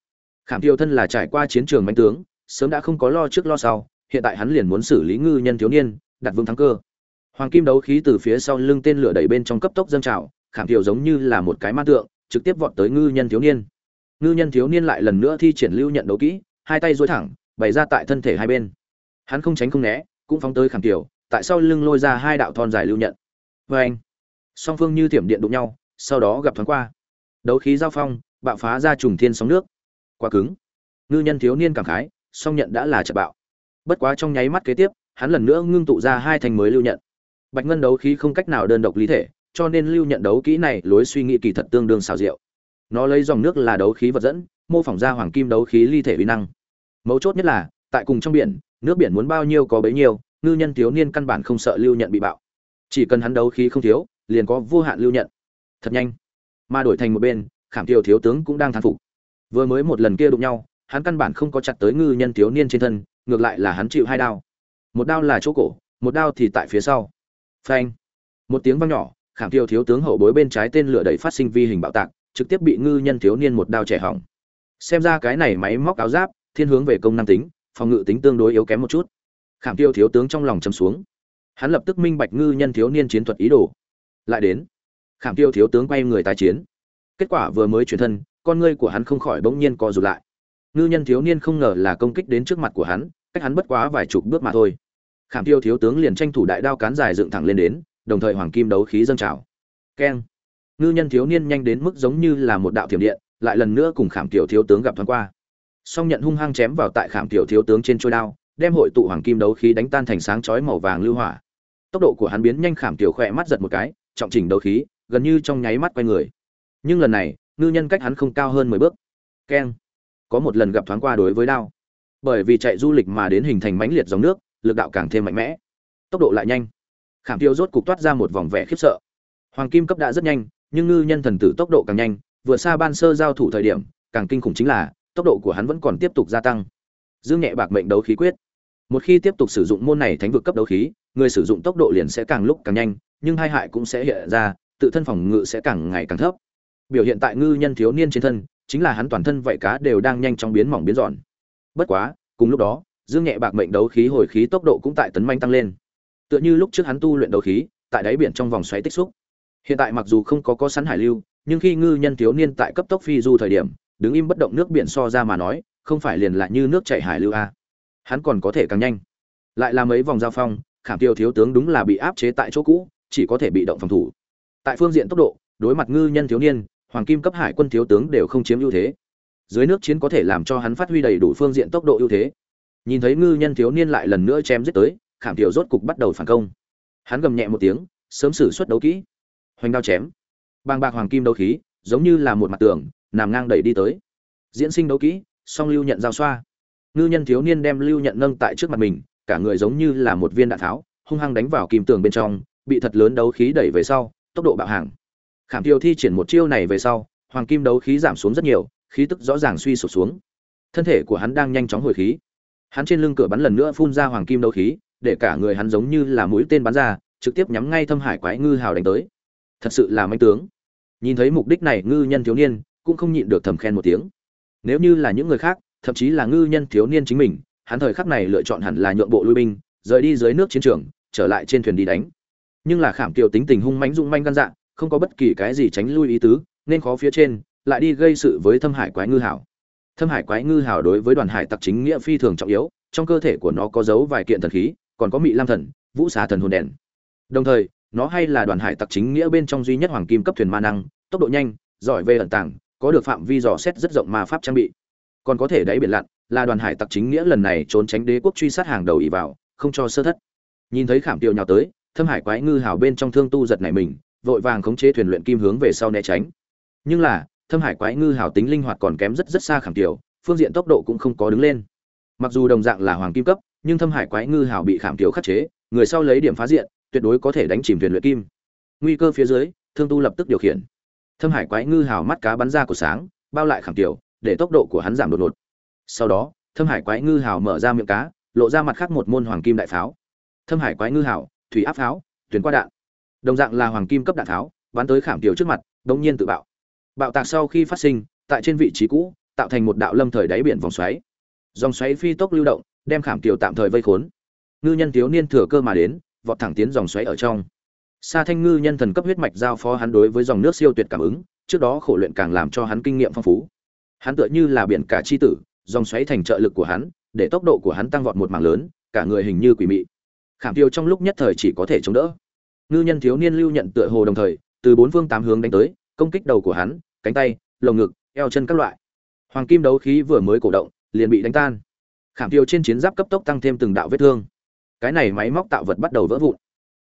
Speaker 1: Khảm tiêu thân là trải qua chiến trường manh tướng, sớm đã không có lo trước lo sau, hiện tại hắn liền muốn xử lý ngư nhân thiếu niên, đặt vương thắng cơ. Hoàng kim đấu khí từ phía sau lưng tên lửa đẩy bên trong cấp tốc dâng trào, khảm tiêu giống như là một cái ma tượng, trực tiếp vọt tới ngư nhân thiếu niên. Ngư nhân thiếu niên lại lần nữa thi triển lưu nhận đấu kỹ, hai tay duỗi thẳng, bày ra tại thân thể hai bên. Hắn không tránh không né cũng phóng tới khảm tiểu, tại sau lưng lôi ra hai đạo thon dài lưu nhận. Vê anh, song phương như thiểm điện đụng nhau, sau đó gặp thoáng qua. Đấu khí giao phong, bạo phá ra trùng thiên sóng nước. Quá cứng. Ngư nhân thiếu niên cảm khái, song nhận đã là chật bạo. Bất quá trong nháy mắt kế tiếp, hắn lần nữa ngưng tụ ra hai thành mới lưu nhận. Bạch ngân đấu khí không cách nào đơn độc lý thể, cho nên lưu nhận đấu kỹ này lối suy nghĩ kỳ thật tương đương xào rượu nó lấy dòng nước là đấu khí vật dẫn, mô phỏng ra hoàng kim đấu khí ly thể vi năng. Mấu chốt nhất là, tại cùng trong biển nước biển muốn bao nhiêu có bấy nhiêu, ngư nhân thiếu niên căn bản không sợ lưu nhận bị bạo. Chỉ cần hắn đấu khí không thiếu, liền có vô hạn lưu nhận. Thật nhanh. Mà đổi thành một bên, khảm tiêu thiếu tướng cũng đang thán phục. Vừa mới một lần kia đụng nhau, hắn căn bản không có chặt tới ngư nhân thiếu niên trên thân, ngược lại là hắn chịu hai đao. Một đao là chỗ cổ, một đao thì tại phía sau. Phanh. Một tiếng vang nhỏ, khảm tiêu thiếu tướng hậu bối bên trái tên lửa đẩy phát sinh vi hình bạo tạc, trực tiếp bị ngư nhân thiếu niên một đao trẻ hỏng. Xem ra cái này máy móc áo giáp, thiên hướng về công năng tính phòng ngự tính tương đối yếu kém một chút. Khảm tiêu thiếu tướng trong lòng chầm xuống. Hắn lập tức minh bạch ngư nhân thiếu niên chiến thuật ý đồ. Lại đến. Khảm tiêu thiếu tướng quay người tái chiến. Kết quả vừa mới chuyển thân, con ngươi của hắn không khỏi bỗng nhiên co rụt lại. Ngư nhân thiếu niên không ngờ là công kích đến trước mặt của hắn, cách hắn bất quá vài chục bước mà thôi. Khảm tiêu thiếu tướng liền tranh thủ đại đao cán dài dựng thẳng lên đến, đồng thời hoàng kim đấu khí dâng trào. Keng. Ngư nhân thiếu niên nhanh đến mức giống như là một đạo thiểm điện, lại lần nữa cùng khảm tiểu thiếu tướng gặp thoáng qua song nhận hung hăng chém vào tại khảm tiểu thiếu tướng trên trôi đao, đem hội tụ hoàng kim đấu khí đánh tan thành sáng chói màu vàng lưu hỏa. Tốc độ của hắn biến nhanh khảm tiểu khỏe mắt giật một cái, trọng chỉnh đấu khí, gần như trong nháy mắt quay người. Nhưng lần này, ngư nhân cách hắn không cao hơn mười bước. Keng. Có một lần gặp thoáng qua đối với đao. Bởi vì chạy du lịch mà đến hình thành mãnh liệt dòng nước, lực đạo càng thêm mạnh mẽ. Tốc độ lại nhanh. Khảm tiêu rốt cục toát ra một vòng vẻ khiếp sợ. Hoàng kim cấp đã rất nhanh, nhưng ngư nhân thần tử tốc độ càng nhanh, vượt xa ban sơ giao thủ thời điểm, càng kinh khủng chính là tốc độ của hắn vẫn còn tiếp tục gia tăng. Dương nhẹ bạc mệnh đấu khí quyết. Một khi tiếp tục sử dụng môn này thánh vực cấp đấu khí, người sử dụng tốc độ liền sẽ càng lúc càng nhanh, nhưng hai hại cũng sẽ hiện ra, tự thân phòng ngự sẽ càng ngày càng thấp. Biểu hiện tại ngư nhân thiếu niên trên thân, chính là hắn toàn thân vậy cá đều đang nhanh chóng biến mỏng biến giòn. Bất quá, cùng lúc đó, dương nhẹ bạc mệnh đấu khí hồi khí tốc độ cũng tại tấn manh tăng lên. Tựa như lúc trước hắn tu luyện đấu khí, tại đáy biển trong vòng xoáy tích xúc. Hiện tại mặc dù không có có sẵn hải lưu, nhưng khi ngư nhân thiếu niên tại cấp tốc phi du thời điểm đứng im bất động nước biển so ra mà nói, không phải liền lại như nước chảy hải lưu a. Hắn còn có thể càng nhanh. Lại là mấy vòng giao phong, khảm tiêu thiếu tướng đúng là bị áp chế tại chỗ cũ, chỉ có thể bị động phòng thủ. Tại phương diện tốc độ, đối mặt ngư nhân thiếu niên, hoàng kim cấp hải quân thiếu tướng đều không chiếm ưu thế. Dưới nước chiến có thể làm cho hắn phát huy đầy đủ phương diện tốc độ ưu thế. Nhìn thấy ngư nhân thiếu niên lại lần nữa chém giết tới, khảm tiêu rốt cục bắt đầu phản công. Hắn gầm nhẹ một tiếng, sớm xử suất đấu kỹ. Hoành đao chém. Bàng bạc hoàng kim đấu khí, giống như là một mặt tường nằm ngang đẩy đi tới. Diễn sinh đấu kỹ, song lưu nhận giao xoa. Ngư nhân thiếu niên đem lưu nhận nâng tại trước mặt mình, cả người giống như là một viên đạn tháo, hung hăng đánh vào kìm tường bên trong, bị thật lớn đấu khí đẩy về sau, tốc độ bạo hàng. Khảm tiêu thi triển một chiêu này về sau, hoàng kim đấu khí giảm xuống rất nhiều, khí tức rõ ràng suy sụp xuống. Thân thể của hắn đang nhanh chóng hồi khí. Hắn trên lưng cửa bắn lần nữa phun ra hoàng kim đấu khí, để cả người hắn giống như là mũi tên bắn ra, trực tiếp nhắm ngay thâm hải quái ngư hào đánh tới. Thật sự là manh tướng. Nhìn thấy mục đích này, ngư nhân thiếu niên cũng không nhịn được thầm khen một tiếng. Nếu như là những người khác, thậm chí là ngư nhân thiếu niên chính mình, hắn thời khắc này lựa chọn hẳn là nhượng bộ lui binh, rời đi dưới nước chiến trường, trở lại trên thuyền đi đánh. Nhưng là khảm kiều tính tình hung mãnh dũng manh gan dạ không có bất kỳ cái gì tránh lui ý tứ, nên khó phía trên, lại đi gây sự với thâm hải quái ngư hảo. Thâm hải quái ngư hảo đối với đoàn hải tặc chính nghĩa phi thường trọng yếu, trong cơ thể của nó có dấu vài kiện thần khí, còn có mị lam thần, vũ xá thần hồn đèn. Đồng thời, nó hay là đoàn hải tặc chính nghĩa bên trong duy nhất hoàng kim cấp thuyền ma năng, tốc độ nhanh, giỏi về ẩn tàng có được phạm vi dò xét rất rộng ma pháp trang bị. Còn có thể đáy biển lặn, là đoàn hải tặc chính nghĩa lần này trốn tránh đế quốc truy sát hàng đầu ỉ vào, không cho sơ thất. Nhìn thấy khảm tiêu nhào tới, thâm hải quái ngư hào bên trong thương tu giật này mình, vội vàng khống chế thuyền luyện kim hướng về sau né tránh. Nhưng là, thâm hải quái ngư hào tính linh hoạt còn kém rất rất xa khảm tiểu, phương diện tốc độ cũng không có đứng lên. Mặc dù đồng dạng là hoàng kim cấp, nhưng thâm hải quái ngư hào bị khảm tiểu khắc chế, người sau lấy điểm phá diện, tuyệt đối có thể đánh chìm thuyền luyện kim. Nguy cơ phía dưới, thương tu lập tức điều khiển thâm hải quái ngư hào mắt cá bắn ra của sáng, bao lại khảm tiểu, để tốc độ của hắn giảm đột ngột. Sau đó, thâm hải quái ngư hào mở ra miệng cá, lộ ra mặt khác một môn hoàng kim đại pháo. Thâm hải quái ngư hào, thủy áp pháo tuyến qua đạn. Đồng dạng là hoàng kim cấp đạn tháo bắn tới khảm tiểu trước mặt, đống nhiên tự bạo. Bạo tạc sau khi phát sinh, tại trên vị trí cũ, tạo thành một đạo lâm thời đáy biển vòng xoáy. Dòng xoáy phi tốc lưu động, đem khảm tiểu tạm thời vây khốn. Ngư nhân thiếu niên thừa cơ mà đến, vọt thẳng tiến dòng xoáy ở trong sa thanh ngư nhân thần cấp huyết mạch giao phó hắn đối với dòng nước siêu tuyệt cảm ứng, trước đó khổ luyện càng làm cho hắn kinh nghiệm phong phú. Hắn tựa như là biển cả chi tử, dòng xoáy thành trợ lực của hắn, để tốc độ của hắn tăng vọt một mảng lớn, cả người hình như quỷ mị. Khảm tiêu trong lúc nhất thời chỉ có thể chống đỡ. Ngư nhân thiếu niên lưu nhận tựa hồ đồng thời, từ bốn phương tám hướng đánh tới, công kích đầu của hắn, cánh tay, lồng ngực, eo chân các loại. Hoàng kim đấu khí vừa mới cổ động, liền bị đánh tan. Khảm tiêu trên chiến giáp cấp tốc tăng thêm từng đạo vết thương. Cái này máy móc tạo vật bắt đầu vỡ vụn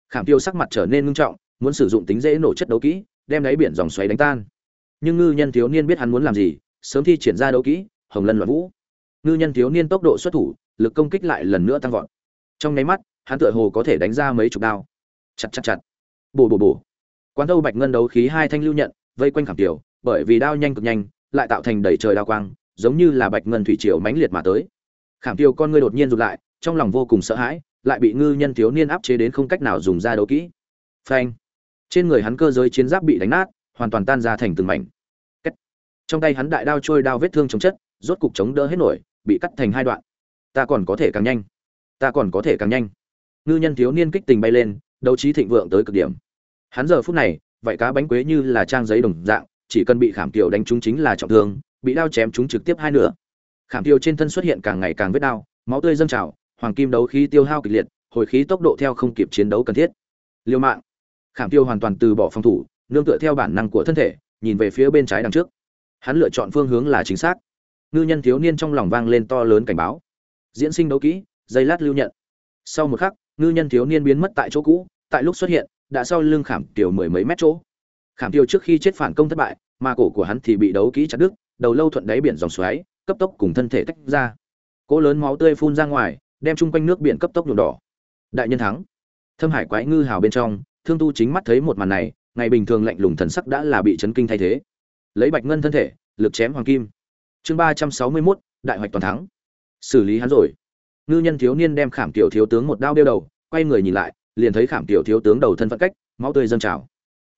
Speaker 1: khảm tiêu sắc mặt trở nên ngưng trọng, muốn sử dụng tính dễ nổ chất đấu kỹ, đem đáy biển dòng xoáy đánh tan. Nhưng ngư nhân thiếu niên biết hắn muốn làm gì, sớm thi triển ra đấu kỹ, hồng lân loạn vũ. Ngư nhân thiếu niên tốc độ xuất thủ, lực công kích lại lần nữa tăng vọt. Trong nháy mắt, hắn tựa hồ có thể đánh ra mấy chục đao. Chặt chặt chặt. Bổ bổ bổ. Quán đâu bạch ngân đấu khí hai thanh lưu nhận, vây quanh khảm tiểu bởi vì đao nhanh cực nhanh, lại tạo thành đầy trời đao quang, giống như là bạch ngân thủy triều mãnh liệt mà tới. Khảm tiêu con ngươi đột nhiên rụt lại, trong lòng vô cùng sợ hãi lại bị ngư nhân thiếu niên áp chế đến không cách nào dùng ra đấu kỹ. Phanh. Trên người hắn cơ giới chiến giáp bị đánh nát, hoàn toàn tan ra thành từng mảnh. Kết. trong tay hắn đại đao trôi đao vết thương chống chất, rốt cục chống đỡ hết nổi, bị cắt thành hai đoạn. Ta còn có thể càng nhanh. Ta còn có thể càng nhanh. Ngư nhân thiếu niên kích tình bay lên, đấu trí thịnh vượng tới cực điểm. Hắn giờ phút này, vậy cá bánh quế như là trang giấy đồng dạng, chỉ cần bị khảm tiêu đánh trúng chính là trọng thương, bị đao chém trúng trực tiếp hai nửa. Khảm tiêu trên thân xuất hiện càng ngày càng vết đau, máu tươi dâng trào hoàng kim đấu khí tiêu hao kịch liệt, hồi khí tốc độ theo không kịp chiến đấu cần thiết. Liêu mạng. Khảm tiêu hoàn toàn từ bỏ phòng thủ, nương tựa theo bản năng của thân thể, nhìn về phía bên trái đằng trước. Hắn lựa chọn phương hướng là chính xác. Ngư nhân thiếu niên trong lòng vang lên to lớn cảnh báo. Diễn sinh đấu kỹ dây lát lưu nhận. Sau một khắc, ngư nhân thiếu niên biến mất tại chỗ cũ, tại lúc xuất hiện, đã sau lưng khảm Tiêu mười mấy mét chỗ. Khảm tiêu trước khi chết phản công thất bại, mà cổ của hắn thì bị đấu kỹ chặt đứt, đầu lâu thuận đáy biển dòng xoáy, cấp tốc cùng thân thể tách ra. Cỗ lớn máu tươi phun ra ngoài đem chung quanh nước biển cấp tốc nhuộm đỏ. Đại nhân thắng. Thâm hải quái ngư hào bên trong, thương tu chính mắt thấy một màn này, ngày bình thường lạnh lùng thần sắc đã là bị chấn kinh thay thế. Lấy bạch ngân thân thể, lực chém hoàng kim. Chương ba trăm sáu mươi mốt, đại hoạch toàn thắng. Xử lý hắn rồi. Ngư nhân thiếu niên đem khảm tiểu thiếu tướng một đao đeo đầu, quay người nhìn lại, liền thấy khảm tiểu thiếu tướng đầu thân phận cách, máu tươi dâng trào.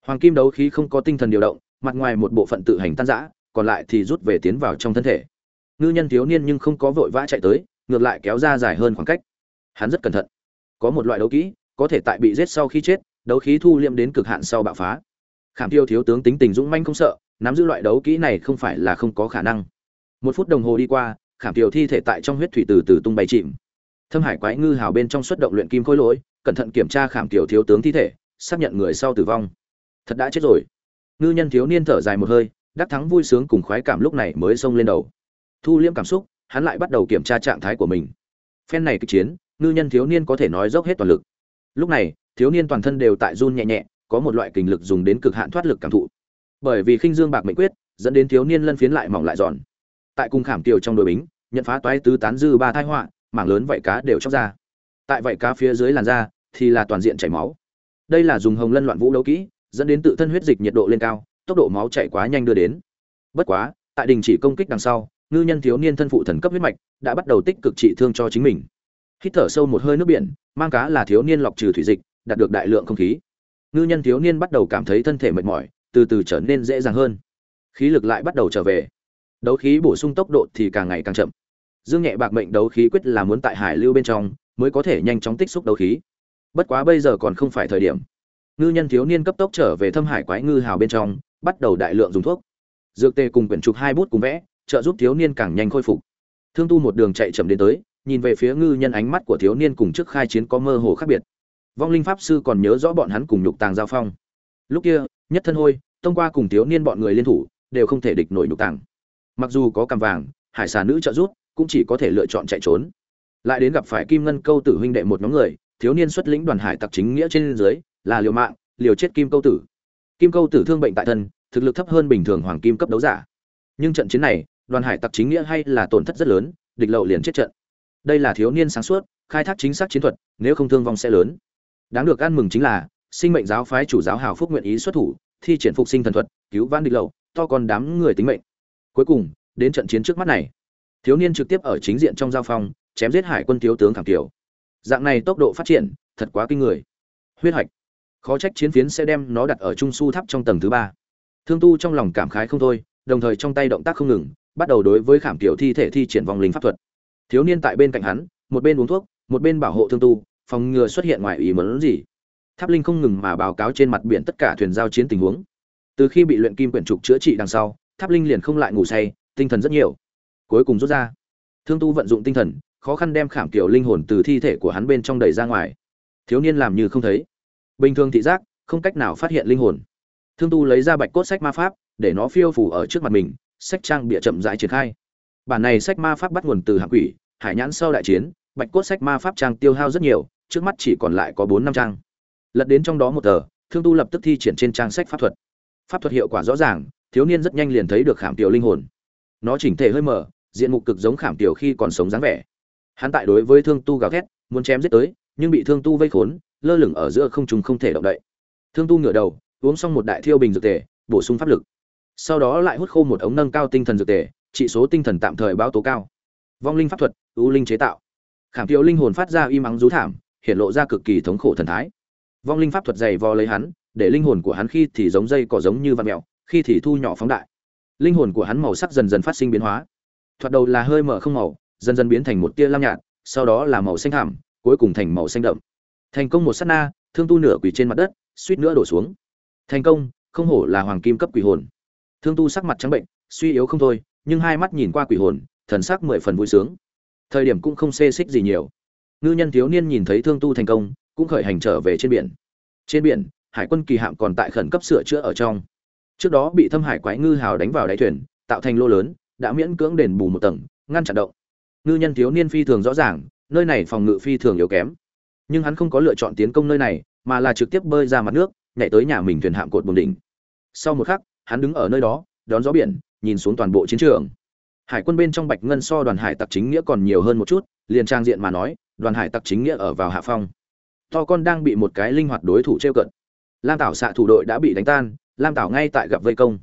Speaker 1: Hoàng kim đấu khí không có tinh thần điều động, mặt ngoài một bộ phận tự hành tan rã, còn lại thì rút về tiến vào trong thân thể. Ngư nhân thiếu niên nhưng không có vội vã chạy tới ngược lại kéo ra dài hơn khoảng cách. Hắn rất cẩn thận. Có một loại đấu kỹ, có thể tại bị giết sau khi chết, đấu khí thu liệm đến cực hạn sau bạo phá. Khảm tiêu thiếu tướng tính tình dũng manh không sợ, nắm giữ loại đấu kỹ này không phải là không có khả năng. Một phút đồng hồ đi qua, khảm tiêu thi thể tại trong huyết thủy từ từ tung bay chìm. Thâm hải quái ngư hào bên trong xuất động luyện kim khối lỗi, cẩn thận kiểm tra khảm tiêu thiếu tướng thi thể, xác nhận người sau tử vong. Thật đã chết rồi. Ngư nhân thiếu niên thở dài một hơi, đắc thắng vui sướng cùng khoái cảm lúc này mới xông lên đầu. Thu liễm cảm xúc hắn lại bắt đầu kiểm tra trạng thái của mình. Phen này kịch chiến, ngư nhân thiếu niên có thể nói dốc hết toàn lực. Lúc này, thiếu niên toàn thân đều tại run nhẹ nhẹ, có một loại kình lực dùng đến cực hạn thoát lực cảm thụ. Bởi vì khinh dương bạc mệnh quyết, dẫn đến thiếu niên lân phiến lại mỏng lại giòn. Tại cung khảm tiểu trong đội bính, nhận phá toái tứ tán dư ba thai họa, mảng lớn vảy cá đều chóc ra. Tại vảy cá phía dưới làn da, thì là toàn diện chảy máu. Đây là dùng hồng lân loạn vũ đấu kỹ, dẫn đến tự thân huyết dịch nhiệt độ lên cao, tốc độ máu chảy quá nhanh đưa đến. Bất quá, tại đình chỉ công kích đằng sau ngư nhân thiếu niên thân phụ thần cấp huyết mạch, đã bắt đầu tích cực trị thương cho chính mình. Hít thở sâu một hơi nước biển, mang cá là thiếu niên lọc trừ thủy dịch, đạt được đại lượng không khí. Ngư nhân thiếu niên bắt đầu cảm thấy thân thể mệt mỏi, từ từ trở nên dễ dàng hơn. Khí lực lại bắt đầu trở về. Đấu khí bổ sung tốc độ thì càng ngày càng chậm. Dương nhẹ bạc mệnh đấu khí quyết là muốn tại hải lưu bên trong, mới có thể nhanh chóng tích xúc đấu khí. Bất quá bây giờ còn không phải thời điểm. Ngư nhân thiếu niên cấp tốc trở về thâm hải quái ngư hào bên trong, bắt đầu đại lượng dùng thuốc. Dược tê cùng quyển trục hai bút cùng vẽ trợ giúp thiếu niên càng nhanh khôi phục. Thương tu một đường chạy chậm đến tới, nhìn về phía ngư nhân ánh mắt của thiếu niên cùng trước khai chiến có mơ hồ khác biệt. Vong linh pháp sư còn nhớ rõ bọn hắn cùng nhục tàng giao phong. Lúc kia, nhất thân hôi thông qua cùng thiếu niên bọn người liên thủ, đều không thể địch nổi nhục tàng. Mặc dù có cằm vàng, hải xà nữ trợ giúp, cũng chỉ có thể lựa chọn chạy trốn. Lại đến gặp phải kim ngân câu tử huynh đệ một nhóm người, thiếu niên xuất lĩnh đoàn hải tặc chính nghĩa trên dưới, là liều mạng, liều chết kim câu tử. Kim câu tử thương bệnh tại thân, thực lực thấp hơn bình thường hoàng kim cấp đấu giả nhưng trận chiến này, đoàn hải tặc chính nghĩa hay là tổn thất rất lớn, địch lậu liền chết trận. Đây là thiếu niên sáng suốt, khai thác chính xác chiến thuật, nếu không thương vong sẽ lớn. Đáng được ăn mừng chính là, sinh mệnh giáo phái chủ giáo hào phúc nguyện ý xuất thủ, thi triển phục sinh thần thuật, cứu vãn địch lậu, to còn đám người tính mệnh. Cuối cùng, đến trận chiến trước mắt này, thiếu niên trực tiếp ở chính diện trong giao phong, chém giết hải quân thiếu tướng thảm kiều. Dạng này tốc độ phát triển, thật quá kinh người. Huyết hạch. Khó trách chiến phiến sẽ đem nó đặt ở trung su tháp trong tầng thứ ba. Thương tu trong lòng cảm khái không thôi đồng thời trong tay động tác không ngừng, bắt đầu đối với khảm kiểu thi thể thi triển vòng linh pháp thuật. Thiếu niên tại bên cạnh hắn, một bên uống thuốc, một bên bảo hộ thương tu, phòng ngừa xuất hiện ngoài ý muốn gì. Tháp linh không ngừng mà báo cáo trên mặt biển tất cả thuyền giao chiến tình huống. Từ khi bị luyện kim quyển trục chữa trị đằng sau, tháp linh liền không lại ngủ say, tinh thần rất nhiều. Cuối cùng rút ra. Thương tu vận dụng tinh thần, khó khăn đem khảm kiểu linh hồn từ thi thể của hắn bên trong đẩy ra ngoài. Thiếu niên làm như không thấy. Bình thường thị giác, không cách nào phát hiện linh hồn. Thương tu lấy ra bạch cốt sách ma pháp để nó phiêu phủ ở trước mặt mình, sách trang bịa chậm rãi triển khai. Bản này sách ma pháp bắt nguồn từ hạng quỷ, hải nhãn sau đại chiến, bạch cốt sách ma pháp trang tiêu hao rất nhiều, trước mắt chỉ còn lại có bốn năm trang. Lật đến trong đó một tờ, thương tu lập tức thi triển trên trang sách pháp thuật. Pháp thuật hiệu quả rõ ràng, thiếu niên rất nhanh liền thấy được khảm tiểu linh hồn. Nó chỉnh thể hơi mở, diện mục cực giống khảm tiểu khi còn sống dáng vẻ. Hắn tại đối với thương tu gào thét, muốn chém giết tới, nhưng bị thương tu vây khốn, lơ lửng ở giữa không trùng không thể động đậy. Thương tu ngửa đầu, uống xong một đại thiêu bình dược tề, bổ sung pháp lực sau đó lại hút khô một ống nâng cao tinh thần dược tề, trị số tinh thần tạm thời báo tố cao. Vong linh pháp thuật, ưu linh chế tạo. Khảm tiêu linh hồn phát ra im mắng rú thảm, hiện lộ ra cực kỳ thống khổ thần thái. Vong linh pháp thuật dày vò lấy hắn, để linh hồn của hắn khi thì giống dây cỏ giống như vạt mẹo khi thì thu nhỏ phóng đại. Linh hồn của hắn màu sắc dần dần phát sinh biến hóa. Thoạt đầu là hơi mở không màu, dần dần biến thành một tia lam nhạt, sau đó là màu xanh thảm cuối cùng thành màu xanh đậm. Thành công một sát na, thương tu nửa quỳ trên mặt đất, suýt nữa đổ xuống. Thành công, không hổ là hoàng kim cấp quỷ hồn thương tu sắc mặt trắng bệnh, suy yếu không thôi, nhưng hai mắt nhìn qua quỷ hồn, thần sắc mười phần vui sướng. Thời điểm cũng không xê xích gì nhiều. Ngư nhân thiếu niên nhìn thấy thương tu thành công, cũng khởi hành trở về trên biển. Trên biển, hải quân kỳ hạm còn tại khẩn cấp sửa chữa ở trong. Trước đó bị thâm hải quái ngư hào đánh vào đáy thuyền, tạo thành lô lớn, đã miễn cưỡng đền bù một tầng, ngăn chặn động. Ngư nhân thiếu niên phi thường rõ ràng, nơi này phòng ngự phi thường yếu kém. Nhưng hắn không có lựa chọn tiến công nơi này, mà là trực tiếp bơi ra mặt nước, nhảy tới nhà mình thuyền hạm cột bồn đỉnh. Sau một khắc hắn đứng ở nơi đó, đón gió biển, nhìn xuống toàn bộ chiến trường. Hải quân bên trong bạch ngân so đoàn hải tặc chính nghĩa còn nhiều hơn một chút, liền trang diện mà nói, đoàn hải tặc chính nghĩa ở vào hạ phong. To con đang bị một cái linh hoạt đối thủ trêu cận. Lam tảo xạ thủ đội đã bị đánh tan, lam tảo ngay tại gặp vây công.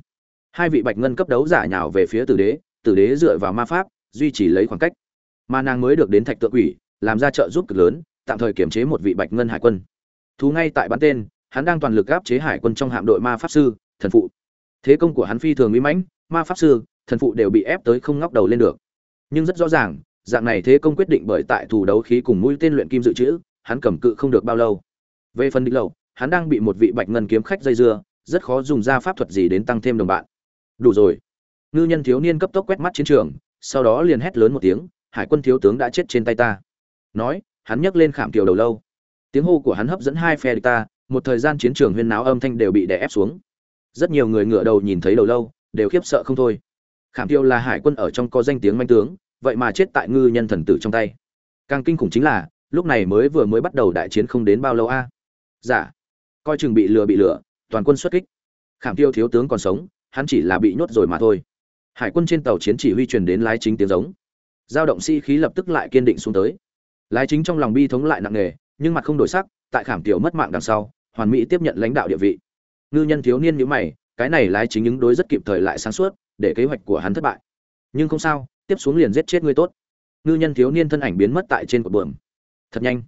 Speaker 1: Hai vị bạch ngân cấp đấu giả nhào về phía tử đế tử đế dựa vào ma pháp, duy trì lấy khoảng cách. Mà nàng mới được đến thạch tượng quỷ, làm ra trợ giúp cực lớn, tạm thời kiểm chế một vị bạch ngân hải quân. Thú ngay tại bắn tên, hắn đang toàn lực áp chế hải quân trong hạm đội ma pháp sư, thần phụ thế công của hắn phi thường mỹ mãnh, ma pháp sư, thần phụ đều bị ép tới không ngóc đầu lên được. Nhưng rất rõ ràng, dạng này thế công quyết định bởi tại thủ đấu khí cùng mũi tên luyện kim dự trữ, hắn cầm cự không được bao lâu. Về phần địch lầu hắn đang bị một vị bạch ngân kiếm khách dây dưa, rất khó dùng ra pháp thuật gì đến tăng thêm đồng bạn. Đủ rồi. Ngư nhân thiếu niên cấp tốc quét mắt chiến trường, sau đó liền hét lớn một tiếng, hải quân thiếu tướng đã chết trên tay ta. Nói, hắn nhấc lên khảm kiều đầu lâu. Tiếng hô của hắn hấp dẫn hai phe địch ta, một thời gian chiến trường huyên náo âm thanh đều bị đè ép xuống rất nhiều người ngựa đầu nhìn thấy đầu lâu, đều khiếp sợ không thôi. Khảm Tiêu là hải quân ở trong có danh tiếng manh tướng, vậy mà chết tại ngư nhân thần tử trong tay. Càng kinh khủng chính là, lúc này mới vừa mới bắt đầu đại chiến không đến bao lâu a. À? giả coi chừng bị lừa bị lừa, toàn quân xuất kích. Khảm tiêu thiếu tướng còn sống, hắn chỉ là bị nhốt rồi mà thôi. Hải quân trên tàu chiến chỉ huy truyền đến lái chính tiếng giống. Giao động sĩ、si、khí lập tức lại kiên định xuống tới. Lái chính trong lòng bi thống lại nặng nề, nhưng mặt không đổi sắc, tại khảm tiểu mất mạng đằng sau, hoàn mỹ tiếp nhận lãnh đạo địa vị ngư nhân thiếu niên nhíu mày, cái này lái chính ứng đối rất kịp thời lại sáng suốt, để kế hoạch của hắn thất bại. Nhưng không sao, tiếp xuống liền giết chết ngươi tốt. Ngư nhân thiếu niên thân ảnh biến mất tại trên cột buồm. Thật nhanh.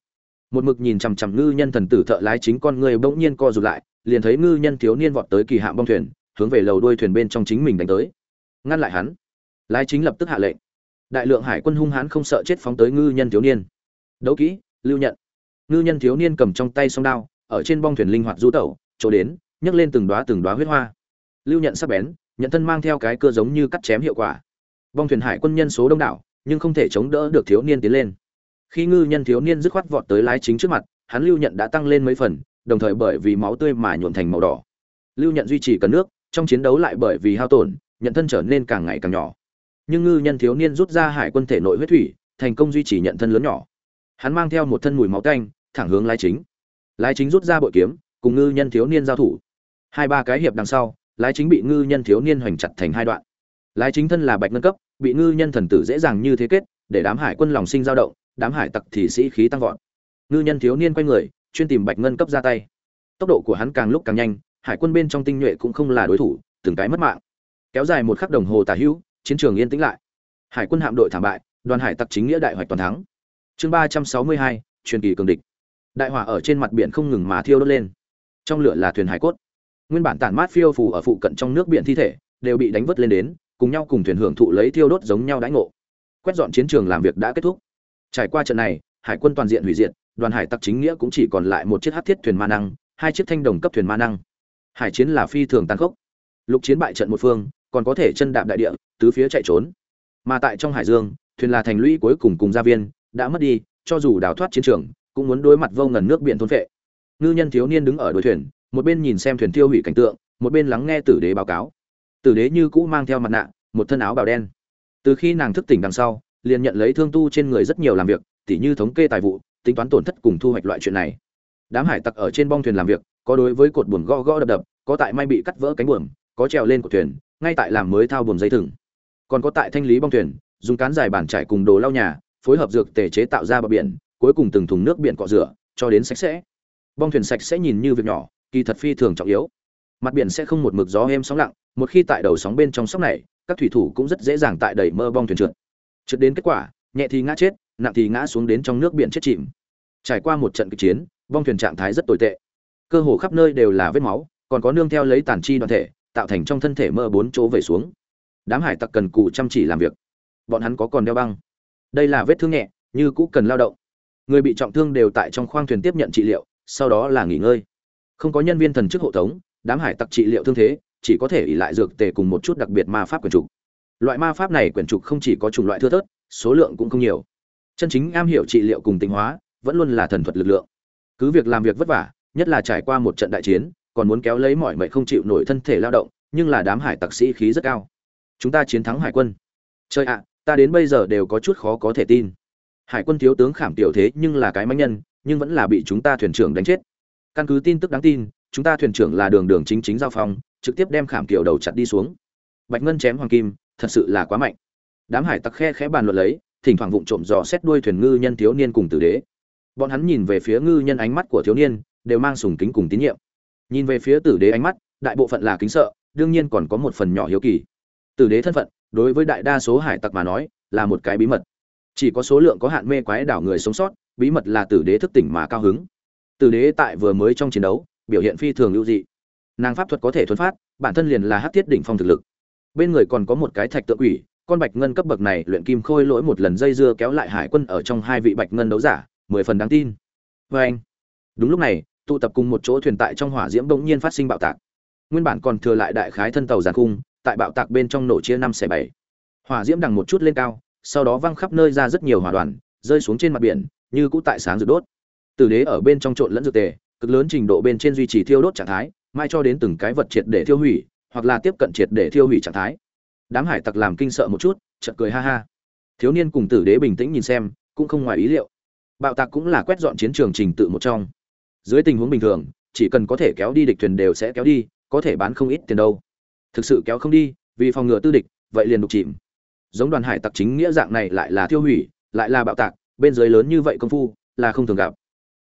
Speaker 1: Một mực nhìn chằm chằm ngư nhân thần tử thợ lái chính con người bỗng nhiên co rụt lại, liền thấy ngư nhân thiếu niên vọt tới kỳ hạm bong thuyền, hướng về lầu đuôi thuyền bên trong chính mình đánh tới. Ngăn lại hắn. Lái chính lập tức hạ lệnh. Đại lượng hải quân hung hãn không sợ chết phóng tới ngư nhân thiếu niên. Đấu kỹ, lưu nhận. Ngư nhân thiếu niên cầm trong tay song đao, ở trên bong thuyền linh hoạt du tẩu, chỗ đến nhấc lên từng đóa từng đóa huyết hoa. Lưu nhận sắc bén, nhận thân mang theo cái cơ giống như cắt chém hiệu quả. Bong thuyền hải quân nhân số đông đảo, nhưng không thể chống đỡ được thiếu niên tiến lên. Khi ngư nhân thiếu niên dứt khoát vọt tới lái chính trước mặt, hắn lưu nhận đã tăng lên mấy phần, đồng thời bởi vì máu tươi mà nhuộm thành màu đỏ. Lưu nhận duy trì cần nước, trong chiến đấu lại bởi vì hao tổn, nhận thân trở nên càng ngày càng nhỏ. Nhưng ngư nhân thiếu niên rút ra hải quân thể nội huyết thủy, thành công duy trì nhận thân lớn nhỏ. Hắn mang theo một thân mùi máu tanh, thẳng hướng lái chính. Lái chính rút ra bội kiếm, cùng ngư nhân thiếu niên giao thủ hai ba cái hiệp đằng sau, lái chính bị ngư nhân thiếu niên hoành chặt thành hai đoạn. Lái chính thân là bạch ngân cấp, bị ngư nhân thần tử dễ dàng như thế kết, để đám hải quân lòng sinh dao động, đám hải tặc thì sĩ khí tăng vọt. Ngư nhân thiếu niên quay người, chuyên tìm bạch ngân cấp ra tay. Tốc độ của hắn càng lúc càng nhanh, hải quân bên trong tinh nhuệ cũng không là đối thủ, từng cái mất mạng. Kéo dài một khắc đồng hồ tả hữu, chiến trường yên tĩnh lại. Hải quân hạm đội thảm bại, đoàn hải tặc chính nghĩa đại hoạch toàn thắng. Chương ba trăm sáu mươi hai, truyền kỳ cường địch. Đại hỏa ở trên mặt biển không ngừng mà thiêu đốt lên. Trong lửa là thuyền hải cốt nguyên bản tản mát phiêu phù ở phụ cận trong nước biển thi thể, đều bị đánh vớt lên đến, cùng nhau cùng thuyền hưởng thụ lấy thiêu đốt giống nhau đãi ngộ. Quét dọn chiến trường làm việc đã kết thúc. Trải qua trận này, hải quân toàn diện hủy diệt, đoàn hải tặc chính nghĩa cũng chỉ còn lại một chiếc hát thiết thuyền ma năng, hai chiếc thanh đồng cấp thuyền ma năng. Hải chiến là phi thường tàn khốc. Lục chiến bại trận một phương, còn có thể chân đạp đại địa, tứ phía chạy trốn. Mà tại trong hải dương, thuyền là thành lũy cuối cùng cùng gia viên, đã mất đi, cho dù đào thoát chiến trường, cũng muốn đối mặt vô ngần nước biển thôn phệ. Ngư nhân thiếu niên đứng ở đuôi thuyền một bên nhìn xem thuyền tiêu hủy cảnh tượng, một bên lắng nghe tử đế báo cáo. Tử đế như cũ mang theo mặt nạ, một thân áo bào đen. Từ khi nàng thức tỉnh đằng sau, liền nhận lấy thương tu trên người rất nhiều làm việc, tỉ như thống kê tài vụ, tính toán tổn thất cùng thu hoạch loại chuyện này. Đám hải tặc ở trên bong thuyền làm việc, có đối với cột buồm gõ gõ đập đập, có tại may bị cắt vỡ cánh buồm, có trèo lên của thuyền, ngay tại làm mới thao buồm dây thừng. Còn có tại thanh lý bong thuyền, dùng cán dài bàn trải cùng đồ lau nhà, phối hợp dược tề chế tạo ra bờ biển, cuối cùng từng thùng nước biển cọ rửa, cho đến sạch sẽ. Bong thuyền sạch sẽ nhìn như việc nhỏ kỳ thật phi thường trọng yếu. Mặt biển sẽ không một mực gió êm sóng lặng, một khi tại đầu sóng bên trong sóng này, các thủy thủ cũng rất dễ dàng tại đẩy mơ bong thuyền trượt. Trượt đến kết quả, nhẹ thì ngã chết, nặng thì ngã xuống đến trong nước biển chết chìm. Trải qua một trận kịch chiến, bong thuyền trạng thái rất tồi tệ. Cơ hồ khắp nơi đều là vết máu, còn có nương theo lấy tàn chi đoàn thể, tạo thành trong thân thể mơ bốn chỗ về xuống. Đám hải tặc cần cù chăm chỉ làm việc. Bọn hắn có còn đeo băng. Đây là vết thương nhẹ, như cũ cần lao động. Người bị trọng thương đều tại trong khoang thuyền tiếp nhận trị liệu, sau đó là nghỉ ngơi không có nhân viên thần chức hộ tống, đám hải tặc trị liệu thương thế, chỉ có thể ỉ lại dược tề cùng một chút đặc biệt ma pháp quyển trục. Loại ma pháp này quyển trục không chỉ có chủng loại thưa thớt, số lượng cũng không nhiều. Chân chính am hiểu trị liệu cùng tinh hóa, vẫn luôn là thần thuật lực lượng. Cứ việc làm việc vất vả, nhất là trải qua một trận đại chiến, còn muốn kéo lấy mọi mệnh không chịu nổi thân thể lao động, nhưng là đám hải tặc sĩ khí rất cao. Chúng ta chiến thắng hải quân. Chơi ạ, ta đến bây giờ đều có chút khó có thể tin. Hải quân thiếu tướng khảm tiểu thế nhưng là cái máy nhân, nhưng vẫn là bị chúng ta thuyền trưởng đánh chết căn cứ tin tức đáng tin, chúng ta thuyền trưởng là đường đường chính chính giao phong, trực tiếp đem khảm kiểu đầu chặt đi xuống. Bạch ngân chém hoàng kim, thật sự là quá mạnh. Đám hải tặc khe khẽ bàn luận lấy, thỉnh thoảng vụng trộm dò xét đuôi thuyền ngư nhân thiếu niên cùng tử đế. Bọn hắn nhìn về phía ngư nhân ánh mắt của thiếu niên, đều mang sùng kính cùng tín nhiệm. Nhìn về phía tử đế ánh mắt, đại bộ phận là kính sợ, đương nhiên còn có một phần nhỏ hiếu kỳ. Tử đế thân phận, đối với đại đa số hải tặc mà nói, là một cái bí mật. Chỉ có số lượng có hạn mê quái đảo người sống sót, bí mật là tử đế thức tỉnh mà cao hứng tử đế tại vừa mới trong chiến đấu, biểu hiện phi thường lưu dị. Nàng pháp thuật có thể thuần phát, bản thân liền là hắc thiết đỉnh phong thực lực. Bên người còn có một cái thạch tượng quỷ, con bạch ngân cấp bậc này luyện kim khôi lỗi một lần dây dưa kéo lại hải quân ở trong hai vị bạch ngân đấu giả, mười phần đáng tin. Vê anh, đúng lúc này, tụ tập cùng một chỗ thuyền tại trong hỏa diễm bỗng nhiên phát sinh bạo tạc. Nguyên bản còn thừa lại đại khái thân tàu giàn cung, tại bạo tạc bên trong nổ chia năm xẻ bảy. Hỏa diễm đằng một chút lên cao, sau đó văng khắp nơi ra rất nhiều hỏa đoàn, rơi xuống trên mặt biển, như cũ tại sáng rực đốt tử đế ở bên trong trộn lẫn dược tề, cực lớn trình độ bên trên duy trì thiêu đốt trạng thái, mai cho đến từng cái vật triệt để thiêu hủy, hoặc là tiếp cận triệt để thiêu hủy trạng thái. Đám hải tặc làm kinh sợ một chút, chợt cười ha ha. Thiếu niên cùng tử đế bình tĩnh nhìn xem, cũng không ngoài ý liệu. Bạo tạc cũng là quét dọn chiến trường trình tự một trong. Dưới tình huống bình thường, chỉ cần có thể kéo đi địch thuyền đều sẽ kéo đi, có thể bán không ít tiền đâu. Thực sự kéo không đi, vì phòng ngừa tư địch, vậy liền đục chìm. Giống đoàn hải tặc chính nghĩa dạng này lại là tiêu hủy, lại là bạo tạc, bên dưới lớn như vậy công phu, là không thường gặp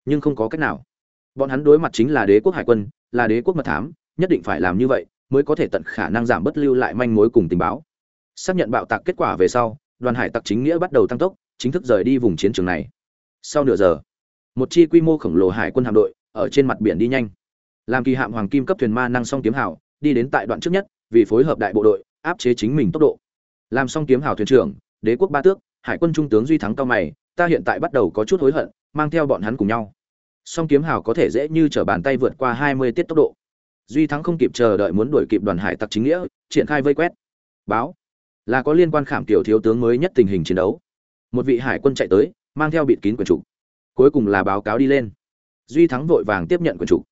Speaker 1: nhưng không có cách nào. Bọn hắn đối mặt chính là đế quốc hải quân, là đế quốc mật thám, nhất định phải làm như vậy mới có thể tận khả năng giảm bất lưu lại manh mối cùng tình báo. Xác nhận bạo tạc kết quả về sau, đoàn hải tặc chính nghĩa bắt đầu tăng tốc, chính thức rời đi vùng chiến trường này. Sau nửa giờ, một chi quy mô khổng lồ hải quân hạm đội ở trên mặt biển đi nhanh. Làm kỳ hạm hoàng kim cấp thuyền ma năng song kiếm hào, đi đến tại đoạn trước nhất, vì phối hợp đại bộ đội, áp chế chính mình tốc độ. Làm song kiếm hào thuyền trưởng, đế quốc ba tước, hải quân trung tướng duy thắng cao mày, ta hiện tại bắt đầu có chút hối hận, mang theo bọn hắn cùng nhau song kiếm hào có thể dễ như trở bàn tay vượt qua hai mươi tiết tốc độ. Duy thắng không kịp chờ đợi muốn đuổi kịp đoàn hải tặc chính nghĩa, triển khai vây quét. Báo. Là có liên quan khảm tiểu thiếu tướng mới nhất tình hình chiến đấu. Một vị hải quân chạy tới, mang theo bịt kín quyển trục cuối cùng là báo cáo đi lên. Duy thắng vội vàng tiếp nhận quyển trục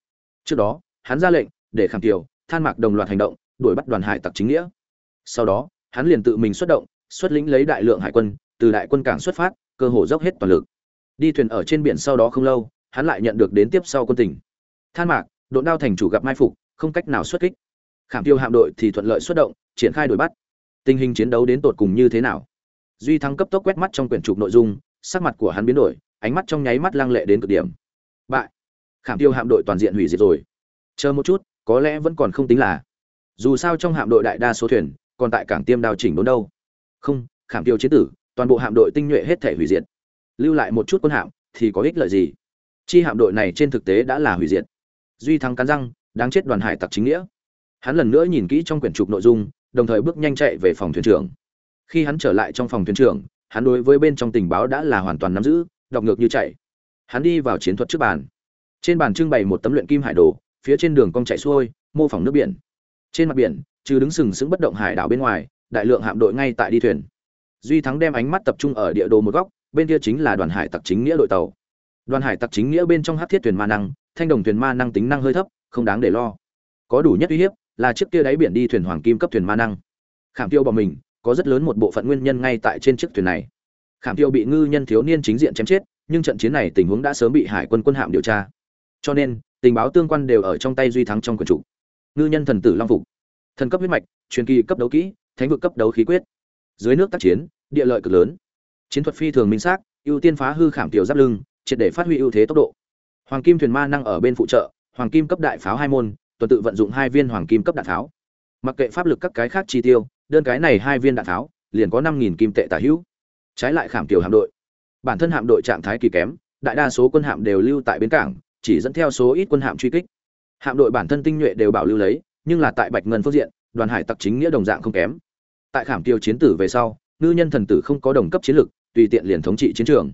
Speaker 1: trước đó, hắn ra lệnh, để khảm tiểu than mạc đồng loạt hành động, đuổi bắt đoàn hải tặc chính nghĩa. Sau đó, hắn liền tự mình xuất động, xuất lĩnh lấy đại lượng hải quân, từ đại quân cảng xuất phát, cơ hồ dốc hết toàn lực. Đi thuyền ở trên biển sau đó không lâu hắn lại nhận được đến tiếp sau quân tỉnh than mạc, độn đao thành chủ gặp mai phục, không cách nào xuất kích. Khảm tiêu hạm đội thì thuận lợi xuất động, triển khai đuổi bắt. Tình hình chiến đấu đến tột cùng như thế nào? Duy thắng cấp tốc quét mắt trong quyển trục nội dung, sắc mặt của hắn biến đổi, ánh mắt trong nháy mắt lăng lệ đến cực điểm. Bại. Khảm tiêu hạm đội toàn diện hủy diệt rồi. Chờ một chút, có lẽ vẫn còn không tính là. Dù sao trong hạm đội đại đa số thuyền, còn tại cảng tiêm đào chỉnh đốn đâu. Không, khảm tiêu chiến tử, toàn bộ hạm đội tinh nhuệ hết thể hủy diệt. Lưu lại một chút quân hạm, thì có ích lợi gì? Chi hạm đội này trên thực tế đã là hủy diệt. Duy thắng cắn răng, đáng chết đoàn hải tặc chính nghĩa. Hắn lần nữa nhìn kỹ trong quyển trục nội dung, đồng thời bước nhanh chạy về phòng thuyền trưởng. Khi hắn trở lại trong phòng thuyền trưởng, hắn đối với bên trong tình báo đã là hoàn toàn nắm giữ, đọc ngược như chạy. Hắn đi vào chiến thuật trước bàn. Trên bàn trưng bày một tấm luyện kim hải đồ, phía trên đường cong chạy xuôi, mô phỏng nước biển. Trên mặt biển, trừ đứng sừng sững bất động hải đảo bên ngoài, đại lượng hạm đội ngay tại đi thuyền. Duy thắng đem ánh mắt tập trung ở địa đồ một góc, bên kia chính là đoàn hải tặc chính nghĩa đội tàu đoàn hải tặc chính nghĩa bên trong hát thiết thuyền ma năng, thanh đồng thuyền ma năng tính năng hơi thấp, không đáng để lo. Có đủ nhất uy hiếp là chiếc kia đáy biển đi thuyền hoàng kim cấp thuyền ma năng. Khảm tiêu bỏ mình, có rất lớn một bộ phận nguyên nhân ngay tại trên chiếc thuyền này. Khảm tiêu bị ngư nhân thiếu niên chính diện chém chết, nhưng trận chiến này tình huống đã sớm bị hải quân quân hạm điều tra. Cho nên, tình báo tương quan đều ở trong tay duy thắng trong quần chủ. Ngư nhân thần tử long phục. Thần cấp huyết mạch, truyền kỳ cấp đấu kỹ, thánh vực cấp đấu khí quyết. Dưới nước tác chiến, địa lợi cực lớn. Chiến thuật phi thường minh xác, ưu tiên phá hư khảm tiểu giáp lưng triệt để phát huy ưu thế tốc độ. Hoàng kim thuyền ma năng ở bên phụ trợ, hoàng kim cấp đại pháo hai môn, tuần tự vận dụng hai viên hoàng kim cấp đạn pháo. Mặc kệ pháp lực các cái khác chi tiêu, đơn cái này hai viên đạn pháo, liền có năm nghìn kim tệ tả hữu. Trái lại khảm tiểu hạm đội. Bản thân hạm đội trạng thái kỳ kém, đại đa số quân hạm đều lưu tại bến cảng, chỉ dẫn theo số ít quân hạm truy kích. Hạm đội bản thân tinh nhuệ đều bảo lưu lấy, nhưng là tại bạch ngân phương diện, đoàn hải tặc chính nghĩa đồng dạng không kém. Tại khảm tiêu chiến tử về sau, ngư nhân thần tử không có đồng cấp chiến lực, tùy tiện liền thống trị chiến trường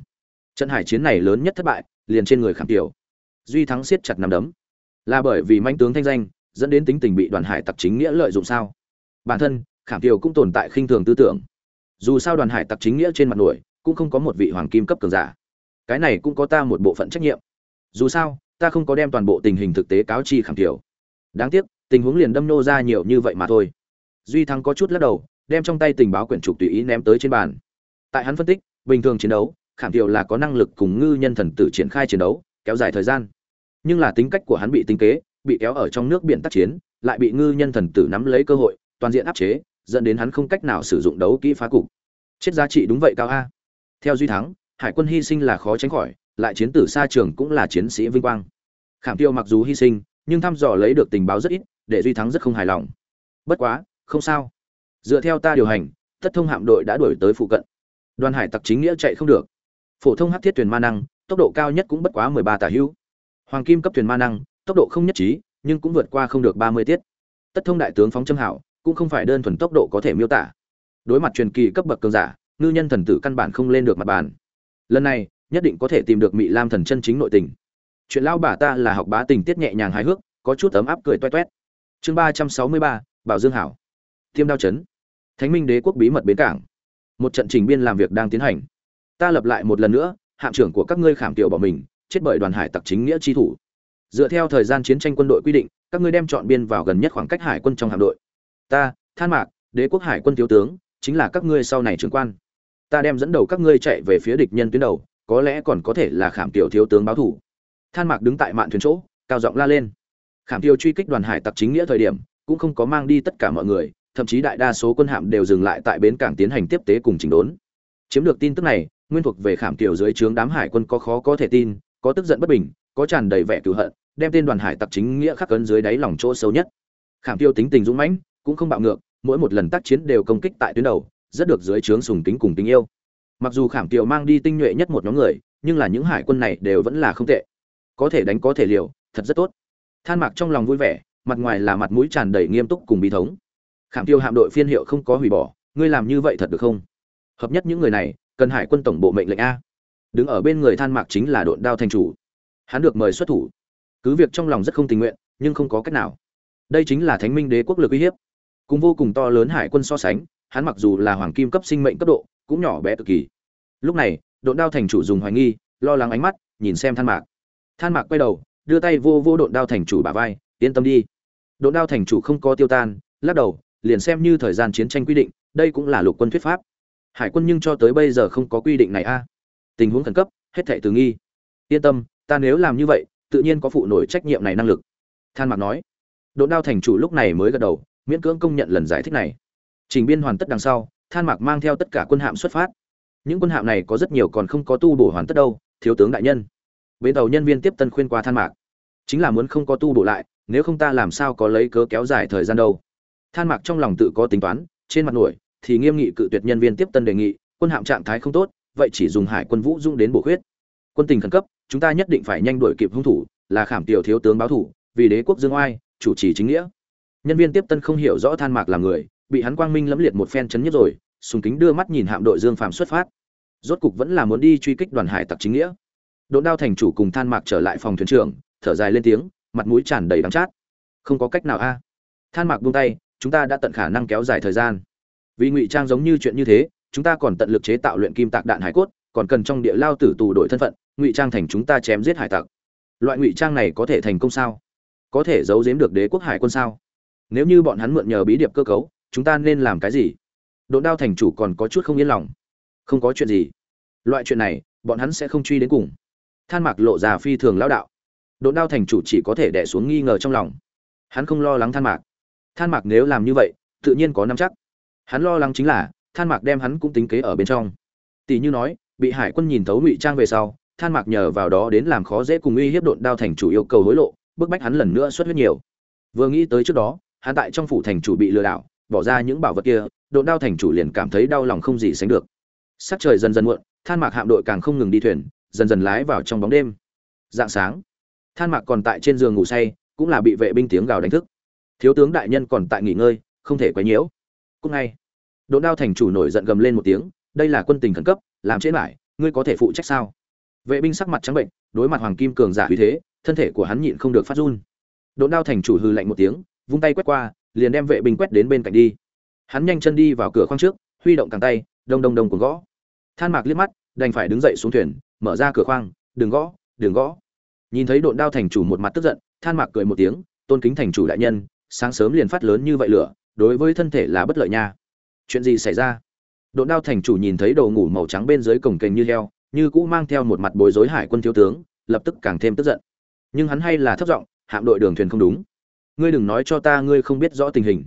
Speaker 1: trận hải chiến này lớn nhất thất bại, liền trên người khảm tiêu duy thắng siết chặt nằm đấm. Là bởi vì manh tướng thanh danh, dẫn đến tính tình bị đoàn hải tặc chính nghĩa lợi dụng sao? Bản thân, khảm tiêu cũng tồn tại khinh thường tư tưởng. Dù sao đoàn hải tặc chính nghĩa trên mặt nổi, cũng không có một vị hoàng kim cấp cường giả. Cái này cũng có ta một bộ phận trách nhiệm. Dù sao, ta không có đem toàn bộ tình hình thực tế cáo chi khảm tiêu đáng tiếc, tình huống liền đâm nô ra nhiều như vậy mà thôi. Duy thắng có chút lắc đầu, đem trong tay tình báo quyển trục tùy ý ném tới trên bàn. Tại hắn phân tích, bình thường chiến đấu khảm thiệu là có năng lực cùng ngư nhân thần tử triển khai chiến đấu, kéo dài thời gian. Nhưng là tính cách của hắn bị tính kế, bị kéo ở trong nước biển tác chiến, lại bị ngư nhân thần tử nắm lấy cơ hội, toàn diện áp chế, dẫn đến hắn không cách nào sử dụng đấu kỹ phá cục. Chết giá trị đúng vậy cao a. Theo duy thắng, hải quân hy sinh là khó tránh khỏi, lại chiến tử xa trường cũng là chiến sĩ vinh quang. Khảm tiêu mặc dù hy sinh, nhưng thăm dò lấy được tình báo rất ít, để duy thắng rất không hài lòng. Bất quá, không sao. Dựa theo ta điều hành, tất thông hạm đội đã đuổi tới phụ cận. Đoàn hải tặc chính nghĩa chạy không được phổ thông hát thiết thuyền ma năng, tốc độ cao nhất cũng bất quá mười ba tả hữu. Hoàng kim cấp thuyền ma năng, tốc độ không nhất trí, nhưng cũng vượt qua không được ba mươi tiết. Tất thông đại tướng phóng châm hảo, cũng không phải đơn thuần tốc độ có thể miêu tả. Đối mặt truyền kỳ cấp bậc cường giả, ngư nhân thần tử căn bản không lên được mặt bàn. Lần này, nhất định có thể tìm được mỹ lam thần chân chính nội tình. Chuyện lão bà ta là học bá tình tiết nhẹ nhàng hài hước, có chút ấm áp cười toét toét. Chương ba trăm sáu mươi ba, bảo dương hảo. Tiêm đao chấn. Thánh minh đế quốc bí mật bến cảng. Một trận trình biên làm việc đang tiến hành ta lập lại một lần nữa, hạm trưởng của các ngươi khảm tiểu bỏ mình, chết bởi đoàn hải tặc chính nghĩa chi thủ. Dựa theo thời gian chiến tranh quân đội quy định, các ngươi đem chọn biên vào gần nhất khoảng cách hải quân trong hạm đội. Ta, than mạc, đế quốc hải quân thiếu tướng, chính là các ngươi sau này trưởng quan. Ta đem dẫn đầu các ngươi chạy về phía địch nhân tuyến đầu, có lẽ còn có thể là khảm tiểu thiếu tướng báo thủ. Than mạc đứng tại mạn thuyền chỗ, cao giọng la lên. Khảm tiêu truy kích đoàn hải tặc chính nghĩa thời điểm, cũng không có mang đi tất cả mọi người, thậm chí đại đa số quân hạm đều dừng lại tại bến cảng tiến hành tiếp tế cùng chỉnh đốn. Chiếm được tin tức này nguyên thuộc về khảm tiểu dưới trướng đám hải quân có khó có thể tin, có tức giận bất bình, có tràn đầy vẻ cừu hận, đem tên đoàn hải tặc chính nghĩa khắc cấn dưới đáy lòng chỗ sâu nhất. Khảm tiêu tính tình dũng mãnh, cũng không bạo ngược, mỗi một lần tác chiến đều công kích tại tuyến đầu, rất được dưới trướng sùng kính cùng tình yêu. Mặc dù khảm Tiêu mang đi tinh nhuệ nhất một nhóm người, nhưng là những hải quân này đều vẫn là không tệ. Có thể đánh có thể liều, thật rất tốt. Than mạc trong lòng vui vẻ, mặt ngoài là mặt mũi tràn đầy nghiêm túc cùng bi thống. Khảm tiêu hạm đội phiên hiệu không có hủy bỏ, ngươi làm như vậy thật được không? Hợp nhất những người này cần hải quân tổng bộ mệnh lệnh a. Đứng ở bên người than mạc chính là đội đao thành chủ. Hắn được mời xuất thủ. Cứ việc trong lòng rất không tình nguyện, nhưng không có cách nào. Đây chính là thánh minh đế quốc lực uy hiếp. Cùng vô cùng to lớn hải quân so sánh, hắn mặc dù là hoàng kim cấp sinh mệnh cấp độ, cũng nhỏ bé cực kỳ. Lúc này đội đao thành chủ dùng hoài nghi, lo lắng ánh mắt, nhìn xem than mạc. Than mạc quay đầu, đưa tay vô vô đội đao thành chủ bả vai, yên tâm đi. Đội đao thành chủ không có tiêu tan, lắc đầu, liền xem như thời gian chiến tranh quy định, đây cũng là lục quân thuyết pháp hải quân nhưng cho tới bây giờ không có quy định này a. À. Tình huống khẩn cấp, hết thệ từ nghi. Yên tâm, ta nếu làm như vậy, tự nhiên có phụ nổi trách nhiệm này năng lực. Than mạc nói. Đỗ đao thành chủ lúc này mới gật đầu, miễn cưỡng công nhận lần giải thích này. Trình biên hoàn tất đằng sau, than mạc mang theo tất cả quân hạm xuất phát. Những quân hạm này có rất nhiều còn không có tu bổ hoàn tất đâu, thiếu tướng đại nhân. Bến tàu nhân viên tiếp tân khuyên qua than mạc. Chính là muốn không có tu bổ lại, nếu không ta làm sao có lấy cớ kéo dài thời gian đâu. Than mạc trong lòng tự có tính toán, trên mặt nổi thì nghiêm nghị cự tuyệt nhân viên tiếp tân đề nghị, quân hạm trạng thái không tốt, vậy chỉ dùng hải quân vũ dung đến bổ khuyết. Quân tình khẩn cấp, chúng ta nhất định phải nhanh đuổi kịp hung thủ, là khảm tiểu thiếu tướng báo thủ, vì đế quốc dương oai, chủ trì chính nghĩa. Nhân viên tiếp tân không hiểu rõ than mạc là người, bị hắn quang minh lẫm liệt một phen chấn nhất rồi, sùng kính đưa mắt nhìn hạm đội dương phàm xuất phát. Rốt cục vẫn là muốn đi truy kích đoàn hải tặc chính nghĩa. Đỗ đao thành chủ cùng than mạc trở lại phòng thuyền trưởng, thở dài lên tiếng, mặt mũi tràn đầy đắng chát. Không có cách nào a. Than mạc buông tay, chúng ta đã tận khả năng kéo dài thời gian vì ngụy trang giống như chuyện như thế, chúng ta còn tận lực chế tạo luyện kim tạc đạn hải cốt, còn cần trong địa lao tử tù đổi thân phận, ngụy trang thành chúng ta chém giết hải tặc. Loại ngụy trang này có thể thành công sao? Có thể giấu giếm được đế quốc hải quân sao? Nếu như bọn hắn mượn nhờ bí điệp cơ cấu, chúng ta nên làm cái gì? Đỗ đao thành chủ còn có chút không yên lòng. Không có chuyện gì. Loại chuyện này, bọn hắn sẽ không truy đến cùng. Than mạc lộ già phi thường lão đạo. Đỗ đao thành chủ chỉ có thể đẻ xuống nghi ngờ trong lòng. Hắn không lo lắng than mạc. Than mạc nếu làm như vậy, tự nhiên có nắm chắc hắn lo lắng chính là, than mạc đem hắn cũng tính kế ở bên trong. Tỷ như nói, bị hải quân nhìn thấu ngụy trang về sau, than mạc nhờ vào đó đến làm khó dễ cùng uy hiếp độn đao thành chủ yêu cầu hối lộ, bức bách hắn lần nữa xuất huyết nhiều. Vừa nghĩ tới trước đó, hắn tại trong phủ thành chủ bị lừa đảo, bỏ ra những bảo vật kia, độn đao thành chủ liền cảm thấy đau lòng không gì sánh được. Sắc trời dần dần muộn, than mạc hạm đội càng không ngừng đi thuyền, dần dần lái vào trong bóng đêm. Dạng sáng, than mạc còn tại trên giường ngủ say, cũng là bị vệ binh tiếng gào đánh thức. Thiếu tướng đại nhân còn tại nghỉ ngơi, không thể quấy nhiễu cúc ngay. Đỗ đao thành chủ nổi giận gầm lên một tiếng, đây là quân tình khẩn cấp, làm chết lại, ngươi có thể phụ trách sao? Vệ binh sắc mặt trắng bệnh, đối mặt hoàng kim cường giả uy thế, thân thể của hắn nhịn không được phát run. Đỗ đao thành chủ hừ lạnh một tiếng, vung tay quét qua, liền đem vệ binh quét đến bên cạnh đi. Hắn nhanh chân đi vào cửa khoang trước, huy động càng tay, đông đông đông cuồng gõ. Than mạc liếc mắt, đành phải đứng dậy xuống thuyền, mở ra cửa khoang, đừng gõ đừng gõ. Nhìn thấy độn đao thành chủ một mặt tức giận, than mạc cười một tiếng, tôn kính thành chủ đại nhân, sáng sớm liền phát lớn như vậy lửa đối với thân thể là bất lợi nha. Chuyện gì xảy ra? Độn đao thành chủ nhìn thấy đồ ngủ màu trắng bên dưới cổng kênh như heo, như cũ mang theo một mặt bối rối hải quân thiếu tướng, lập tức càng thêm tức giận. Nhưng hắn hay là thất giọng, hạm đội đường thuyền không đúng. Ngươi đừng nói cho ta ngươi không biết rõ tình hình.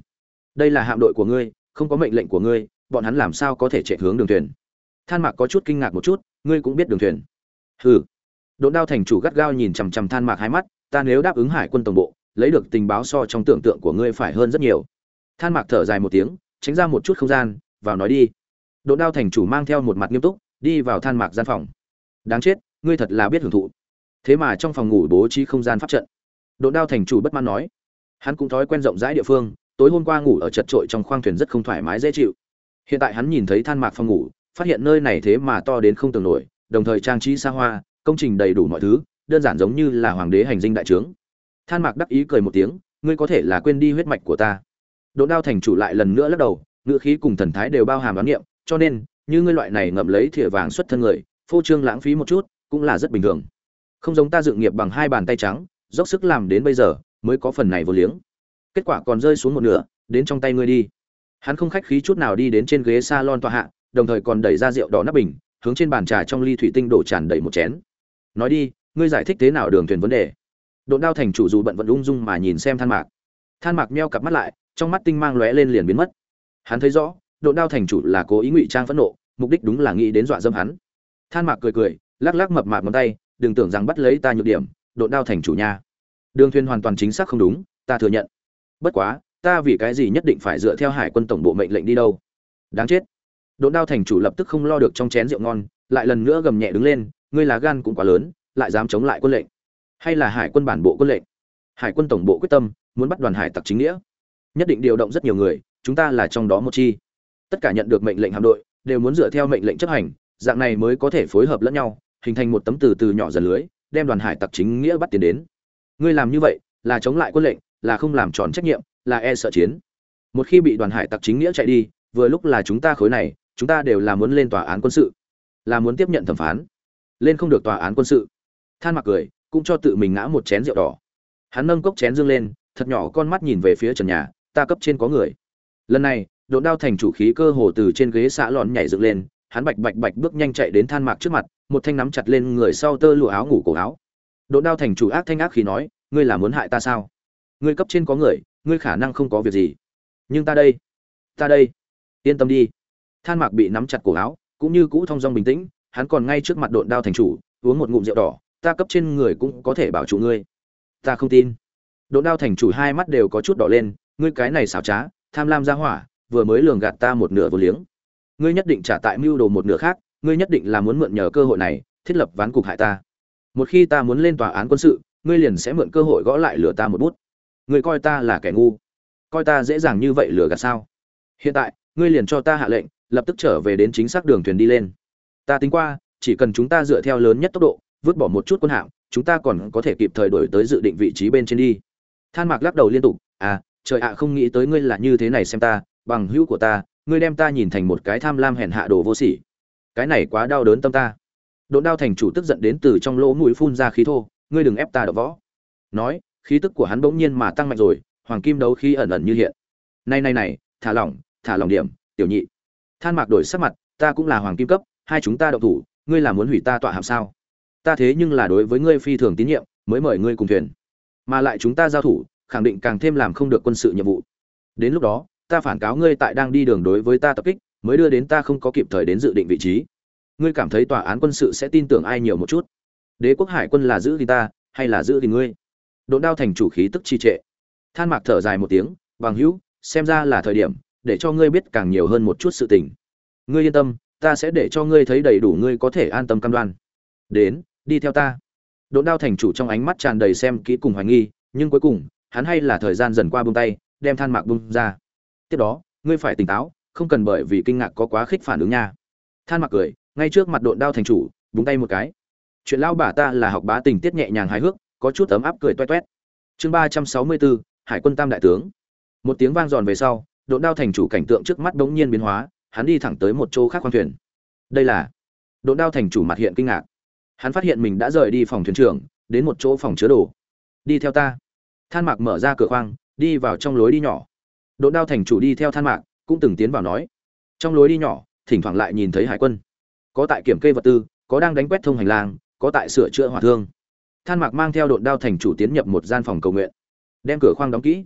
Speaker 1: Đây là hạm đội của ngươi, không có mệnh lệnh của ngươi, bọn hắn làm sao có thể chạy hướng đường thuyền? Than mạc có chút kinh ngạc một chút, ngươi cũng biết đường thuyền. Hừ. Độn đao thành chủ gắt gao nhìn chằm chằm than mạc hai mắt, ta nếu đáp ứng hải quân tổng bộ, lấy được tình báo so trong tưởng tượng của ngươi phải hơn rất nhiều than mạc thở dài một tiếng, tránh ra một chút không gian, vào nói đi. Độn đao thành chủ mang theo một mặt nghiêm túc, đi vào than mạc gian phòng. Đáng chết, ngươi thật là biết hưởng thụ. Thế mà trong phòng ngủ bố trí không gian pháp trận. Độn đao thành chủ bất mãn nói. Hắn cũng thói quen rộng rãi địa phương, tối hôm qua ngủ ở chật trội trong khoang thuyền rất không thoải mái, dễ chịu. Hiện tại hắn nhìn thấy than mạc phòng ngủ, phát hiện nơi này thế mà to đến không tưởng nổi, đồng thời trang trí xa hoa, công trình đầy đủ mọi thứ, đơn giản giống như là hoàng đế hành dinh đại trướng. Than mạc đắc ý cười một tiếng, ngươi có thể là quên đi huyết mạch của ta đỗ đao thành chủ lại lần nữa lắc đầu, ngữ khí cùng thần thái đều bao hàm đoán niệm, cho nên, như ngươi loại này ngậm lấy thìa vàng xuất thân người, phô trương lãng phí một chút, cũng là rất bình thường. Không giống ta dựng nghiệp bằng hai bàn tay trắng, dốc sức làm đến bây giờ, mới có phần này vô liếng. Kết quả còn rơi xuống một nửa, đến trong tay ngươi đi. Hắn không khách khí chút nào đi đến trên ghế salon tọa hạ, đồng thời còn đẩy ra rượu đỏ nắp bình, hướng trên bàn trà trong ly thủy tinh đổ tràn đầy một chén. Nói đi, ngươi giải thích thế nào đường thuyền vấn đề? Độn đao thành chủ dù bận vận ung dung mà nhìn xem than mạc. Than mạc meo cặp mắt lại trong mắt tinh mang lóe lên liền biến mất. Hắn thấy rõ độ đao thành chủ là cố ý ngụy trang phẫn nộ, mục đích đúng là nghĩ đến dọa dâm hắn. Than mạc cười cười, lắc lắc mập mạp ngón tay, đừng tưởng rằng bắt lấy ta nhược điểm độ đao thành chủ nha. Đường thuyền hoàn toàn chính xác không đúng, ta thừa nhận. Bất quá, ta vì cái gì nhất định phải dựa theo hải quân tổng bộ mệnh lệnh đi đâu? Đáng chết. Độ đao thành chủ lập tức không lo được trong chén rượu ngon, lại lần nữa gầm nhẹ đứng lên, ngươi lá gan cũng quá lớn, lại dám chống lại quân lệnh. Hay là hải quân bản bộ quân lệnh? Hải quân tổng bộ quyết tâm, muốn bắt đoàn hải tặc chính nghĩa nhất định điều động rất nhiều người, chúng ta là trong đó một chi. Tất cả nhận được mệnh lệnh hạm đội, đều muốn dựa theo mệnh lệnh chấp hành, dạng này mới có thể phối hợp lẫn nhau, hình thành một tấm từ từ nhỏ dần lưới, đem đoàn hải tặc chính nghĩa bắt tiền đến. Ngươi làm như vậy, là chống lại quân lệnh, là không làm tròn trách nhiệm, là e sợ chiến. Một khi bị đoàn hải tặc chính nghĩa chạy đi, vừa lúc là chúng ta khối này, chúng ta đều là muốn lên tòa án quân sự, là muốn tiếp nhận thẩm phán. Lên không được tòa án quân sự. Than mặc cười, cũng cho tự mình ngã một chén rượu đỏ. Hắn nâng cốc chén dương lên, thật nhỏ con mắt nhìn về phía trần nhà ta cấp trên có người. Lần này, độn đao thành chủ khí cơ hồ từ trên ghế xã lòn nhảy dựng lên, hắn bạch bạch bạch bước nhanh chạy đến than mạc trước mặt, một thanh nắm chặt lên người sau tơ lụa áo ngủ cổ áo. Độn đao thành chủ ác thanh ác khí nói, ngươi là muốn hại ta sao? Ngươi cấp trên có người, ngươi khả năng không có việc gì. Nhưng ta đây ta đây. Yên tâm đi. Than mạc bị nắm chặt cổ áo, cũng như cũ thong dong bình tĩnh, hắn còn ngay trước mặt độn đao thành chủ, uống một ngụm rượu đỏ, ta cấp trên người cũng có thể bảo chủ ngươi. Ta không tin. Độn đao thành chủ hai mắt đều có chút đỏ lên ngươi cái này xảo trá, tham lam ra hỏa, vừa mới lường gạt ta một nửa vô liếng. Ngươi nhất định trả tại mưu đồ một nửa khác, ngươi nhất định là muốn mượn nhờ cơ hội này, thiết lập ván cục hại ta. Một khi ta muốn lên tòa án quân sự, ngươi liền sẽ mượn cơ hội gõ lại lừa ta một bút. Ngươi coi ta là kẻ ngu. Coi ta dễ dàng như vậy lừa gạt sao? Hiện tại, ngươi liền cho ta hạ lệnh, lập tức trở về đến chính xác đường thuyền đi lên. Ta tính qua, chỉ cần chúng ta dựa theo lớn nhất tốc độ, vứt bỏ một chút quân hạng chúng ta còn có thể kịp thời đổi tới dự định vị trí bên trên đi. Than mạc lắc đầu liên tục à trời ạ, không nghĩ tới ngươi là như thế này xem ta, bằng hữu của ta, ngươi đem ta nhìn thành một cái tham lam hèn hạ đồ vô sỉ. Cái này quá đau đớn tâm ta. Độn đao thành chủ tức giận đến từ trong lỗ mũi phun ra khí thô, ngươi đừng ép ta đỡ võ. Nói, khí tức của hắn bỗng nhiên mà tăng mạnh rồi, hoàng kim đấu khí ẩn ẩn như hiện. Này này này, thả lỏng thả lỏng điểm, tiểu nhị. Than mạc đổi sắc mặt, ta cũng là hoàng kim cấp, hai chúng ta đậu thủ, ngươi là muốn hủy ta tọa hàm sao? Ta thế nhưng là đối với ngươi phi thường tín nhiệm, mới mời ngươi cùng thuyền. Mà lại chúng ta giao thủ khẳng định càng thêm làm không được quân sự nhiệm vụ. Đến lúc đó, ta phản cáo ngươi tại đang đi đường đối với ta tập kích, mới đưa đến ta không có kịp thời đến dự định vị trí. Ngươi cảm thấy tòa án quân sự sẽ tin tưởng ai nhiều một chút? Đế quốc hải quân là giữ thì ta, hay là giữ thì ngươi? Độn đao thành chủ khí tức trì trệ. Than mạc thở dài một tiếng, bằng hữu, xem ra là thời điểm để cho ngươi biết càng nhiều hơn một chút sự tình. Ngươi yên tâm, ta sẽ để cho ngươi thấy đầy đủ ngươi có thể an tâm cam đoan. Đến, đi theo ta. Độn đao thành chủ trong ánh mắt tràn đầy xem kỹ cùng hoài nghi, nhưng cuối cùng hắn hay là thời gian dần qua buông tay, đem than mạc bung ra. Tiếp đó, ngươi phải tỉnh táo, không cần bởi vì kinh ngạc có quá khích phản ứng nha. Than mạc cười, ngay trước mặt độn đao thành chủ, búng tay một cái. Chuyện lao bà ta là học bá tình tiết nhẹ nhàng hài hước, có chút ấm áp cười toét toét. Chương ba trăm sáu mươi bốn, hải quân tam đại tướng. Một tiếng vang giòn về sau, độn đao thành chủ cảnh tượng trước mắt bỗng nhiên biến hóa, hắn đi thẳng tới một chỗ khác khoang thuyền. Đây là độn đao thành chủ mặt hiện kinh ngạc. Hắn phát hiện mình đã rời đi phòng thuyền trưởng, đến một chỗ phòng chứa đồ. Đi theo ta than mạc mở ra cửa khoang, đi vào trong lối đi nhỏ. Độn đao thành chủ đi theo than mạc, cũng từng tiến vào nói. Trong lối đi nhỏ, thỉnh thoảng lại nhìn thấy hải quân. Có tại kiểm kê vật tư, có đang đánh quét thông hành lang, có tại sửa chữa hỏa thương. Than mạc mang theo độn đao thành chủ tiến nhập một gian phòng cầu nguyện. Đem cửa khoang đóng kỹ.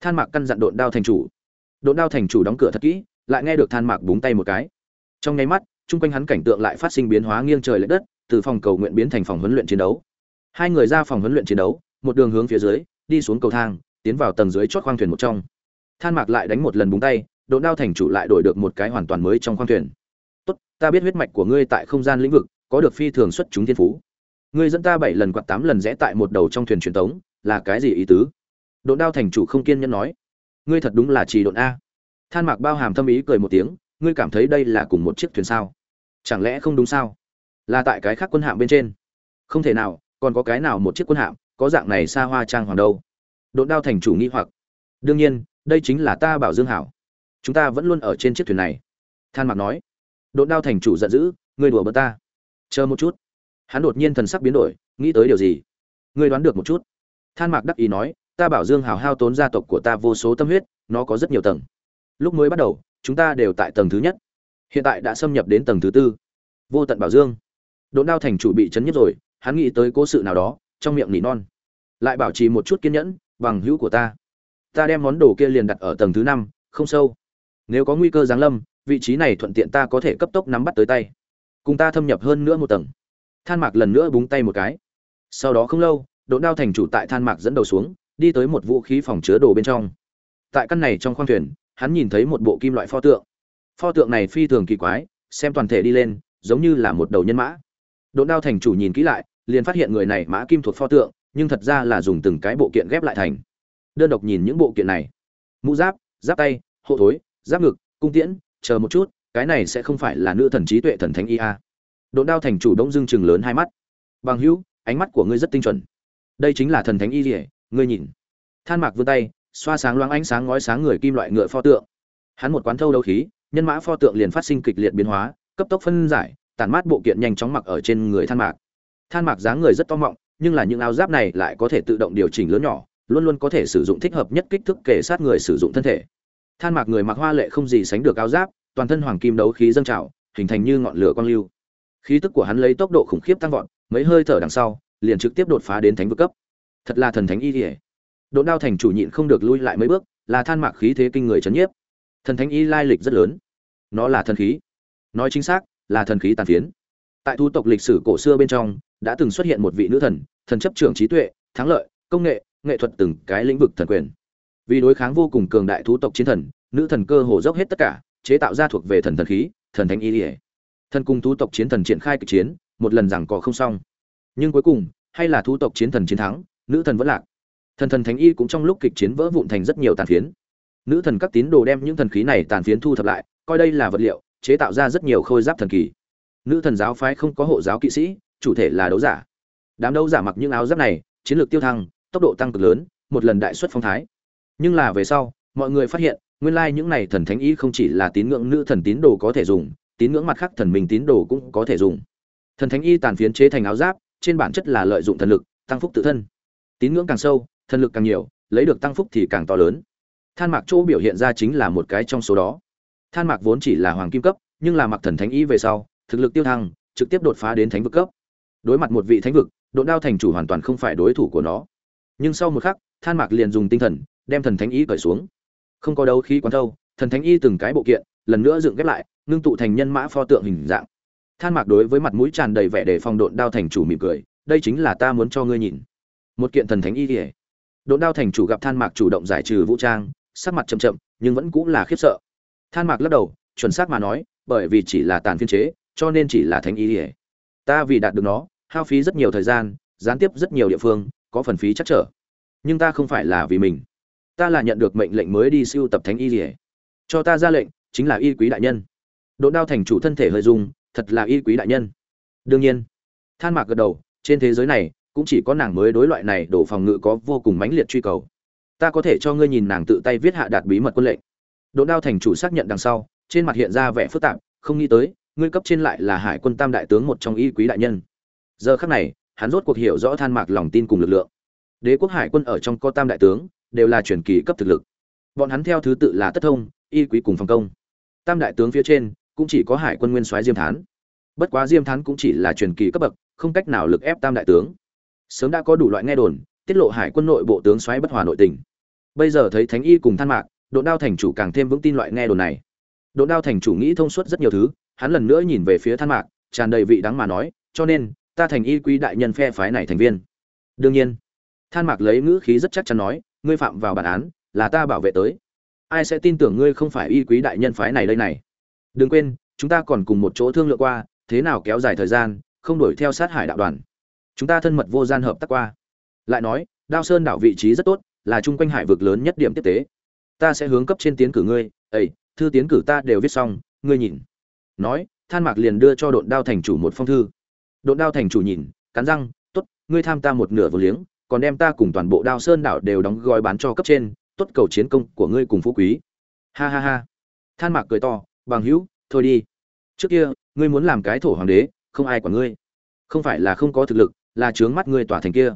Speaker 1: Than mạc căn dặn độn đao thành chủ. Độn đao thành chủ đóng cửa thật kỹ, lại nghe được than mạc búng tay một cái. Trong nháy mắt, chung quanh hắn cảnh tượng lại phát sinh biến hóa nghiêng trời lệch đất, từ phòng cầu nguyện biến thành phòng huấn luyện chiến đấu. Hai người ra phòng huấn luyện chiến đấu, một đường hướng phía dưới đi xuống cầu thang, tiến vào tầng dưới chót khoang thuyền một trong. Than mạc lại đánh một lần búng tay độn đao thành chủ lại đổi được một cái hoàn toàn mới trong khoang thuyền. Tốt, ta biết huyết mạch của ngươi tại không gian lĩnh vực, có được phi thường xuất chúng thiên phú. Ngươi dẫn ta bảy lần quạt tám lần rẽ tại một đầu trong thuyền truyền tống, là cái gì ý tứ? Độn đao thành chủ không kiên nhẫn nói. Ngươi thật đúng là chỉ độn a. Than mạc bao hàm thâm ý cười một tiếng, ngươi cảm thấy đây là cùng một chiếc thuyền sao? Chẳng lẽ không đúng sao? Là tại cái khác quân hạm bên trên? Không thể nào, còn có cái nào một chiếc quân hạm có dạng này xa hoa trang hoàng đâu. Độn đao thành chủ nghi hoặc. Đương nhiên, đây chính là ta bảo dương hảo. Chúng ta vẫn luôn ở trên chiếc thuyền này. Than mạc nói. Độn đao thành chủ giận dữ, ngươi đùa bỡ ta. Chờ một chút. Hắn đột nhiên thần sắc biến đổi, nghĩ tới điều gì? Ngươi đoán được một chút. Than mạc đắc ý nói, ta bảo dương hào hao tốn gia tộc của ta vô số tâm huyết, nó có rất nhiều tầng. Lúc mới bắt đầu, chúng ta đều tại tầng thứ nhất. Hiện tại đã xâm nhập đến tầng thứ tư. Vô tận bảo dương. Đỗ đao thành chủ bị chấn nhất rồi, hắn nghĩ tới cố sự nào đó trong miệng nỉ non. Lại bảo trì một chút kiên nhẫn, bằng hữu của ta. Ta đem món đồ kia liền đặt ở tầng thứ năm, không sâu. Nếu có nguy cơ giáng lâm, vị trí này thuận tiện ta có thể cấp tốc nắm bắt tới tay. Cùng ta thâm nhập hơn nữa một tầng. Than mạc lần nữa búng tay một cái. Sau đó không lâu đỗ đao thành chủ tại than mạc dẫn đầu xuống, đi tới một vũ khí phòng chứa đồ bên trong. Tại căn này trong khoang thuyền, hắn nhìn thấy một bộ kim loại pho tượng. Pho tượng này phi thường kỳ quái, xem toàn thể đi lên, giống như là một đầu nhân mã. Đỗ đao thành chủ nhìn kỹ lại liền phát hiện người này mã kim thuộc pho tượng, nhưng thật ra là dùng từng cái bộ kiện ghép lại thành. Đơn độc nhìn những bộ kiện này. Mũ giáp giáp tay, hộ thối, giáp ngực, cung tiễn, chờ một chút, cái này sẽ không phải là nữ thần trí tuệ thần thánh ia đỗ đao thành chủ đông dương chừng lớn hai mắt. Bằng hữu, ánh mắt của ngươi rất tinh chuẩn. Đây chính là thần thánh y rỉa ngươi nhìn. Than mạc vươn tay, xoa sáng loáng ánh sáng ngói sáng người kim loại ngựa pho tượng. Hắn một quán thâu đấu khí, nhân mã pho tượng liền phát sinh kịch liệt biến hóa, cấp tốc phân giải tàn mát bộ kiện nhanh chóng mặc ở trên người than mạc than mạc dáng người rất to mọng, nhưng là những áo giáp này lại có thể tự động điều chỉnh lớn nhỏ, luôn luôn có thể sử dụng thích hợp nhất kích thước kể sát người sử dụng thân thể. Than mạc người mặc hoa lệ không gì sánh được áo giáp, toàn thân hoàng kim đấu khí dâng trào, hình thành như ngọn lửa quang lưu. Khí tức của hắn lấy tốc độ khủng khiếp tăng vọt, mấy hơi thở đằng sau, liền trực tiếp đột phá đến thánh vực cấp. Thật là thần thánh y thể đỗ đao thành chủ nhịn không được lui lại mấy bước, là than mạc khí thế kinh người chấn nhiếp. Thần thánh y lai lịch rất lớn. Nó là thần khí. Nói chính xác, là thần khí tàn phiến tại thu tộc lịch sử cổ xưa bên trong, đã từng xuất hiện một vị nữ thần thần chấp trưởng trí tuệ, thắng lợi, công nghệ nghệ thuật từng cái lĩnh vực thần quyền. Vì đối kháng vô cùng cường đại thú tộc chiến thần, nữ thần cơ hồ dốc hết tất cả, chế tạo ra thuộc về thần thần khí, thần thánh y ỉa thần cùng thú tộc chiến thần triển khai kịch chiến, một lần rằng có không xong. Nhưng cuối cùng, hay là thú tộc chiến thần chiến thắng, nữ thần vẫn lạc. Thần thần thánh y cũng trong lúc kịch chiến vỡ vụn thành rất nhiều tàn phiến. Nữ thần các tín đồ đem những thần khí này tàn phiến thu thập lại, coi đây là vật liệu, chế tạo ra rất nhiều khôi giáp thần kỳ nữ thần giáo phái không có hộ giáo kỵ sĩ, chủ thể là đấu giả. Đám đấu giả mặc những áo giáp này, chiến lược tiêu thăng, tốc độ tăng cực lớn, một lần đại xuất phong thái. Nhưng là về sau, mọi người phát hiện, nguyên lai những này thần thánh y không chỉ là tín ngưỡng nữ thần tín đồ có thể dùng, tín ngưỡng mặt khác thần mình tín đồ cũng có thể dùng. Thần thánh y tàn phiến chế thành áo giáp, trên bản chất là lợi dụng thần lực, tăng phúc tự thân. Tín ngưỡng càng sâu, thần lực càng nhiều, lấy được tăng phúc thì càng to lớn. Than mạc chỗ biểu hiện ra chính là một cái trong số đó. Than mạc vốn chỉ là hoàng kim cấp, nhưng là mặc thần thánh y về sau thực lực tiêu thăng, trực tiếp đột phá đến thánh vực cấp. Đối mặt một vị thánh vực, Độn đao thành chủ hoàn toàn không phải đối thủ của nó. Nhưng sau một khắc, than mạc liền dùng tinh thần, đem thần thánh y cởi xuống. Không có đấu khí quán thâu, thần thánh y từng cái bộ kiện, lần nữa dựng ghép lại, ngưng tụ thành nhân mã pho tượng hình dạng. Than mạc đối với mặt mũi tràn đầy vẻ để phòng độn đao thành chủ mỉm cười, đây chính là ta muốn cho ngươi nhìn. Một kiện thần thánh y ỉa độn đao thành chủ gặp than mạc chủ động giải trừ vũ trang, sắc mặt chậm chậm, nhưng vẫn cũng là khiếp sợ. Than mạc lắc đầu, chuẩn xác mà nói, bởi vì chỉ là tàn phiên chế cho nên chỉ là thánh y ỉa. Ta vì đạt được nó, hao phí rất nhiều thời gian, gián tiếp rất nhiều địa phương, có phần phí chắc trở. Nhưng ta không phải là vì mình. Ta là nhận được mệnh lệnh mới đi siêu tập thánh y ỉa. Cho ta ra lệnh, chính là y quý đại nhân. Độn đao thành chủ thân thể hơi dung thật là y quý đại nhân. Đương nhiên, than mạc gật đầu, trên thế giới này, cũng chỉ có nàng mới đối loại này đổ phòng ngự có vô cùng mãnh liệt truy cầu. Ta có thể cho ngươi nhìn nàng tự tay viết hạ đạt bí mật quân lệnh. Đỗ đao thành chủ xác nhận đằng sau, trên mặt hiện ra vẻ phức tạp, không nghĩ tới ngươi cấp trên lại là hải quân tam đại tướng một trong y quý đại nhân. Giờ khắc này, hắn rốt cuộc hiểu rõ than mạc lòng tin cùng lực lượng. Đế quốc hải quân ở trong có tam đại tướng, đều là truyền kỳ cấp thực lực. Bọn hắn theo thứ tự là tất thông, y quý cùng phòng công. Tam đại tướng phía trên, cũng chỉ có hải quân nguyên soái diêm thán. Bất quá diêm thán cũng chỉ là truyền kỳ cấp bậc, không cách nào lực ép tam đại tướng. Sớm đã có đủ loại nghe đồn, tiết lộ hải quân nội bộ tướng soái bất hòa nội tình. Bây giờ thấy thánh y cùng than mạc đỗ đao thành chủ càng thêm vững tin loại nghe đồn này. Đỗ đao thành chủ nghĩ thông suốt rất nhiều thứ hắn lần nữa nhìn về phía than mạc, tràn đầy vị đắng mà nói, cho nên, ta thành y quý đại nhân phe phái này thành viên. Đương nhiên. Than mạc lấy ngữ khí rất chắc chắn nói, ngươi phạm vào bản án, là ta bảo vệ tới. Ai sẽ tin tưởng ngươi không phải y quý đại nhân phái này đây này? Đừng quên, chúng ta còn cùng một chỗ thương lượng qua, thế nào kéo dài thời gian, không đuổi theo sát hải đạo đoàn. Chúng ta thân mật vô gian hợp tác qua. Lại nói, đao sơn đảo vị trí rất tốt, là chung quanh hải vực lớn nhất điểm tiếp tế. Ta sẽ hướng cấp trên tiến cử ngươi. Ấy thư tiến cử ta đều viết xong, ngươi nhìn nói, than mạc liền đưa cho độn đao thành chủ một phong thư. Độn đao thành chủ nhìn, cắn răng, tốt, ngươi tham ta một nửa vô liếng, còn đem ta cùng toàn bộ đao sơn đảo đều đóng gói bán cho cấp trên, tốt cầu chiến công của ngươi cùng phú quý. Ha ha ha. Than mạc cười to, bằng hữu, thôi đi. Trước kia, ngươi muốn làm cái thổ hoàng đế, không ai quản ngươi. Không phải là không có thực lực, là trướng mắt ngươi tỏa thành kia.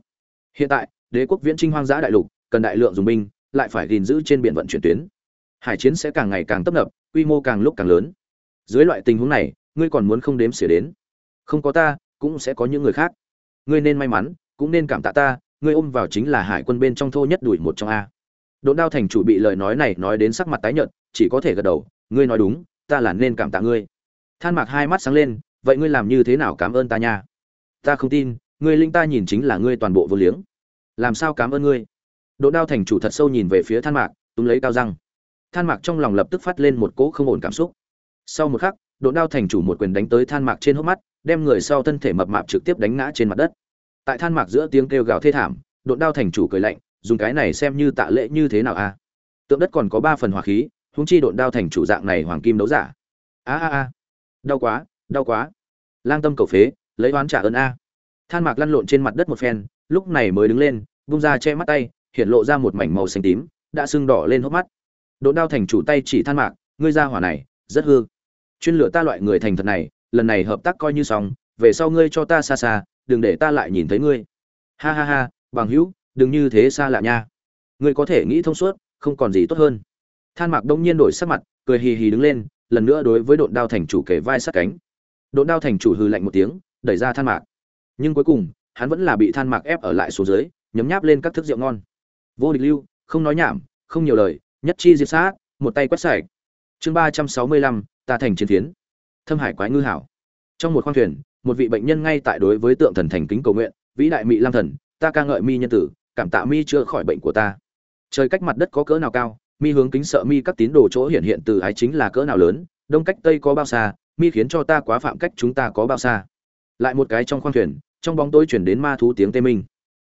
Speaker 1: Hiện tại, đế quốc viễn trinh hoang dã đại lục, cần đại lượng dùng binh, lại phải gìn giữ trên biển vận chuyển tuyến. Hải chiến sẽ càng ngày càng tấp nập, quy mô càng lúc càng lớn dưới loại tình huống này, ngươi còn muốn không đếm xỉa đến. Không có ta, cũng sẽ có những người khác. Ngươi nên may mắn, cũng nên cảm tạ ta, ngươi ôm vào chính là hải quân bên trong thô nhất đuổi một trong a. Đỗ đao thành chủ bị lời nói này nói đến sắc mặt tái nhợt, chỉ có thể gật đầu, ngươi nói đúng, ta là nên cảm tạ ngươi. Than mạc hai mắt sáng lên, vậy ngươi làm như thế nào cảm ơn ta nha? Ta không tin, ngươi linh ta nhìn chính là ngươi toàn bộ vô liếng. Làm sao cảm ơn ngươi? Đỗ đao thành chủ thật sâu nhìn về phía than mạc, túm lấy cao răng. Than mạc trong lòng lập tức phát lên một cỗ không ổn cảm xúc sau một khắc đỗ đao thành chủ một quyền đánh tới than mạc trên hốc mắt, đem người sau thân thể mập mạp trực tiếp đánh ngã trên mặt đất. Tại than mạc giữa tiếng kêu gào thê thảm đỗ đao thành chủ cười lạnh, dùng cái này xem như tạ lễ như thế nào a tượng đất còn có ba phần hỏa khí húng chi độn đao thành chủ dạng này hoàng kim đấu giả. A a a. Đau quá đau quá. Lang tâm cầu phế, lấy oán trả ơn a. Than mạc lăn lộn trên mặt đất một phen, lúc này mới đứng lên bung ra che mắt tay, hiện lộ ra một mảnh màu xanh tím, đã sưng đỏ lên hốc mắt. Độn đao thành chủ tay chỉ than mạc, ngươi ra hỏa này rất hư. Chuyên lựa ta loại người thành thật này, lần này hợp tác coi như xong, về sau ngươi cho ta xa xa, đừng để ta lại nhìn thấy ngươi. Ha ha ha, bằng hữu, đừng như thế xa lạ nha. Ngươi có thể nghĩ thông suốt, không còn gì tốt hơn. Than mạc đông nhiên đổi sắc mặt, cười hì hì đứng lên, lần nữa đối với độn đao thành chủ kể vai sát cánh. Độn đao thành chủ hừ lạnh một tiếng, đẩy ra than mạc. Nhưng cuối cùng, hắn vẫn là bị than mạc ép ở lại xuống dưới, nhấm nháp lên các thức rượu ngon. Vô địch lưu, không nói nhảm, không nhiều lời, nhất chi diệt sát, một tay quét sạch chương ba trăm sáu mươi lăm, ta thành chiến thiến thâm hải quái ngư hảo. Trong một khoang thuyền, một vị bệnh nhân ngay tại đối với tượng thần thành kính cầu nguyện, vĩ đại mỹ lam thần, ta ca ngợi mi nhân tử, cảm tạ mi chữa khỏi bệnh của ta. Trời cách mặt đất có cỡ nào cao, mi hướng kính sợ mi các tín đồ chỗ hiện hiện từ ái chính là cỡ nào lớn, đông cách tây có bao xa, mi khiến cho ta quá phạm cách chúng ta có bao xa. Lại một cái trong khoang thuyền, trong bóng tối chuyển đến ma thú tiếng tê minh.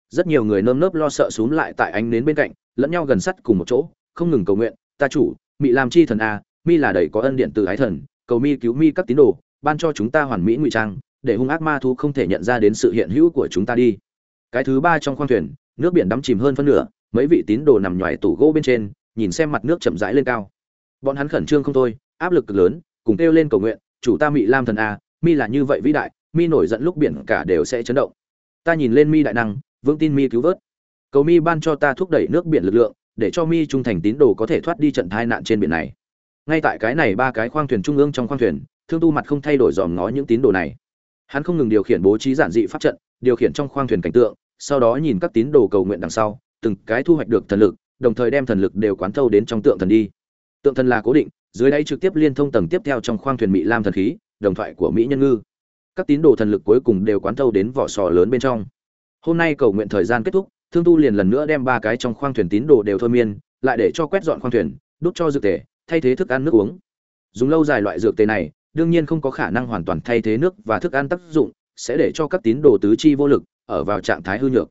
Speaker 1: Rất nhiều người nơm nớp lo sợ xuống lại tại ánh nến bên cạnh, lẫn nhau gần sắt cùng một chỗ, không ngừng cầu nguyện, ta chủ, mị làm chi thần a mi là đầy có ân điện từ ái thần, cầu mi cứu mi các tín đồ, ban cho chúng ta hoàn mỹ ngụy trang, để hung ác ma thú không thể nhận ra đến sự hiện hữu của chúng ta đi. Cái thứ ba trong khoang thuyền, nước biển đắm chìm hơn phân nửa, mấy vị tín đồ nằm nhoài tủ gỗ bên trên, nhìn xem mặt nước chậm rãi lên cao. Bọn hắn khẩn trương không thôi, áp lực cực lớn, cùng kêu lên cầu nguyện, chủ ta mị lam thần a, mi là như vậy vĩ đại, mi nổi giận lúc biển cả đều sẽ chấn động. Ta nhìn lên mi đại năng, vững tin mi cứu vớt. Cầu mi ban cho ta thúc đẩy nước biển lực lượng, để cho mi trung thành tín đồ có thể thoát đi trận tai nạn trên biển này ngay tại cái này ba cái khoang thuyền trung ương trong khoang thuyền, thương tu mặt không thay đổi dòm ngó những tín đồ này. Hắn không ngừng điều khiển bố trí giản dị pháp trận, điều khiển trong khoang thuyền cảnh tượng, sau đó nhìn các tín đồ cầu nguyện đằng sau, từng cái thu hoạch được thần lực, đồng thời đem thần lực đều quán thâu đến trong tượng thần đi. Tượng thần là cố định, dưới đáy trực tiếp liên thông tầng tiếp theo trong khoang thuyền mỹ lam thần khí, đồng thoại của mỹ nhân ngư. Các tín đồ thần lực cuối cùng đều quán thâu đến vỏ sò lớn bên trong. Hôm nay cầu nguyện thời gian kết thúc, thương tu liền lần nữa đem ba cái trong khoang thuyền tín đồ đều thôi miên, lại để cho quét dọn khoang thuyền đút cho dược tề thay thế thức ăn nước uống. Dùng lâu dài loại dược tề này, đương nhiên không có khả năng hoàn toàn thay thế nước và thức ăn tác dụng, sẽ để cho các tín đồ tứ chi vô lực, ở vào trạng thái hư nhược.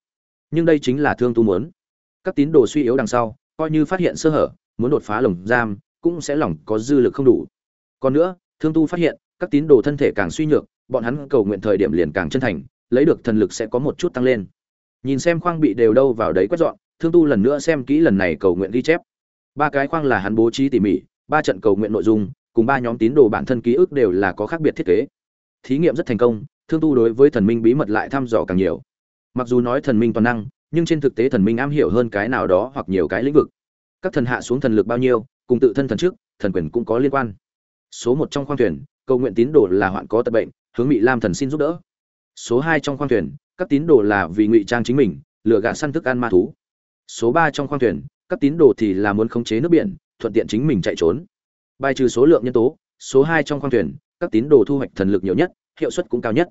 Speaker 1: Nhưng đây chính là thương tu muốn. Các tín đồ suy yếu đằng sau, coi như phát hiện sơ hở, muốn đột phá lồng giam, cũng sẽ lỏng có dư lực không đủ. Còn nữa, thương tu phát hiện, các tín đồ thân thể càng suy nhược, bọn hắn cầu nguyện thời điểm liền càng chân thành, lấy được thần lực sẽ có một chút tăng lên. Nhìn xem khoang bị đều đâu vào đấy quét dọn, thương tu lần nữa xem kỹ lần này cầu nguyện ghi chép. Ba cái khoang là hắn bố trí tỉ mỉ ba trận cầu nguyện nội dung, cùng ba nhóm tín đồ bản thân ký ức đều là có khác biệt thiết kế. Thí nghiệm rất thành công, thương tu đối với thần minh bí mật lại thăm dò càng nhiều. Mặc dù nói thần minh toàn năng, nhưng trên thực tế thần minh am hiểu hơn cái nào đó hoặc nhiều cái lĩnh vực. Các thần hạ xuống thần lực bao nhiêu, cùng tự thân thần trước, thần quyền cũng có liên quan. Số một trong khoang thuyền, cầu nguyện tín đồ là hoạn có tật bệnh, hướng mỹ lam thần xin giúp đỡ. Số hai trong khoang thuyền, các tín đồ là vì ngụy trang chính mình, lừa gạt săn thức ăn ma thú. Số ba trong khoang thuyền, các tín đồ thì là muốn khống chế nước biển thuận tiện chính mình chạy trốn. Bài trừ số lượng nhân tố, số hai trong khoang thuyền, các tín đồ thu hoạch thần lực nhiều nhất, hiệu suất cũng cao nhất.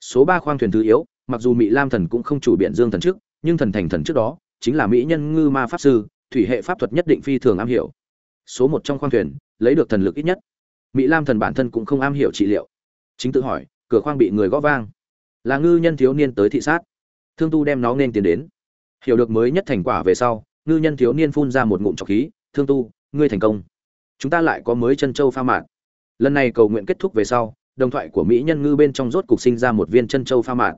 Speaker 1: Số ba khoang thuyền thứ yếu, mặc dù mỹ lam thần cũng không chủ biện dương thần trước, nhưng thần thành thần trước đó, chính là mỹ nhân ngư ma pháp sư, thủy hệ pháp thuật nhất định phi thường am hiểu. Số một trong khoang thuyền, lấy được thần lực ít nhất. Mỹ lam thần bản thân cũng không am hiểu trị liệu. Chính tự hỏi, cửa khoang bị người gõ vang. Là ngư nhân thiếu niên tới thị sát. Thương tu đem nó nên tiến đến. Hiểu được mới nhất thành quả về sau, ngư nhân thiếu niên phun ra một ngụm trọc khí. Thương tu ngươi thành công. Chúng ta lại có mới chân châu pha mạn lần này cầu nguyện kết thúc về sau, đồng thoại của mỹ nhân ngư bên trong rốt cục sinh ra một viên chân châu pha mạn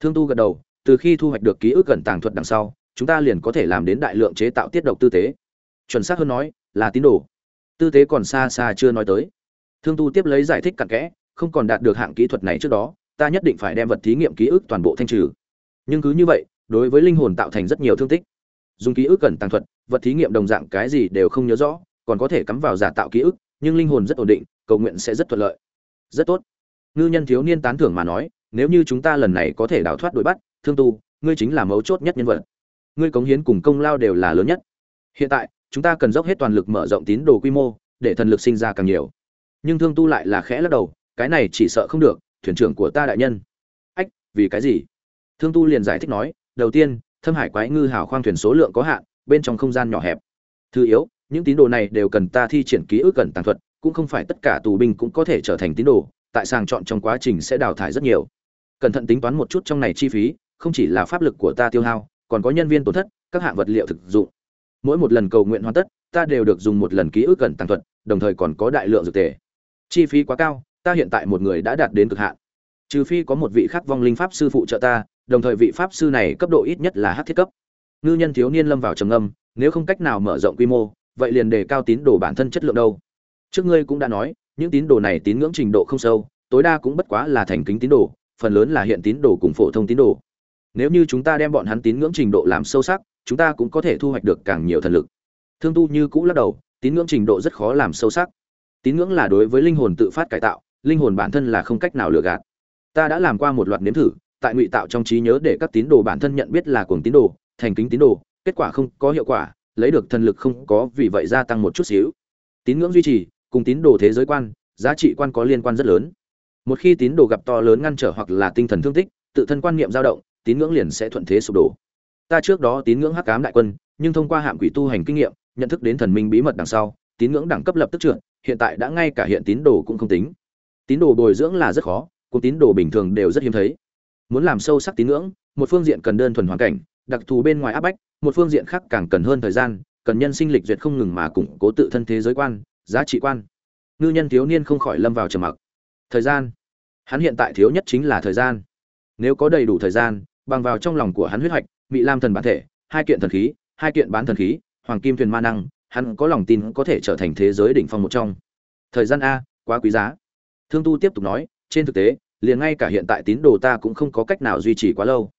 Speaker 1: thương tu gật đầu, từ khi thu hoạch được ký ức gần tàng thuật đằng sau, chúng ta liền có thể làm đến đại lượng chế tạo tiết độc tư tế. Chuẩn xác hơn nói, là tín đồ. Tư tế còn xa xa chưa nói tới. Thương tu tiếp lấy giải thích cặn kẽ, không còn đạt được hạng kỹ thuật này trước đó, ta nhất định phải đem vật thí nghiệm ký ức toàn bộ thanh trừ. Nhưng cứ như vậy, đối với linh hồn tạo thành rất nhiều thương tích. Dùng ký ức cần tàng thuật vật thí nghiệm đồng dạng cái gì đều không nhớ rõ, còn có thể cắm vào giả tạo ký ức, nhưng linh hồn rất ổn định, cầu nguyện sẽ rất thuận lợi. Rất tốt. Ngư nhân thiếu niên tán thưởng mà nói, nếu như chúng ta lần này có thể đào thoát đuổi bắt, thương tu, ngươi chính là mấu chốt nhất nhân vật. Ngươi cống hiến cùng công lao đều là lớn nhất. Hiện tại, chúng ta cần dốc hết toàn lực mở rộng tín đồ quy mô, để thần lực sinh ra càng nhiều. Nhưng thương tu lại là khẽ lắc đầu, cái này chỉ sợ không được, thuyền trưởng của ta đại nhân. Ách, vì cái gì? Thương tu liền giải thích nói, đầu tiên, thâm hải quái ngư hào khoang thuyền số lượng có hạn bên trong không gian nhỏ hẹp. Thứ yếu, những tín đồ này đều cần ta thi triển ký ức cần tàng thuật, cũng không phải tất cả tù binh cũng có thể trở thành tín đồ, tại sàng chọn trong quá trình sẽ đào thải rất nhiều. Cẩn thận tính toán một chút trong này chi phí, không chỉ là pháp lực của ta tiêu hao, còn có nhân viên tổn thất, các hạng vật liệu thực dụng. Mỗi một lần cầu nguyện hoàn tất, ta đều được dùng một lần ký ức cần tàng thuật, đồng thời còn có đại lượng dược tề. Chi phí quá cao, ta hiện tại một người đã đạt đến cực hạn. Trừ phi có một vị khắc vong linh pháp sư phụ trợ ta, đồng thời vị pháp sư này cấp độ ít nhất là hát thiết cấp ngư nhân thiếu niên lâm vào trầm âm nếu không cách nào mở rộng quy mô, vậy liền đề cao tín đồ bản thân chất lượng đâu. Trước ngươi cũng đã nói, những tín đồ này tín ngưỡng trình độ không sâu, tối đa cũng bất quá là thành kính tín đồ, phần lớn là hiện tín đồ cùng phổ thông tín đồ. Nếu như chúng ta đem bọn hắn tín ngưỡng trình độ làm sâu sắc, chúng ta cũng có thể thu hoạch được càng nhiều thần lực. Thương tu như cũ lắc đầu, tín ngưỡng trình độ rất khó làm sâu sắc. Tín ngưỡng là đối với linh hồn tự phát cải tạo, linh hồn bản thân là không cách nào lừa gạt. Ta đã làm qua một loạt nếm thử, tại ngụy tạo trong trí nhớ để các tín đồ bản thân nhận biết là cuồng tín đồ thành kính tín đồ, kết quả không có hiệu quả, lấy được thần lực không có vì vậy gia tăng một chút xíu. Tín ngưỡng duy trì, cùng tín đồ thế giới quan, giá trị quan có liên quan rất lớn. Một khi tín đồ gặp to lớn ngăn trở hoặc là tinh thần thương tích, tự thân quan niệm dao động, tín ngưỡng liền sẽ thuận thế sụp đổ. Ta trước đó tín ngưỡng hắc cám đại quân, nhưng thông qua hạm quỷ tu hành kinh nghiệm, nhận thức đến thần minh bí mật đằng sau, tín ngưỡng đẳng cấp lập tức trượt, hiện tại đã ngay cả hiện tín đồ cũng không tính. Tín đồ bồi dưỡng là rất khó, cùng tín đồ bình thường đều rất hiếm thấy. Muốn làm sâu sắc tín ngưỡng, một phương diện cần đơn thuần hoàn cảnh đặc thù bên ngoài áp bách, một phương diện khác càng cần hơn thời gian, cần nhân sinh lịch duyệt không ngừng mà củng cố tự thân thế giới quan, giá trị quan. Ngư nhân thiếu niên không khỏi lâm vào trầm mặc. Thời gian. Hắn hiện tại thiếu nhất chính là thời gian. Nếu có đầy đủ thời gian, bằng vào trong lòng của hắn huyết hoạch bị lam thần bản thể, hai kiện thần khí, hai kiện bán thần khí, hoàng kim thuyền ma năng, hắn có lòng tin có thể trở thành thế giới đỉnh phong một trong. Thời gian a, quá quý giá. Thương tu tiếp tục nói, trên thực tế, liền ngay cả hiện tại tín đồ ta cũng không có cách nào duy trì quá lâu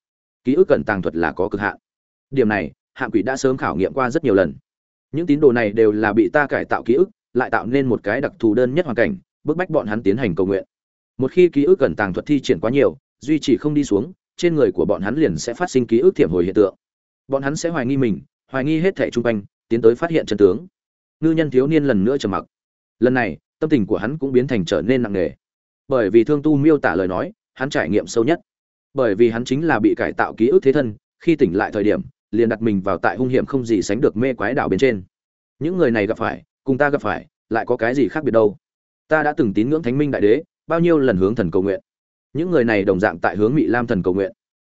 Speaker 1: ký ức cẩn tàng thuật là có cực hạn. Điểm này, hạng quỷ đã sớm khảo nghiệm qua rất nhiều lần. Những tín đồ này đều là bị ta cải tạo ký ức, lại tạo nên một cái đặc thù đơn nhất hoàn cảnh, bức bách bọn hắn tiến hành cầu nguyện. Một khi ký ức cẩn tàng thuật thi triển quá nhiều, duy trì không đi xuống, trên người của bọn hắn liền sẽ phát sinh ký ức thiểm hồi hiện tượng. Bọn hắn sẽ hoài nghi mình, hoài nghi hết thẻ chung quanh, tiến tới phát hiện chân tướng. Ngư nhân thiếu niên lần nữa trầm mặc. Lần này, tâm tình của hắn cũng biến thành trở nên nặng nề. Bởi vì thương tu miêu tả lời nói, hắn trải nghiệm sâu nhất bởi vì hắn chính là bị cải tạo ký ức thế thân, khi tỉnh lại thời điểm, liền đặt mình vào tại hung hiểm không gì sánh được mê quái đảo bên trên. Những người này gặp phải, cùng ta gặp phải, lại có cái gì khác biệt đâu? Ta đã từng tín ngưỡng thánh minh đại đế, bao nhiêu lần hướng thần cầu nguyện. Những người này đồng dạng tại hướng mỹ lam thần cầu nguyện.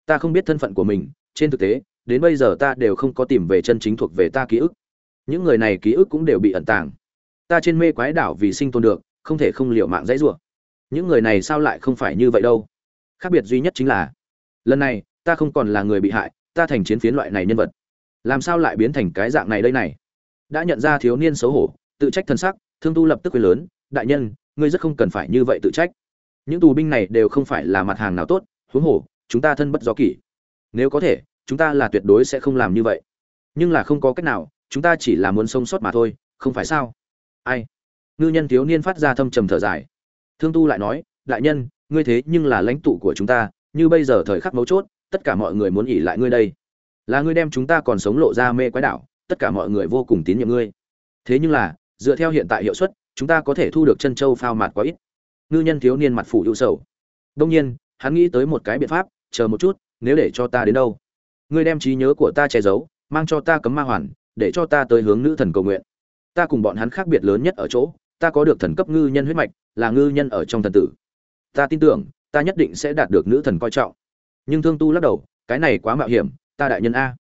Speaker 1: Ta không biết thân phận của mình, trên thực tế, đến bây giờ ta đều không có tìm về chân chính thuộc về ta ký ức. Những người này ký ức cũng đều bị ẩn tàng. Ta trên mê quái đảo vì sinh tồn được, không thể không liều mạng dãy rủa. Những người này sao lại không phải như vậy đâu? Khác biệt duy nhất chính là, lần này, ta không còn là người bị hại, ta thành chiến phiến loại này nhân vật. Làm sao lại biến thành cái dạng này đây này? Đã nhận ra thiếu niên xấu hổ, tự trách thân sắc thương tu lập tức quên lớn, đại nhân, ngươi rất không cần phải như vậy tự trách. Những tù binh này đều không phải là mặt hàng nào tốt, huống hồ, chúng ta thân bất gió kỷ. Nếu có thể, chúng ta là tuyệt đối sẽ không làm như vậy. Nhưng là không có cách nào, chúng ta chỉ là muốn sống sót mà thôi, không phải sao? Ai? Ngư nhân thiếu niên phát ra thâm trầm thở dài. Thương tu lại nói, đại nhân ngươi thế nhưng là lãnh tụ của chúng ta, như bây giờ thời khắc mấu chốt, tất cả mọi người muốn ỉ lại ngươi đây. Là ngươi đem chúng ta còn sống lộ ra mê quái đảo tất cả mọi người vô cùng tín nhiệm ngươi. Thế nhưng là, dựa theo hiện tại hiệu suất, chúng ta có thể thu được chân châu phao mạt quá ít. Ngư nhân thiếu niên mặt phủ hữu sầu. Đông nhiên, hắn nghĩ tới một cái biện pháp, chờ một chút, nếu để cho ta đến đâu? Ngươi đem trí nhớ của ta che giấu, mang cho ta cấm ma hoàn, để cho ta tới hướng nữ thần cầu nguyện. Ta cùng bọn hắn khác biệt lớn nhất ở chỗ, ta có được thần cấp ngư nhân huyết mạch, là ngư nhân ở trong thần tử ta tin tưởng, ta nhất định sẽ đạt được nữ thần coi trọng. Nhưng thương tu lắc đầu, cái này quá mạo hiểm, ta đại nhân a.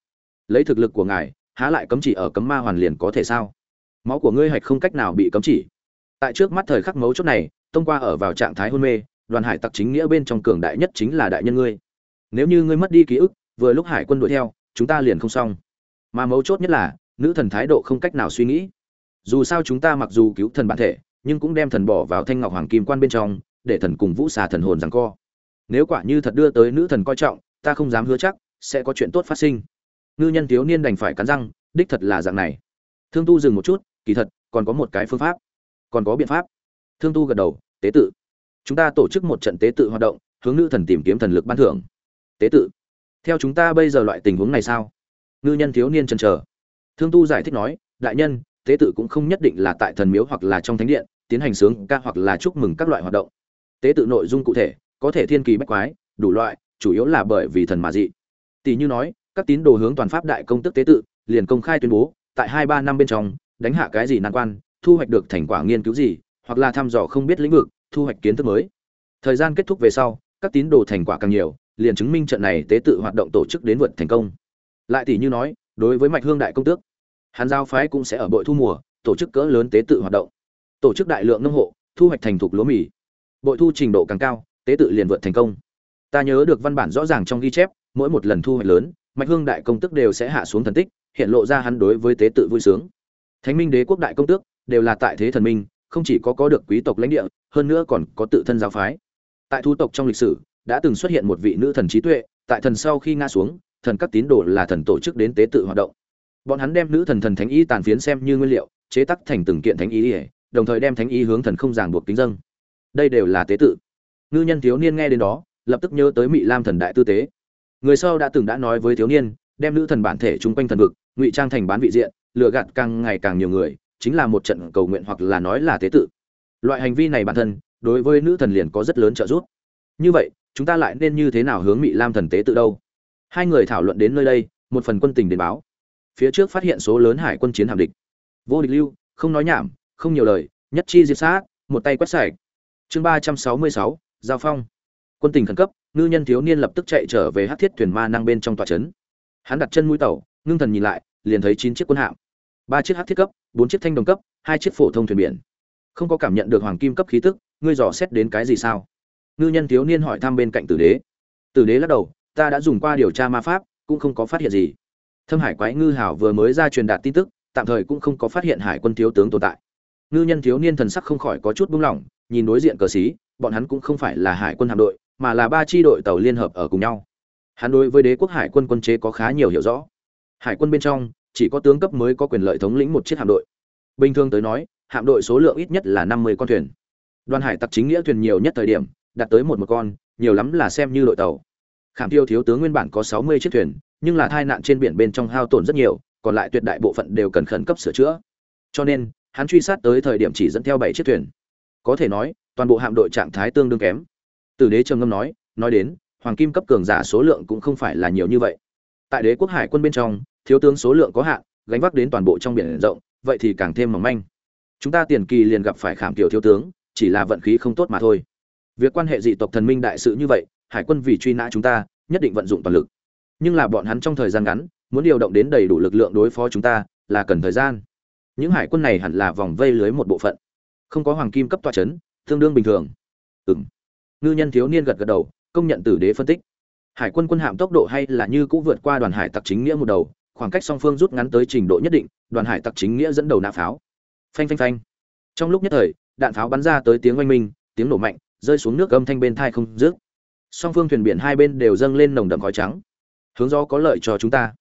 Speaker 1: Lấy thực lực của ngài, há lại cấm chỉ ở cấm ma hoàn liền có thể sao? Máu của ngươi hạch không cách nào bị cấm chỉ. Tại trước mắt thời khắc mấu chốt này thông qua ở vào trạng thái hôn mê, đoàn hải tặc chính nghĩa bên trong cường đại nhất chính là đại nhân ngươi. Nếu như ngươi mất đi ký ức, vừa lúc hải quân đuổi theo, chúng ta liền không xong. Mà mấu chốt nhất là, nữ thần thái độ không cách nào suy nghĩ. Dù sao chúng ta mặc dù cứu thần bản thể, nhưng cũng đem thần bỏ vào thanh ngọc hoàng kim quan bên trong để thần cùng vũ xà thần hồn rằng co. Nếu quả như thật đưa tới nữ thần coi trọng, ta không dám hứa chắc, sẽ có chuyện tốt phát sinh. Ngư nhân thiếu niên đành phải cắn răng, đích thật là dạng này. Thương tu dừng một chút, kỳ thật, còn có một cái phương pháp. Còn có biện pháp. Thương tu gật đầu, tế tự. Chúng ta tổ chức một trận tế tự hoạt động, hướng nữ thần tìm kiếm thần lực ban thưởng. Tế tự. Theo chúng ta bây giờ loại tình huống này sao? Ngư nhân thiếu niên chần chờ. Thương tu giải thích nói, đại nhân, tế tự cũng không nhất định là tại thần miếu hoặc là trong thánh điện, tiến hành sướng ca hoặc là chúc mừng các loại hoạt động tế tự nội dung cụ thể, có thể thiên kỳ bách quái, đủ loại, chủ yếu là bởi vì thần mà dị. Tỷ như nói, các tín đồ hướng toàn pháp đại công tức tế tự, liền công khai tuyên bố, tại hai ba năm bên trong, đánh hạ cái gì nan quan, thu hoạch được thành quả nghiên cứu gì, hoặc là thăm dò không biết lĩnh vực, thu hoạch kiến thức mới. Thời gian kết thúc về sau, các tín đồ thành quả càng nhiều, liền chứng minh trận này tế tự hoạt động tổ chức đến vượt thành công. Lại tỷ như nói, đối với mạch hương đại công tước Hàn giao phái cũng sẽ ở bội thu mùa, tổ chức cỡ lớn tế tự hoạt động. Tổ chức đại lượng nông hộ, thu hoạch thành thục lúa mì bội thu trình độ càng cao, tế tự liền vượt thành công. Ta nhớ được văn bản rõ ràng trong ghi chép, mỗi một lần thu hoạch lớn, mạch hương đại công tức đều sẽ hạ xuống thần tích, hiện lộ ra hắn đối với tế tự vui sướng. Thánh minh đế quốc đại công tước đều là tại thế thần minh, không chỉ có có được quý tộc lãnh địa, hơn nữa còn có tự thân giáo phái. Tại thu tộc trong lịch sử, đã từng xuất hiện một vị nữ thần trí tuệ, tại thần sau khi nga xuống, thần các tín đồ là thần tổ chức đến tế tự hoạt động. Bọn hắn đem nữ thần thần thánh y tàn phiến xem như nguyên liệu, chế tác thành từng kiện thánh y, đồng thời đem thánh y hướng thần không ràng buộc kính dâng đây đều là tế tự. Ngư nhân thiếu niên nghe đến đó, lập tức nhớ tới mỹ lam thần đại tư tế. Người sau đã từng đã nói với thiếu niên, đem nữ thần bản thể chung quanh thần vực, ngụy trang thành bán vị diện, lừa gạt càng ngày càng nhiều người, chính là một trận cầu nguyện hoặc là nói là tế tự. Loại hành vi này bản thân, đối với nữ thần liền có rất lớn trợ giúp. Như vậy, chúng ta lại nên như thế nào hướng mỹ lam thần tế tự đâu? Hai người thảo luận đến nơi đây, một phần quân tình đến báo. Phía trước phát hiện số lớn hải quân chiến hạm địch. Vô địch lưu, không nói nhảm, không nhiều lời, nhất chi diệt sát, một tay quét sạch chương ba trăm sáu mươi sáu, giao phong. Quân tình khẩn cấp, ngư nhân thiếu niên lập tức chạy trở về hát thiết thuyền ma năng bên trong tòa trấn. Hắn đặt chân mũi tàu, ngưng thần nhìn lại, liền thấy chín chiếc quân hạm. Ba chiếc hát thiết cấp, bốn chiếc thanh đồng cấp, hai chiếc phổ thông thuyền biển. Không có cảm nhận được hoàng kim cấp khí tức, ngươi dò xét đến cái gì sao? Ngư nhân thiếu niên hỏi thăm bên cạnh tử đế. Tử đế lắc đầu, ta đã dùng qua điều tra ma pháp, cũng không có phát hiện gì. Thâm hải quái ngư hảo vừa mới ra truyền đạt tin tức, tạm thời cũng không có phát hiện hải quân thiếu tướng tồn tại. Ngư nhân thiếu niên thần sắc không khỏi có chút buông lỏng nhìn đối diện cờ xí, bọn hắn cũng không phải là hải quân hạm đội, mà là ba chi đội tàu liên hợp ở cùng nhau. Hắn đối với đế quốc hải quân quân chế có khá nhiều hiểu rõ. Hải quân bên trong, chỉ có tướng cấp mới có quyền lợi thống lĩnh một chiếc hạm đội. Bình thường tới nói, hạm đội số lượng ít nhất là năm mươi con thuyền. Đoàn hải tặc chính nghĩa thuyền nhiều nhất thời điểm, đạt tới một một con, nhiều lắm là xem như đội tàu. Khảm tiêu thiếu tướng nguyên bản có sáu mươi chiếc thuyền, nhưng là tai nạn trên biển bên trong hao tổn rất nhiều, còn lại tuyệt đại bộ phận đều cần khẩn cấp sửa chữa. Cho nên, hắn truy sát tới thời điểm chỉ dẫn theo bảy chiếc thuyền có thể nói, toàn bộ hạm đội trạng thái tương đương kém. Tử đế trầm ngâm nói nói đến, hoàng kim cấp cường giả số lượng cũng không phải là nhiều như vậy. Tại đế quốc hải quân bên trong, thiếu tướng số lượng có hạn, gánh vác đến toàn bộ trong biển rộng, vậy thì càng thêm mỏng manh. Chúng ta tiền kỳ liền gặp phải khảm tiểu thiếu tướng, chỉ là vận khí không tốt mà thôi. Việc quan hệ dị tộc thần minh đại sự như vậy, hải quân vì truy nã chúng ta, nhất định vận dụng toàn lực. Nhưng là bọn hắn trong thời gian ngắn, muốn điều động đến đầy đủ lực lượng đối phó chúng ta, là cần thời gian. Những hải quân này hẳn là vòng vây lưới một bộ phận không có hoàng kim cấp tọa chấn, tương đương bình thường. Ừng ngư nhân thiếu niên gật gật đầu, công nhận tử đế phân tích. Hải quân quân hạm tốc độ hay là như cũng vượt qua đoàn hải tặc chính nghĩa một đầu, khoảng cách song phương rút ngắn tới trình độ nhất định, đoàn hải tặc chính nghĩa dẫn đầu nã pháo. Phanh phanh phanh. Trong lúc nhất thời, đạn pháo bắn ra tới tiếng oanh minh, tiếng nổ mạnh, rơi xuống nước âm thanh bên thai không rước song phương thuyền biển hai bên đều dâng lên nồng đậm khói trắng. Hướng gió có lợi cho chúng ta.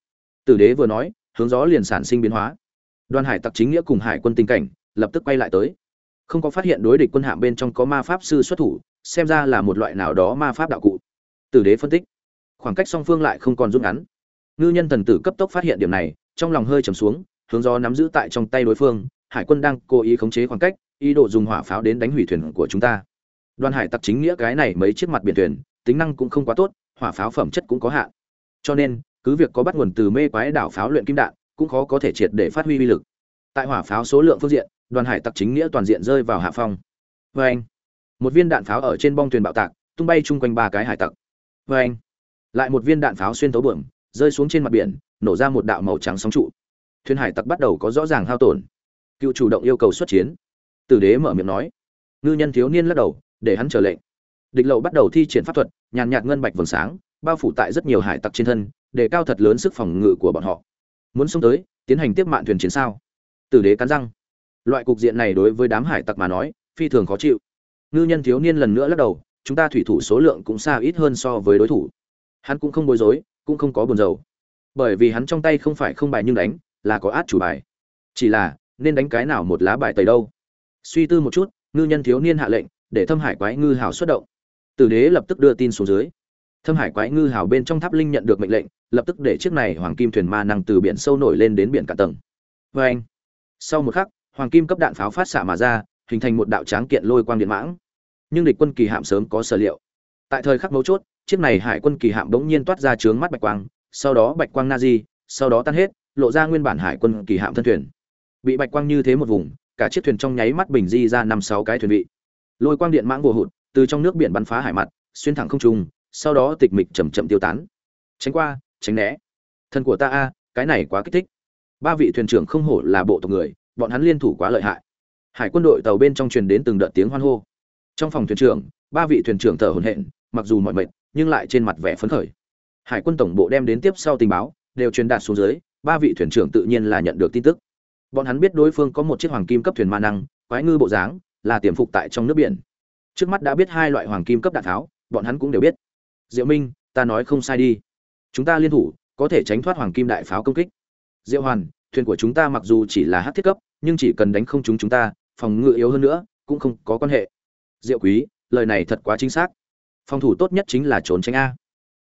Speaker 1: Tử đế vừa nói, hướng gió liền sản sinh biến hóa. Đoàn hải tặc chính nghĩa cùng hải quân tình cảnh lập tức quay lại tới không có phát hiện đối địch quân hạm bên trong có ma pháp sư xuất thủ, xem ra là một loại nào đó ma pháp đạo cụ. Tử đế phân tích. Khoảng cách song phương lại không còn rút ngắn. Ngư nhân thần tử cấp tốc phát hiện điểm này, trong lòng hơi trầm xuống, hướng gió nắm giữ tại trong tay đối phương, hải quân đang cố ý khống chế khoảng cách, ý đồ dùng hỏa pháo đến đánh hủy thuyền của chúng ta. Đoàn hải tặc chính nghĩa cái này mấy chiếc mặt biển thuyền, tính năng cũng không quá tốt, hỏa pháo phẩm chất cũng có hạn. Cho nên, cứ việc có bắt nguồn từ mê quái đảo pháo luyện kim đạn, cũng khó có thể triệt để phát huy uy lực. Tại hỏa pháo số lượng phương diện đoàn hải tặc chính nghĩa toàn diện rơi vào hạ phong. Vê anh, một viên đạn pháo ở trên bong thuyền bạo tạc, tung bay chung quanh ba cái hải tặc. Vê anh, lại một viên đạn pháo xuyên tấu bưởng rơi xuống trên mặt biển, nổ ra một đạo màu trắng sóng trụ. Thuyền hải tặc bắt đầu có rõ ràng hao tổn. Cựu chủ động yêu cầu xuất chiến. Tử đế mở miệng nói. Ngư nhân thiếu niên lắc đầu, để hắn trở lệnh. Địch lậu bắt đầu thi triển pháp thuật, nhàn nhạt ngân bạch vầng sáng, bao phủ tại rất nhiều hải tặc trên thân, để cao thật lớn sức phòng ngự của bọn họ. Muốn xông tới, tiến hành tiếp mạng thuyền chiến sao? Tử đế cắn răng loại cục diện này đối với đám hải tặc mà nói, phi thường khó chịu. Ngư nhân thiếu niên lần nữa lắc đầu, chúng ta thủy thủ số lượng cũng xa ít hơn so với đối thủ. Hắn cũng không bối rối, cũng không có buồn rầu. Bởi vì hắn trong tay không phải không bài nhưng đánh, là có át chủ bài. Chỉ là, nên đánh cái nào một lá bài tẩy đâu. Suy tư một chút, ngư nhân thiếu niên hạ lệnh, để thâm hải quái ngư hào xuất động. Tử đế lập tức đưa tin xuống dưới. Thâm hải quái ngư hào bên trong tháp linh nhận được mệnh lệnh, lập tức để chiếc này hoàng kim thuyền ma năng từ biển sâu nổi lên đến biển cả tầng. Vê anh sau một khắc hoàng kim cấp đạn pháo phát xạ mà ra, hình thành một đạo tráng kiện lôi quang điện mãng. Nhưng địch quân kỳ hạm sớm có sở liệu. Tại thời khắc mấu chốt, chiếc này hải quân kỳ hạm bỗng nhiên toát ra trướng mắt bạch quang, sau đó bạch quang na di sau đó tan hết, lộ ra nguyên bản hải quân kỳ hạm thân thuyền. Bị bạch quang như thế một vùng, cả chiếc thuyền trong nháy mắt bình di ra năm sáu cái thuyền vị. Lôi quang điện mãng vô hụt, từ trong nước biển bắn phá hải mặt, xuyên thẳng không trung, sau đó tịch mịch chầm chậm tiêu tán. Tránh qua, tránh né. Thân của ta a, cái này quá kích thích. Ba vị thuyền trưởng không hổ là bộ tộc người bọn hắn liên thủ quá lợi hại. Hải quân đội tàu bên trong truyền đến từng đợt tiếng hoan hô. Trong phòng thuyền trưởng, ba vị thuyền trưởng thở hổn hển, mặc dù mọi mệt, nhưng lại trên mặt vẻ phấn khởi. Hải quân tổng bộ đem đến tiếp sau tình báo, đều truyền đạt xuống dưới, ba vị thuyền trưởng tự nhiên là nhận được tin tức. Bọn hắn biết đối phương có một chiếc hoàng kim cấp thuyền ma năng, quái ngư bộ dáng, là tiềm phục tại trong nước biển. Trước mắt đã biết hai loại hoàng kim cấp đạn tháo, bọn hắn cũng đều biết. Diệu minh, ta nói không sai đi. Chúng ta liên thủ, có thể tránh thoát hoàng kim đại pháo công kích. Diệu hoàn thuyền của chúng ta mặc dù chỉ là hát thiết cấp, nhưng chỉ cần đánh không chúng chúng ta, phòng ngự yếu hơn nữa, cũng không có quan hệ. Diệu quý, lời này thật quá chính xác. Phòng thủ tốt nhất chính là trốn tránh a.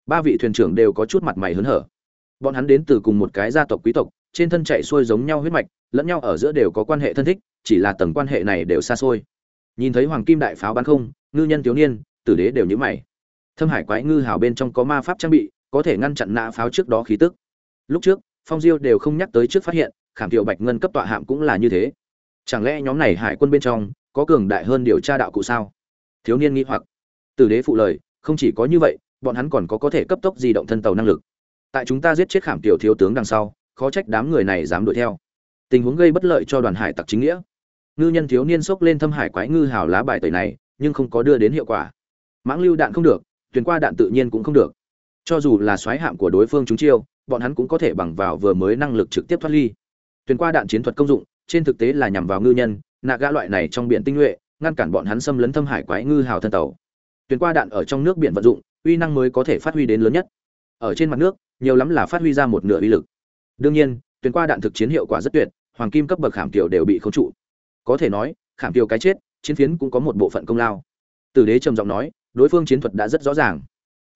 Speaker 1: Ba vị thuyền trưởng đều có chút mặt mày hớn hở. Bọn hắn đến từ cùng một cái gia tộc quý tộc, trên thân chạy xuôi giống nhau huyết mạch, lẫn nhau ở giữa đều có quan hệ thân thích, chỉ là tầng quan hệ này đều xa xôi. Nhìn thấy hoàng kim đại pháo bắn không, ngư nhân thiếu niên, tử đế đều nhữ mày. Thâm hải quái ngư hào bên trong có ma pháp trang bị, có thể ngăn chặn nã pháo trước đó khí tức. Lúc trước phong diêu đều không nhắc tới trước phát hiện, khảm thiệu bạch ngân cấp tọa hạm cũng là như thế. Chẳng lẽ nhóm này hải quân bên trong, có cường đại hơn điều tra đạo cụ sao? Thiếu niên nghĩ hoặc. Tử đế phụ lời, không chỉ có như vậy, bọn hắn còn có có thể cấp tốc di động thân tàu năng lực. Tại chúng ta giết chết khảm tiểu thiếu tướng đằng sau, khó trách đám người này dám đuổi theo. Tình huống gây bất lợi cho đoàn hải tặc chính nghĩa. Ngư nhân thiếu niên xốc lên thâm hải quái ngư hào lá bài tẩy này, nhưng không có đưa đến hiệu quả. Mãng lưu đạn không được tuyển qua đạn tự nhiên cũng không được cho dù là xoáy hạm của đối phương chúng chiêu, bọn hắn cũng có thể bằng vào vừa mới năng lực trực tiếp thoát ly. Tuyển qua đạn chiến thuật công dụng, trên thực tế là nhằm vào ngư nhân, nạ gã loại này trong biển tinh nhuệ, ngăn cản bọn hắn xâm lấn thâm hải quái ngư hào thân tàu. Tuyển qua đạn ở trong nước biển vận dụng, uy năng mới có thể phát huy đến lớn nhất. Ở trên mặt nước, nhiều lắm là phát huy ra một nửa uy lực. Đương nhiên tuyển qua đạn thực chiến hiệu quả rất tuyệt, hoàng kim cấp bậc khảm tiểu đều bị khống trụ. Có thể nói, khảm tiểu cái chết, chiến phiến cũng có một bộ phận công lao. Tử đế trầm giọng nói, đối phương chiến thuật đã rất rõ ràng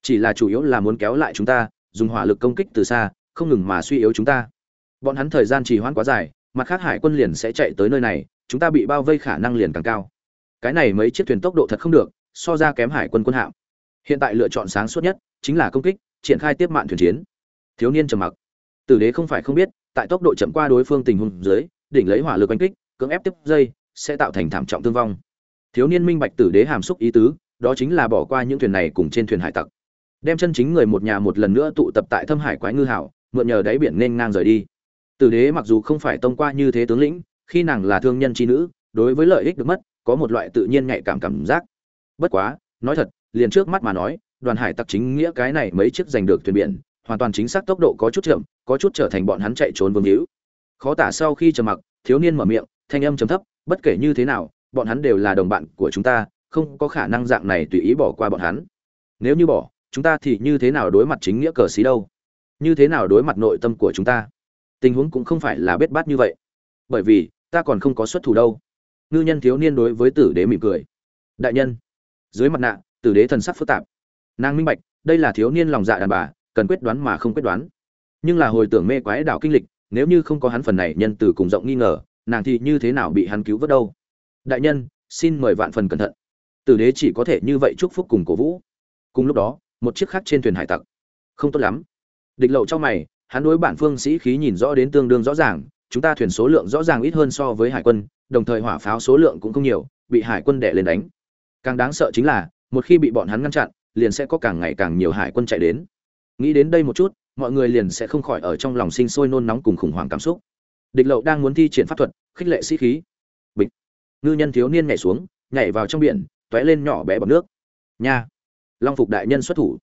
Speaker 1: chỉ là chủ yếu là muốn kéo lại chúng ta, dùng hỏa lực công kích từ xa, không ngừng mà suy yếu chúng ta. Bọn hắn thời gian trì hoãn quá dài, mặt khác hải quân liền sẽ chạy tới nơi này, chúng ta bị bao vây khả năng liền càng cao. Cái này mấy chiếc thuyền tốc độ thật không được, so ra kém hải quân quân hạm. Hiện tại lựa chọn sáng suốt nhất, chính là công kích, triển khai tiếp mạng thuyền chiến. Thiếu niên trầm mặc. Tử đế không phải không biết, tại tốc độ chậm qua đối phương tình huống dưới, đỉnh lấy hỏa lực oanh kích, cưỡng ép tiếp dây, sẽ tạo thành thảm trọng thương vong. Thiếu niên minh bạch tử đế hàm xúc ý tứ, đó chính là bỏ qua những thuyền này cùng trên thuyền hải tặc đem chân chính người một nhà một lần nữa tụ tập tại thâm hải quái ngư hảo, mượn nhờ đáy biển nên ngang rời đi. Tử đế mặc dù không phải tông qua như thế tướng lĩnh, khi nàng là thương nhân tri nữ, đối với lợi ích được mất, có một loại tự nhiên nhạy cảm cảm giác. Bất quá, nói thật, liền trước mắt mà nói, đoàn hải tặc chính nghĩa cái này mấy chiếc giành được thuyền biển, hoàn toàn chính xác tốc độ có chút chậm, có chút trở thành bọn hắn chạy trốn vương hữu. Khó tả sau khi trầm mặc, thiếu niên mở miệng, thanh âm trầm thấp, bất kể như thế nào, bọn hắn đều là đồng bạn của chúng ta, không có khả năng dạng này tùy ý bỏ qua bọn hắn. Nếu như bỏ chúng ta thì như thế nào đối mặt chính nghĩa cờ xí đâu? Như thế nào đối mặt nội tâm của chúng ta? Tình huống cũng không phải là bết bát như vậy. Bởi vì, ta còn không có xuất thủ đâu. Ngư nhân thiếu niên đối với tử đế mỉm cười. Đại nhân, dưới mặt nạ, tử đế thần sắc phức tạp. Nàng minh bạch, đây là thiếu niên lòng dạ đàn bà, cần quyết đoán mà không quyết đoán. Nhưng là hồi tưởng mê quái đảo kinh lịch, nếu như không có hắn phần này nhân từ cùng rộng nghi ngờ, nàng thì như thế nào bị hắn cứu vớt đâu? Đại nhân, xin mời vạn phần cẩn thận. Tử đế chỉ có thể như vậy chúc phúc cùng cổ vũ. Cùng lúc đó một chiếc khác trên thuyền hải tặc. Không tốt lắm. Địch lậu cho mày, hắn đối bản phương sĩ khí nhìn rõ đến tương đương rõ ràng, chúng ta thuyền số lượng rõ ràng ít hơn so với hải quân, đồng thời hỏa pháo số lượng cũng không nhiều, bị hải quân đẻ lên đánh. Càng đáng sợ chính là, một khi bị bọn hắn ngăn chặn, liền sẽ có càng ngày càng nhiều hải quân chạy đến. Nghĩ đến đây một chút, mọi người liền sẽ không khỏi ở trong lòng sinh sôi nôn nóng cùng khủng hoảng cảm xúc. Địch lậu đang muốn thi triển pháp thuật, khích lệ sĩ khí. Bịch. Ngư nhân thiếu niên nhảy xuống, nhảy vào trong biển t lên nhỏ bé bọc nước. Nha long phục đại nhân xuất thủ.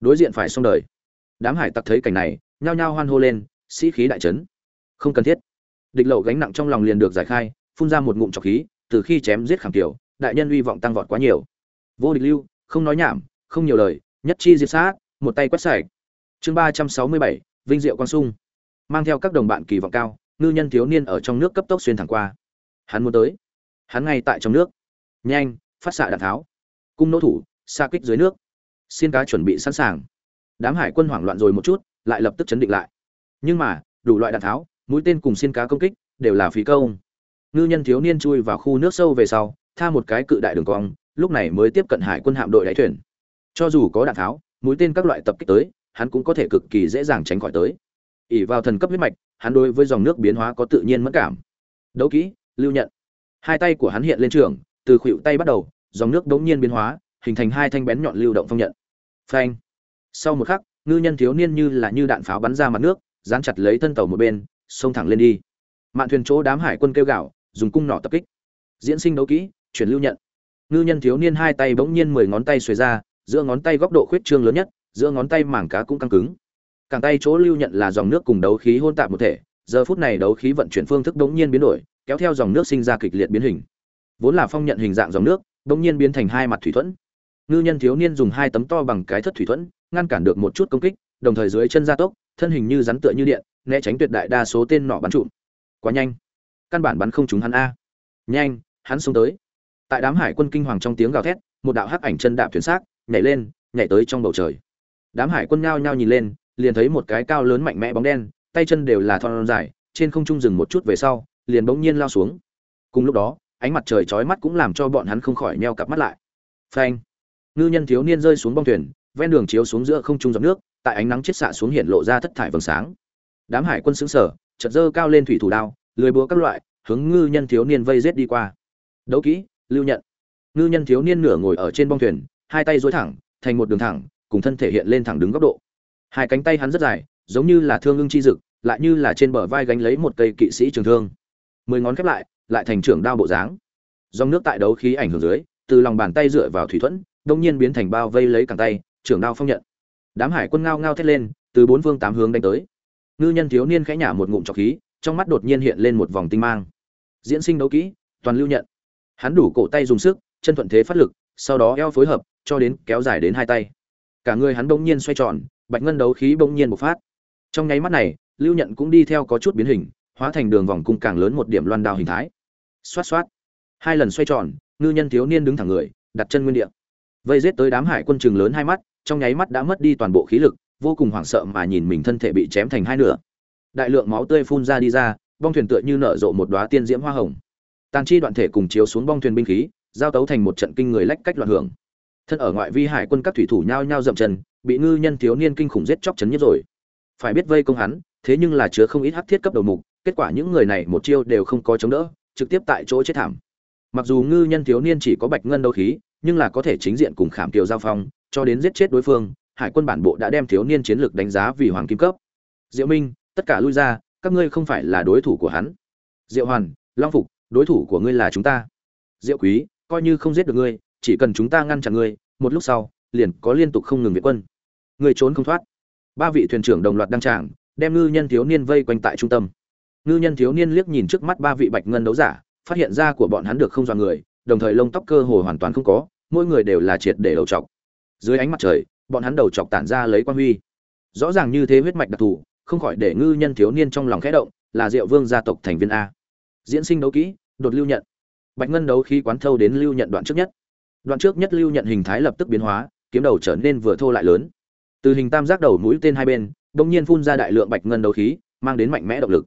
Speaker 1: Đối diện phải xong đời. Đám hải tặc thấy cảnh này, nhao nhao hoan hô lên, sĩ khí đại trấn không cần thiết. Địch lậu gánh nặng trong lòng liền được giải khai, phun ra một ngụm trọc khí, từ khi chém giết khảm tiểu đại nhân uy vọng tăng vọt quá nhiều. Vô địch lưu, không nói nhảm, không nhiều lời, nhất chi diệt sát, một tay quét sạch. Chương ba trăm sáu mươi bảy, vinh diệu quang sung. Mang theo các đồng bạn kỳ vọng cao, ngư nhân thiếu niên ở trong nước cấp tốc xuyên thẳng qua. Hắn muốn tới. Hắn ngay tại trong nước. Nhanh, phát xạ đạn tháo. Cung nỗ thủ, xa kích dưới nước xiên cá chuẩn bị sẵn sàng. Đám hải quân hoảng loạn rồi một chút, lại lập tức chấn định lại. Nhưng mà, đủ loại đạn tháo, mũi tên cùng xiên cá công kích, đều là phí công. Ngư nhân thiếu niên chui vào khu nước sâu về sau, tha một cái cự đại đường cong, lúc này mới tiếp cận hải quân hạm đội đáy thuyền. Cho dù có đạn tháo, mũi tên các loại tập kích tới, hắn cũng có thể cực kỳ dễ dàng tránh khỏi tới. Ỉ vào thần cấp huyết mạch, hắn đối với dòng nước biến hóa có tự nhiên mất cảm. Đấu kỹ, lưu nhận. Hai tay của hắn hiện lên trường, từ khuỷu tay bắt đầu, dòng nước đống nhiên biến hóa, hình thành hai thanh bén nhọn lưu động phong nhận phanh. Sau một khắc, ngư nhân thiếu niên như là như đạn pháo bắn ra mặt nước, dán chặt lấy thân tàu một bên, xông thẳng lên đi. Mạn thuyền chỗ đám hải quân kêu gạo dùng cung nỏ tập kích. Diễn sinh đấu kỹ, chuyển lưu nhận. Ngư nhân thiếu niên hai tay bỗng nhiên mười ngón tay xuề ra, giữa ngón tay góc độ khuyết trương lớn nhất, giữa ngón tay mảng cá cũng căng cứng. Càng tay chỗ lưu nhận là dòng nước cùng đấu khí hôn tạp một thể, giờ phút này đấu khí vận chuyển phương thức bỗng nhiên biến đổi, kéo theo dòng nước sinh ra kịch liệt biến hình. Vốn là phong nhận hình dạng dòng nước, bỗng nhiên biến thành hai mặt thủy thuẫn ngư nhân thiếu niên dùng hai tấm to bằng cái thất thủy thuẫn, ngăn cản được một chút công kích, đồng thời dưới chân gia tốc, thân hình như rắn tựa như điện, né tránh tuyệt đại đa số tên nọ bắn trụm. Quá nhanh. Căn bản bắn không trúng hắn a. Nhanh, hắn xuống tới. Tại đám hải quân kinh hoàng trong tiếng gào thét, một đạo hắc ảnh chân đạp thuyền xác, nhảy lên, nhảy tới trong bầu trời. Đám hải quân nhao nhao nhìn lên, liền thấy một cái cao lớn mạnh mẽ bóng đen, tay chân đều là thon dài, trên không trung dừng một chút về sau, liền bỗng nhiên lao xuống. Cùng lúc đó, ánh mặt trời chói mắt cũng làm cho bọn hắn không khỏi neo cặp mắt lại. Phanh ngư nhân thiếu niên rơi xuống bong thuyền, ven đường chiếu xuống giữa không trung giọt nước, tại ánh nắng chết xạ xuống hiện lộ ra thất thải vầng sáng. Đám hải quân xứng sở chật dơ cao lên thủy thủ đao, lười búa các loại, hướng ngư nhân thiếu niên vây rết đi qua. Đấu kỹ, lưu nhận. Ngư nhân thiếu niên nửa ngồi ở trên bong thuyền, hai tay dối thẳng, thành một đường thẳng, cùng thân thể hiện lên thẳng đứng góc độ. Hai cánh tay hắn rất dài, giống như là thương ưng chi dực, lại như là trên bờ vai gánh lấy một cây kỵ sĩ trường thương. Mười ngón khép lại lại thành trưởng đao bộ dáng. Dòng nước tại đấu khí ảnh hưởng dưới, từ lòng bàn tay dựa vào thủy thuẫn đông nhiên biến thành bao vây lấy cẳng tay, trưởng đao phong nhận. Đám hải quân ngao ngao thét lên, từ bốn phương tám hướng đánh tới. Ngư nhân thiếu niên khẽ nhả một ngụm trọc khí, trong mắt đột nhiên hiện lên một vòng tinh mang. Diễn sinh đấu kỹ, toàn lưu nhận. Hắn đủ cổ tay dùng sức, chân thuận thế phát lực, sau đó eo phối hợp, cho đến kéo dài đến hai tay. Cả người hắn bỗng nhiên xoay tròn, bạch ngân đấu khí bỗng nhiên bộc phát. Trong nháy mắt này, lưu nhận cũng đi theo có chút biến hình, hóa thành đường vòng cung càng lớn một điểm loan đao hình thái. Xoát xoát. Hai lần xoay tròn, ngư nhân thiếu niên đứng thẳng người, đặt chân nguyên địa vây giết tới đám hải quân trường lớn hai mắt, trong nháy mắt đã mất đi toàn bộ khí lực, vô cùng hoảng sợ mà nhìn mình thân thể bị chém thành hai nửa. Đại lượng máu tươi phun ra đi ra, bong thuyền tựa như nở rộ một đóa tiên diễm hoa hồng. Tàn chi đoạn thể cùng chiếu xuống bong thuyền binh khí, giao tấu thành một trận kinh người lách cách loạn hưởng. Thân ở ngoại vi hải quân các thủy thủ nhao nhao dậm chân, bị ngư nhân thiếu niên kinh khủng giết chóc chấn nhất rồi. Phải biết vây công hắn, thế nhưng là chứa không ít hắc thiết cấp đầu mục, kết quả những người này một chiêu đều không có chống đỡ, trực tiếp tại chỗ chết thảm. Mặc dù ngư nhân thiếu niên chỉ có bạch ngân đấu khí nhưng là có thể chính diện cùng khảm kiều giao phong, cho đến giết chết đối phương, hải quân bản bộ đã đem thiếu niên chiến lược đánh giá vì hoàng kim cấp. Diệu minh, tất cả lui ra, các ngươi không phải là đối thủ của hắn. Diệu hoàn, long phục, đối thủ của ngươi là chúng ta. Diệu quý, coi như không giết được ngươi, chỉ cần chúng ta ngăn chặn ngươi, một lúc sau, liền có liên tục không ngừng viện quân. Ngươi trốn không thoát. Ba vị thuyền trưởng đồng loạt đăng tràng, đem ngư nhân thiếu niên vây quanh tại trung tâm. Ngư nhân thiếu niên liếc nhìn trước mắt ba vị bạch ngân đấu giả, phát hiện ra của bọn hắn được không dọa người đồng thời lông tóc cơ hồ hoàn toàn không có, mỗi người đều là triệt để đầu trọc. Dưới ánh mặt trời, bọn hắn đầu chọc tản ra lấy quan huy. Rõ ràng như thế huyết mạch đặc thù, không khỏi để ngư nhân thiếu niên trong lòng khẽ động, là diệu vương gia tộc thành viên a. Diễn sinh đấu kỹ, đột lưu nhận. Bạch ngân đấu khí quán thâu đến lưu nhận đoạn trước nhất. Đoạn trước nhất lưu nhận hình thái lập tức biến hóa, kiếm đầu trở nên vừa thô lại lớn. Từ hình tam giác đầu mũi tên hai bên đông nhiên phun ra đại lượng bạch ngân đấu khí, mang đến mạnh mẽ động lực.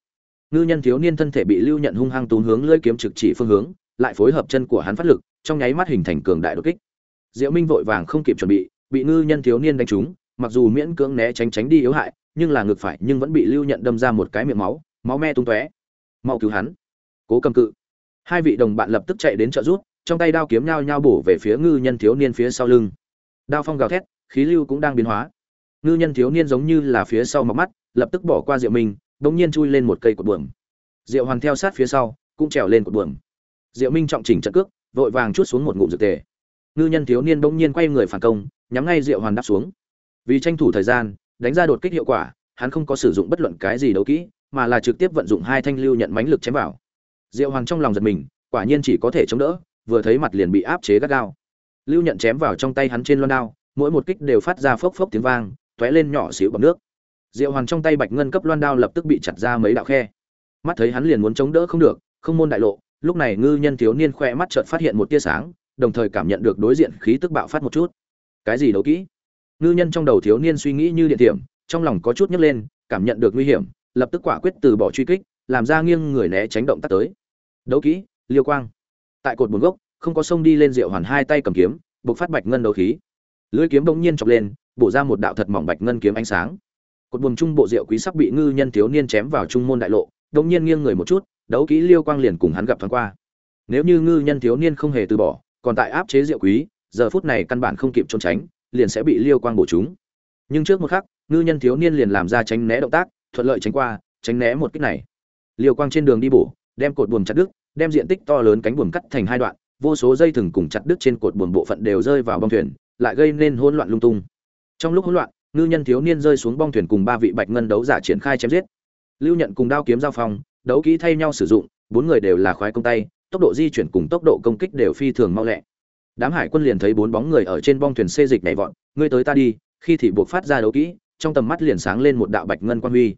Speaker 1: Ngư nhân thiếu niên thân thể bị lưu nhận hung hăng tún hướng lưỡi kiếm trực chỉ phương hướng lại phối hợp chân của hắn phát lực, trong nháy mắt hình thành cường đại đột kích. Diệu minh vội vàng không kịp chuẩn bị bị ngư nhân thiếu niên đánh trúng, mặc dù miễn cưỡng né tránh tránh đi yếu hại, nhưng là ngược phải nhưng vẫn bị lưu nhận đâm ra một cái miệng máu máu me tung tóe. Mau cứu hắn. Cố cầm cự. Hai vị đồng bạn lập tức chạy đến trợ giúp, trong tay đao kiếm nhau nhau bổ về phía ngư nhân thiếu niên phía sau lưng. Đao phong gào thét, khí lưu cũng đang biến hóa. Ngư nhân thiếu niên giống như là phía sau mọc mắt, lập tức bỏ qua diệu minh, bỗng nhiên chui lên một cây cột buồm. Diệu hoàn theo sát phía sau, cũng trèo lên cột buồm diệu minh trọng chỉnh trận cước, vội vàng chút xuống một ngụm dược tề. Ngư nhân thiếu niên bỗng nhiên quay người phản công, nhắm ngay diệu hoàn đáp xuống. Vì tranh thủ thời gian, đánh ra đột kích hiệu quả, hắn không có sử dụng bất luận cái gì đấu kỹ, mà là trực tiếp vận dụng hai thanh lưu nhận mãnh lực chém vào. Diệu hoàn trong lòng giật mình, quả nhiên chỉ có thể chống đỡ, vừa thấy mặt liền bị áp chế gắt gao. Lưu nhận chém vào trong tay hắn trên loan đao, mỗi một kích đều phát ra phốc phốc tiếng vang, tóe lên nhỏ xíu bọt nước. Diệu hoàn trong tay bạch ngân cấp loan đao lập tức bị chặt ra mấy đạo khe. Mắt thấy hắn liền muốn chống đỡ không được, không môn đại lộ lúc này ngư nhân thiếu niên khoe mắt chợt phát hiện một tia sáng, đồng thời cảm nhận được đối diện khí tức bạo phát một chút. Cái gì đấu kỹ? Ngư nhân trong đầu thiếu niên suy nghĩ như điện thiểm trong lòng có chút nhấc lên, cảm nhận được nguy hiểm, lập tức quả quyết từ bỏ truy kích, làm ra nghiêng người né tránh động tác tới. Đấu kỹ, liêu quang. Tại cột buồn gốc, không có sông đi lên rượu hoàn hai tay cầm kiếm buộc phát bạch ngân đấu khí. Lưỡi kiếm bỗng nhiên chọc lên, bổ ra một đạo thật mỏng bạch ngân kiếm ánh sáng. Cột buồm trung bộ rượu quý sắc bị ngư nhân thiếu niên chém vào trung môn đại lộ đông nhiên nghiêng người một chút, đấu kỹ liêu quang liền cùng hắn gặp thoáng qua. Nếu như ngư nhân thiếu niên không hề từ bỏ, còn tại áp chế Diệu quý, giờ phút này căn bản không kịp trốn tránh, liền sẽ bị liêu quang bổ chúng. Nhưng trước một khắc, ngư nhân thiếu niên liền làm ra tránh né động tác, thuận lợi tránh qua, tránh né một kích này. Liêu quang trên đường đi bổ, đem cột buồm chặt đứt, đem diện tích to lớn cánh buồm cắt thành hai đoạn, vô số dây thừng cùng chặt đứt trên cột buồm bộ phận đều rơi vào bong thuyền, lại gây nên hỗn loạn lung tung. Trong lúc hỗn loạn, ngư nhân thiếu niên rơi xuống bong thuyền cùng ba vị bạch ngân đấu giả triển khai chém giết lưu nhận cùng đao kiếm giao phong, đấu kỹ thay nhau sử dụng, bốn người đều là khoái công tay, tốc độ di chuyển cùng tốc độ công kích đều phi thường mau lẹ. Đám hải quân liền thấy bốn bóng người ở trên bong thuyền xê dịch nhảy vọt, ngươi tới ta đi. Khi thì buộc phát ra đấu kỹ, trong tầm mắt liền sáng lên một đạo bạch ngân quan huy.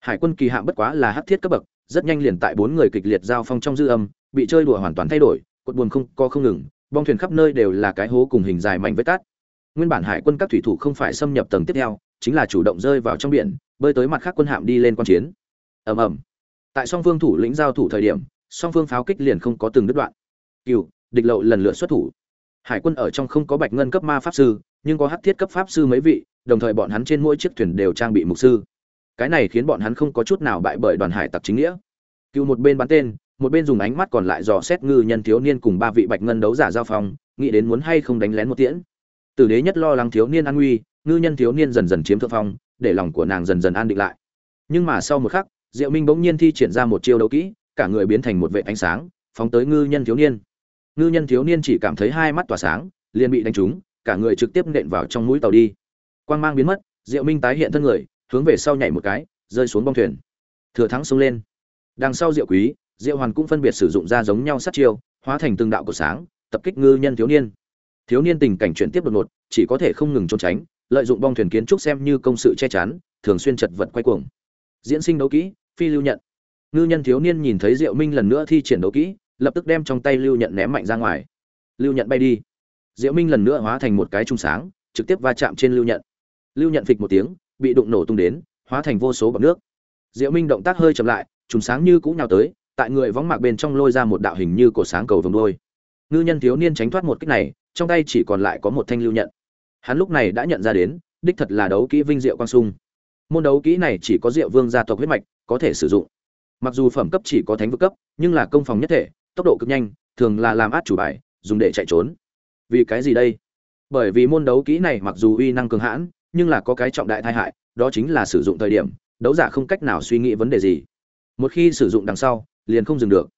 Speaker 1: Hải quân kỳ hạm bất quá là hắc thiết cấp bậc, rất nhanh liền tại bốn người kịch liệt giao phong trong dư âm, bị chơi đùa hoàn toàn thay đổi, cột buồn không co không ngừng, bong thuyền khắp nơi đều là cái hố cùng hình dài mảnh vết cát. Nguyên bản hải quân các thủy thủ không phải xâm nhập tầng tiếp theo, chính là chủ động rơi vào trong biển, bơi tới mặt khác quân hạm đi lên quan chiến ầm ầm. Tại song phương thủ lĩnh giao thủ thời điểm, song phương pháo kích liền không có từng đứt đoạn. Cựu địch lậu lần lượt xuất thủ. Hải quân ở trong không có bạch ngân cấp ma pháp sư, nhưng có hắc thiết cấp pháp sư mấy vị, đồng thời bọn hắn trên mỗi chiếc thuyền đều trang bị mục sư. Cái này khiến bọn hắn không có chút nào bại bởi đoàn hải tặc chính nghĩa. Cựu một bên bắn tên, một bên dùng ánh mắt còn lại dò xét ngư nhân thiếu niên cùng ba vị bạch ngân đấu giả giao phong nghĩ đến muốn hay không đánh lén một tiễn. Tử đế nhất lo lắng thiếu niên an nguy, ngư nhân thiếu niên dần dần chiếm thượng phong, để lòng của nàng dần dần an định lại. Nhưng mà sau một khắc diệu minh bỗng nhiên thi triển ra một chiêu đấu kỹ, cả người biến thành một vệ ánh sáng, phóng tới ngư nhân thiếu niên. Ngư nhân thiếu niên chỉ cảm thấy hai mắt tỏa sáng, liền bị đánh trúng, cả người trực tiếp nện vào trong mũi tàu đi. Quang mang biến mất, diệu minh tái hiện thân người, hướng về sau nhảy một cái, rơi xuống bong thuyền. Thừa thắng xông lên. Đằng sau diệu quý, diệu hoàn cũng phân biệt sử dụng ra giống nhau sát chiêu, hóa thành từng đạo của sáng, tập kích ngư nhân thiếu niên. Thiếu niên tình cảnh chuyển tiếp đột ngột, chỉ có thể không ngừng trốn tránh, lợi dụng bong thuyền kiến trúc xem như công sự che chắn, thường xuyên chật vật quay cuồng. Diễn sinh đấu kỹ phi lưu nhận. Ngư nhân thiếu niên nhìn thấy diệu minh lần nữa thi triển đấu kỹ, lập tức đem trong tay lưu nhận ném mạnh ra ngoài. Lưu nhận bay đi. Diệu minh lần nữa hóa thành một cái trung sáng, trực tiếp va chạm trên lưu nhận. Lưu nhận phịch một tiếng, bị đụng nổ tung đến, hóa thành vô số bọt nước. Diệu minh động tác hơi chậm lại trùng sáng như cũ nhào tới, tại người võng mạc bên trong lôi ra một đạo hình như cổ sáng cầu vồng đôi. Ngư nhân thiếu niên tránh thoát một kích này, trong tay chỉ còn lại có một thanh lưu nhận. Hắn lúc này đã nhận ra đến, đích thật là đấu kỹ vinh diệu quang sung. Môn đấu kỹ này chỉ có diệu vương gia tộc huyết mạch có thể sử dụng. Mặc dù phẩm cấp chỉ có thánh vực cấp, nhưng là công phòng nhất thể, tốc độ cực nhanh, thường là làm át chủ bài, dùng để chạy trốn. Vì cái gì đây? Bởi vì môn đấu kỹ này mặc dù uy năng cường hãn, nhưng là có cái trọng đại tai hại, đó chính là sử dụng thời điểm, đấu giả không cách nào suy nghĩ vấn đề gì. Một khi sử dụng đằng sau, liền không dừng được.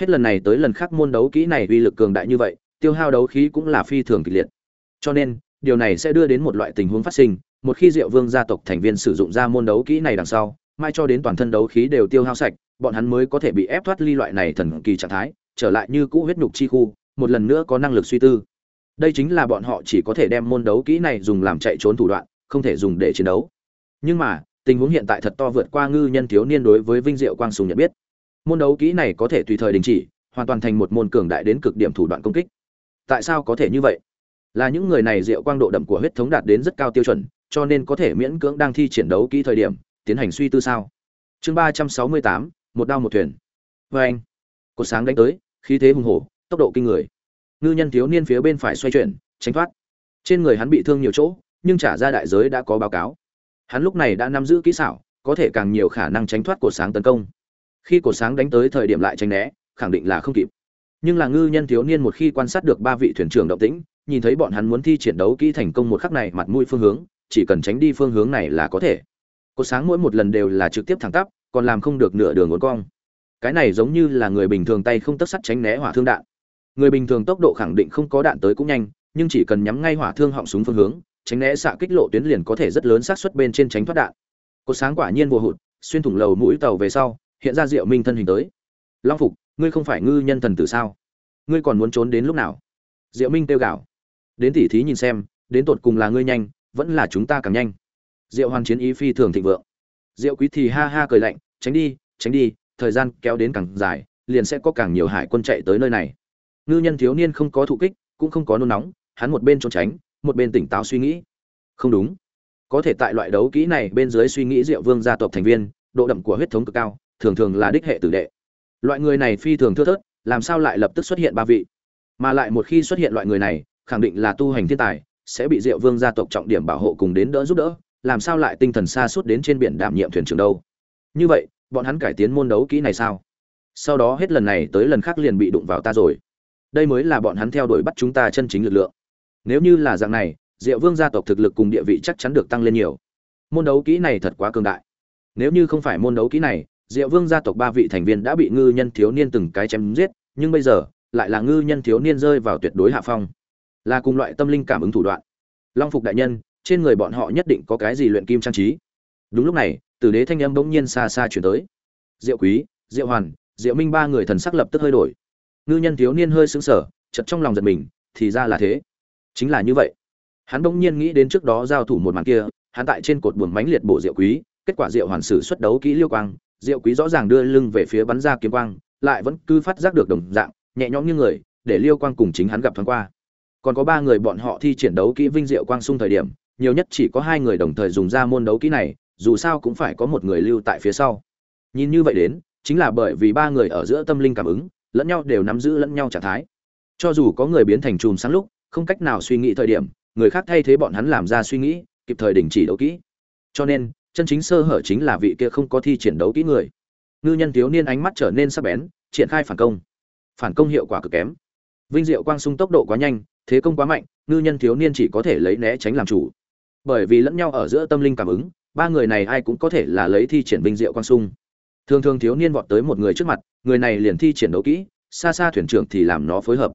Speaker 1: Hết lần này tới lần khác môn đấu kỹ này uy lực cường đại như vậy, tiêu hao đấu khí cũng là phi thường kịch liệt. Cho nên, điều này sẽ đưa đến một loại tình huống phát sinh, một khi diệu vương gia tộc thành viên sử dụng ra môn đấu kỹ này đằng sau mai cho đến toàn thân đấu khí đều tiêu hao sạch, bọn hắn mới có thể bị ép thoát ly loại này thần kỳ trạng thái, trở lại như cũ huyết nhục chi khu, một lần nữa có năng lực suy tư. Đây chính là bọn họ chỉ có thể đem môn đấu kỹ này dùng làm chạy trốn thủ đoạn, không thể dùng để chiến đấu. Nhưng mà, tình huống hiện tại thật to vượt qua ngư nhân thiếu niên đối với vinh diệu quang sùng nhận biết. Môn đấu kỹ này có thể tùy thời đình chỉ, hoàn toàn thành một môn cường đại đến cực điểm thủ đoạn công kích. Tại sao có thể như vậy? Là những người này diệu quang độ đậm của huyết thống đạt đến rất cao tiêu chuẩn, cho nên có thể miễn cưỡng đang thi triển đấu kỹ thời điểm tiến hành suy tư sao? Chương ba trăm sáu mươi tám, một đao một thuyền. Vê anh. Cột sáng đánh tới, khí thế hùng hổ, tốc độ kinh người. Ngư nhân thiếu niên phía bên phải xoay chuyển, tránh thoát. Trên người hắn bị thương nhiều chỗ, nhưng trả ra đại giới đã có báo cáo. Hắn lúc này đã nắm giữ kỹ xảo, có thể càng nhiều khả năng tránh thoát cột sáng tấn công. Khi cột sáng đánh tới thời điểm lại tránh né, khẳng định là không kịp. Nhưng là ngư nhân thiếu niên một khi quan sát được ba vị thuyền trưởng động tĩnh, nhìn thấy bọn hắn muốn thi triển đấu kỹ thành công một khắc này, mặt mũi phương hướng, chỉ cần tránh đi phương hướng này là có thể cột sáng mỗi một lần đều là trực tiếp thẳng tắp, còn làm không được nửa đường uốn cong. Cái này giống như là người bình thường tay không tất sắt tránh né hỏa thương đạn. Người bình thường tốc độ khẳng định không có đạn tới cũng nhanh, nhưng chỉ cần nhắm ngay hỏa thương họng súng phương hướng, tránh né xạ kích lộ tuyến liền có thể rất lớn xác suất bên trên tránh thoát đạn. Cột sáng quả nhiên vô hụt, xuyên thủng lầu mũi tàu về sau, hiện ra diệu minh thân hình tới. Long phục, ngươi không phải ngư nhân thần tử sao? Ngươi còn muốn trốn đến lúc nào? Diệu minh kêu gào. Đến tỉ thí nhìn xem, đến tột cùng là ngươi nhanh, vẫn là chúng ta càng nhanh diệu hoàn chiến ý phi thường thịnh vượng. Diệu quý thì ha ha cười lạnh, tránh đi tránh đi, thời gian kéo đến càng dài, liền sẽ có càng nhiều hải quân chạy tới nơi này. Ngư nhân thiếu niên không có thụ kích, cũng không có nôn nóng, hắn một bên trốn tránh, một bên tỉnh táo suy nghĩ. Không đúng. Có thể tại loại đấu kỹ này bên dưới suy nghĩ diệu vương gia tộc thành viên, độ đậm của huyết thống cực cao, thường thường là đích hệ tử đệ. Loại người này phi thường thưa thớt, làm sao lại lập tức xuất hiện ba vị? Mà lại một khi xuất hiện loại người này, khẳng định là tu hành thiên tài, sẽ bị diệu vương gia tộc trọng điểm bảo hộ cùng đến đỡ giúp đỡ làm sao lại tinh thần xa suốt đến trên biển đảm nhiệm thuyền trưởng đâu? Như vậy, bọn hắn cải tiến môn đấu kỹ này sao? Sau đó hết lần này tới lần khác liền bị đụng vào ta rồi. Đây mới là bọn hắn theo đuổi bắt chúng ta chân chính lực lượng. Nếu như là dạng này, diệu vương gia tộc thực lực cùng địa vị chắc chắn được tăng lên nhiều. Môn đấu kỹ này thật quá cường đại. Nếu như không phải môn đấu kỹ này, diệu vương gia tộc ba vị thành viên đã bị ngư nhân thiếu niên từng cái chém giết, nhưng bây giờ, lại là ngư nhân thiếu niên rơi vào tuyệt đối hạ phong. Là cùng loại tâm linh cảm ứng thủ đoạn. Long phục đại nhân trên người bọn họ nhất định có cái gì luyện kim trang trí. Đúng lúc này, tử đế thanh âm bỗng nhiên xa xa chuyển tới. Diệu quý, diệu hoàn, diệu minh ba người thần sắc lập tức hơi đổi. Ngư nhân thiếu niên hơi sững sờ chật trong lòng giật mình, thì ra là thế. Chính là như vậy. Hắn bỗng nhiên nghĩ đến trước đó giao thủ một màn kia, hắn tại trên cột buồng mánh liệt bộ diệu quý, kết quả diệu hoàn sử xuất đấu kỹ liêu quang, diệu quý rõ ràng đưa lưng về phía bắn ra kiếm quang, lại vẫn cứ phát giác được đồng dạng, nhẹ nhõm như người, để liêu quang cùng chính hắn gặp thoáng qua. Còn có ba người bọn họ thi triển đấu kỹ vinh diệu quang sung thời điểm nhiều nhất chỉ có hai người đồng thời dùng ra môn đấu kỹ này, dù sao cũng phải có một người lưu tại phía sau. Nhìn như vậy đến, chính là bởi vì ba người ở giữa tâm linh cảm ứng, lẫn nhau đều nắm giữ lẫn nhau trạng thái. Cho dù có người biến thành chùm sáng lúc, không cách nào suy nghĩ thời điểm, người khác thay thế bọn hắn làm ra suy nghĩ, kịp thời đình chỉ đấu kỹ. Cho nên, chân chính sơ hở chính là vị kia không có thi triển đấu kỹ người. Ngư nhân thiếu niên ánh mắt trở nên sắc bén, triển khai phản công. Phản công hiệu quả cực kém. Vinh diệu quang sung tốc độ quá nhanh, thế công quá mạnh, ngư nhân thiếu niên chỉ có thể lấy né tránh làm chủ bởi vì lẫn nhau ở giữa tâm linh cảm ứng, ba người này ai cũng có thể là lấy thi triển binh diệu quang sung thường thường thiếu niên vọt tới một người trước mặt, người này liền thi triển đấu kỹ, xa xa thuyền trưởng thì làm nó phối hợp.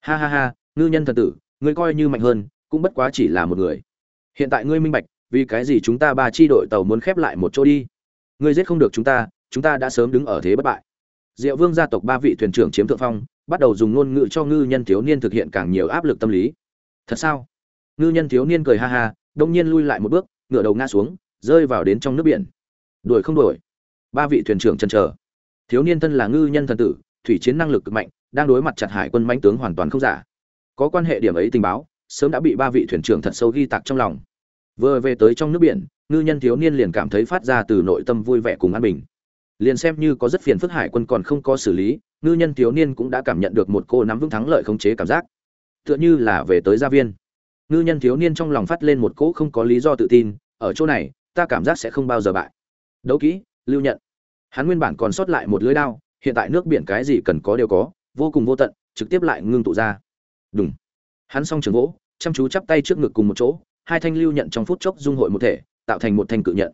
Speaker 1: Ha ha ha, ngư nhân thần tử, ngươi coi như mạnh hơn, cũng bất quá chỉ là một người. Hiện tại ngươi minh bạch, vì cái gì chúng ta ba chi đội tàu muốn khép lại một chỗ đi? Ngươi giết không được chúng ta chúng ta đã sớm đứng ở thế bất bại. Diệu vương gia tộc ba vị thuyền trưởng chiếm thượng phong, bắt đầu dùng ngôn ngữ cho ngư nhân thiếu niên thực hiện càng nhiều áp lực tâm lý. Thật sao? Ngư nhân thiếu niên cười ha ha đông nhiên lui lại một bước, ngựa đầu ngã xuống, rơi vào đến trong nước biển. Đuổi không đuổi. Ba vị thuyền trưởng chân chờ. Thiếu niên thân là ngư nhân thần tử, thủy chiến năng lực cực mạnh, đang đối mặt chặt hải quân mãnh tướng hoàn toàn không giả. Có quan hệ điểm ấy tình báo, sớm đã bị ba vị thuyền trưởng thật sâu ghi tạc trong lòng. Vừa về tới trong nước biển, ngư nhân thiếu niên liền cảm thấy phát ra từ nội tâm vui vẻ cùng an bình. Liền xem như có rất phiền phức hải quân còn không có xử lý, ngư nhân thiếu niên cũng đã cảm nhận được một cô nắm vững thắng lợi khống chế cảm giác. Tựa như là về tới gia viên ngư nhân thiếu niên trong lòng phát lên một cỗ không có lý do tự tin, ở chỗ này, ta cảm giác sẽ không bao giờ bại. Đấu kỹ, lưu nhận. Hắn nguyên bản còn sót lại một lưới đao, hiện tại nước biển cái gì cần có đều có, vô cùng vô tận, trực tiếp lại ngưng tụ ra. Đúng hắn s o n g trường gỗ chăm chú chắp tay trước ngực cùng một chỗ, hai thanh lưu nhận trong phút chốc dung hội một thể, tạo thành một thanh cự nhận.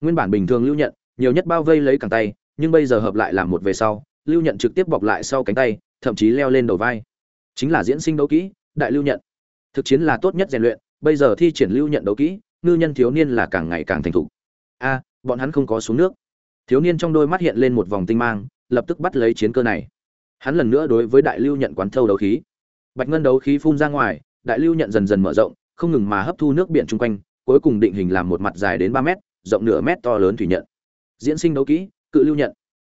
Speaker 1: Nguyên bản bình thường lưu nhận, nhiều nhất bao vây lấy cẳng tay, nhưng bây giờ hợp lại làm một về sau, lưu nhận trực tiếp bọc lại sau cánh tay, thậm chí leo lên đầu vai. Chính là diễn sinh đấu kỹ, đại lưu nhận thực chiến là tốt nhất rèn luyện, bây giờ thi triển lưu nhận đấu kỹ, ngư nhân thiếu niên là càng ngày càng thành thục. A, bọn hắn không có xuống nước. Thiếu niên trong đôi mắt hiện lên một vòng tinh mang, lập tức bắt lấy chiến cơ này. Hắn lần nữa đối với đại lưu nhận quán thâu đấu khí. Bạch ngân đấu khí phun ra ngoài, đại lưu nhận dần dần mở rộng, không ngừng mà hấp thu nước biển chung quanh, cuối cùng định hình làm một mặt dài đến ba mét, rộng nửa mét to lớn thủy nhận. Diễn sinh đấu kỹ, cự lưu nhận.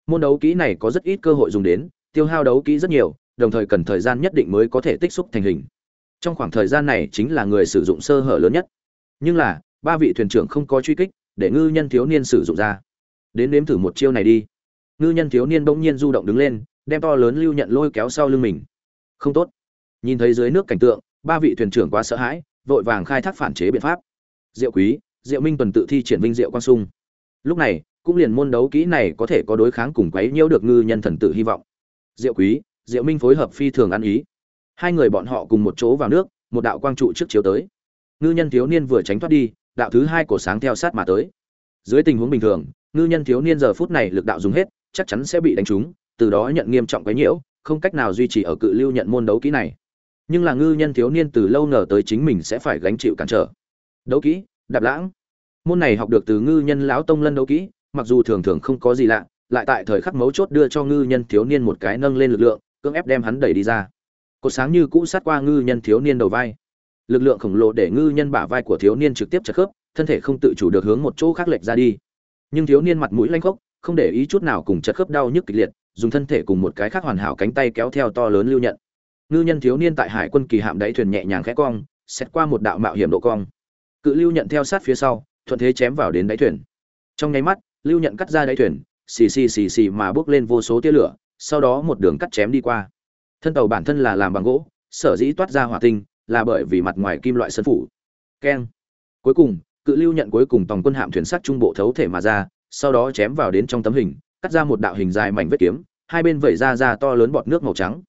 Speaker 1: Môn đấu kỹ này có rất ít cơ hội dùng đến, tiêu hao đấu kỹ rất nhiều, đồng thời cần thời gian nhất định mới có thể tích xúc thành hình trong khoảng thời gian này chính là người sử dụng sơ hở lớn nhất. Nhưng là, ba vị thuyền trưởng không có truy kích, để ngư nhân thiếu niên sử dụng ra. Đến nếm thử một chiêu này đi. Ngư nhân thiếu niên bỗng nhiên du động đứng lên, đem to lớn lưu nhận lôi kéo sau lưng mình. Không tốt. Nhìn thấy dưới nước cảnh tượng, ba vị thuyền trưởng quá sợ hãi, vội vàng khai thác phản chế biện pháp. Diệu quý, diệu minh tuần tự thi triển vinh diệu quang sung. Lúc này, cũng liền môn đấu kỹ này có thể có đối kháng cùng quấy nhiễu được ngư nhân thần tự hy vọng. Diệu quý, diệu minh phối hợp phi thường ăn ý hai người bọn họ cùng một chỗ vào nước, một đạo quang trụ trước chiếu tới. Ngư nhân thiếu niên vừa tránh thoát đi, đạo thứ hai của sáng theo sát mà tới. Dưới tình huống bình thường, ngư nhân thiếu niên giờ phút này lực đạo dùng hết, chắc chắn sẽ bị đánh trúng, từ đó nhận nghiêm trọng cái nhiễu, không cách nào duy trì ở cự lưu nhận môn đấu kỹ này. Nhưng là ngư nhân thiếu niên từ lâu ngờ tới chính mình sẽ phải gánh chịu cản trở. Đấu kỹ, đạp lãng. Môn này học được từ ngư nhân lão tông lân đấu kỹ, mặc dù thường thường không có gì lạ, lại tại thời khắc mấu chốt đưa cho ngư nhân thiếu niên một cái nâng lên lực lượng, cưỡng ép đem hắn đẩy đi ra cột sáng như cũ sát qua ngư nhân thiếu niên đầu vai. Lực lượng khổng lồ để ngư nhân bả vai của thiếu niên trực tiếp chật khớp, thân thể không tự chủ được hướng một chỗ khác lệch ra đi. Nhưng thiếu niên mặt mũi lanh khốc, không để ý chút nào cùng chật khớp đau nhức kịch liệt, dùng thân thể cùng một cái khác hoàn hảo cánh tay kéo theo to lớn lưu nhận. Ngư nhân thiếu niên tại hải quân kỳ hạm đáy thuyền nhẹ nhàng khẽ cong xét qua một đạo mạo hiểm độ cong. Cự lưu nhận theo sát phía sau, thuận thế chém vào đến đáy thuyền. Trong nháy mắt, lưu nhận cắt ra đáy thuyền, xì xì xì xì mà bước lên vô số tia lửa, sau đó một đường cắt chém đi qua thân tàu bản thân là làm bằng gỗ, sở dĩ toát ra hỏa tinh là bởi vì mặt ngoài kim loại sân phủ. Keng. Cuối cùng, cự lưu nhận cuối cùng tòng quân hạm thuyền sắt trung bộ thấu thể mà ra, sau đó chém vào đến trong tấm hình, cắt ra một đạo hình dài mảnh vết kiếm, hai bên vẩy ra ra to lớn bọt nước màu trắng.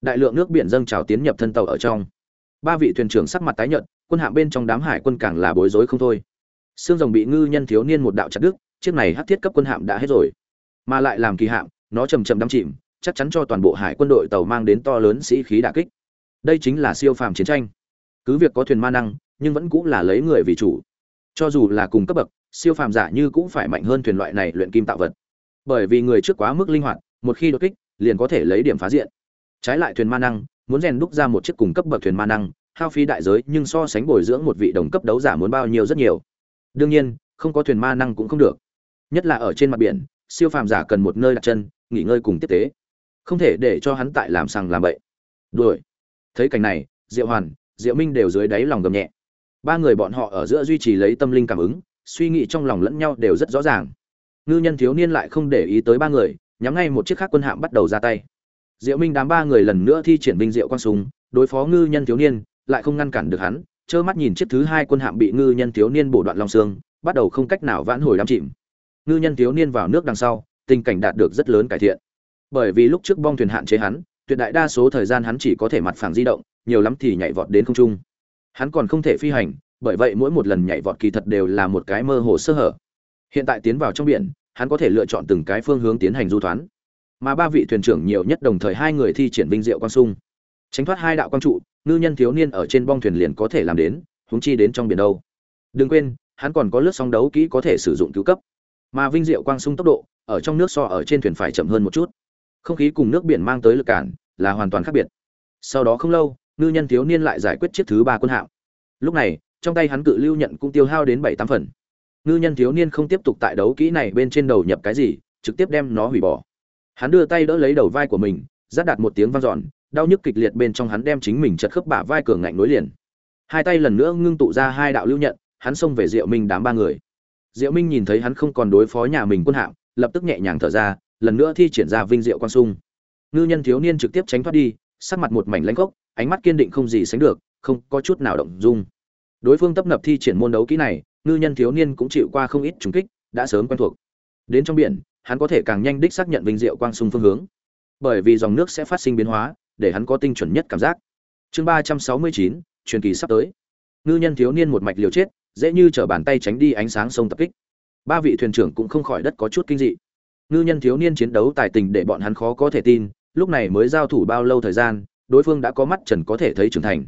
Speaker 1: Đại lượng nước biển dâng trào tiến nhập thân tàu ở trong. Ba vị thuyền trưởng sắc mặt tái nhợt, quân hạm bên trong đám hải quân càng là bối rối không thôi. Xương rồng bị ngư nhân thiếu niên một đạo chặt đứt, chiếc này hắc thiết cấp quân hạm đã hết rồi. Mà lại làm kỳ hạm, nó chầm chậm đắm chìm chắc chắn cho toàn bộ hải quân đội tàu mang đến to lớn sĩ khí đả kích. Đây chính là siêu phàm chiến tranh. Cứ việc có thuyền ma năng, nhưng vẫn cũng là lấy người vì chủ. Cho dù là cùng cấp bậc, siêu phàm giả như cũng phải mạnh hơn thuyền loại này luyện kim tạo vật. Bởi vì người trước quá mức linh hoạt, một khi đột kích, liền có thể lấy điểm phá diện. Trái lại thuyền ma năng, muốn rèn đúc ra một chiếc cùng cấp bậc thuyền ma năng, hao phí đại giới, nhưng so sánh bồi dưỡng một vị đồng cấp đấu giả muốn bao nhiêu rất nhiều. Đương nhiên, không có thuyền ma năng cũng không được. Nhất là ở trên mặt biển, siêu phàm giả cần một nơi đặt chân, nghỉ ngơi cùng tiếp tế không thể để cho hắn tại làm sằng làm bậy. Đuổi. Thấy cảnh này, diệu hoàn, diệu minh đều dưới đáy lòng gầm nhẹ. Ba người bọn họ ở giữa duy trì lấy tâm linh cảm ứng, suy nghĩ trong lòng lẫn nhau đều rất rõ ràng. Ngư nhân thiếu niên lại không để ý tới ba người, nhắm ngay một chiếc khác quân hạm bắt đầu ra tay. Diệu minh đám ba người lần nữa thi triển binh diệu quang súng, đối phó ngư nhân thiếu niên, lại không ngăn cản được hắn, trơ mắt nhìn chiếc thứ hai quân hạm bị ngư nhân thiếu niên bổ đoạn long xương, bắt đầu không cách nào vãn hồi đám chìm. Ngư nhân thiếu niên vào nước đằng sau, tình cảnh đạt được rất lớn cải thiện bởi vì lúc trước bong thuyền hạn chế hắn, tuyệt đại đa số thời gian hắn chỉ có thể mặt phẳng di động, nhiều lắm thì nhảy vọt đến không trung. Hắn còn không thể phi hành, bởi vậy mỗi một lần nhảy vọt kỳ thật đều là một cái mơ hồ sơ hở. Hiện tại tiến vào trong biển, hắn có thể lựa chọn từng cái phương hướng tiến hành du thoán. Mà ba vị thuyền trưởng nhiều nhất đồng thời hai người thi triển vinh diệu quang sung tránh thoát hai đạo quang trụ, ngư nhân thiếu niên ở trên bong thuyền liền có thể làm đến húng chi đến trong biển đâu. Đừng quên, hắn còn có lướt sóng đấu kỹ có thể sử dụng cứu cấp. Mà vinh diệu quang sung tốc độ, ở trong nước so ở trên thuyền phải chậm hơn một chút không khí cùng nước biển mang tới lực cản, là hoàn toàn khác biệt. Sau đó không lâu, ngư nhân thiếu niên lại giải quyết chiếc thứ ba quân hạm. Lúc này, trong tay hắn cự lưu nhận cũng tiêu hao đến bảy tám phần. Ngư nhân thiếu niên không tiếp tục tại đấu kỹ này bên trên đầu nhập cái gì, trực tiếp đem nó hủy bỏ. Hắn đưa tay đỡ lấy đầu vai của mình giáp đạt một tiếng vang dọn, đau nhức kịch liệt bên trong hắn đem chính mình chật khớp bả vai cường ngạnh nối liền. Hai tay lần nữa ngưng tụ ra hai đạo lưu nhận, hắn xông về diệu minh đám ba người. Diệu minh nhìn thấy hắn không còn đối phó nhà mình quân hạm, lập tức nhẹ nhàng thở ra lần nữa thi triển ra vinh diệu quan sung ngư nhân thiếu niên trực tiếp tránh thoát đi, sắc mặt một mảnh lãnh gốc ánh mắt kiên định không gì sánh được, không có chút nào động dung. Đối phương tấp nập thi triển môn đấu kỹ này, ngư nhân thiếu niên cũng chịu qua không ít trùng kích, đã sớm quen thuộc. Đến trong biển, hắn có thể càng nhanh đích xác nhận vinh diệu quang sung phương hướng. Bởi vì dòng nước sẽ phát sinh biến hóa, để hắn có tinh chuẩn nhất cảm giác. Chương ba trăm sáu mươi chín, truyền kỳ sắp tới. Ngư nhân thiếu niên một mạch liều chết, dễ như t bàn tay tránh đi ánh sáng sông tập kích. Ba vị thuyền trưởng cũng không khỏi đất có chút kinh dị ngư nhân thiếu niên chiến đấu tài tình để bọn hắn khó có thể tin, lúc này mới giao thủ bao lâu thời gian, đối phương đã có mắt trần có thể thấy trưởng thành.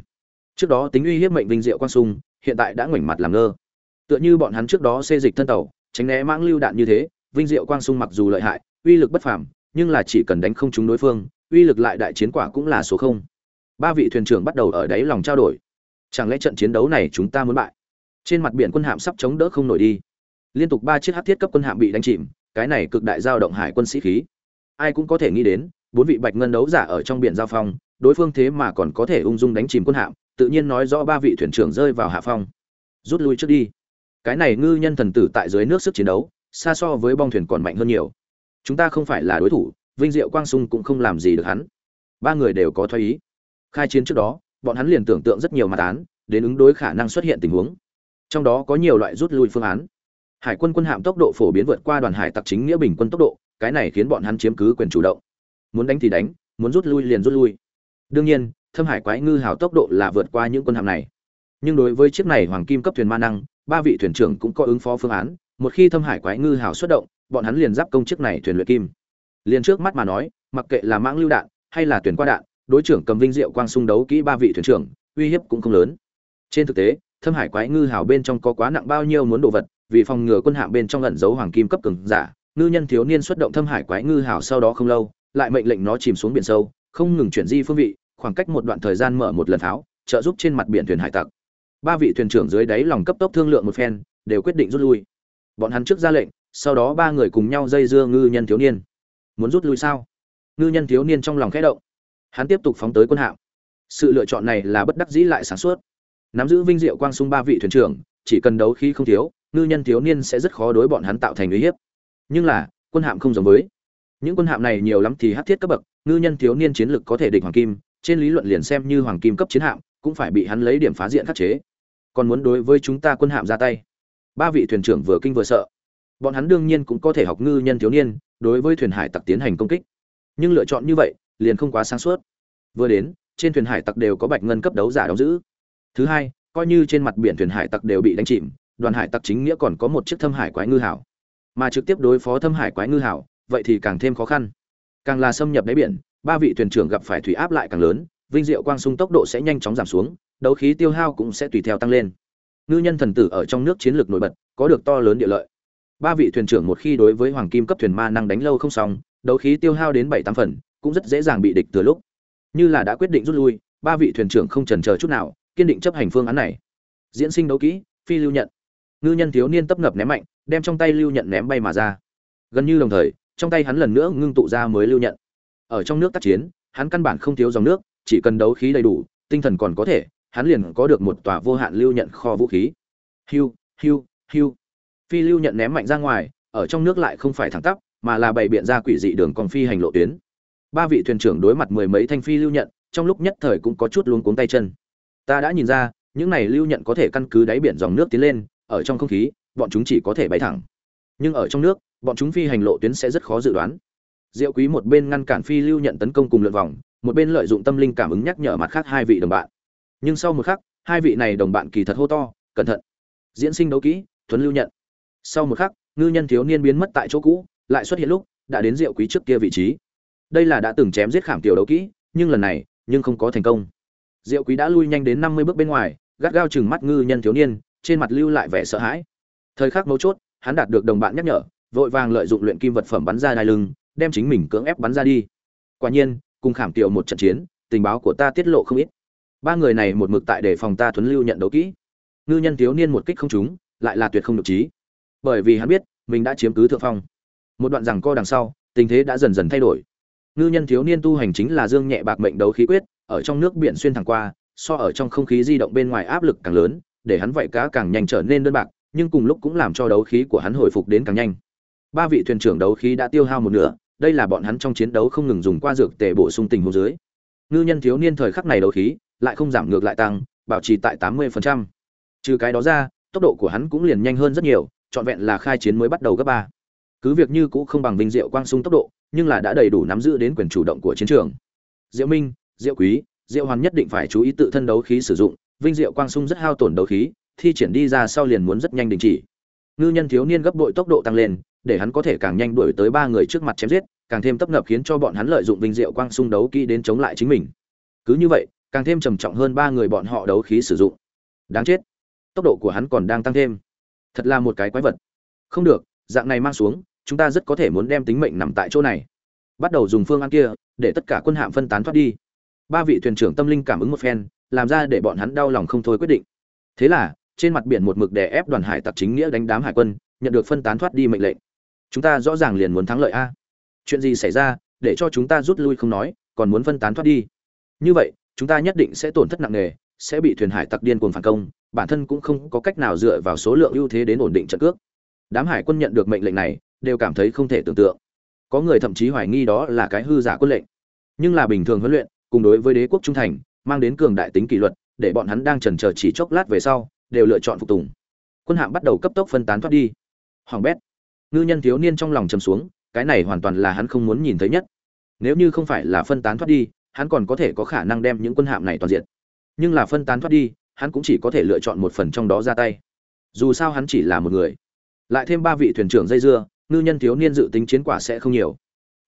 Speaker 1: Trước đó tính uy hiếp mệnh vinh diệu quang sung, hiện tại đã ngoảnh mặt làm ngơ. Tựa như bọn hắn trước đó xê dịch thân tàu, tránh né mãng lưu đạn như thế, vinh diệu quang sung mặc dù lợi hại, uy lực bất phàm, nhưng là chỉ cần đánh không trúng đối phương, uy lực lại đại chiến quả cũng là số không. Ba vị thuyền trưởng bắt đầu ở đáy lòng trao đổi. Chẳng lẽ trận chiến đấu này chúng ta muốn bại? Trên mặt biển quân hạm sắp chống đỡ không nổi đi. Liên tục ba chiếc hát thiết cấp quân hạm bị đánh chìm cái này cực đại giao động hải quân sĩ khí. Ai cũng có thể nghĩ đến, bốn vị bạch ngân đấu giả ở trong biển giao phong, đối phương thế mà còn có thể ung dung đánh chìm quân hạm, tự nhiên nói rõ ba vị thuyền trưởng rơi vào hạ phong. Rút lui trước đi. Cái này ngư nhân thần tử tại dưới nước sức chiến đấu, xa so với bong thuyền còn mạnh hơn nhiều. Chúng ta không phải là đối thủ, vinh diệu quang sung cũng không làm gì được hắn. Ba người đều có thoái ý. Khai chiến trước đó, bọn hắn liền tưởng tượng rất nhiều mặt án đến ứng đối khả năng xuất hiện tình huống. Trong đó có nhiều loại rút lui phương án hải quân quân hạm tốc độ phổ biến vượt qua đoàn hải tặc chính nghĩa bình quân tốc độ, cái này khiến bọn hắn chiếm cứ quyền chủ động. Muốn đánh thì đánh, muốn rút lui liền rút lui. Đương nhiên, thâm hải quái ngư hào tốc độ là vượt qua những quân hạm này. Nhưng đối với chiếc này hoàng kim cấp thuyền ma năng, ba vị thuyền trưởng cũng có ứng phó phương án, một khi thâm hải quái ngư hào xuất động, bọn hắn liền giáp công chiếc này thuyền luyện kim. Liền trước mắt mà nói, mặc kệ là mãng lưu đạn, hay là thuyền qua đạn, đối trưởng cầm vinh diệu quang xung đấu kỹ ba vị thuyền trưởng, uy hiếp cũng không lớn. Trên thực tế, thâm hải quái ngư hào bên trong có quá nặng bao nhiêu muốn đồ vật vì phòng ngừa quân hạm bên trong ẩn giấu hoàng kim cấp cường giả, ngư nhân thiếu niên xuất động thâm hải quái ngư hào sau đó không lâu, lại mệnh lệnh nó chìm xuống biển sâu, không ngừng chuyển di phương vị, khoảng cách một đoạn thời gian mở một lần tháo trợ giúp trên mặt biển thuyền hải tặc. Ba vị thuyền trưởng dưới đáy lòng cấp tốc thương lượng một phen, đều quyết định rút lui. Bọn hắn trước ra lệnh, sau đó ba người cùng nhau dây dưa ngư nhân thiếu niên. Muốn rút lui sao? Ngư nhân thiếu niên trong lòng khẽ động. Hắn tiếp tục phóng tới quân hạm. Sự lựa chọn này là bất đắc dĩ lại sáng suốt. Nắm giữ vinh diệu quang sung ba vị thuyền trưởng, chỉ cần đấu khí không thiếu ngư nhân thiếu niên sẽ rất khó đối bọn hắn tạo thành uy hiếp. Nhưng là, quân hạm không giống với. Những quân hạm này nhiều lắm thì hát thiết cấp bậc, ngư nhân thiếu niên chiến lực có thể địch hoàng kim, trên lý luận liền xem như hoàng kim cấp chiến hạm, cũng phải bị hắn lấy điểm phá diện khắc chế. Còn muốn đối với chúng ta quân hạm ra tay. Ba vị thuyền trưởng vừa kinh vừa sợ. Bọn hắn đương nhiên cũng có thể học ngư nhân thiếu niên, đối với thuyền hải tặc tiến hành công kích. Nhưng lựa chọn như vậy, liền không quá sáng suốt. Vừa đến, trên thuyền hải tặc đều có bạch ngân cấp đấu giả đóng giữ. Thứ hai, coi như trên mặt biển thuyền hải tặc đều bị đánh chìm đoàn hải tặc chính nghĩa còn có một chiếc thâm hải quái ngư hảo. Mà trực tiếp đối phó thâm hải quái ngư hảo, vậy thì càng thêm khó khăn. Càng là xâm nhập đáy biển, ba vị thuyền trưởng gặp phải thủy áp lại càng lớn, vinh diệu quang sung tốc độ sẽ nhanh chóng giảm xuống, đấu khí tiêu hao cũng sẽ tùy theo tăng lên. Ngư nhân thần tử ở trong nước chiến lược nổi bật, có được to lớn địa lợi. Ba vị thuyền trưởng một khi đối với hoàng kim cấp thuyền ma năng đánh lâu không xong, đấu khí tiêu hao đến bảy tám phần, cũng rất dễ dàng bị địch từ lúc. Như là đã quyết định rút lui, ba vị thuyền trưởng không chần chờ chút nào, kiên định chấp hành phương án này. Diễn sinh đấu kỹ, phi lưu nhận ngư nhân thiếu niên tấp ngập ném mạnh, đem trong tay lưu nhận ném bay mà ra. Gần như đồng thời, trong tay hắn lần nữa ngưng tụ ra mới lưu nhận. Ở trong nước tác chiến, hắn căn bản không thiếu dòng nước, chỉ cần đấu khí đầy đủ, tinh thần còn có thể, hắn liền có được một tòa vô hạn lưu nhận kho vũ khí. Hiu hiu hiu. Phi lưu nhận ném mạnh ra ngoài, ở trong nước lại không phải thẳng tắp, mà là bày biện ra quỷ dị đường còn phi hành lộ tuyến. Ba vị thuyền trưởng đối mặt mười mấy thanh phi lưu nhận, trong lúc nhất thời cũng có chút luống cuống tay chân. Ta đã nhìn ra, những này lưu nhận có thể căn cứ đáy biển dòng nước tiến lên ở trong không khí, bọn chúng chỉ có thể bay thẳng. Nhưng ở trong nước, bọn chúng phi hành lộ tuyến sẽ rất khó dự đoán. Diệu quý một bên ngăn cản phi lưu nhận tấn công cùng lượn vòng, một bên lợi dụng tâm linh cảm ứng nhắc nhở mặt khác hai vị đồng bạn. Nhưng sau một khắc, hai vị này đồng bạn kỳ thật hô to, cẩn thận! Diễn sinh đấu kỹ, thuấn lưu nhận. Sau một khắc, ngư nhân thiếu niên biến mất tại chỗ cũ, lại xuất hiện lúc, đã đến diệu quý trước kia vị trí. Đây là đã từng chém giết khảm tiểu đấu kỹ, nhưng lần này, nhưng không có thành công. Diệu quý đã lui nhanh đến năm mươi bước bên ngoài, gắt gao chừng mắt ngư nhân thiếu niên trên mặt lưu lại vẻ sợ hãi. Thời khắc mấu chốt, hắn đạt được đồng bạn nhắc nhở, vội vàng lợi dụng luyện kim vật phẩm bắn ra đai lưng, đem chính mình cưỡng ép bắn ra đi. Quả nhiên, cùng khảm tiểu một trận chiến, tình báo của ta tiết lộ không ít. Ba người này một mực tại để phòng ta thuấn lưu nhận đấu kỹ. Ngư nhân thiếu niên một kích không trúng, lại là tuyệt không được trí. Bởi vì hắn biết, mình đã chiếm cứ thượng phong. Một đoạn rằng co đằng sau, tình thế đã dần dần thay đổi. Ngư nhân thiếu niên tu hành chính là dương nhẹ bạc mệnh đấu khí quyết, ở trong nước biển xuyên thẳng qua, so ở trong không khí di động bên ngoài áp lực càng lớn để hắn vậy cá càng nhanh trở nên đơn bạc, nhưng cùng lúc cũng làm cho đấu khí của hắn hồi phục đến càng nhanh. Ba vị thuyền trưởng đấu khí đã tiêu hao một nửa, đây là bọn hắn trong chiến đấu không ngừng dùng qua dược tề bổ sung tình huống dưới. Ngư nhân thiếu niên thời khắc này đấu khí lại không giảm ngược lại tăng, bảo trì tại tám mươi trừ cái đó ra, tốc độ của hắn cũng liền nhanh hơn rất nhiều, trọn vẹn là khai chiến mới bắt đầu gấp ba. Cứ việc như cũ không bằng vinh diệu quang sung tốc độ, nhưng là đã đầy đủ nắm giữ đến quyền chủ động của chiến trường. Diệu minh, diệu quý, diệu hoàn nhất định phải chú ý tự thân đấu khí sử dụng vinh diệu quang sung rất hao tổn đấu khí, thi triển đi ra sau liền muốn rất nhanh đình chỉ. Ngư nhân thiếu niên gấp bội tốc độ tăng lên, để hắn có thể càng nhanh đuổi tới ba người trước mặt chém giết, càng thêm tấp nập khiến cho bọn hắn lợi dụng vinh diệu quang sung đấu kỹ đến chống lại chính mình. Cứ như vậy, càng thêm trầm trọng hơn ba người bọn họ đấu khí sử dụng. Đáng chết. Tốc độ của hắn còn đang tăng thêm. Thật là một cái quái vật. Không được, dạng này mang xuống, chúng ta rất có thể muốn đem tính mệnh nằm tại chỗ này. Bắt đầu dùng phương án kia, để tất cả quân hạm phân tán thoát đi ba vị thuyền trưởng tâm linh cảm ứng một phen, làm ra để bọn hắn đau lòng không thôi quyết định. Thế là, trên mặt biển một mực đè ép đoàn hải tặc chính nghĩa đánh đám hải quân, nhận được phân tán thoát đi mệnh lệnh. Chúng ta rõ ràng liền muốn thắng lợi a. Chuyện gì xảy ra, để cho chúng ta rút lui không nói, còn muốn phân tán thoát đi. Như vậy, chúng ta nhất định sẽ tổn thất nặng nề, sẽ bị thuyền hải tặc điên cuồng phản công, bản thân cũng không có cách nào dựa vào số lượng ưu thế đến ổn định trận cước. Đám hải quân nhận được mệnh lệnh này, đều cảm thấy không thể tưởng tượng. Có người thậm chí hoài nghi đó là cái hư giả quân lệnh. Nhưng là bình thường huấn luyện cùng đối với đế quốc trung thành, mang đến cường đại tính kỷ luật, để bọn hắn đang chần chờ chỉ chốc lát về sau, đều lựa chọn phục tùng. Quân hạm bắt đầu cấp tốc phân tán thoát đi. Hoàng bét, ngư nhân thiếu niên trong lòng chầm xuống, cái này hoàn toàn là hắn không muốn nhìn thấy nhất. Nếu như không phải là phân tán thoát đi, hắn còn có thể có khả năng đem những quân hạm này toàn diện nhưng là phân tán thoát đi, hắn cũng chỉ có thể lựa chọn một phần trong đó ra tay. Dù sao hắn chỉ là một người. Lại thêm ba vị thuyền trưởng dây dưa, ngư nhân thiếu niên dự tính chiến quả sẽ không nhiều.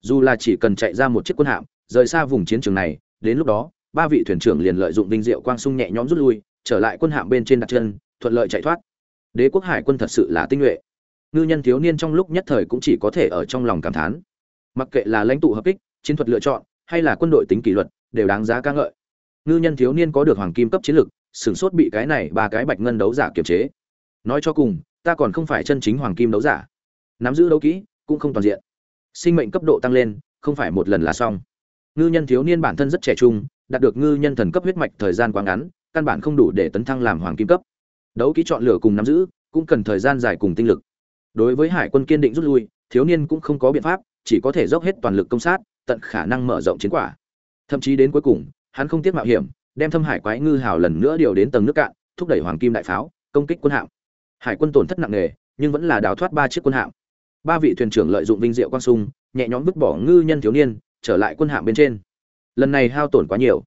Speaker 1: Dù là chỉ cần chạy ra một chiếc quân hạm, rời xa vùng chiến trường này đến lúc đó, ba vị thuyền trưởng liền lợi dụng vinh diệu quang sung nhẹ nhõm rút lui, trở lại quân hạm bên trên đặt chân, thuận lợi chạy thoát. Đế quốc hải quân thật sự là tinh nhuệ. Ngư nhân thiếu niên trong lúc nhất thời cũng chỉ có thể ở trong lòng cảm thán. Mặc kệ là lãnh tụ hợp kích, chiến thuật lựa chọn, hay là quân đội tính kỷ luật, đều đáng giá ca ngợi. Ngư nhân thiếu niên có được hoàng kim cấp chiến lực, sửng sốt bị cái này ba cái bạch ngân đấu giả kiềm chế. Nói cho cùng, ta còn không phải chân chính hoàng kim đấu giả. Nắm giữ đấu kỹ, cũng không toàn diện. Sinh mệnh cấp độ tăng lên, không phải một lần là xong ngư nhân thiếu niên bản thân rất trẻ trung, đạt được ngư nhân thần cấp huyết mạch thời gian quá ngắn, căn bản không đủ để tấn thăng làm hoàng kim cấp. Đấu kỹ chọn lửa cùng nắm giữ, cũng cần thời gian dài cùng tinh lực. Đối với hải quân kiên định rút lui, thiếu niên cũng không có biện pháp, chỉ có thể dốc hết toàn lực công sát, tận khả năng mở rộng chiến quả. Thậm chí đến cuối cùng, hắn không tiếc mạo hiểm, đem thâm hải quái ngư hào lần nữa điều đến tầng nước cạn, thúc đẩy hoàng kim đại pháo, công kích quân hạm. Hải quân tổn thất nặng nề, nhưng vẫn là đào thoát ba chiếc quân hạm. Ba vị thuyền trưởng lợi dụng vinh diệu quang sung nhẹ nhõm vứt bỏ ngư nhân thiếu niên trở lại quân hạm bên trên. Lần này hao tổn quá nhiều.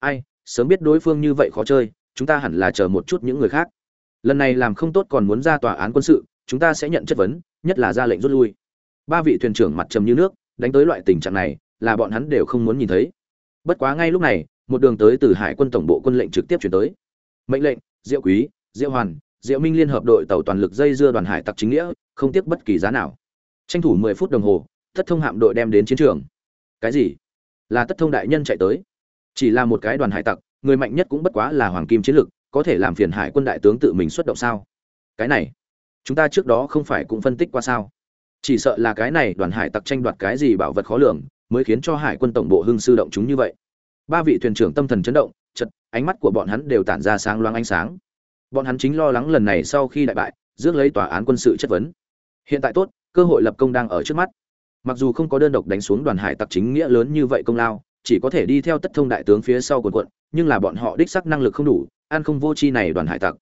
Speaker 1: Ai, sớm biết đối phương như vậy khó chơi, chúng ta hẳn là chờ một chút những người khác. Lần này làm không tốt còn muốn ra tòa án quân sự, chúng ta sẽ nhận chất vấn, nhất là ra lệnh rút lui. Ba vị thuyền trưởng mặt trầm như nước, đánh tới loại tình trạng này, là bọn hắn đều không muốn nhìn thấy. Bất quá ngay lúc này, một đường tới từ hải quân tổng bộ quân lệnh trực tiếp chuyển tới. Mệnh lệnh, diệu quý, diệu hoàn, diệu minh liên hợp đội tàu toàn lực dây dưa đoàn hải tặc chính nghĩa, không tiếc bất kỳ giá nào. Tranh thủ mười phút đồng hồ, thất thông hạm đội đem đến chiến trường cái gì? Là tất thông đại nhân chạy tới. Chỉ là một cái đoàn hải tặc, người mạnh nhất cũng bất quá là hoàng kim chiến lực có thể làm phiền hải quân đại tướng tự mình xuất động sao? Cái này, chúng ta trước đó không phải cũng phân tích qua sao? Chỉ sợ là cái này đoàn hải tặc tranh đoạt cái gì bảo vật khó lường, mới khiến cho hải quân tổng bộ hưng sư động chúng như vậy. Ba vị thuyền trưởng tâm thần chấn động chật ánh mắt của bọn hắn đều tản ra sáng loáng ánh sáng. Bọn hắn chính lo lắng lần này sau khi đại bại, rước lấy tòa án quân sự chất vấn. Hiện tại tốt, cơ hội lập công đang ở trước mắt mặc dù không có đơn độc đánh xuống đoàn hải tặc chính nghĩa lớn như vậy công lao, chỉ có thể đi theo tất thông đại tướng phía sau quần quận, nhưng là bọn họ đích sắc năng lực không đủ an không vô chi này đoàn hải tặc.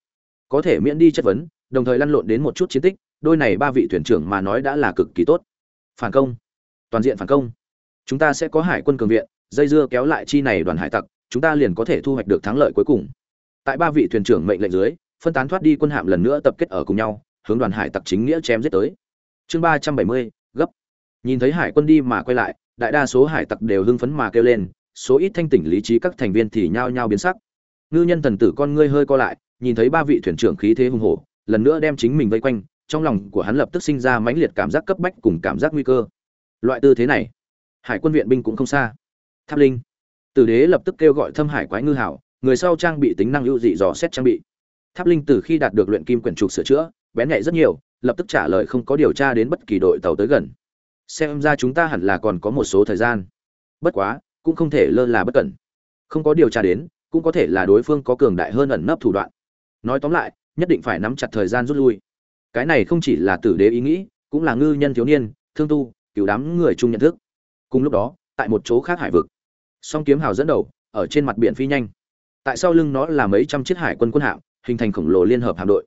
Speaker 1: Có thể miễn đi chất vấn, đồng thời lăn lộn đến một chút chiến tích, đôi này ba vị thuyền trưởng mà nói đã là cực kỳ tốt. Phản công. Toàn diện phản công. Chúng ta sẽ có hải quân cường viện, dây dưa kéo lại chi này đoàn hải tặc, chúng ta liền có thể thu hoạch được thắng lợi cuối cùng. Tại ba vị thuyền trưởng mệnh lệnh dưới, phân tán thoát đi quân hạm lần nữa tập kết ở cùng nhau, hướng đoàn hải tặc chính nghĩa chém giết tới. Chương ba trăm bảy mươi nhìn thấy hải quân đi mà quay lại, đại đa số hải tặc đều hưng phấn mà kêu lên, số ít thanh tỉnh lý trí các thành viên thì nhao nhao biến sắc. Ngư nhân thần tử con ngươi hơi co lại, nhìn thấy ba vị thuyền trưởng khí thế hùng hổ, lần nữa đem chính mình vây quanh, trong lòng của hắn lập tức sinh ra mãnh liệt cảm giác cấp bách cùng cảm giác nguy cơ. Loại tư thế này, hải quân viện binh cũng không xa. Tháp linh, tử đế lập tức kêu gọi thâm hải quái ngư hảo, người sau trang bị tính năng ưu dị dò xét trang bị. Tháp linh từ khi đạt được luyện kim quyển trục sửa chữa, bén nhạy rất nhiều, lập tức trả lời không có điều tra đến bất kỳ đội tàu tới gần xem ra chúng ta hẳn là còn có một số thời gian. Bất quá, cũng không thể lơ là bất cẩn. Không có điều tra đến, cũng có thể là đối phương có cường đại hơn ẩn nấp thủ đoạn. Nói tóm lại, nhất định phải nắm chặt thời gian rút lui. Cái này không chỉ là tử đế ý nghĩ, cũng là ngư nhân thiếu niên, thương tu cứu đám người chung nhận thức. Cùng lúc đó, tại một chỗ khác hải vực, song kiếm hào dẫn đầu, ở trên mặt biển phi nhanh. Tại sau lưng nó là mấy trăm chiếc hải quân quân hạm, hình thành khổng lồ liên hợp hạm đội.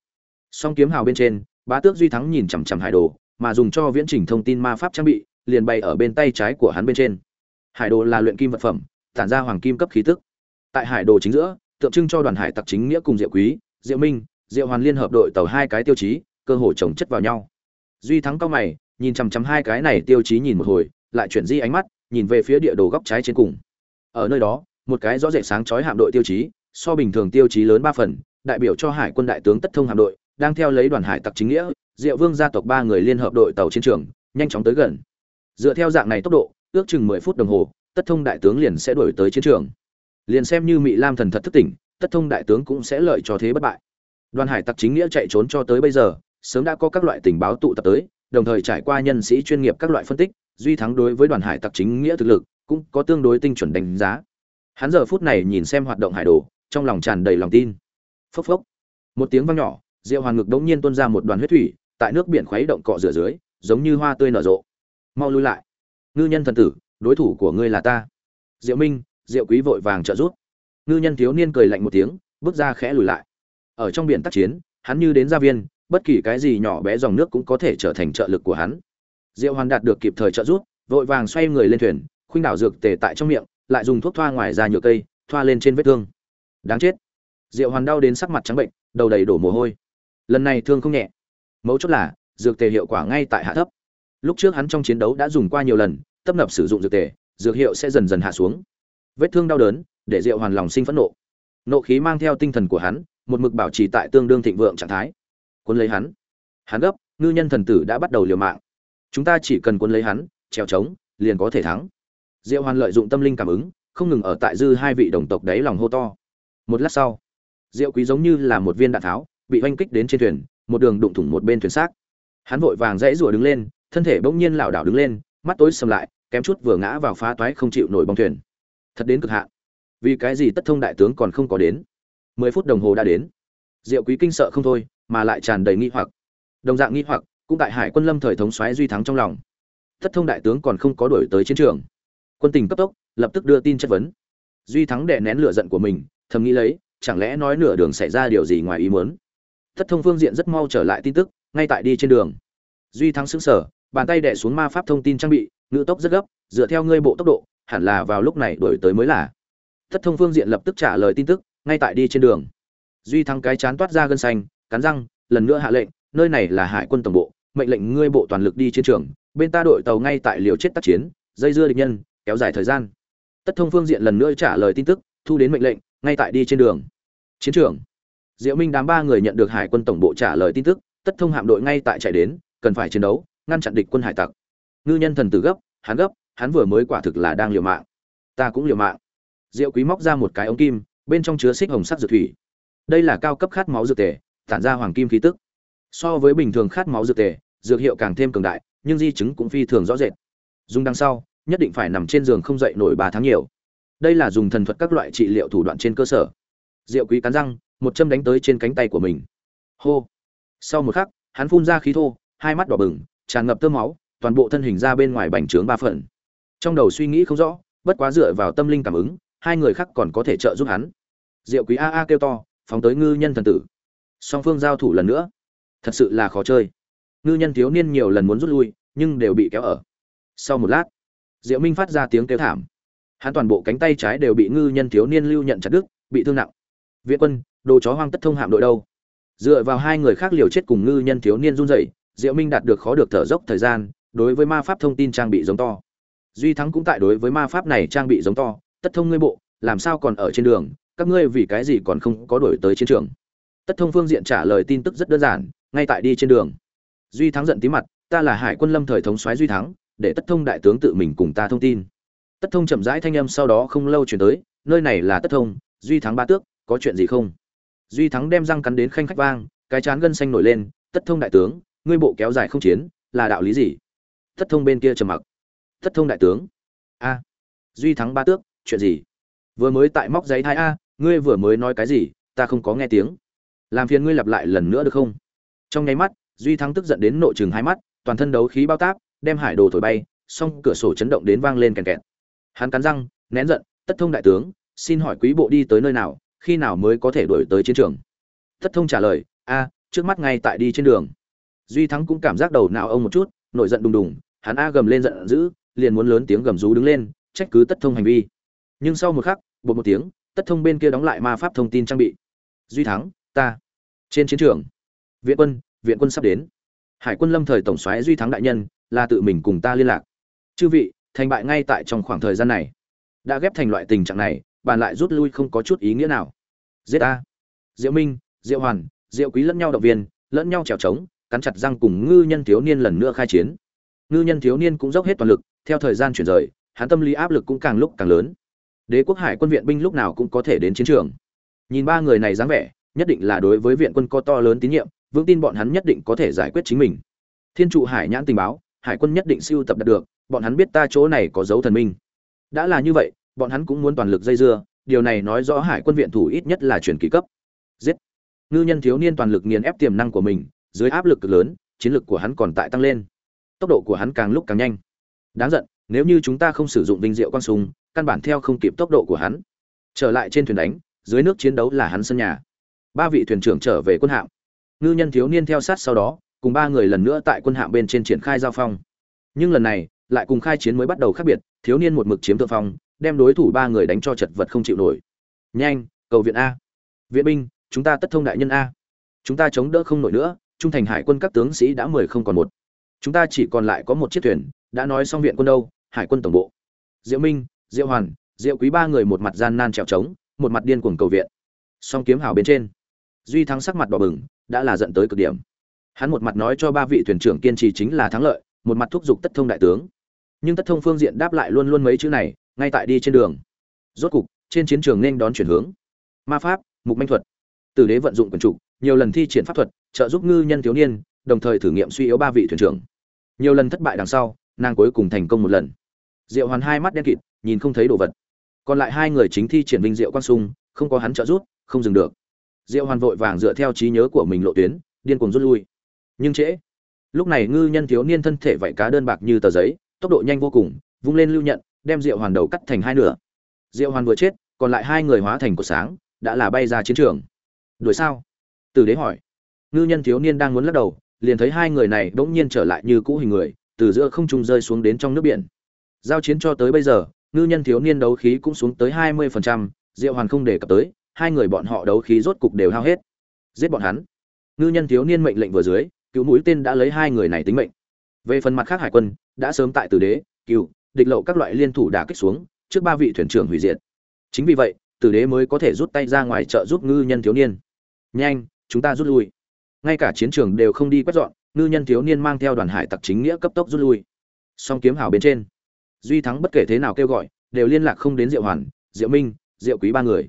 Speaker 1: Song kiếm hào bên trên, bá tước duy thắng nhìn chằm chằm hải đồ mà dùng cho viễn trình thông tin ma pháp trang bị, liền bày ở bên tay trái của hắn bên trên. Hải đồ là luyện kim vật phẩm, tản ra hoàng kim cấp khí tức. Tại hải đồ chính giữa, tượng trưng cho đoàn hải tặc chính nghĩa cùng diệu quý, diệu minh, diệu hoàn liên hợp đội tàu hai cái tiêu chí, cơ hội chồng chất vào nhau. Duy thắng cao mày, nhìn chằm chằm hai cái này tiêu chí nhìn một hồi, lại chuyển di ánh mắt, nhìn về phía địa đồ góc trái trên cùng. Ở nơi đó, một cái rõ rệt sáng chói hạm đội tiêu chí, so bình thường tiêu chí lớn ba phần, đại biểu cho hải quân đại tướng tất thông hạm đội, đang theo lấy đoàn hải tặc chính nghĩa diệu vương gia tộc ba người liên hợp đội tàu chiến trường, nhanh chóng tới gần. Dựa theo dạng này tốc độ, ước chừng mười phút đồng hồ, tất thông đại tướng liền sẽ đuổi tới chiến trường. Liền xem như Mị lam thần thật thức tỉnh, tất thông đại tướng cũng sẽ lợi cho thế bất bại. Đoàn hải tặc chính nghĩa chạy trốn cho tới bây giờ, sớm đã có các loại tình báo tụ tập tới, đồng thời trải qua nhân sĩ chuyên nghiệp các loại phân tích, duy thắng đối với đoàn hải tặc chính nghĩa thực lực, cũng có tương đối tinh chuẩn đánh giá. Hắn giờ phút này nhìn xem hoạt động hải đồ, trong lòng tràn đầy lòng tin. Phốc phốc. Một tiếng vang nhỏ, diệu hoàn ngực đống nhiên tuôn ra một đoàn huyết thủy tại nước biển khuấy động cọ rửa dưới, giống như hoa tươi nở rộ. Mau lui lại. Ngư nhân thần tử, đối thủ của ngươi là ta. Diệu minh, diệu quý vội vàng trợ giúp. Ngư nhân thiếu niên cười lạnh một tiếng, bước ra khẽ lùi lại. Ở trong biển tác chiến, hắn như đến gia viên, bất kỳ cái gì nhỏ bé dòng nước cũng có thể trở thành trợ lực của hắn. Diệu hoàn đạt được kịp thời trợ giúp, vội vàng xoay người lên thuyền, khuynh đảo dược tề tại trong miệng, lại dùng thuốc thoa ngoài ra nhựa cây, thoa lên trên vết thương. Đáng chết. Diệu hoàn đau đến sắc mặt trắng bệnh, đầu đầy đổ mồ hôi. Lần này thương không nhẹ mấu chốt là, dược tề hiệu quả ngay tại hạ thấp. Lúc trước hắn trong chiến đấu đã dùng qua nhiều lần, tấp nập sử dụng dược tề, dược hiệu sẽ dần dần hạ xuống. Vết thương đau đớn, để diệu hoàn lòng sinh phẫn nộ. Nộ khí mang theo tinh thần của hắn, một mực bảo trì tại tương đương thịnh vượng trạng thái. Cuốn lấy hắn. Hắn gấp, ngư nhân thần tử đã bắt đầu liều mạng. Chúng ta chỉ cần cuốn lấy hắn treo trống, liền có thể thắng. Diệu hoàn lợi dụng tâm linh cảm ứng, không ngừng ở tại dư hai vị đồng tộc đấy lòng hô to. Một lát sau, diệu quý giống như là một viên đạn tháo, bị oanh kích đến trên thuyền một đường đụng thủng một bên thuyền xác. Hắn vội vàng dãy rủa đứng lên, thân thể bỗng nhiên lảo đảo đứng lên, mắt tối sầm lại, kém chút vừa ngã vào phá toái không chịu nổi bong thuyền. Thật đến cực hạn. Vì cái gì tất thông đại tướng còn không có đến? Mười phút đồng hồ đã đến. Diệu quý kinh sợ không thôi, mà lại tràn đầy nghi hoặc. Đồng dạng nghi hoặc, cũng tại hải quân lâm thời thống xoáy duy thắng trong lòng. Tất thông đại tướng còn không có đổi tới chiến trường. Quân tình cấp tốc, lập tức đưa tin chất vấn. Duy thắng đè nén lửa giận của mình, thầm nghĩ lấy, chẳng lẽ nói nửa đường xảy ra điều gì ngoài ý muốn? Thất thông phương diện rất mau trở lại tin tức, ngay tại đi trên đường. Duy thắng xứng sở bàn tay đẻ xuống ma pháp thông tin trang bị ngự tốc rất gấp, dựa theo ngươi bộ tốc độ, hẳn là vào lúc này đổi tới mới là. Thất thông phương diện lập tức trả lời tin tức, ngay tại đi trên đường. Duy thắng cái chán toát ra gân xanh, cắn răng, lần nữa hạ lệnh, nơi này là hải quân tổng bộ, mệnh lệnh ngươi bộ toàn lực đi chiến trường, bên ta đội tàu ngay tại liều chết tác chiến, dây dưa địch nhân, kéo dài thời gian. Tất thông phương diện lần nữa trả lời tin tức, thu đến mệnh lệnh, ngay tại đi trên đường. Chiến trường diệu minh đám ba người nhận được hải quân tổng bộ trả lời tin tức, tất thông hạm đội ngay tại chạy đến, cần phải chiến đấu, ngăn chặn địch quân hải tặc. Ngư nhân thần tử gấp, hắn gấp, hắn vừa mới quả thực là đang liều mạng. Ta cũng liều mạng. Diệu quý móc ra một cái ống kim, bên trong chứa xích hồng sắc dược thủy. Đây là cao cấp khát máu dược tề, tản ra hoàng kim khí tức. So với bình thường khát máu dược tề, dược hiệu càng thêm cường đại, nhưng di chứng cũng phi thường rõ rệt. Dùng đằng sau, nhất định phải nằm trên giường không dậy nổi ba tháng nhiều. Đây là dùng thần thuật các loại trị liệu thủ đoạn trên cơ sở. Diệu quý cắn răng một châm đánh tới trên cánh tay của mình. Hô. Sau một khắc, hắn phun ra khí thô, hai mắt đỏ bừng, tràn ngập tơ máu, toàn bộ thân hình ra bên ngoài bành trướng ba phần. Trong đầu suy nghĩ không rõ, bất quá dựa vào tâm linh cảm ứng, hai người khác còn có thể trợ giúp hắn. Diệu quý a a kêu to, phóng tới ngư nhân thần tử. Song phương giao thủ lần nữa. Thật sự là khó chơi. Ngư nhân thiếu niên nhiều lần muốn rút lui, nhưng đều bị kéo ở. Sau một lát, diệu minh phát ra tiếng kêu thảm. Hắn toàn bộ cánh tay trái đều bị ngư nhân thiếu niên lưu nhận chặt đứt, bị thương nặng viện quân, đồ chó hoang tất thông hạm đội đâu? Dựa vào hai người khác liều chết cùng ngư nhân thiếu niên run rẩy, diệu minh đạt được khó được thở dốc thời gian, đối với ma pháp thông tin trang bị giống to. Duy thắng cũng tại đối với ma pháp này trang bị giống to, tất thông ngươi bộ, làm sao còn ở trên đường? Các ngươi vì cái gì còn không có đổi tới chiến trường? Tất thông phương diện trả lời tin tức rất đơn giản, ngay tại đi trên đường. Duy thắng giận tí mặt, ta là hải quân lâm thời thống soái duy thắng, để tất thông đại tướng tự mình cùng ta thông tin. Tất thông chậm rãi thanh âm sau đó không lâu chuyển tới, nơi này là tất thông, duy thắng ba tước có chuyện gì không? Duy thắng đem răng cắn đến khanh khách vang, cái chán gân xanh nổi lên, tất thông đại tướng, ngươi bộ kéo dài không chiến, là đạo lý gì? Tất thông bên kia trầm mặc. Tất thông đại tướng. A. Duy thắng ba tước, chuyện gì? Vừa mới tại móc giấy thai a, ngươi vừa mới nói cái gì, ta không có nghe tiếng. Làm phiền ngươi lặp lại lần nữa được không? Trong nháy mắt, duy thắng tức giận đến nội chừng hai mắt, toàn thân đấu khí bao táp, đem hải đồ thổi bay xong cửa sổ chấn động đến vang lên kèn kẹt. Hắn cắn răng, nén giận, tất thông đại tướng, xin hỏi quý bộ đi tới nơi nào khi nào mới có thể đổi tới chiến trường? Tất thông trả lời, a, trước mắt ngay tại đi trên đường. Duy thắng cũng cảm giác đầu não ông một chút, nổi giận đùng đùng, hắn a gầm lên giận dữ, liền muốn lớn tiếng gầm rú đứng lên, trách cứ tất thông hành vi. Nhưng sau một khắc bột một tiếng tất thông bên kia đóng lại ma pháp thông tin trang bị. Duy thắng, ta, trên chiến trường. Viện quân viện quân sắp đến. Hải quân lâm thời tổng soái duy thắng đại nhân, là tự mình cùng ta liên lạc. Chư vị, thành bại ngay tại trong khoảng thời gian này. Đã ghép thành loại tình trạng này bàn lại rút lui không có chút ý nghĩa nào. Giết a. Diệu minh, diệu hoàn, diệu quý lẫn nhau động viên, lẫn nhau trèo trống cắn chặt răng cùng ngư nhân thiếu niên lần nữa khai chiến. Ngư nhân thiếu niên cũng dốc hết toàn lực, theo thời gian chuyển rời, hắn tâm lý áp lực cũng càng lúc càng lớn. Đế quốc hải quân viện binh lúc nào cũng có thể đến chiến trường. Nhìn ba người này dáng vẻ, nhất định là đối với viện quân có to lớn tín nhiệm, vững tin bọn hắn nhất định có thể giải quyết chính mình. Thiên trụ hải nhãn tình báo, hải quân nhất định siêu tập đạt được, bọn hắn biết ta chỗ này có dấu thần minh. Đã là như vậy bọn hắn cũng muốn toàn lực dây dưa, điều này nói rõ hải quân viện thủ ít nhất là chuyển kỳ cấp. Giết! Ngư nhân thiếu niên toàn lực nghiền ép tiềm năng của mình, dưới áp lực cực lớn, chiến lực của hắn còn tại tăng lên. Tốc độ của hắn càng lúc càng nhanh. Đáng giận, nếu như chúng ta không sử dụng vinh diệu quang súng căn bản theo không kịp tốc độ của hắn. Trở lại trên thuyền đánh, dưới nước chiến đấu là hắn sân nhà. Ba vị thuyền trưởng trở về quân hạm. Ngư nhân thiếu niên theo sát sau đó, cùng ba người lần nữa tại quân hạm bên trên triển khai giao phong. Nhưng lần này, lại cùng khai chiến mới bắt đầu khác biệt, thiếu niên một mực chiếm thượng phong đem đối thủ ba người đánh cho chật vật không chịu nổi. Nhanh, cầu viện a. Viện binh, chúng ta tất thông đại nhân a. Chúng ta chống đỡ không nổi nữa, trung thành hải quân các tướng sĩ đã mười không còn một. Chúng ta chỉ còn lại có một chiếc thuyền, đã nói xong viện quân đâu, hải quân tổng bộ. Diệu minh, diệu hoàn, diệu quý ba người một mặt gian nan trèo trống, một mặt điên cuồng cầu viện. Song kiếm hào bên trên, duy thắng sắc mặt đỏ bừng, đã là dẫn tới cực điểm. Hắn một mặt nói cho ba vị thuyền trưởng kiên trì chính là thắng lợi, một mặt thúc giục tất thông đại tướng. Nhưng tất thông phương diện đáp lại luôn luôn mấy chữ này ngay tại đi trên đường. Rốt cục, trên chiến trường nên đón chuyển hướng. Ma pháp, mục manh thuật. Tử đế vận dụng quần trục nhiều lần thi triển pháp thuật, trợ giúp ngư nhân thiếu niên, đồng thời thử nghiệm suy yếu ba vị thuyền trưởng. Nhiều lần thất bại đằng sau, nàng cuối cùng thành công một lần. Diệu hoàn hai mắt đen kịt, nhìn không thấy đồ vật. Còn lại hai người chính thi triển vinh diệu quang sung không có hắn trợ giúp, không dừng được. Diệu hoàn vội vàng dựa theo trí nhớ của mình lộ tuyến, điên cuồng rút lui. Nhưng trễ. Lúc này ngư nhân thiếu niên thân thể vảy cá đơn bạc như tờ giấy, tốc độ nhanh vô cùng, vung lên lưu nhận đem diệu hoàn đầu cắt thành hai nửa. Diệu hoàn vừa chết còn lại hai người hóa thành cột sáng đã là bay ra chiến trường. Đuổi sao? Tử đế hỏi. Ngư nhân thiếu niên đang muốn lắc đầu liền thấy hai người này bỗng nhiên trở lại như cũ hình người từ giữa không trung rơi xuống đến trong nước biển. Giao chiến cho tới bây giờ ngư nhân thiếu niên đấu khí cũng xuống tới hai mươi phần trăm diệu hoàn không để cập tới hai người bọn họ đấu khí rốt cục đều hao hết. Giết bọn hắn. Ngư nhân thiếu niên mệnh lệnh vừa dưới cứu mũi tên đã lấy hai người này tính mệnh. Về phần mặt khác hải quân đã sớm tại tử đế Cửu, địch lậu các loại liên thủ đả kích xuống, trước ba vị thuyền trưởng hủy diệt. Chính vì vậy, tử đế mới có thể rút tay ra ngoài trợ giúp ngư nhân thiếu niên. Nhanh, chúng ta rút lui. Ngay cả chiến trường đều không đi quét dọn, ngư nhân thiếu niên mang theo đoàn hải tặc chính nghĩa cấp tốc rút lui. Song kiếm hào bên trên, duy thắng bất kể thế nào kêu gọi, đều liên lạc không đến diệu hoàn, diệu minh, diệu quý ba người.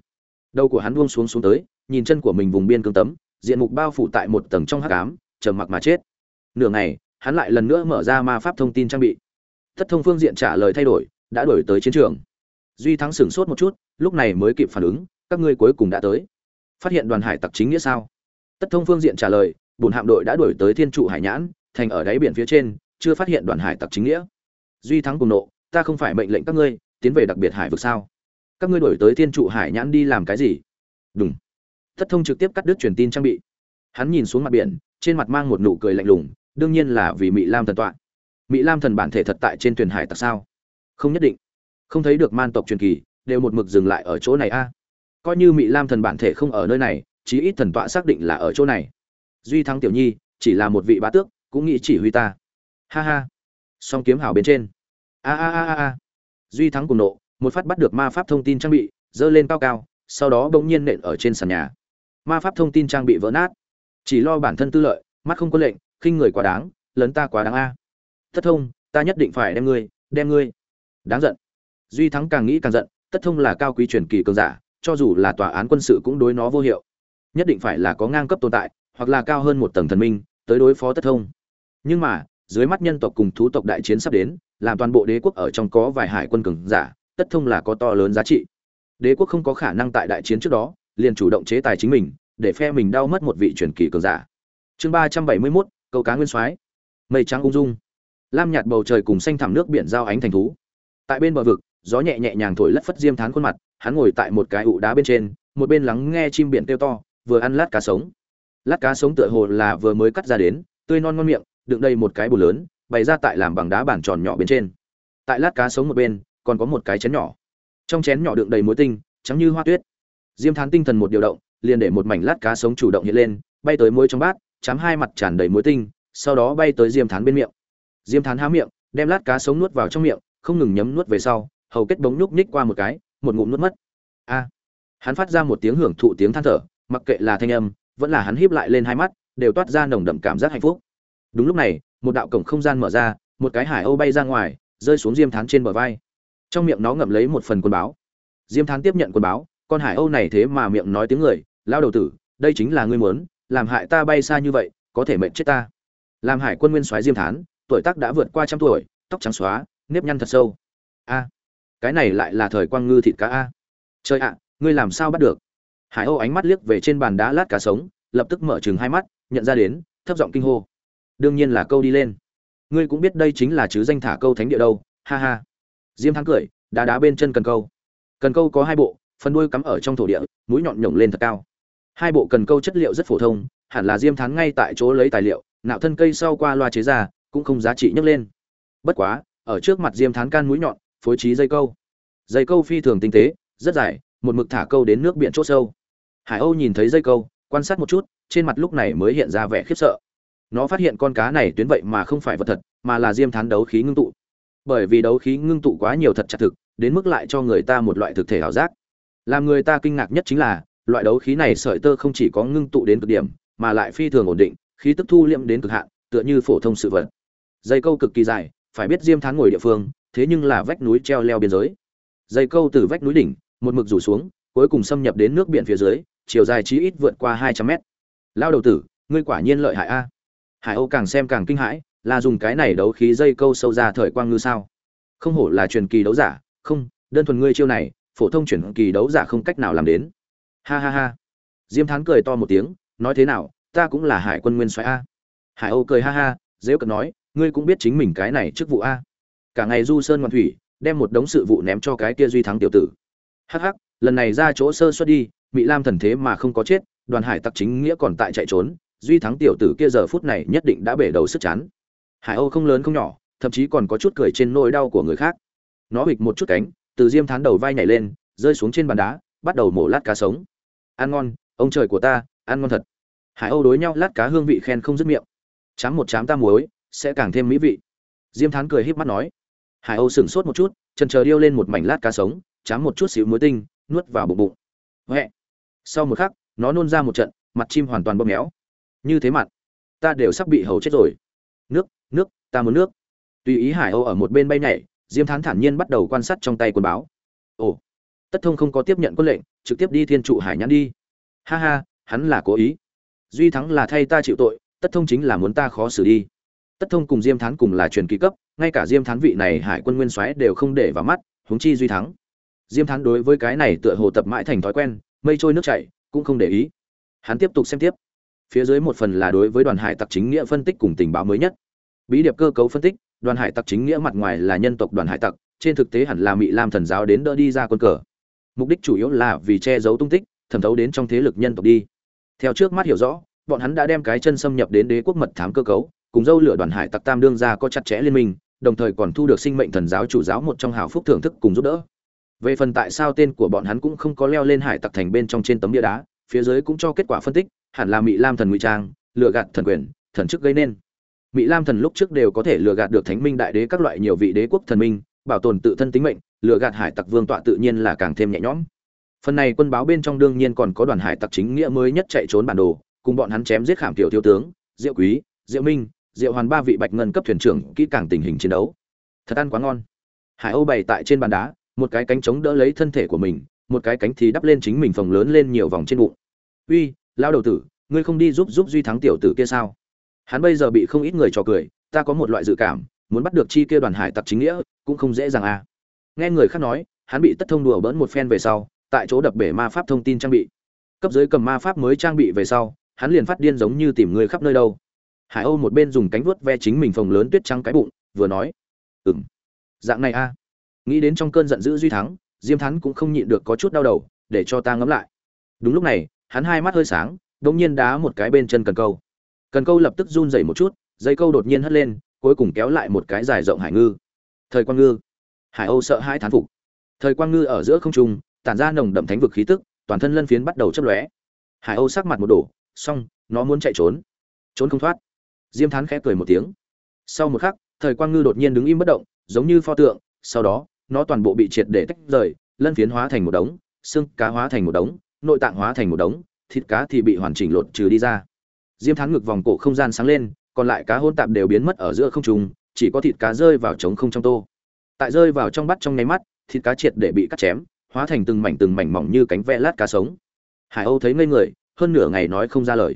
Speaker 1: Đầu của hắn buông xuống xuống tới, nhìn chân của mình vùng biên cương tấm, diện mục bao phủ tại một tầng trong hắc ám, trầm mặc mà chết. Nửa ngày, hắn lại lần nữa mở ra ma pháp thông tin trang bị thất thông phương diện trả lời thay đổi, đã đổi tới chiến trường. Duy thắng sửng sốt một chút, lúc này mới kịp phản ứng, các ngươi cuối cùng đã tới. Phát hiện đoàn hải tặc chính nghĩa sao? Tất thông phương diện trả lời bùn hạm đội đã đổi tới thiên trụ hải nhãn, thành ở đáy biển phía trên, chưa phát hiện đoàn hải tặc chính nghĩa. Duy thắng cùng nộ, ta không phải mệnh lệnh các ngươi, tiến về đặc biệt hải vực sao? Các ngươi đổi tới thiên trụ hải nhãn đi làm cái gì? Đúng tất thông trực tiếp cắt đứt truyền tin trang bị. Hắn nhìn xuống mặt biển, trên mặt mang một nụ cười lạnh lùng, đương nhiên là vì mỹ lam thần tọa mỹ lam thần bản thể thật tại trên thuyền hải tặc sao? Không nhất định. Không thấy được man tộc truyền kỳ, đều một mực dừng lại ở chỗ này a. Coi như mỹ lam thần bản thể không ở nơi này, chí ít thần tọa xác định là ở chỗ này. Duy thắng tiểu nhi, chỉ là một vị bá tước, cũng nghĩ chỉ huy ta. Ha ha. Song kiếm hào bên trên. A a a a duy thắng cùng nộ, một phát bắt được ma pháp thông tin trang bị dơ lên cao cao, sau đó bỗng nhiên nện ở trên sàn nhà. Ma pháp thông tin trang bị vỡ nát. Chỉ lo bản thân tư lợi, mắt không có lệnh, khinh người quá đáng lớn ta quá đáng a tất thông, ta nhất định phải đem ngươi đem ngươi. Đáng giận. Duy thắng càng nghĩ càng giận tất thông là cao quý truyền kỳ cường giả, cho dù là tòa án quân sự cũng đối nó vô hiệu. Nhất định phải là có ngang cấp tồn tại, hoặc là cao hơn một tầng thần minh, tới đối phó tất thông. Nhưng mà, dưới mắt nhân tộc cùng thú tộc đại chiến sắp đến, làm toàn bộ đế quốc ở trong có vài hải quân cường giả tất thông là có to lớn giá trị. Đế quốc không có khả năng tại đại chiến trước đó, liền chủ động chế tài chính mình, để phe mình đau mất một vị truyền kỳ cường giả. Chương ba trăm bảy mươi mốt, câu cá nguyên soái. Mây trắng ung dung lam nhạt bầu trời cùng xanh thẳm nước biển giao ánh thành thú. Tại bên bờ vực, gió nhẹ nhẹ nhàng thổi lất phất diêm thán khuôn mặt, hắn ngồi tại một cái ụ đá bên trên, một bên lắng nghe chim biển kêu to, vừa ăn lát cá sống. Lát cá sống tựa hồ là vừa mới cắt ra đến, tươi non ngon miệng, đựng đầy một cái bù lớn, bày ra tại làm bằng đá bản tròn nhỏ bên trên. Tại lát cá sống một bên, còn có một cái chén nhỏ. Trong chén nhỏ đựng đầy muối tinh, trắng như hoa tuyết. Diêm thán tinh thần một điều động, liền để một mảnh lát cá sống chủ động hiện lên, bay tới muối trong bát chắm hai mặt tràn đầy muối tinh, sau đó bay tới diêm thán bên miệng diêm thán há miệng, đem lát cá sống nuốt vào trong miệng, không ngừng nhấm nuốt về sau, hầu kết bóng nhúc nhích qua một cái, một ngụm nuốt mất. A! Hắn phát ra một tiếng hưởng thụ tiếng than thở, mặc kệ là thanh âm, vẫn là hắn híp lại lên hai mắt, đều toát ra nồng đậm cảm giác hạnh phúc. Đúng lúc này, một đạo cổng không gian mở ra, một cái hải âu bay ra ngoài, rơi xuống diêm thán trên bờ vai. Trong miệng nó ngậm lấy một phần quân báo. Diêm thán tiếp nhận quân báo, con hải âu này thế mà miệng nói tiếng người lao đầu tử, đây chính là ngươi muốn, làm hại ta bay xa như vậy, có thể mệnh chết ta. Làm hải quân nguyên soái diêm thán tuổi tác đã vượt qua trăm tuổi, tóc trắng xóa, nếp nhăn thật sâu. A, cái này lại là thời quang ngư thịt cá a. Trời ạ, ngươi làm sao bắt được? Hải âu ánh mắt liếc về trên bàn đá lát cá sống, lập tức mở chừng hai mắt, nhận ra đến, thấp giọng kinh hô. Đương nhiên là câu đi lên. Ngươi cũng biết đây chính là chứ danh thả câu thánh địa đâu, ha ha. Diêm thắng cười, đá đá bên chân cần câu. Cần câu có hai bộ, phần đuôi cắm ở trong thổ địa, mũi nhọn nhổng lên thật cao. Hai bộ cần câu chất liệu rất phổ thông, hẳn là diêm thắng ngay tại chỗ lấy tài liệu, nạo thân cây sau qua loa chế ra cũng không giá trị nhấc lên. Bất quá, ở trước mặt diêm Thán can mũi nhọn, phối trí dây câu. Dây câu phi thường tinh tế, rất dài, một mực thả câu đến nước biển chỗ sâu. Hải âu nhìn thấy dây câu, quan sát một chút, trên mặt lúc này mới hiện ra vẻ khiếp sợ. Nó phát hiện con cá này tuyến vậy mà không phải vật thật, mà là diêm thán đấu khí ngưng tụ. Bởi vì đấu khí ngưng tụ quá nhiều thật chặt thực, đến mức lại cho người ta một loại thực thể ảo giác. Làm người ta kinh ngạc nhất chính là, loại đấu khí này sợi tơ không chỉ có ngưng tụ đến cực điểm, mà lại phi thường ổn định, khí tức thu liệm đến cực hạn, tựa như phổ thông sự vật dây câu cực kỳ dài, phải biết diêm thán ngồi địa phương, thế nhưng là vách núi treo leo biên giới. Dây câu từ vách núi đỉnh, một mực rủ xuống, cuối cùng xâm nhập đến nước biển phía dưới, chiều dài chí ít vượt qua hai trăm mét. Lao đầu tử, ngươi quả nhiên lợi hại a. Hải âu càng xem càng kinh hãi, là dùng cái này đấu khí dây câu sâu ra thời quang ngư sao? Không hổ là truyền kỳ đấu giả, không, đơn thuần ngươi chiêu này, phổ thông chuyển kỳ đấu giả không cách nào làm đến. Ha ha ha. Diêm thán cười to một tiếng, nói thế nào, ta cũng là hải quân nguyên soái a. Hải âu cười ha ha, dễ cận nói ngươi cũng biết chính mình cái này chức vụ a. Cả ngày du sơn ngoan thủy, đem một đống sự vụ ném cho cái kia duy thắng tiểu tử. Hắc hắc, lần này ra chỗ sơ xuất đi mỹ lam thần thế mà không có chết, đoàn hải tặc chính nghĩa còn tại chạy trốn, duy thắng tiểu tử kia giờ phút này nhất định đã bể đầu sức chán. Hải âu không lớn không nhỏ, thậm chí còn có chút cười trên nỗi đau của người khác. Nó hịch một chút cánh, từ diêm thán đầu vai nhảy lên, rơi xuống trên bàn đá, bắt đầu mổ lát cá sống. Ăn ngon, ông trời của ta, ăn ngon thật. Hải âu đối nhau lát cá hương vị khen không dứt miệng. Chám một chám tam muối sẽ càng thêm mỹ vị. Diêm thán cười híp mắt nói. Hải âu sửng sốt một chút chân chờ điêu lên một mảnh lát cá sống, chám một chút xíu muối tinh, nuốt vào bụng bụng. Huệ. Sau một khắc, nó nôn ra một trận, mặt chim hoàn toàn bóp méo. Như thế mặt ta đều sắp bị hầu chết rồi. Nước nước, ta muốn nước. Tùy ý hải âu ở một bên bay nhảy, diêm thán thản nhiên bắt đầu quan sát trong tay quần báo. Ồ, tất thông không có tiếp nhận quân lệnh, trực tiếp đi thiên trụ hải nhãn đi. Ha ha, hắn là cố ý. Duy thắng là thay ta chịu tội, tất thông chính là muốn ta khó xử đi tất thông cùng diêm thán cùng là truyền kỳ cấp, ngay cả diêm thán vị này hải quân nguyên soái đều không để vào mắt, huống chi duy thắng. Diêm thán đối với cái này tựa hồ tập mãi thành thói quen, mây trôi nước chảy, cũng không để ý. Hắn tiếp tục xem tiếp. Phía dưới một phần là đối với đoàn hải tặc chính nghĩa phân tích cùng tình báo mới nhất. Bí điệp cơ cấu phân tích, đoàn hải tặc chính nghĩa mặt ngoài là nhân tộc đoàn hải tặc, trên thực tế hẳn là mỹ lam thần giáo đến đỡ đi ra quân cờ. Mục đích chủ yếu là vì che giấu tung tích, thẩm thấu đến trong thế lực nhân tộc đi. Theo trước mắt hiểu rõ, bọn hắn đã đem cái chân xâm nhập đến đế quốc mật thám cơ cấu cùng dâu lửa đoàn hải tặc tam đương ra có chặt chẽ liên minh, đồng thời còn thu được sinh mệnh thần giáo chủ giáo một trong hào phúc thưởng thức cùng giúp đỡ. Về phần tại sao tên của bọn hắn cũng không có leo lên hải tặc thành bên trong trên tấm bia đá, phía dưới cũng cho kết quả phân tích, hẳn là mỹ lam thần ngụy trang, lừa gạt thần quyền, thần chức gây nên. Mỹ lam thần lúc trước đều có thể lừa gạt được thánh minh đại đế các loại nhiều vị đế quốc thần minh, bảo tồn tự thân tính mệnh, lừa gạt hải tặc vương tọa tự nhiên là càng thêm nhẹ nhõm. Phần này quân báo bên trong đương nhiên còn có đoàn hải tặc chính nghĩa mới nhất chạy trốn bản đồ, cùng bọn hắn chém giết khảm tiểu thiếu tướng, diệu quý, diệu minh diệu hoàn ba vị bạch ngân cấp thuyền trưởng kỹ càng tình hình chiến đấu. Thật ăn quá ngon. Hải âu bày tại trên bàn đá, một cái cánh chống đỡ lấy thân thể của mình, một cái cánh thì đắp lên chính mình phồng lớn lên nhiều vòng trên bụng. Uy lao đầu tử, ngươi không đi giúp giúp duy thắng tiểu tử kia sao? Hắn bây giờ bị không ít người trò cười, ta có một loại dự cảm, muốn bắt được chi kia đoàn hải tặc chính nghĩa, cũng không dễ dàng à. Nghe người khác nói, hắn bị tất thông đùa bỡn một phen về sau, tại chỗ đập bể ma pháp thông tin trang bị. Cấp dưới cầm ma pháp mới trang bị về sau, hắn liền phát điên giống như tìm người khắp nơi đâu hải âu một bên dùng cánh vuốt ve chính mình phồng lớn tuyết trắng cái bụng, vừa nói, ừm, dạng này a à. nghĩ đến trong cơn giận dữ duy thắng, diêm thắng cũng không nhịn được có chút đau đầu, để cho ta ngẫm lại. Đúng lúc này, hắn hai mắt hơi sáng, đột nhiên đá một cái bên chân cần câu. Cần câu lập tức run rẩy một chút, dây câu đột nhiên hất lên, cuối cùng kéo lại một cái dài rộng hải ngư. Thời quang ngư. Hải âu sợ hai thán phục. Thời quang ngư ở giữa không trung, tản ra nồng đậm thánh vực khí tức, toàn thân lân phiến bắt đầu chấp lóe. Hải âu sắc mặt một đổ, xong, nó muốn chạy trốn. Trốn không thoát diêm thán khẽ cười một tiếng. Sau một khắc, thời quang ngư đột nhiên đứng im bất động, giống như pho tượng, sau đó, nó toàn bộ bị triệt để tách rời, lân phiến hóa thành một đống, xương cá hóa thành một đống, nội tạng hóa thành một đống, thịt cá thì bị hoàn chỉnh lột trừ đi ra. Diêm thán ngực vòng cổ không gian sáng lên, còn lại cá hôn tạp đều biến mất ở giữa không trung, chỉ có thịt cá rơi vào trống không trong tô. Tại rơi vào trong bắt trong nháy mắt, thịt cá triệt để bị cắt chém, hóa thành từng mảnh từng mảnh mỏng như cánh ve lát cá sống. Hải âu thấy ngây người, hơn nửa ngày nói không ra lời.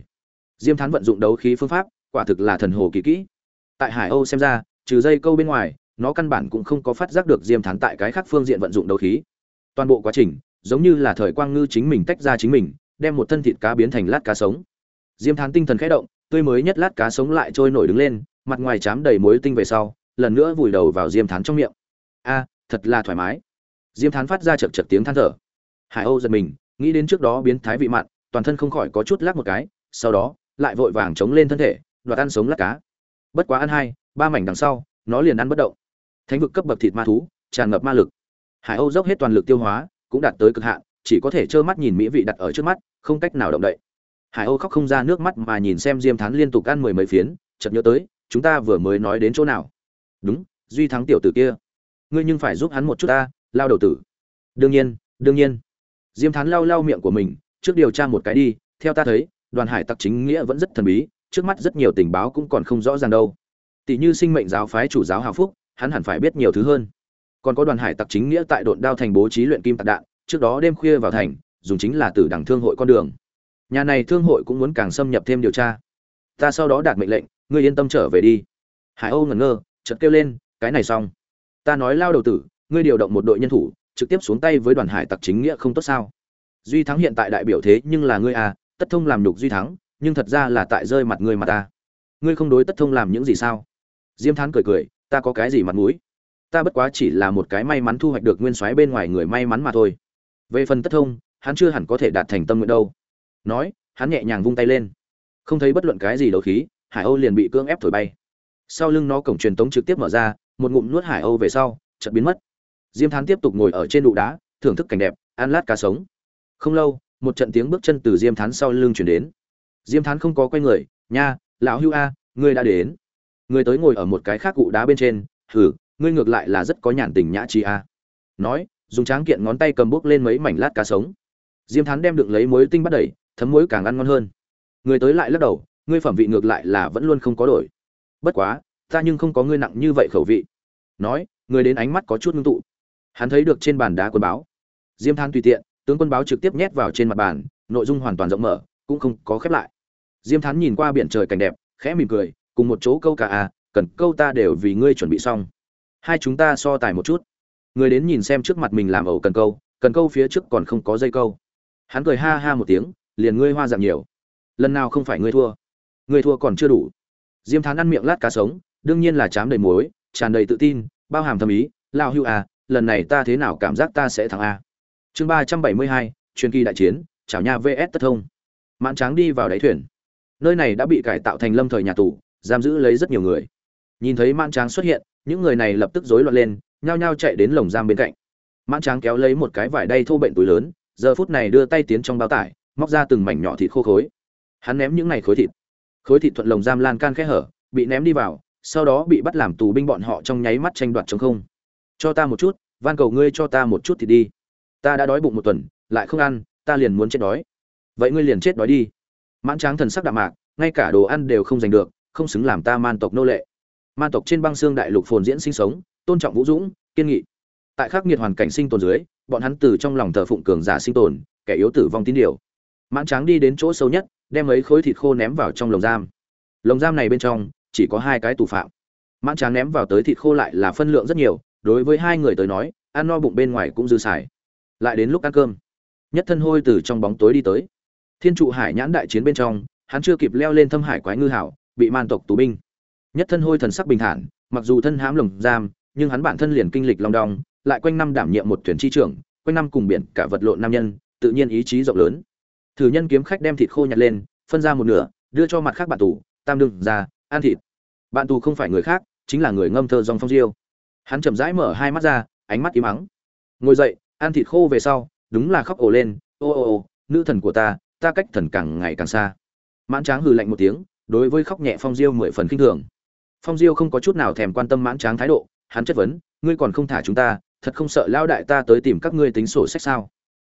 Speaker 1: Diêm thán vận dụng đấu khí phương pháp quả thực là thần hồ kỳ kỹ. Tại hải âu xem ra, trừ dây câu bên ngoài, nó căn bản cũng không có phát giác được diêm thán tại cái khác phương diện vận dụng đấu khí. Toàn bộ quá trình, giống như là thời quang ngư chính mình tách ra chính mình, đem một thân thịt cá biến thành lát cá sống. Diêm thán tinh thần khẽ động, tươi mới nhất lát cá sống lại trôi nổi đứng lên, mặt ngoài chám đầy muối tinh về sau, lần nữa vùi đầu vào diêm thán trong miệng. A, thật là thoải mái. Diêm thán phát ra chật chật tiếng than thở. Hải âu giật mình, nghĩ đến trước đó biến thái vị mặn toàn thân không khỏi có chút lắc một cái, sau đó, lại vội vàng chống lên thân thể đoạt ăn sống lát cá. Bất quá ăn hai, ba mảnh đằng sau, nó liền ăn bất động. Thánh vực cấp bậc thịt ma thú, tràn ngập ma lực. Hải âu dốc hết toàn lực tiêu hóa, cũng đạt tới cực hạn, chỉ có thể trơ mắt nhìn mỹ vị đặt ở trước mắt, không cách nào động đậy. Hải âu khóc không ra nước mắt mà nhìn xem diêm thắng liên tục ăn mười mấy phiến, chợt nhớ tới, chúng ta vừa mới nói đến chỗ nào? Đúng, duy thắng tiểu tử kia. Ngươi nhưng phải giúp hắn một chút ta, lao đầu tử. Đương nhiên đương nhiên. Diêm thắng lau lau miệng của mình, trước điều tra một cái đi, theo ta thấy, đoàn hải tặc chính nghĩa vẫn rất thần bí trước mắt rất nhiều tình báo cũng còn không rõ ràng đâu. Tỷ như sinh mệnh giáo phái chủ giáo hào phúc, hắn hẳn phải biết nhiều thứ hơn. Còn có đoàn hải tặc chính nghĩa tại độn đao thành bố trí luyện kim tạc đạn, trước đó đêm khuya vào thành, dùng chính là từ đảng thương hội con đường. Nhà này thương hội cũng muốn càng xâm nhập thêm điều tra. Ta sau đó đạt mệnh lệnh, ngươi yên tâm trở về đi. Hải âu ngẩn ngơ, chợt kêu lên, cái này xong. Ta nói lao đầu tử, ngươi điều động một đội nhân thủ, trực tiếp xuống tay với đoàn hải tặc chính nghĩa không tốt sao? Duy thắng hiện tại đại biểu thế nhưng là ngươi à tất thông làm nhục duy thắng nhưng thật ra là tại rơi mặt ngươi mà ta. Ngươi không đối tất thông làm những gì sao? Diêm thắng cười cười, ta có cái gì mặt mũi? Ta bất quá chỉ là một cái may mắn thu hoạch được nguyên soái bên ngoài người may mắn mà thôi. Về phần tất thông, hắn chưa hẳn có thể đạt thành tâm nguyện đâu. Nói, hắn nhẹ nhàng vung tay lên. Không thấy bất luận cái gì đấu khí, hải âu liền bị cưỡng ép thổi bay. Sau lưng nó cổng truyền tống trực tiếp mở ra, một ngụm nuốt hải âu về sau, chợt biến mất. Diêm thán tiếp tục ngồi ở trên đụ đá, thưởng thức cảnh đẹp, ăn lát cá sống. Không lâu, một trận tiếng bước chân từ diêm thán sau lưng chuyển đến diêm thán không có quay người, nha, lão hưu a, ngươi đã đến. Người tới ngồi ở một cái khác cụ đá bên trên, hử, ngươi ngược lại là rất có nhàn tình nhã chi a. Nói, dùng tráng kiện ngón tay cầm bốc lên mấy mảnh lát cá sống. Diêm thán đem đựng lấy muối tinh bắt đẩy, thấm muối càng ăn ngon hơn. Người tới lại lắc đầu, ngươi phẩm vị ngược lại là vẫn luôn không có đổi. Bất quá, ta nhưng không có ngươi nặng như vậy khẩu vị. Nói, người đến ánh mắt có chút ngưng tụ. Hắn thấy được trên bàn đá quân báo. Diêm Thán tùy tiện, tướng quân báo trực tiếp nhét vào trên mặt bàn, nội dung hoàn toàn rộng mở, cũng không có khép lại diêm thán nhìn qua biển trời cảnh đẹp, khẽ mỉm cười, cùng một chỗ câu cả à cần câu ta đều vì ngươi chuẩn bị xong. Hai chúng ta so tài một chút. Người đến nhìn xem trước mặt mình làm ẩu cần câu cần câu phía trước còn không có dây câu. Hắn cười ha ha một tiếng, liền ngươi hoa dạng nhiều. Lần nào không phải ngươi thua? Ngươi thua còn chưa đủ. Diêm thán ăn miệng lát cá sống, đương nhiên là chám đầy muối, tràn đầy tự tin, bao hàm thâm ý lao hưu à lần này ta thế nào cảm giác ta sẽ thắng a? Chương ba trăm bảy mươi hai, truyền kỳ đại chiến, chào Nha vs tất thông. Mãn tráng đi vào đáy thuyền nơi này đã bị cải tạo thành lâm thời nhà tù, giam giữ lấy rất nhiều người. Nhìn thấy mãn tráng xuất hiện, những người này lập tức rối loạn lên, nhao nhao chạy đến lồng giam bên cạnh. Mãn tráng kéo lấy một cái vải đay thô bệnh túi lớn, giờ phút này đưa tay tiến trong bao tải, móc ra từng mảnh nhỏ thịt khô khối. Hắn ném những này khối thịt. Khối thịt thuận lồng giam lan can khe hở, bị ném đi vào, sau đó bị bắt làm tù binh bọn họ trong nháy mắt tranh đoạt chống không. Cho ta một chút, van cầu ngươi cho ta một chút thì đi. Ta đã đói bụng một tuần, lại không ăn, ta liền muốn chết đói. Vậy ngươi liền chết đói đi mãn tráng thần sắc đạm mạc, ngay cả đồ ăn đều không giành được, không xứng làm ta man tộc nô lệ. Man tộc trên băng xương đại lục phồn diễn sinh sống, tôn trọng vũ dũng, kiên nghị. Tại khắc nghiệt hoàn cảnh sinh tồn dưới, bọn hắn từ trong lòng thờ phụng cường giả sinh tồn, kẻ yếu tử vong tín điều. Mãn tráng đi đến chỗ sâu nhất, đem mấy khối thịt khô ném vào trong lồng giam. Lồng giam này bên trong, chỉ có hai cái tù phạm. Mãn tráng ném vào tới thịt khô lại là phân lượng rất nhiều, đối với hai người tới nói, ăn no bụng bên ngoài cũng dư xài. Lại đến lúc ăn cơm, nhất thân hôi từ trong bóng tối đi tới thiên trụ hải nhãn đại chiến bên trong, hắn chưa kịp leo lên thâm hải quái ngư hảo, bị man tộc tù binh. Nhất thân hôi thần sắc bình thản, mặc dù thân hãm lồng giam, nhưng hắn bản thân liền kinh lịch long đong, lại quanh năm đảm nhiệm một thuyền chi trưởng, quanh năm cùng biển cả vật lộn nam nhân, tự nhiên ý chí rộng lớn. Thử nhân kiếm khách đem thịt khô nhặt lên, phân ra một nửa, đưa cho mặt khác bạn tù, tam đương ra, ăn thịt. Bạn tù không phải người khác, chính là người ngâm thơ dòng phong diêu. Hắn chậm rãi mở hai mắt ra, ánh mắt im ắng. Ngồi dậy, ăn thịt khô về sau, đúng là khóc ổ lên, ô ô ô, nữ thần của ta ta cách thần càng ngày càng xa. Mãn tráng hừ lạnh một tiếng, đối với khóc nhẹ phong diêu mười phần kinh thường. Phong diêu không có chút nào thèm quan tâm mãn tráng thái độ, hắn chất vấn, ngươi còn không thả chúng ta, thật không sợ lao đại ta tới tìm các ngươi tính sổ sách sao?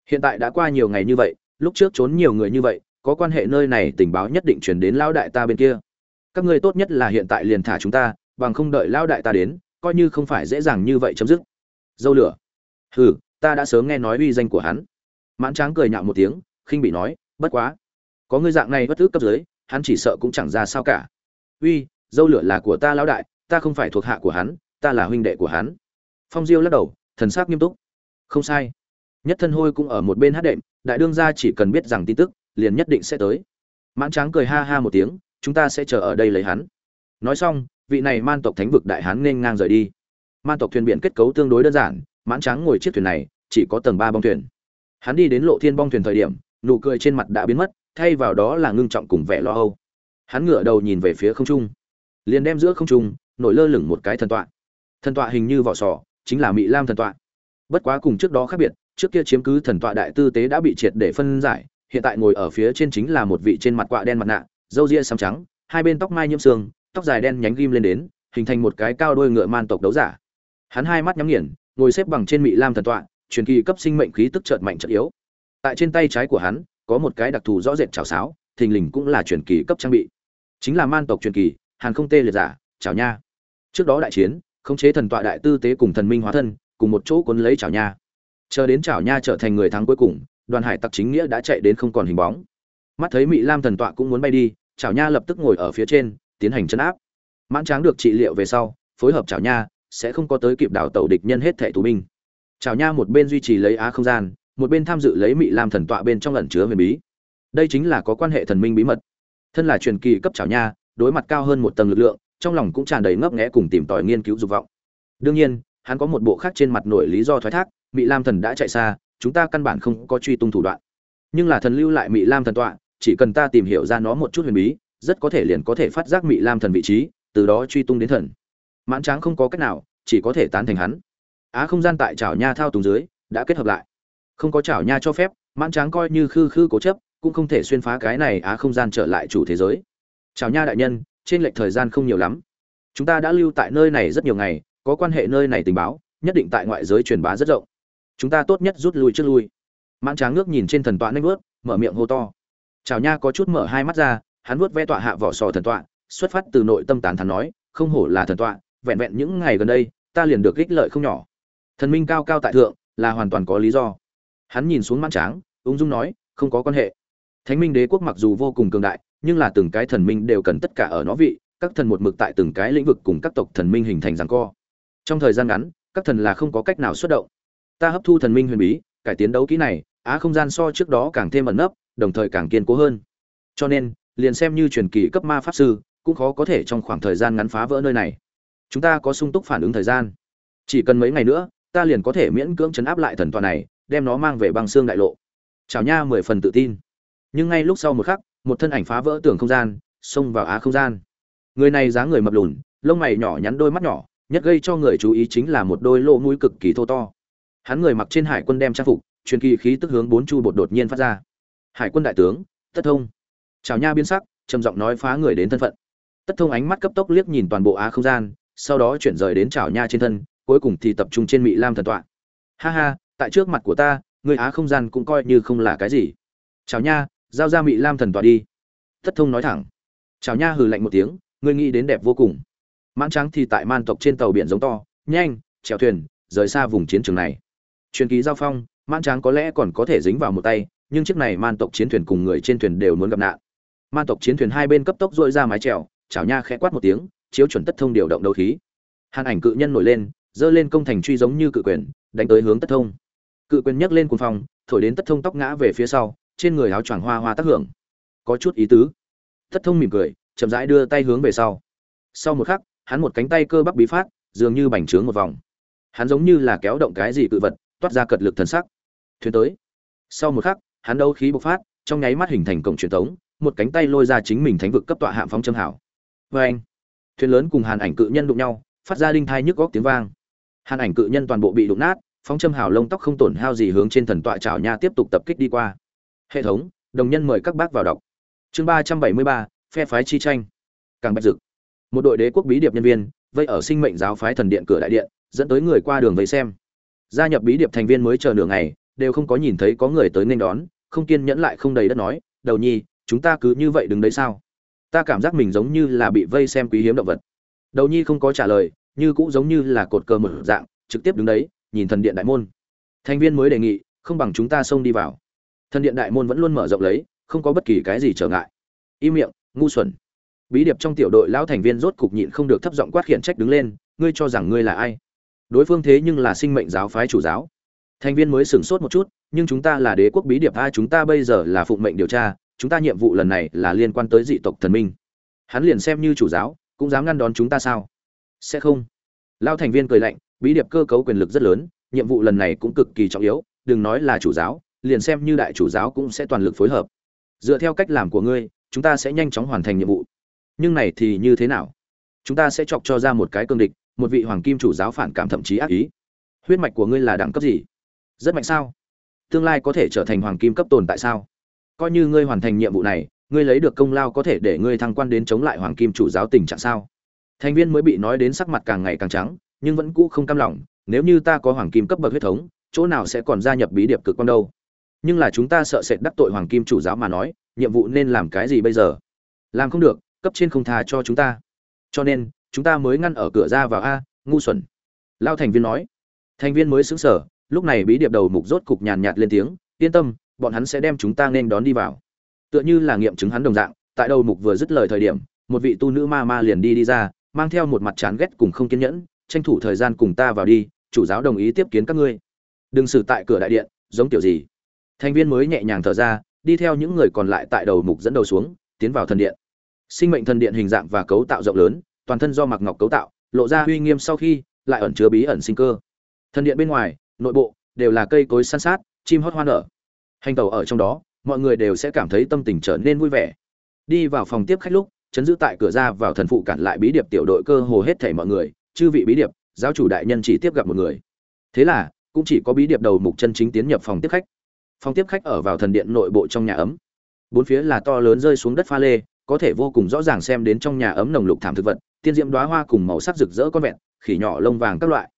Speaker 1: Hiện tại đã qua nhiều ngày như vậy, lúc trước trốn nhiều người như vậy, có quan hệ nơi này tình báo nhất định chuyển đến lao đại ta bên kia. Các ngươi tốt nhất là hiện tại liền thả chúng ta, bằng không đợi lao đại ta đến, coi như không phải dễ dàng như vậy chấm dứt. Dâu lửa. Hừ, ta đã sớm nghe nói uy danh của hắn. Mãn tráng cười nhạo một tiếng, khinh bị nói bất quá, có ngươi dạng này bất ước cấp dưới, hắn chỉ sợ cũng chẳng ra sao cả. Uy, dâu lửa là của ta lão đại, ta không phải thuộc hạ của hắn, ta là huynh đệ của hắn. Phong diêu lắc đầu, thần sắc nghiêm túc. Không sai. Nhất thân hôi cũng ở một bên hát đệm, đại đương gia chỉ cần biết rằng tin tức, liền nhất định sẽ tới. Mãn tráng cười ha ha một tiếng, chúng ta sẽ chờ ở đây lấy hắn. Nói xong, vị này man tộc thánh vực đại hán nên ngang rời đi. Man tộc thuyền biển kết cấu tương đối đơn giản, mãn tráng ngồi chiếc thuyền này, chỉ có tầng ba bong thuyền. Hắn đi đến lộ thiên bong thuyền thời điểm nụ cười trên mặt đã biến mất, thay vào đó là ngưng trọng cùng vẻ lo âu. Hắn ngửa đầu nhìn về phía không trung, liền đem giữa không trung, nổi lơ lửng một cái thần tọa. Thần tọa hình như vỏ sò, chính là mỹ lam thần tọa. Bất quá cùng trước đó khác biệt, trước kia chiếm cứ thần tọa đại tư tế đã bị triệt để phân giải, hiện tại ngồi ở phía trên chính là một vị trên mặt quạ đen mặt nạ, râu ria xám trắng, hai bên tóc mai nhiễm xương tóc dài đen nhánh ghim lên đến, hình thành một cái cao đôi ngựa man tộc đấu giả. Hắn hai mắt nhắm nghiền, ngồi xếp bằng trên mỹ lam thần tọa, truyền kỳ cấp sinh mệnh khí tức chợt mạnh chợt yếu tại trên tay trái của hắn, có một cái đặc thù rõ rệt chảo sáo, thình lình cũng là truyền kỳ cấp trang bị. Chính là man tộc truyền kỳ, hàn không tê liệt giả chảo nha. Trước đó đại chiến, khống chế thần tọa đại tư tế cùng thần minh hóa thân, cùng một chỗ cuốn lấy chảo nha. Chờ đến chảo nha trở thành người thắng cuối cùng, đoàn hải tặc chính nghĩa đã chạy đến không còn hình bóng. Mắt thấy mỹ lam thần tọa cũng muốn bay đi, chảo nha lập tức ngồi ở phía trên, tiến hành chấn áp. Mãn tráng được trị liệu về sau, phối hợp chảo nha, sẽ không có tới kịp đảo tàu địch nhân hết thẻ tù binh. Chảo nha một bên duy trì lấy á không gian một bên tham dự lấy Mị lam thần tọa bên trong ẩn chứa huyền bí. Đây chính là có quan hệ thần minh bí mật. Thân là truyền kỳ cấp chảo nha, đối mặt cao hơn một tầng lực lượng, trong lòng cũng tràn đầy ngấp nghẽ cùng tìm tòi nghiên cứu dục vọng. Đương nhiên, hắn có một bộ khác trên mặt nổi lý do thoái thác, Mị lam thần đã chạy xa, chúng ta căn bản không có truy tung thủ đoạn. Nhưng là thần lưu lại Mị lam thần tọa, chỉ cần ta tìm hiểu ra nó một chút huyền bí, rất có thể liền có thể phát giác Mị lam thần vị trí, từ đó truy tung đến thần. Mãn tráng không có cách nào, chỉ có thể tán thành hắn. Á không gian tại chảo nha thao túng dưới, đã kết hợp lại không có chảo nha cho phép, mãn tráng coi như khư khư cố chấp, cũng không thể xuyên phá cái này á không gian trở lại chủ thế giới. Chào nha đại nhân, trên lệch thời gian không nhiều lắm. Chúng ta đã lưu tại nơi này rất nhiều ngày, có quan hệ nơi này tình báo, nhất định tại ngoại giới truyền bá rất rộng. Chúng ta tốt nhất rút lui trước lui. Mãn tráng ngước nhìn trên thần tọa nanh vớt mở miệng hô to. Chào nha có chút mở hai mắt ra, hắn vuốt ve tọa hạ vỏ sò thần tọa, xuất phát từ nội tâm tán thắn nói, không hổ là thần tọa, vẹn vẹn những ngày gần đây, ta liền được ích lợi không nhỏ. Thần minh cao cao tại thượng, là hoàn toàn có lý do hắn nhìn xuống mãn tráng, ung dung nói, không có quan hệ. Thánh minh đế quốc mặc dù vô cùng cường đại, nhưng là từng cái thần minh đều cần tất cả ở nó vị, các thần một mực tại từng cái lĩnh vực cùng các tộc thần minh hình thành rằng co. Trong thời gian ngắn, các thần là không có cách nào xuất động. Ta hấp thu thần minh huyền bí, cải tiến đấu kỹ này, á không gian so trước đó càng thêm ẩn nấp, đồng thời càng kiên cố hơn. Cho nên, liền xem như truyền kỳ cấp ma pháp sư, cũng khó có thể trong khoảng thời gian ngắn phá vỡ nơi này. Chúng ta có sung túc phản ứng thời gian. Chỉ cần mấy ngày nữa, ta liền có thể miễn cưỡng chấn áp lại thần tòa này đem nó mang về băng xương đại lộ. Chào nha, mười phần tự tin. Nhưng ngay lúc sau một khắc, một thân ảnh phá vỡ tường không gian, xông vào á không gian. Người này dáng người mập lùn, lông mày nhỏ nhắn đôi mắt nhỏ, nhất gây cho người chú ý chính là một đôi lỗ mũi cực kỳ thô to. Hắn người mặc trên hải quân đem trang phục, truyền kỳ khí tức hướng bốn chu bột đột nhiên phát ra. Hải quân đại tướng, tất thông. Chào nha biên sắc, trầm giọng nói phá người đến thân phận. Tất thông ánh mắt cấp tốc liếc nhìn toàn bộ á không gian, sau đó chuyển rời đến chào nha trên thân, cuối cùng thì tập trung trên mỹ lam thần tọa. Ha ha tại trước mặt của ta người á không gian cũng coi như không là cái gì. Chào nha, giao ra mỹ lam thần tọa đi. Tất thông nói thẳng. Chào nha hừ lạnh một tiếng, ngươi nghĩ đến đẹp vô cùng. Mãn trắng thì tại man tộc trên tàu biển giống to, nhanh, chèo thuyền, rời xa vùng chiến trường này. Truyền ký giao phong, mãn trắng có lẽ còn có thể dính vào một tay, nhưng chiếc này man tộc chiến thuyền cùng người trên thuyền đều muốn gặp nạn. Man tộc chiến thuyền hai bên cấp tốc dội ra mái chèo chảo nha khẽ quát một tiếng, chiếu chuẩn tất thông điều động đấu khí. Hàn ảnh cự nhân nổi lên, giơ lên công thành truy giống như cự quyền, đánh tới hướng tất thông cự quyền nhấc lên cuồng phòng thổi đến tất thông tóc ngã về phía sau, trên người áo choàng hoa hoa tác hưởng. Có chút ý tứ. Tất thông mỉm cười, chậm rãi đưa tay hướng về sau. Sau một khắc, hắn một cánh tay cơ bắp bí phát, dường như bành trướng một vòng. Hắn giống như là kéo động cái gì cự vật, toát ra cật lực thần sắc. Thuyền tới. Sau một khắc, hắn đấu khí bộc phát, trong nháy mắt hình thành cổng truyền thống, một cánh tay lôi ra chính mình thánh vực cấp tọa hạm phóng châm hảo. Vê anh, thuyền lớn cùng hàn ảnh cự nhân đụng nhau, phát ra đinh thai nhức góc tiếng vang. Hàn ảnh cự nhân toàn bộ bị đụng nát phóng châm hào lông tóc không tổn hao gì hướng trên thần tọa trào nha tiếp tục tập kích đi qua. Hệ thống, đồng nhân mời các bác vào đọc. Chương ba trăm bảy mươi ba, phe phái chi tranh. Càng bạch dực một đội đế quốc bí điệp nhân viên, vây ở sinh mệnh giáo phái thần điện cửa đại điện, dẫn tới người qua đường vây xem. Gia nhập bí điệp thành viên mới chờ nửa ngày, đều không có nhìn thấy có người tới nên đón, không kiên nhẫn lại không đầy đất nói, đầu nhi, chúng ta cứ như vậy đứng đấy sao? Ta cảm giác mình giống như là bị vây xem quý hiếm động vật. Đầu nhi không có trả lời, như cũng giống như là cột cờ mở dạng, trực tiếp đứng đấy nhìn thần điện đại môn. Thành viên mới đề nghị, không bằng chúng ta xông đi vào. Thần điện đại môn vẫn luôn mở rộng lấy, không có bất kỳ cái gì trở ngại. Im miệng, ngu xuẩn. Bí điệp trong tiểu đội lão thành viên rốt cục nhịn không được thấp giọng quát khiển trách đứng lên, ngươi cho rằng ngươi là ai? Đối phương thế nhưng là sinh mệnh giáo phái chủ giáo. Thành viên mới sửng sốt một chút, nhưng chúng ta là đế quốc bí điệp a chúng ta bây giờ là phụng mệnh điều tra, chúng ta nhiệm vụ lần này là liên quan tới dị tộc thần minh. Hắn liền xem như chủ giáo, cũng dám ngăn đón chúng ta sao? Sẽ không. Lao thành viên cười lạnh bí điệp cơ cấu quyền lực rất lớn, nhiệm vụ lần này cũng cực kỳ trọng yếu, đừng nói là chủ giáo, liền xem như đại chủ giáo cũng sẽ toàn lực phối hợp. Dựa theo cách làm của ngươi, chúng ta sẽ nhanh chóng hoàn thành nhiệm vụ. Nhưng này thì như thế nào? Chúng ta sẽ chọc cho ra một cái cương địch, một vị hoàng kim chủ giáo phản cảm thậm chí ác ý. Huyết mạch của ngươi là đẳng cấp gì? Rất mạnh sao? Tương lai có thể trở thành hoàng kim cấp tồn tại sao? Coi như ngươi hoàn thành nhiệm vụ này, ngươi lấy được công lao có thể để ngươi thăng quan đến chống lại hoàng kim chủ giáo tình trạng sao? Thành viên mới bị nói đến sắc mặt càng ngày càng trắng nhưng vẫn cũ không cam lòng, nếu như ta có hoàng kim cấp bậc huyết thống, chỗ nào sẽ còn gia nhập bí điệp cực quan đâu? Nhưng là chúng ta sợ sệt đắc tội hoàng kim chủ giáo mà nói, nhiệm vụ nên làm cái gì bây giờ? Làm không được, cấp trên không thà cho chúng ta. Cho nên, chúng ta mới ngăn ở cửa ra vào a, ngu xuẩn. Lao thành viên nói. Thành viên mới xứng sở lúc này bí điệp đầu mục rốt cục nhàn nhạt lên tiếng, yên tâm, bọn hắn sẽ đem chúng ta nên đón đi vào. Tựa như là nghiệm chứng hắn đồng dạng, tại đầu mục vừa dứt lời thời điểm, một vị tu nữ ma ma liền đi đi ra, mang theo một mặt chán ghét cùng không kiên nhẫn tranh thủ thời gian cùng ta vào đi, chủ giáo đồng ý tiếp kiến các ngươi. Đừng xử tại cửa đại điện, giống tiểu gì. Thành viên mới nhẹ nhàng thở ra, đi theo những người còn lại tại đầu mục dẫn đầu xuống, tiến vào thần điện. Sinh mệnh thần điện hình dạng và cấu tạo rộng lớn, toàn thân do mặc ngọc cấu tạo, lộ ra uy nghiêm sau khi, lại ẩn chứa bí ẩn sinh cơ. Thần điện bên ngoài, nội bộ, đều là cây cối san sát, chim hót hoa nở. Hành tàu ở trong đó, mọi người đều sẽ cảm thấy tâm tình trở nên vui vẻ. Đi vào phòng tiếp khách lúc, chấn giữ tại cửa ra vào thần phụ cản lại bí điệp tiểu đội cơ hồ hết thảy mọi người chư vị bí điệp, giáo chủ đại nhân chỉ tiếp gặp một người. Thế là, cũng chỉ có bí điệp đầu mục chân chính tiến nhập phòng tiếp khách. Phòng tiếp khách ở vào thần điện nội bộ trong nhà ấm. Bốn phía là to lớn rơi xuống đất pha lê, có thể vô cùng rõ ràng xem đến trong nhà ấm nồng lục thảm thực vật, tiên diễm đóa hoa cùng màu sắc rực rỡ con vẹn, khỉ nhỏ lông vàng các loại.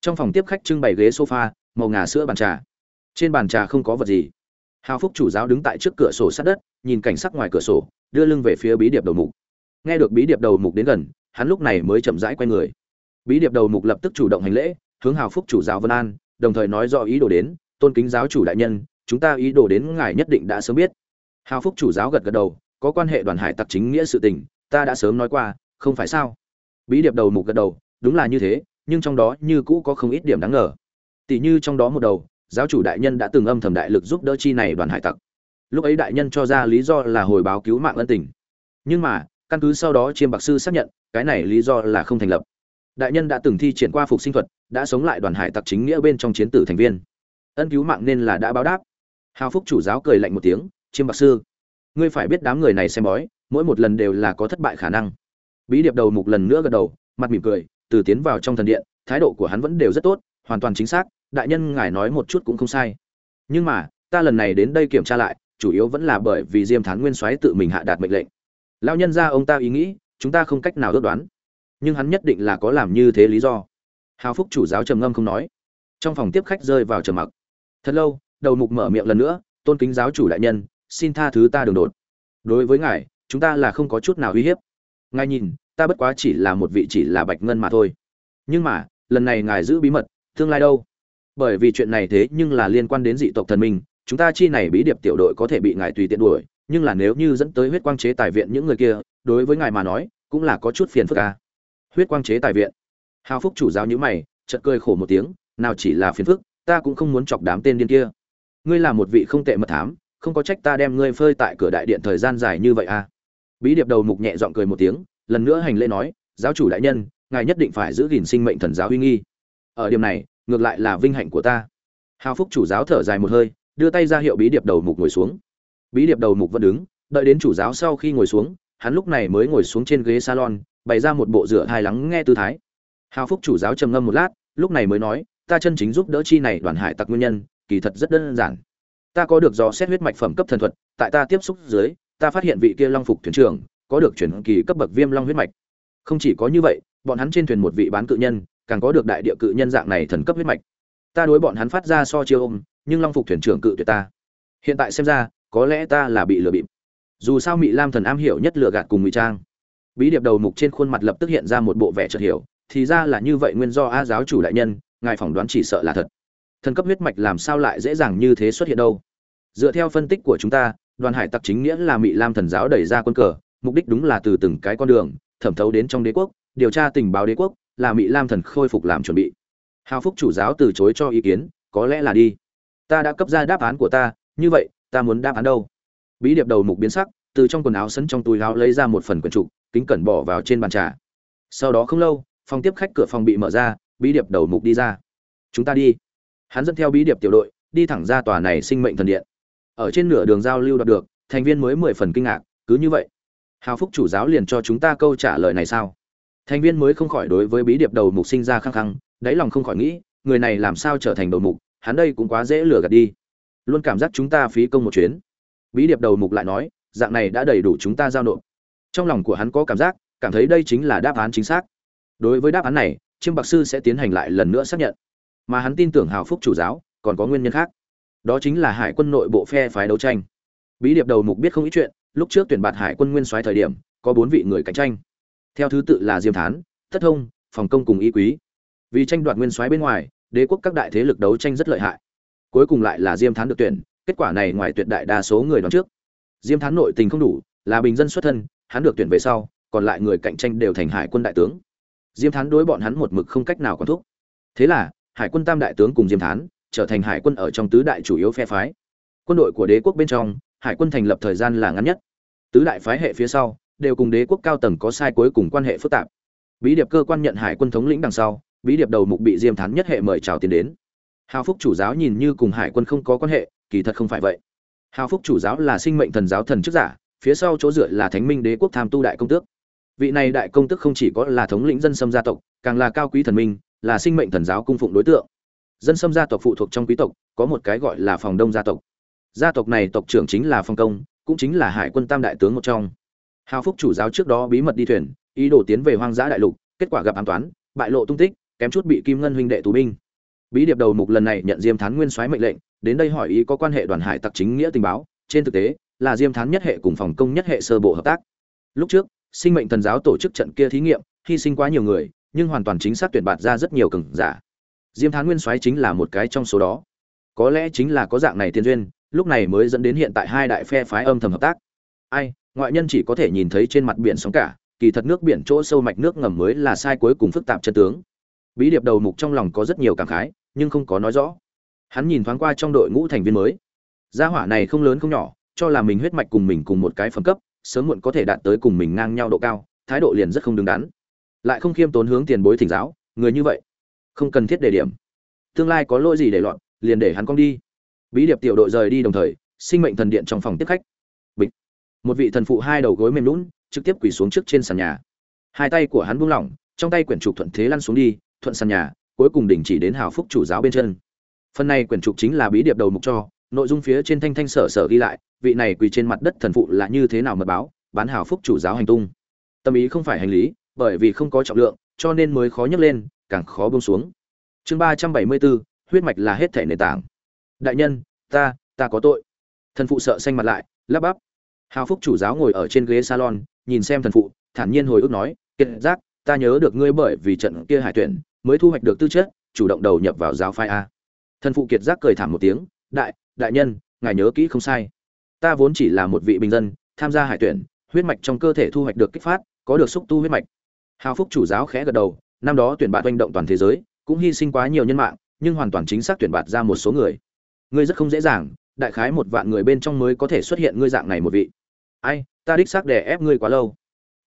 Speaker 1: Trong phòng tiếp khách trưng bày ghế sofa, màu ngà sữa bàn trà. Trên bàn trà không có vật gì. Hào phúc chủ giáo đứng tại trước cửa sổ sát đất, nhìn cảnh sắc ngoài cửa sổ, đưa lưng về phía bí điệp đầu mục. Nghe được bí điệp đầu mục đến gần, hắn lúc này mới chậm rãi quay người bí điệp đầu mục lập tức chủ động hành lễ, hướng hào phúc chủ giáo vân an, đồng thời nói rõ ý đồ đến, tôn kính giáo chủ đại nhân, chúng ta ý đồ đến ngài nhất định đã sớm biết. Hào phúc chủ giáo gật gật đầu, có quan hệ đoàn hải tặc chính nghĩa sự tình, ta đã sớm nói qua, không phải sao? Bí điệp đầu mục gật đầu, đúng là như thế, nhưng trong đó như cũ có không ít điểm đáng ngờ. Tỷ như trong đó một đầu, giáo chủ đại nhân đã từng âm thầm đại lực giúp đỡ chi này đoàn hải tặc. Lúc ấy đại nhân cho ra lý do là hồi báo cứu mạng ân tình. Nhưng mà, căn cứ sau đó chiêm bạc sư xác nhận, cái này lý do là không thành lập đại nhân đã từng thi triển qua phục sinh thuật, đã sống lại đoàn hải tặc chính nghĩa bên trong chiến tử thành viên. Ân cứu mạng nên là đã báo đáp. Hào phúc chủ giáo cười lạnh một tiếng, chiêm bạc sư, ngươi phải biết đám người này xem bói, mỗi một lần đều là có thất bại khả năng. Bí điệp đầu mục lần nữa gật đầu, mặt mỉm cười, từ tiến vào trong thần điện, thái độ của hắn vẫn đều rất tốt, hoàn toàn chính xác, đại nhân ngài nói một chút cũng không sai. Nhưng mà, ta lần này đến đây kiểm tra lại, chủ yếu vẫn là bởi vì diêm thán nguyên soái tự mình hạ đạt mệnh lệnh. Lao nhân ra ông ta ý nghĩ, chúng ta không cách nào ước đoán nhưng hắn nhất định là có làm như thế lý do. Hào phúc chủ giáo trầm ngâm không nói. Trong phòng tiếp khách rơi vào trầm mặc. Thật lâu, đầu mục mở miệng lần nữa, tôn kính giáo chủ đại nhân, xin tha thứ ta đường đột. Đối với ngài, chúng ta là không có chút nào uy hiếp. Ngài nhìn, ta bất quá chỉ là một vị chỉ là bạch ngân mà thôi. Nhưng mà, lần này ngài giữ bí mật, tương lai đâu? Bởi vì chuyện này thế nhưng là liên quan đến dị tộc thần minh, chúng ta chi này bí điệp tiểu đội có thể bị ngài tùy tiện đuổi, nhưng là nếu như dẫn tới huyết quang chế tài viện những người kia, đối với ngài mà nói, cũng là có chút phiền phức ca huyết quang chế tài viện. Hào phúc chủ giáo nhữ mày chật cười khổ một tiếng, nào chỉ là phiền phức, ta cũng không muốn chọc đám tên điên kia. Ngươi là một vị không tệ mật thám, không có trách ta đem ngươi phơi tại cửa đại điện thời gian dài như vậy à? Bí điệp đầu mục nhẹ giọng cười một tiếng, lần nữa hành lễ nói, giáo chủ đại nhân, ngài nhất định phải giữ gìn sinh mệnh thần giáo uy nghi. Ở điểm này, ngược lại là vinh hạnh của ta. Hào phúc chủ giáo thở dài một hơi, đưa tay ra hiệu bí điệp đầu mục ngồi xuống. Bí điệp đầu mục vẫn đứng, đợi đến chủ giáo sau khi ngồi xuống, hắn lúc này mới ngồi xuống trên ghế salon bày ra một bộ rửa hai lắng nghe tư thái. Hào phúc chủ giáo trầm ngâm một lát, lúc này mới nói, ta chân chính giúp đỡ chi này đoàn hải tặc nguyên nhân, kỳ thật rất đơn giản. Ta có được do xét huyết mạch phẩm cấp thần thuật, tại ta tiếp xúc dưới, ta phát hiện vị kia long phục thuyền trưởng, có được chuyển kỳ cấp bậc viêm long huyết mạch. Không chỉ có như vậy, bọn hắn trên thuyền một vị bán cự nhân, càng có được đại địa cự nhân dạng này thần cấp huyết mạch. Ta đối bọn hắn phát ra so chiêu ôm, nhưng long phục thuyền trưởng cự tuyệt ta. Hiện tại xem ra, có lẽ ta là bị lừa bịp. Dù sao mỹ lam thần am hiểu nhất lừa gạt cùng ngụy trang bí điệp đầu mục trên khuôn mặt lập tức hiện ra một bộ vẻ chợt hiểu, thì ra là như vậy nguyên do a giáo chủ đại nhân, ngài phỏng đoán chỉ sợ là thật. Thần cấp huyết mạch làm sao lại dễ dàng như thế xuất hiện đâu? Dựa theo phân tích của chúng ta, đoàn hải tặc chính nghĩa là mỹ lam thần giáo đẩy ra quân cờ, mục đích đúng là từ từng cái con đường, thẩm thấu đến trong đế quốc, điều tra tình báo đế quốc, là mỹ lam thần khôi phục làm chuẩn bị. Hào phúc chủ giáo từ chối cho ý kiến, có lẽ là đi. Ta đã cấp ra đáp án của ta, như vậy, ta muốn đáp án đâu? Bí điệp đầu mục biến sắc, từ trong quần áo sấn trong túi áo lấy ra một phần quần trục kính cẩn bỏ vào trên bàn trà. Sau đó không lâu, phòng tiếp khách cửa phòng bị mở ra, bí điệp đầu mục đi ra. Chúng ta đi. Hắn dẫn theo bí điệp tiểu đội, đi thẳng ra tòa này sinh mệnh thần điện. Ở trên nửa đường giao lưu đạt được, thành viên mới mười phần kinh ngạc, cứ như vậy, hào phúc chủ giáo liền cho chúng ta câu trả lời này sao? Thành viên mới không khỏi đối với bí điệp đầu mục sinh ra khăng khăng, đáy lòng không khỏi nghĩ, người này làm sao trở thành đầu mục, hắn đây cũng quá dễ lừa gạt đi. Luôn cảm giác chúng ta phí công một chuyến. Bí điệp đầu mục lại nói, dạng này đã đầy đủ chúng ta giao nộp trong lòng của hắn có cảm giác, cảm thấy đây chính là đáp án chính xác. Đối với đáp án này, chiêm bạc sư sẽ tiến hành lại lần nữa xác nhận. Mà hắn tin tưởng hào phúc chủ giáo, còn có nguyên nhân khác. Đó chính là hải quân nội bộ phe phái đấu tranh. Bí điệp đầu mục biết không ít chuyện, lúc trước tuyển bạt hải quân nguyên soái thời điểm, có bốn vị người cạnh tranh. Theo thứ tự là diêm thán, thất thông, phòng công cùng y quý. Vì tranh đoạt nguyên soái bên ngoài, đế quốc các đại thế lực đấu tranh rất lợi hại. Cuối cùng lại là diêm thán được tuyển, kết quả này ngoài tuyệt đại đa số người đoán trước. Diêm thán nội tình không đủ, là bình dân xuất thân hắn được tuyển về sau, còn lại người cạnh tranh đều thành hải quân đại tướng. Diêm thán đối bọn hắn một mực không cách nào quản thúc. Thế là, hải quân tam đại tướng cùng diêm thán trở thành hải quân ở trong tứ đại chủ yếu phe phái. Quân đội của đế quốc bên trong, hải quân thành lập thời gian là ngắn nhất. Tứ đại phái hệ phía sau, đều cùng đế quốc cao tầng có sai cuối cùng quan hệ phức tạp. Bí điệp cơ quan nhận hải quân thống lĩnh đằng sau, bí điệp đầu mục bị diêm thán nhất hệ mời chào tiền đến. Hào phúc chủ giáo nhìn như cùng hải quân không có quan hệ, kỳ thật không phải vậy. Hào phúc chủ giáo là sinh mệnh thần giáo thần chức giả phía sau chỗ dựa là thánh minh đế quốc tham tu đại công tước. Vị này đại công tước không chỉ có là thống lĩnh dân sâm gia tộc, càng là cao quý thần minh, là sinh mệnh thần giáo cung phụng đối tượng. Dân sâm gia tộc phụ thuộc trong quý tộc, có một cái gọi là phòng đông gia tộc. Gia tộc này tộc trưởng chính là phong công, cũng chính là hải quân tam đại tướng một trong. Hào phúc chủ giáo trước đó bí mật đi thuyền, ý đồ tiến về hoang dã đại lục, kết quả gặp an toán, bại lộ tung tích, kém chút bị kim ngân huynh đệ tù binh. Bí điệp đầu mục lần này nhận diêm thán nguyên soái mệnh lệnh, đến đây hỏi ý có quan hệ đoàn hải tặc chính nghĩa tình báo, trên thực tế là diêm thán nhất hệ cùng phòng công nhất hệ sơ bộ hợp tác. Lúc trước, sinh mệnh thần giáo tổ chức trận kia thí nghiệm, hy sinh quá nhiều người, nhưng hoàn toàn chính xác tuyển bạt ra rất nhiều cường giả. Diêm thán nguyên soái chính là một cái trong số đó. Có lẽ chính là có dạng này tiên duyên, lúc này mới dẫn đến hiện tại hai đại phe phái âm thầm hợp tác. Ai, ngoại nhân chỉ có thể nhìn thấy trên mặt biển sóng cả, kỳ thật nước biển chỗ sâu mạch nước ngầm mới là sai cuối cùng phức tạp chân tướng. Bí điệp đầu mục trong lòng có rất nhiều cảm khái, nhưng không có nói rõ. Hắn nhìn thoáng qua trong đội ngũ thành viên mới. Gia hỏa này không lớn không nhỏ cho là mình huyết mạch cùng mình cùng một cái phẩm cấp, sớm muộn có thể đạt tới cùng mình ngang nhau độ cao, thái độ liền rất không đứng đắn. Lại không khiêm tốn hướng tiền bối thỉnh giáo, người như vậy, không cần thiết đề điểm. Tương lai có lỗi gì để loạn, liền để hắn cong đi. Bí điệp tiểu đội rời đi đồng thời, sinh mệnh thần điện trong phòng tiếp khách. Bịch. Một vị thần phụ hai đầu gối mềm lún trực tiếp quỳ xuống trước trên sàn nhà. Hai tay của hắn buông lỏng, trong tay quyển trục thuận thế lăn xuống đi, thuận sàn nhà, cuối cùng đình chỉ đến hào phúc chủ giáo bên chân. Phần này quyển trục chính là bí điệp đầu mục cho nội dung phía trên thanh thanh sở sở ghi lại, vị này quỳ trên mặt đất thần phụ là như thế nào mật báo, bán hào phúc chủ giáo hành tung. Tâm ý không phải hành lý, bởi vì không có trọng lượng, cho nên mới khó nhấc lên, càng khó buông xuống. Chương ba trăm bảy mươi bốn, huyết mạch là hết thể nền tảng. Đại nhân, ta ta có tội. Thần phụ sợ xanh mặt lại, lắp bắp. Hào phúc chủ giáo ngồi ở trên ghế salon, nhìn xem thần phụ, thản nhiên hồi ức nói, kiệt giác, ta nhớ được ngươi bởi vì trận kia hải tuyển, mới thu hoạch được tư chất, chủ động đầu nhập vào giáo phái a. Thần phụ kiệt giác cười thảm một tiếng, đại đại nhân, ngài nhớ kỹ không sai. Ta vốn chỉ là một vị bình dân, tham gia hải tuyển, huyết mạch trong cơ thể thu hoạch được kích phát, có được xúc tu huyết mạch. Hào phúc chủ giáo khẽ gật đầu, năm đó tuyển bạn doanh động toàn thế giới, cũng hy sinh quá nhiều nhân mạng, nhưng hoàn toàn chính xác tuyển bạt ra một số người. Ngươi rất không dễ dàng, đại khái một vạn người bên trong mới có thể xuất hiện ngươi dạng này một vị. Ai, ta đích xác đè ép ngươi quá lâu.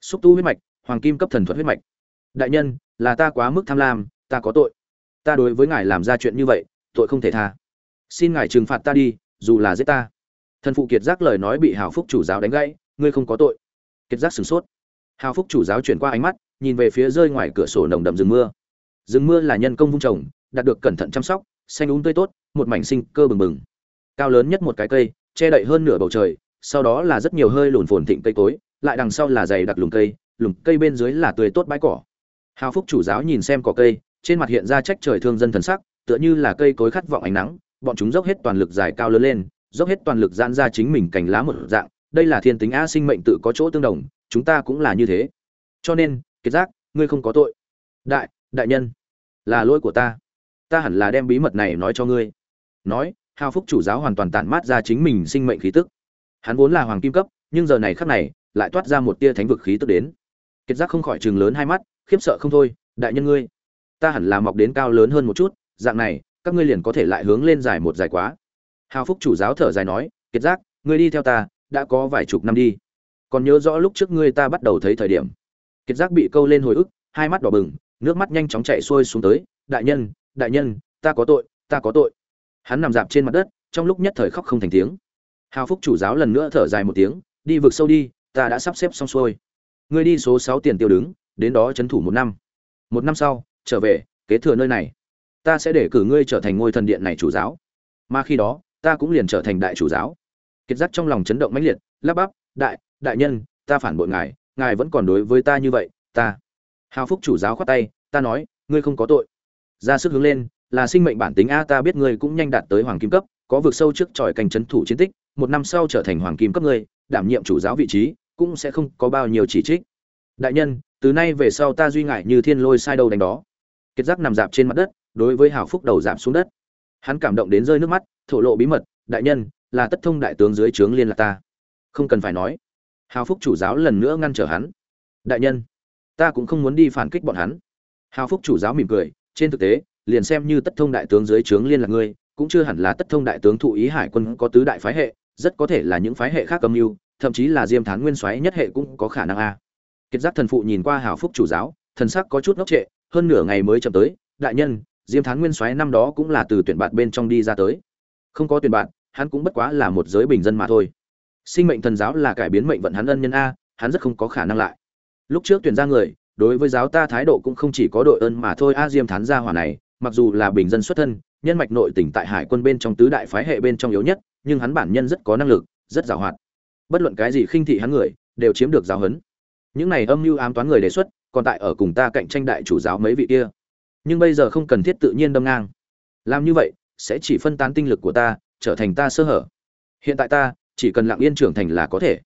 Speaker 1: Xúc tu huyết mạch, hoàng kim cấp thần thuật huyết mạch. Đại nhân, là ta quá mức tham lam, ta có tội. Ta đối với ngài làm ra chuyện như vậy, tội không thể tha xin ngài trừng phạt ta đi, dù là giết ta. Thần phụ kiệt giác lời nói bị hào phúc chủ giáo đánh gãy, ngươi không có tội. Kiệt giác sửng sốt. Hào phúc chủ giáo chuyển qua ánh mắt, nhìn về phía rơi ngoài cửa sổ nồng đậm rừng mưa. Rừng mưa là nhân công vung trồng, đạt được cẩn thận chăm sóc, xanh úng tươi tốt, một mảnh sinh cơ bừng bừng. Cao lớn nhất một cái cây, che đậy hơn nửa bầu trời, sau đó là rất nhiều hơi lùn phồn thịnh cây cối, lại đằng sau là dày đặc lùm cây lùm cây bên dưới là tươi tốt bãi cỏ. Hào phúc chủ giáo nhìn xem cỏ cây, trên mặt hiện ra trách trời thương dân thần sắc, tựa như là cây cối khát vọng ánh nắng bọn chúng dốc hết toàn lực dài cao lớn lên, dốc hết toàn lực giãn ra chính mình cành lá một dạng, đây là thiên tính a sinh mệnh tự có chỗ tương đồng, chúng ta cũng là như thế. Cho nên, kiệt giác, ngươi không có tội. Đại đại nhân, là lỗi của ta. Ta hẳn là đem bí mật này nói cho ngươi. Nói, hào phúc chủ giáo hoàn toàn tản mát ra chính mình sinh mệnh khí tức. Hắn vốn là hoàng kim cấp, nhưng giờ này khắc này, lại toát ra một tia thánh vực khí tức đến. Kiệt giác không khỏi chừng lớn hai mắt, khiếp sợ không thôi, đại nhân ngươi, ta hẳn là mọc đến cao lớn hơn một chút, dạng này các ngươi liền có thể lại hướng lên dài một dài quá. Hào phúc chủ giáo thở dài nói, kiệt giác, ngươi đi theo ta, đã có vài chục năm đi. Còn nhớ rõ lúc trước ngươi ta bắt đầu thấy thời điểm. Kiệt giác bị câu lên hồi ức, hai mắt đỏ bừng, nước mắt nhanh chóng chạy xuôi xuống tới, đại nhân đại nhân, ta có tội, ta có tội. Hắn nằm dạp trên mặt đất, trong lúc nhất thời khóc không thành tiếng. Hào phúc chủ giáo lần nữa thở dài một tiếng, đi vực sâu đi, ta đã sắp xếp xong xuôi. Ngươi đi số sáu tiền tiêu đứng, đến đó trấn thủ một năm. Một năm sau, trở về, kế thừa nơi này ta sẽ để cử ngươi trở thành ngôi thần điện này chủ giáo. Mà khi đó, ta cũng liền trở thành đại chủ giáo. Kiệt giác trong lòng chấn động mãnh liệt, lắp bắp, đại đại nhân, ta phản bội ngài ngài vẫn còn đối với ta như vậy, ta hào phúc chủ giáo khoát tay, ta nói, ngươi không có tội. Ra sức hướng lên, là sinh mệnh bản tính a, ta biết ngươi cũng nhanh đạt tới hoàng kim cấp, có vực sâu trước tròi cành trấn thủ chiến tích, một năm sau trở thành hoàng kim cấp ngươi, đảm nhiệm chủ giáo vị trí, cũng sẽ không có bao nhiêu chỉ trích. Đại nhân, từ nay về sau ta duy ngại như thiên lôi sai đầu đánh đó. Kiệt giác nằm dạp trên mặt đất đối với hào phúc đầu giảm xuống đất. Hắn cảm động đến rơi nước mắt, thổ lộ bí mật, đại nhân, là tất thông đại tướng dưới trướng liên lạc ta. Không cần phải nói. Hào phúc chủ giáo lần nữa ngăn trở hắn. Đại nhân, ta cũng không muốn đi phản kích bọn hắn. Hào phúc chủ giáo mỉm cười, trên thực tế, liền xem như tất thông đại tướng dưới trướng liên lạc ngươi, cũng chưa hẳn là tất thông đại tướng thụ ý hải quân có tứ đại phái hệ, rất có thể là những phái hệ khác âm mưu, thậm chí là diêm thán nguyên soái nhất hệ cũng có khả năng a. Kiệt giác thần phụ nhìn qua hào phúc chủ giáo, thần sắc có chút ngốc trệ, hơn nửa ngày mới chậm tới, đại nhân diêm thán nguyên soái năm đó cũng là từ tuyển bạt bên trong đi ra tới. Không có tuyển bạt, hắn cũng bất quá là một giới bình dân mà thôi. Sinh mệnh thần giáo là cải biến mệnh vận hắn ân nhân a, hắn rất không có khả năng lại. Lúc trước tuyển ra người, đối với giáo ta thái độ cũng không chỉ có đội ơn mà thôi. A diêm thán gia hỏa này, mặc dù là bình dân xuất thân, nhân mạch nội tỉnh tại hải quân bên trong tứ đại phái hệ bên trong yếu nhất, nhưng hắn bản nhân rất có năng lực, rất giàu hoạt. Bất luận cái gì khinh thị hắn người, đều chiếm được giáo huấn. Những này âm mưu ám toán người đề xuất, còn tại ở cùng ta cạnh tranh đại chủ giáo mấy vị kia nhưng bây giờ không cần thiết tự nhiên đâm ngang. Làm như vậy, sẽ chỉ phân tán tinh lực của ta, trở thành ta sơ hở. Hiện tại ta, chỉ cần lặng yên trưởng thành là có thể.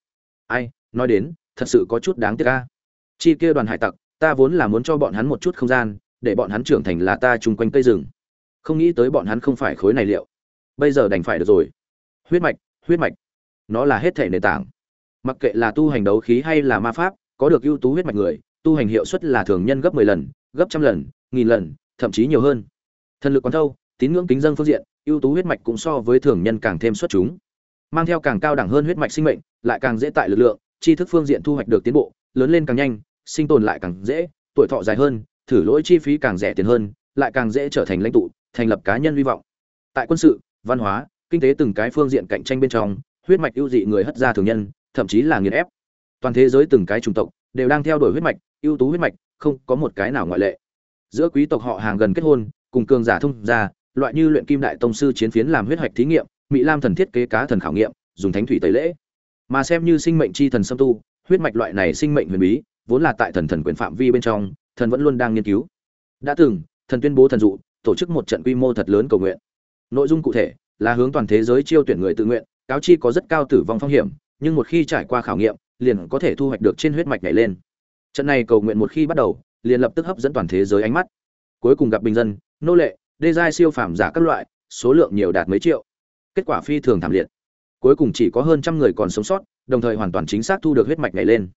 Speaker 1: Ai, nói đến, thật sự có chút đáng tiếc ca chi kia đoàn hải tặc, ta vốn là muốn cho bọn hắn một chút không gian, để bọn hắn trưởng thành là ta chung quanh cây rừng. Không nghĩ tới bọn hắn không phải khối này liệu. Bây giờ đành phải được rồi. Huyết mạch huyết mạch. Nó là hết thể nền tảng. Mặc kệ là tu hành đấu khí hay là ma pháp, có được ưu tú huyết mạch người, tu hành hiệu suất là thường nhân gấp 10 lần, gấp trăm lần nghìn lần, thậm chí nhiều hơn. Thần lực quán thâu, tín ngưỡng kính dân phương diện, ưu tú huyết mạch cũng so với thường nhân càng thêm xuất chúng. Mang theo càng cao đẳng hơn huyết mạch sinh mệnh, lại càng dễ tại lực lượng, tri thức phương diện thu hoạch được tiến bộ, lớn lên càng nhanh, sinh tồn lại càng dễ, tuổi thọ dài hơn, thử lỗi chi phí càng rẻ tiền hơn, lại càng dễ trở thành lãnh tụ, thành lập cá nhân hy vọng. Tại quân sự, văn hóa, kinh tế từng cái phương diện cạnh tranh bên trong, huyết mạch ưu dị người hất ra thường nhân, thậm chí là nghiền ép. Toàn thế giới từng cái chủng tộc đều đang theo đuổi huyết mạch, ưu tú huyết mạch, không có một cái nào ngoại lệ giữa quý tộc họ hàng gần kết hôn, cùng cường giả thông gia, loại như luyện kim đại tông sư chiến phiến làm huyết hoạch thí nghiệm mỹ lam thần thiết kế cá thần khảo nghiệm, dùng thánh thủy tẩy lễ. Mà xem như sinh mệnh chi thần xâm tu, huyết mạch loại này sinh mệnh huyền bí, vốn là tại thần thần quyền phạm vi bên trong, thần vẫn luôn đang nghiên cứu. Đã từng, thần tuyên bố thần dụ, tổ chức một trận quy mô thật lớn cầu nguyện. Nội dung cụ thể là hướng toàn thế giới chiêu tuyển người tự nguyện, cáo chi có rất cao tử vong phong hiểm, nhưng một khi trải qua khảo nghiệm, liền có thể thu hoạch được trên huyết mạch nhảy lên. Trận này cầu nguyện một khi bắt đầu liền lập tức hấp dẫn toàn thế giới ánh mắt. Cuối cùng gặp bình dân, nô lệ, đê giai siêu phàm giả các loại, số lượng nhiều đạt mấy triệu. Kết quả phi thường thảm liệt. Cuối cùng chỉ có hơn trăm người còn sống sót, đồng thời hoàn toàn chính xác thu được huyết mạch này lên.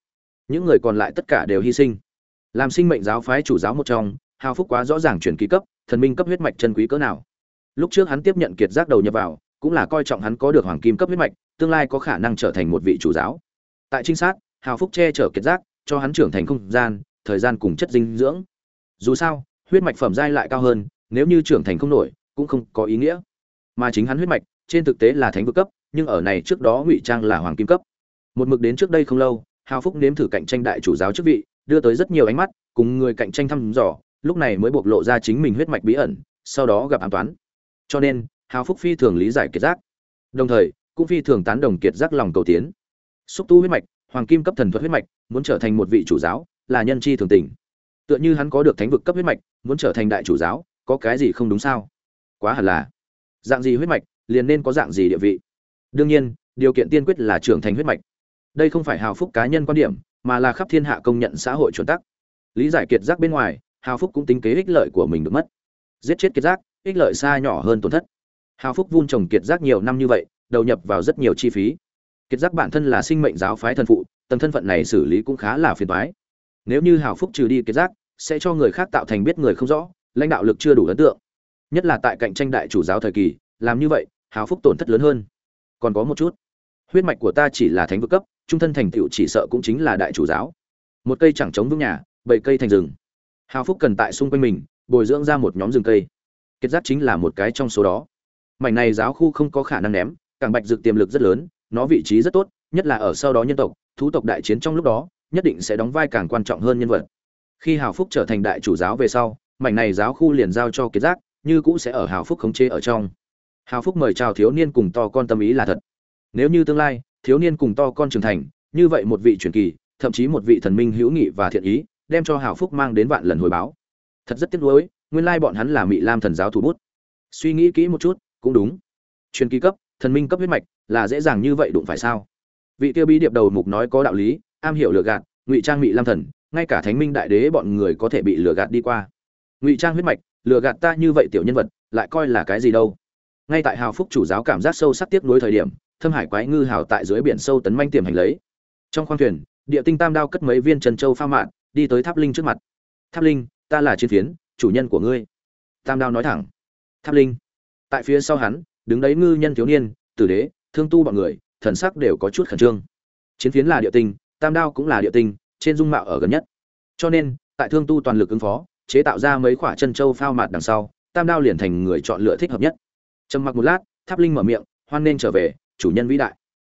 Speaker 1: Những người còn lại tất cả đều hy sinh. Làm sinh mệnh giáo phái chủ giáo một trong, hào phúc quá rõ ràng chuyển ký cấp, thần minh cấp huyết mạch chân quý cỡ nào. Lúc trước hắn tiếp nhận kiệt giác đầu nhập vào, cũng là coi trọng hắn có được hoàng kim cấp huyết mạch, tương lai có khả năng trở thành một vị chủ giáo. Tại trinh sát, hào phúc che chở kiệt giác, cho hắn trưởng thành không gian thời gian cùng chất dinh dưỡng. Dù sao, huyết mạch phẩm giai lại cao hơn, nếu như trưởng thành không nổi, cũng không có ý nghĩa. Mà chính hắn huyết mạch, trên thực tế là thánh vực cấp, nhưng ở này trước đó ngụy trang là hoàng kim cấp. Một mực đến trước đây không lâu, hào phúc nếm thử cạnh tranh đại chủ giáo chức vị, đưa tới rất nhiều ánh mắt, cùng người cạnh tranh thăm dò, lúc này mới bộc lộ ra chính mình huyết mạch bí ẩn, sau đó gặp an toán. Cho nên, hào phúc phi thường lý giải kiệt giác. Đồng thời, cũng phi thường tán đồng kiệt giác lòng cầu tiến. Xúc tu huyết mạch, hoàng kim cấp thần thuật huyết mạch, muốn trở thành một vị chủ giáo là nhân chi thường tình. Tựa như hắn có được thánh vực cấp huyết mạch, muốn trở thành đại chủ giáo, có cái gì không đúng sao? Quá hẳn là. Dạng gì huyết mạch, liền nên có dạng gì địa vị? Đương nhiên, điều kiện tiên quyết là trưởng thành huyết mạch. Đây không phải hào phúc cá nhân quan điểm, mà là khắp thiên hạ công nhận xã hội chuẩn tắc. Lý giải kiệt giác bên ngoài, hào phúc cũng tính kế ích lợi của mình được mất. Giết chết kiệt giác, ích lợi xa nhỏ hơn tổn thất. Hào phúc vun trồng kiệt giác nhiều năm như vậy, đầu nhập vào rất nhiều chi phí. Kiệt giác bản thân là sinh mệnh giáo phái thần phụ, tầng thân phận này xử lý cũng khá là phiền toái nếu như hào phúc trừ đi kiệt giác sẽ cho người khác tạo thành biết người không rõ, lãnh đạo lực chưa đủ ấn tượng. Nhất là tại cạnh tranh đại chủ giáo thời kỳ, làm như vậy, hào phúc tổn thất lớn hơn. Còn có một chút, huyết mạch của ta chỉ là thánh vực cấp, trung thân thành tựu chỉ sợ cũng chính là đại chủ giáo. Một cây chẳng chống vững nhà, bảy cây thành rừng. Hào phúc cần tại xung quanh mình, bồi dưỡng ra một nhóm rừng cây. Kiệt giác chính là một cái trong số đó. Mảnh này giáo khu không có khả năng ném, càng bạch dược tiềm lực rất lớn, nó vị trí rất tốt, nhất là ở sau đó nhân tộc, thú tộc đại chiến trong lúc đó nhất định sẽ đóng vai càng quan trọng hơn nhân vật. Khi hào phúc trở thành đại chủ giáo về sau, mảnh này giáo khu liền giao cho kiệt giác, như cũ sẽ ở hào phúc khống chế ở trong. Hào phúc mời chào thiếu niên cùng to con tâm ý là thật. Nếu như tương lai, thiếu niên cùng to con trưởng thành, như vậy một vị truyền kỳ, thậm chí một vị thần minh hữu nghị và thiện ý, đem cho hào phúc mang đến vạn lần hồi báo. Thật rất tiếc nuối, nguyên lai bọn hắn là mị lam thần giáo thủ bút. Suy nghĩ kỹ một chút, cũng đúng. Truyền kỳ cấp, thần minh cấp huyết mạch, là dễ dàng như vậy đụng phải sao? Vị tiêu bí điệp đầu mục nói có đạo lý am hiểu lừa gạt, ngụy trang ngụy lam thần, ngay cả thánh minh đại đế bọn người có thể bị lừa gạt đi qua. Ngụy trang huyết mạch, lừa gạt ta như vậy tiểu nhân vật, lại coi là cái gì đâu? Ngay tại hào phúc chủ giáo cảm giác sâu sắc tiếp nối thời điểm, thâm hải quái ngư hào tại dưới biển sâu tấn manh tiềm hành lấy. Trong khoang thuyền, địa tinh tam đao cất mấy viên trần châu pha mạn, đi tới tháp linh trước mặt. Tháp linh, ta là chiến phiến, chủ nhân của ngươi. Tam đao nói thẳng. Tháp linh. Tại phía sau hắn, đứng đấy ngư nhân thiếu niên, tử đế, thương tu bọn người, thần sắc đều có chút khẩn trương. Chiến phiến là địa tinh tam đao cũng là địa tinh, trên dung mạo ở gần nhất. Cho nên, tại thương tu toàn lực ứng phó, chế tạo ra mấy quả chân châu phao mạt đằng sau, tam đao liền thành người chọn lựa thích hợp nhất. Trầm mặc một lát, tháp linh mở miệng, hoan nên trở về, chủ nhân vĩ đại.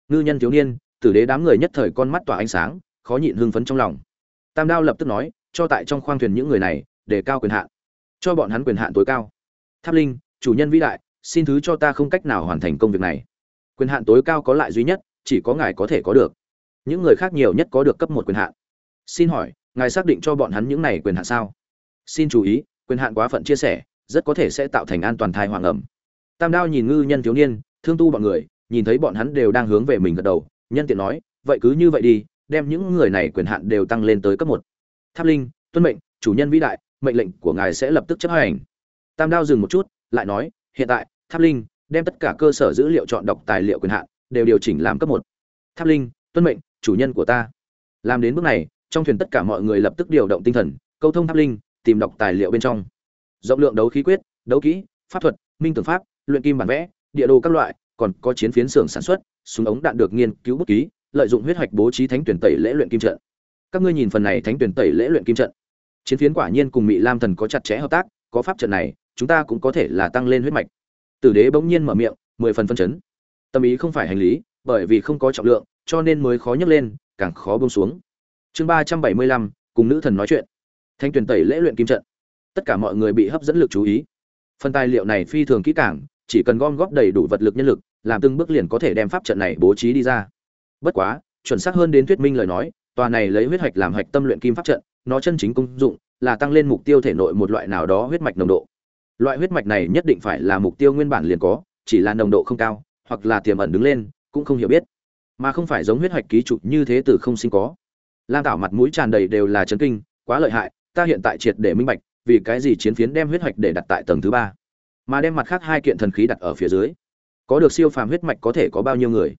Speaker 1: Ngư nhân thiếu niên, tử đế đám người nhất thời con mắt tỏa ánh sáng, khó nhịn hưng phấn trong lòng. Tam đao lập tức nói, cho tại trong khoang thuyền những người này, để cao quyền hạn. Cho bọn hắn quyền hạn tối cao. Tháp linh, chủ nhân vĩ đại, xin thứ cho ta không cách nào hoàn thành công việc này. Quyền hạn tối cao có lại duy nhất, chỉ có ngài có thể có được những người khác nhiều nhất có được cấp một quyền hạn. Xin hỏi, ngài xác định cho bọn hắn những này quyền hạn sao? Xin chú ý, quyền hạn quá phận chia sẻ, rất có thể sẽ tạo thành an toàn thai hoàng ẩm. Tam đao nhìn ngư nhân thiếu niên, thương tu bọn người, nhìn thấy bọn hắn đều đang hướng về mình gật đầu, nhân tiện nói, vậy cứ như vậy đi, đem những người này quyền hạn đều tăng lên tới cấp một. Tháp linh, tuân mệnh, chủ nhân vĩ đại, mệnh lệnh của ngài sẽ lập tức chấp hành. Tam đao dừng một chút, lại nói, hiện tại, tháp linh, đem tất cả cơ sở dữ liệu chọn đọc tài liệu quyền hạn, đều điều chỉnh làm cấp một. Tháp linh, tuân mệnh chủ nhân của ta. Làm đến bước này, trong thuyền tất cả mọi người lập tức điều động tinh thần, câu thông tháp linh, tìm đọc tài liệu bên trong. Rộng lượng đấu khí quyết, đấu kỹ, pháp thuật, minh tưởng pháp, luyện kim bản vẽ, địa đồ các loại, còn có chiến phiến xưởng sản xuất, súng ống đạn được nghiên cứu bút ký, lợi dụng huyết hoạch bố trí thánh tuyển tẩy lễ luyện kim trận. Các ngươi nhìn phần này thánh tuyển tẩy lễ luyện kim trận. Chiến phiến quả nhiên cùng mỹ lam thần có chặt chẽ hợp tác, có pháp trận này, chúng ta cũng có thể là tăng lên huyết mạch. Tử đế bỗng nhiên mở miệng, mười phần phân chấn. Tâm ý không phải hành lý, bởi vì không có trọng lượng cho nên mới khó nhấc lên, càng khó bông xuống. Chương ba trăm bảy mươi lăm, cùng nữ thần nói chuyện. Thanh tuyển tẩy lễ luyện kim trận. Tất cả mọi người bị hấp dẫn lực chú ý. Phần tài liệu này phi thường kỹ càng, chỉ cần gom góp đầy đủ vật lực nhân lực, làm từng bước liền có thể đem pháp trận này bố trí đi ra. Bất quá, chuẩn xác hơn đến thuyết minh lời nói, tòa này lấy huyết hạch làm hạch tâm luyện kim pháp trận, nó chân chính công dụng là tăng lên mục tiêu thể nội một loại nào đó huyết mạch nồng độ. Loại huyết mạch này nhất định phải là mục tiêu nguyên bản liền có, chỉ là nồng độ không cao, hoặc là tiềm ẩn đứng lên, cũng không hiểu biết mà không phải giống huyết hạch ký trụ như thế từ không sinh có. Lam tảo mặt mũi tràn đầy đều là chấn kinh, quá lợi hại, ta hiện tại triệt để minh bạch, vì cái gì chiến phiến đem huyết hạch để đặt tại tầng thứ ba, mà đem mặt khác hai kiện thần khí đặt ở phía dưới. Có được siêu phàm huyết mạch có thể có bao nhiêu người?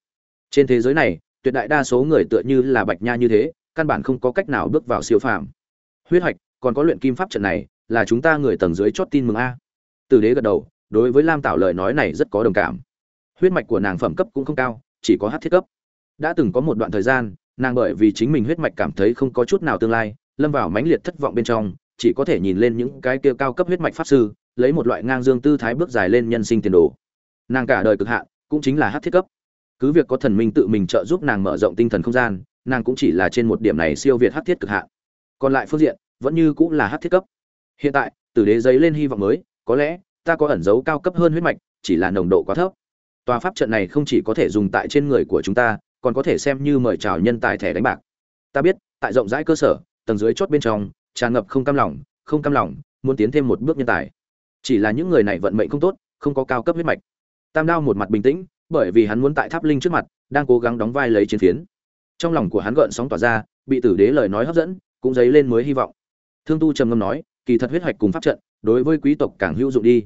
Speaker 1: Trên thế giới này, tuyệt đại đa số người tựa như là bạch nha như thế, căn bản không có cách nào bước vào siêu phàm. Huyết hạch, còn có luyện kim pháp trận này, là chúng ta người tầng dưới chót tin mừng a. Từ đế gật đầu, đối với lam tạo lời nói này rất có đồng cảm. Huyết mạch của nàng phẩm cấp cũng không cao, chỉ có hát thiết cấp đã từng có một đoạn thời gian, nàng bởi vì chính mình huyết mạch cảm thấy không có chút nào tương lai, lâm vào mãnh liệt thất vọng bên trong, chỉ có thể nhìn lên những cái kia cao cấp huyết mạch pháp sư, lấy một loại ngang dương tư thái bước dài lên nhân sinh tiền đồ. Nàng cả đời cực hạn, cũng chính là hát thiết cấp. Cứ việc có thần minh tự mình trợ giúp nàng mở rộng tinh thần không gian, nàng cũng chỉ là trên một điểm này siêu việt hát thiết cực hạn. Còn lại phương diện, vẫn như cũng là hát thiết cấp. Hiện tại, tử đế giấy lên hy vọng mới, có lẽ, ta có ẩn dấu cao cấp hơn huyết mạch, chỉ là nồng độ quá thấp. Tòa pháp trận này không chỉ có thể dùng tại trên người của chúng ta còn có thể xem như mời chào nhân tài thẻ đánh bạc. Ta biết, tại rộng rãi cơ sở, tầng dưới chốt bên trong, tràn ngập không cam lòng, không cam lòng, muốn tiến thêm một bước nhân tài. Chỉ là những người này vận mệnh không tốt, không có cao cấp huyết mạch. Tam đao một mặt bình tĩnh, bởi vì hắn muốn tại tháp linh trước mặt, đang cố gắng đóng vai lấy chiến phiến. Trong lòng của hắn gợn sóng tỏa ra, bị tử đế lời nói hấp dẫn, cũng dấy lên mới hy vọng. Thương tu trầm ngâm nói, kỳ thật huyết hoạch cùng pháp trận, đối với quý tộc càng hữu dụng đi.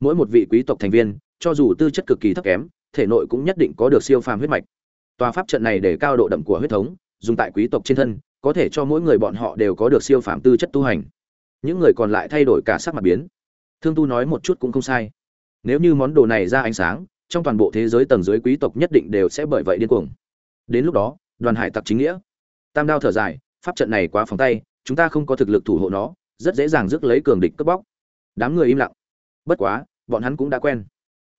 Speaker 1: Mỗi một vị quý tộc thành viên, cho dù tư chất cực kỳ thấp kém, thể nội cũng nhất định có được siêu phàm huyết mạch tòa pháp trận này để cao độ đậm của huyết thống, dùng tại quý tộc trên thân, có thể cho mỗi người bọn họ đều có được siêu phàm tư chất tu hành. Những người còn lại thay đổi cả sắc mặt biến. Thương tu nói một chút cũng không sai. Nếu như món đồ này ra ánh sáng, trong toàn bộ thế giới tầng dưới quý tộc nhất định đều sẽ bởi vậy điên cuồng. Đến lúc đó, đoàn hải tặc chính nghĩa. Tam đao thở dài, pháp trận này quá phòng tay, chúng ta không có thực lực thủ hộ nó, rất dễ dàng rước lấy cường địch cướp bóc. Đám người im lặng. Bất quá, bọn hắn cũng đã quen.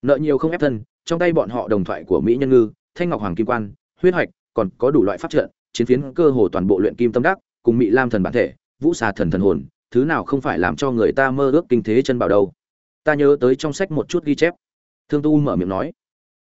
Speaker 1: Nợ nhiều không ép thân, trong tay bọn họ đồng thoại của mỹ nhân ngư thanh ngọc hoàng kim quan, huyết hoạch còn có đủ loại pháp trận, chiến phiến cơ hồ toàn bộ luyện kim tâm đắc, cùng mỹ lam thần bản thể, vũ xà thần thần hồn, thứ nào không phải làm cho người ta mơ ước kinh thế chân bảo đâu. Ta nhớ tới trong sách một chút ghi chép. Thương tu mở miệng nói.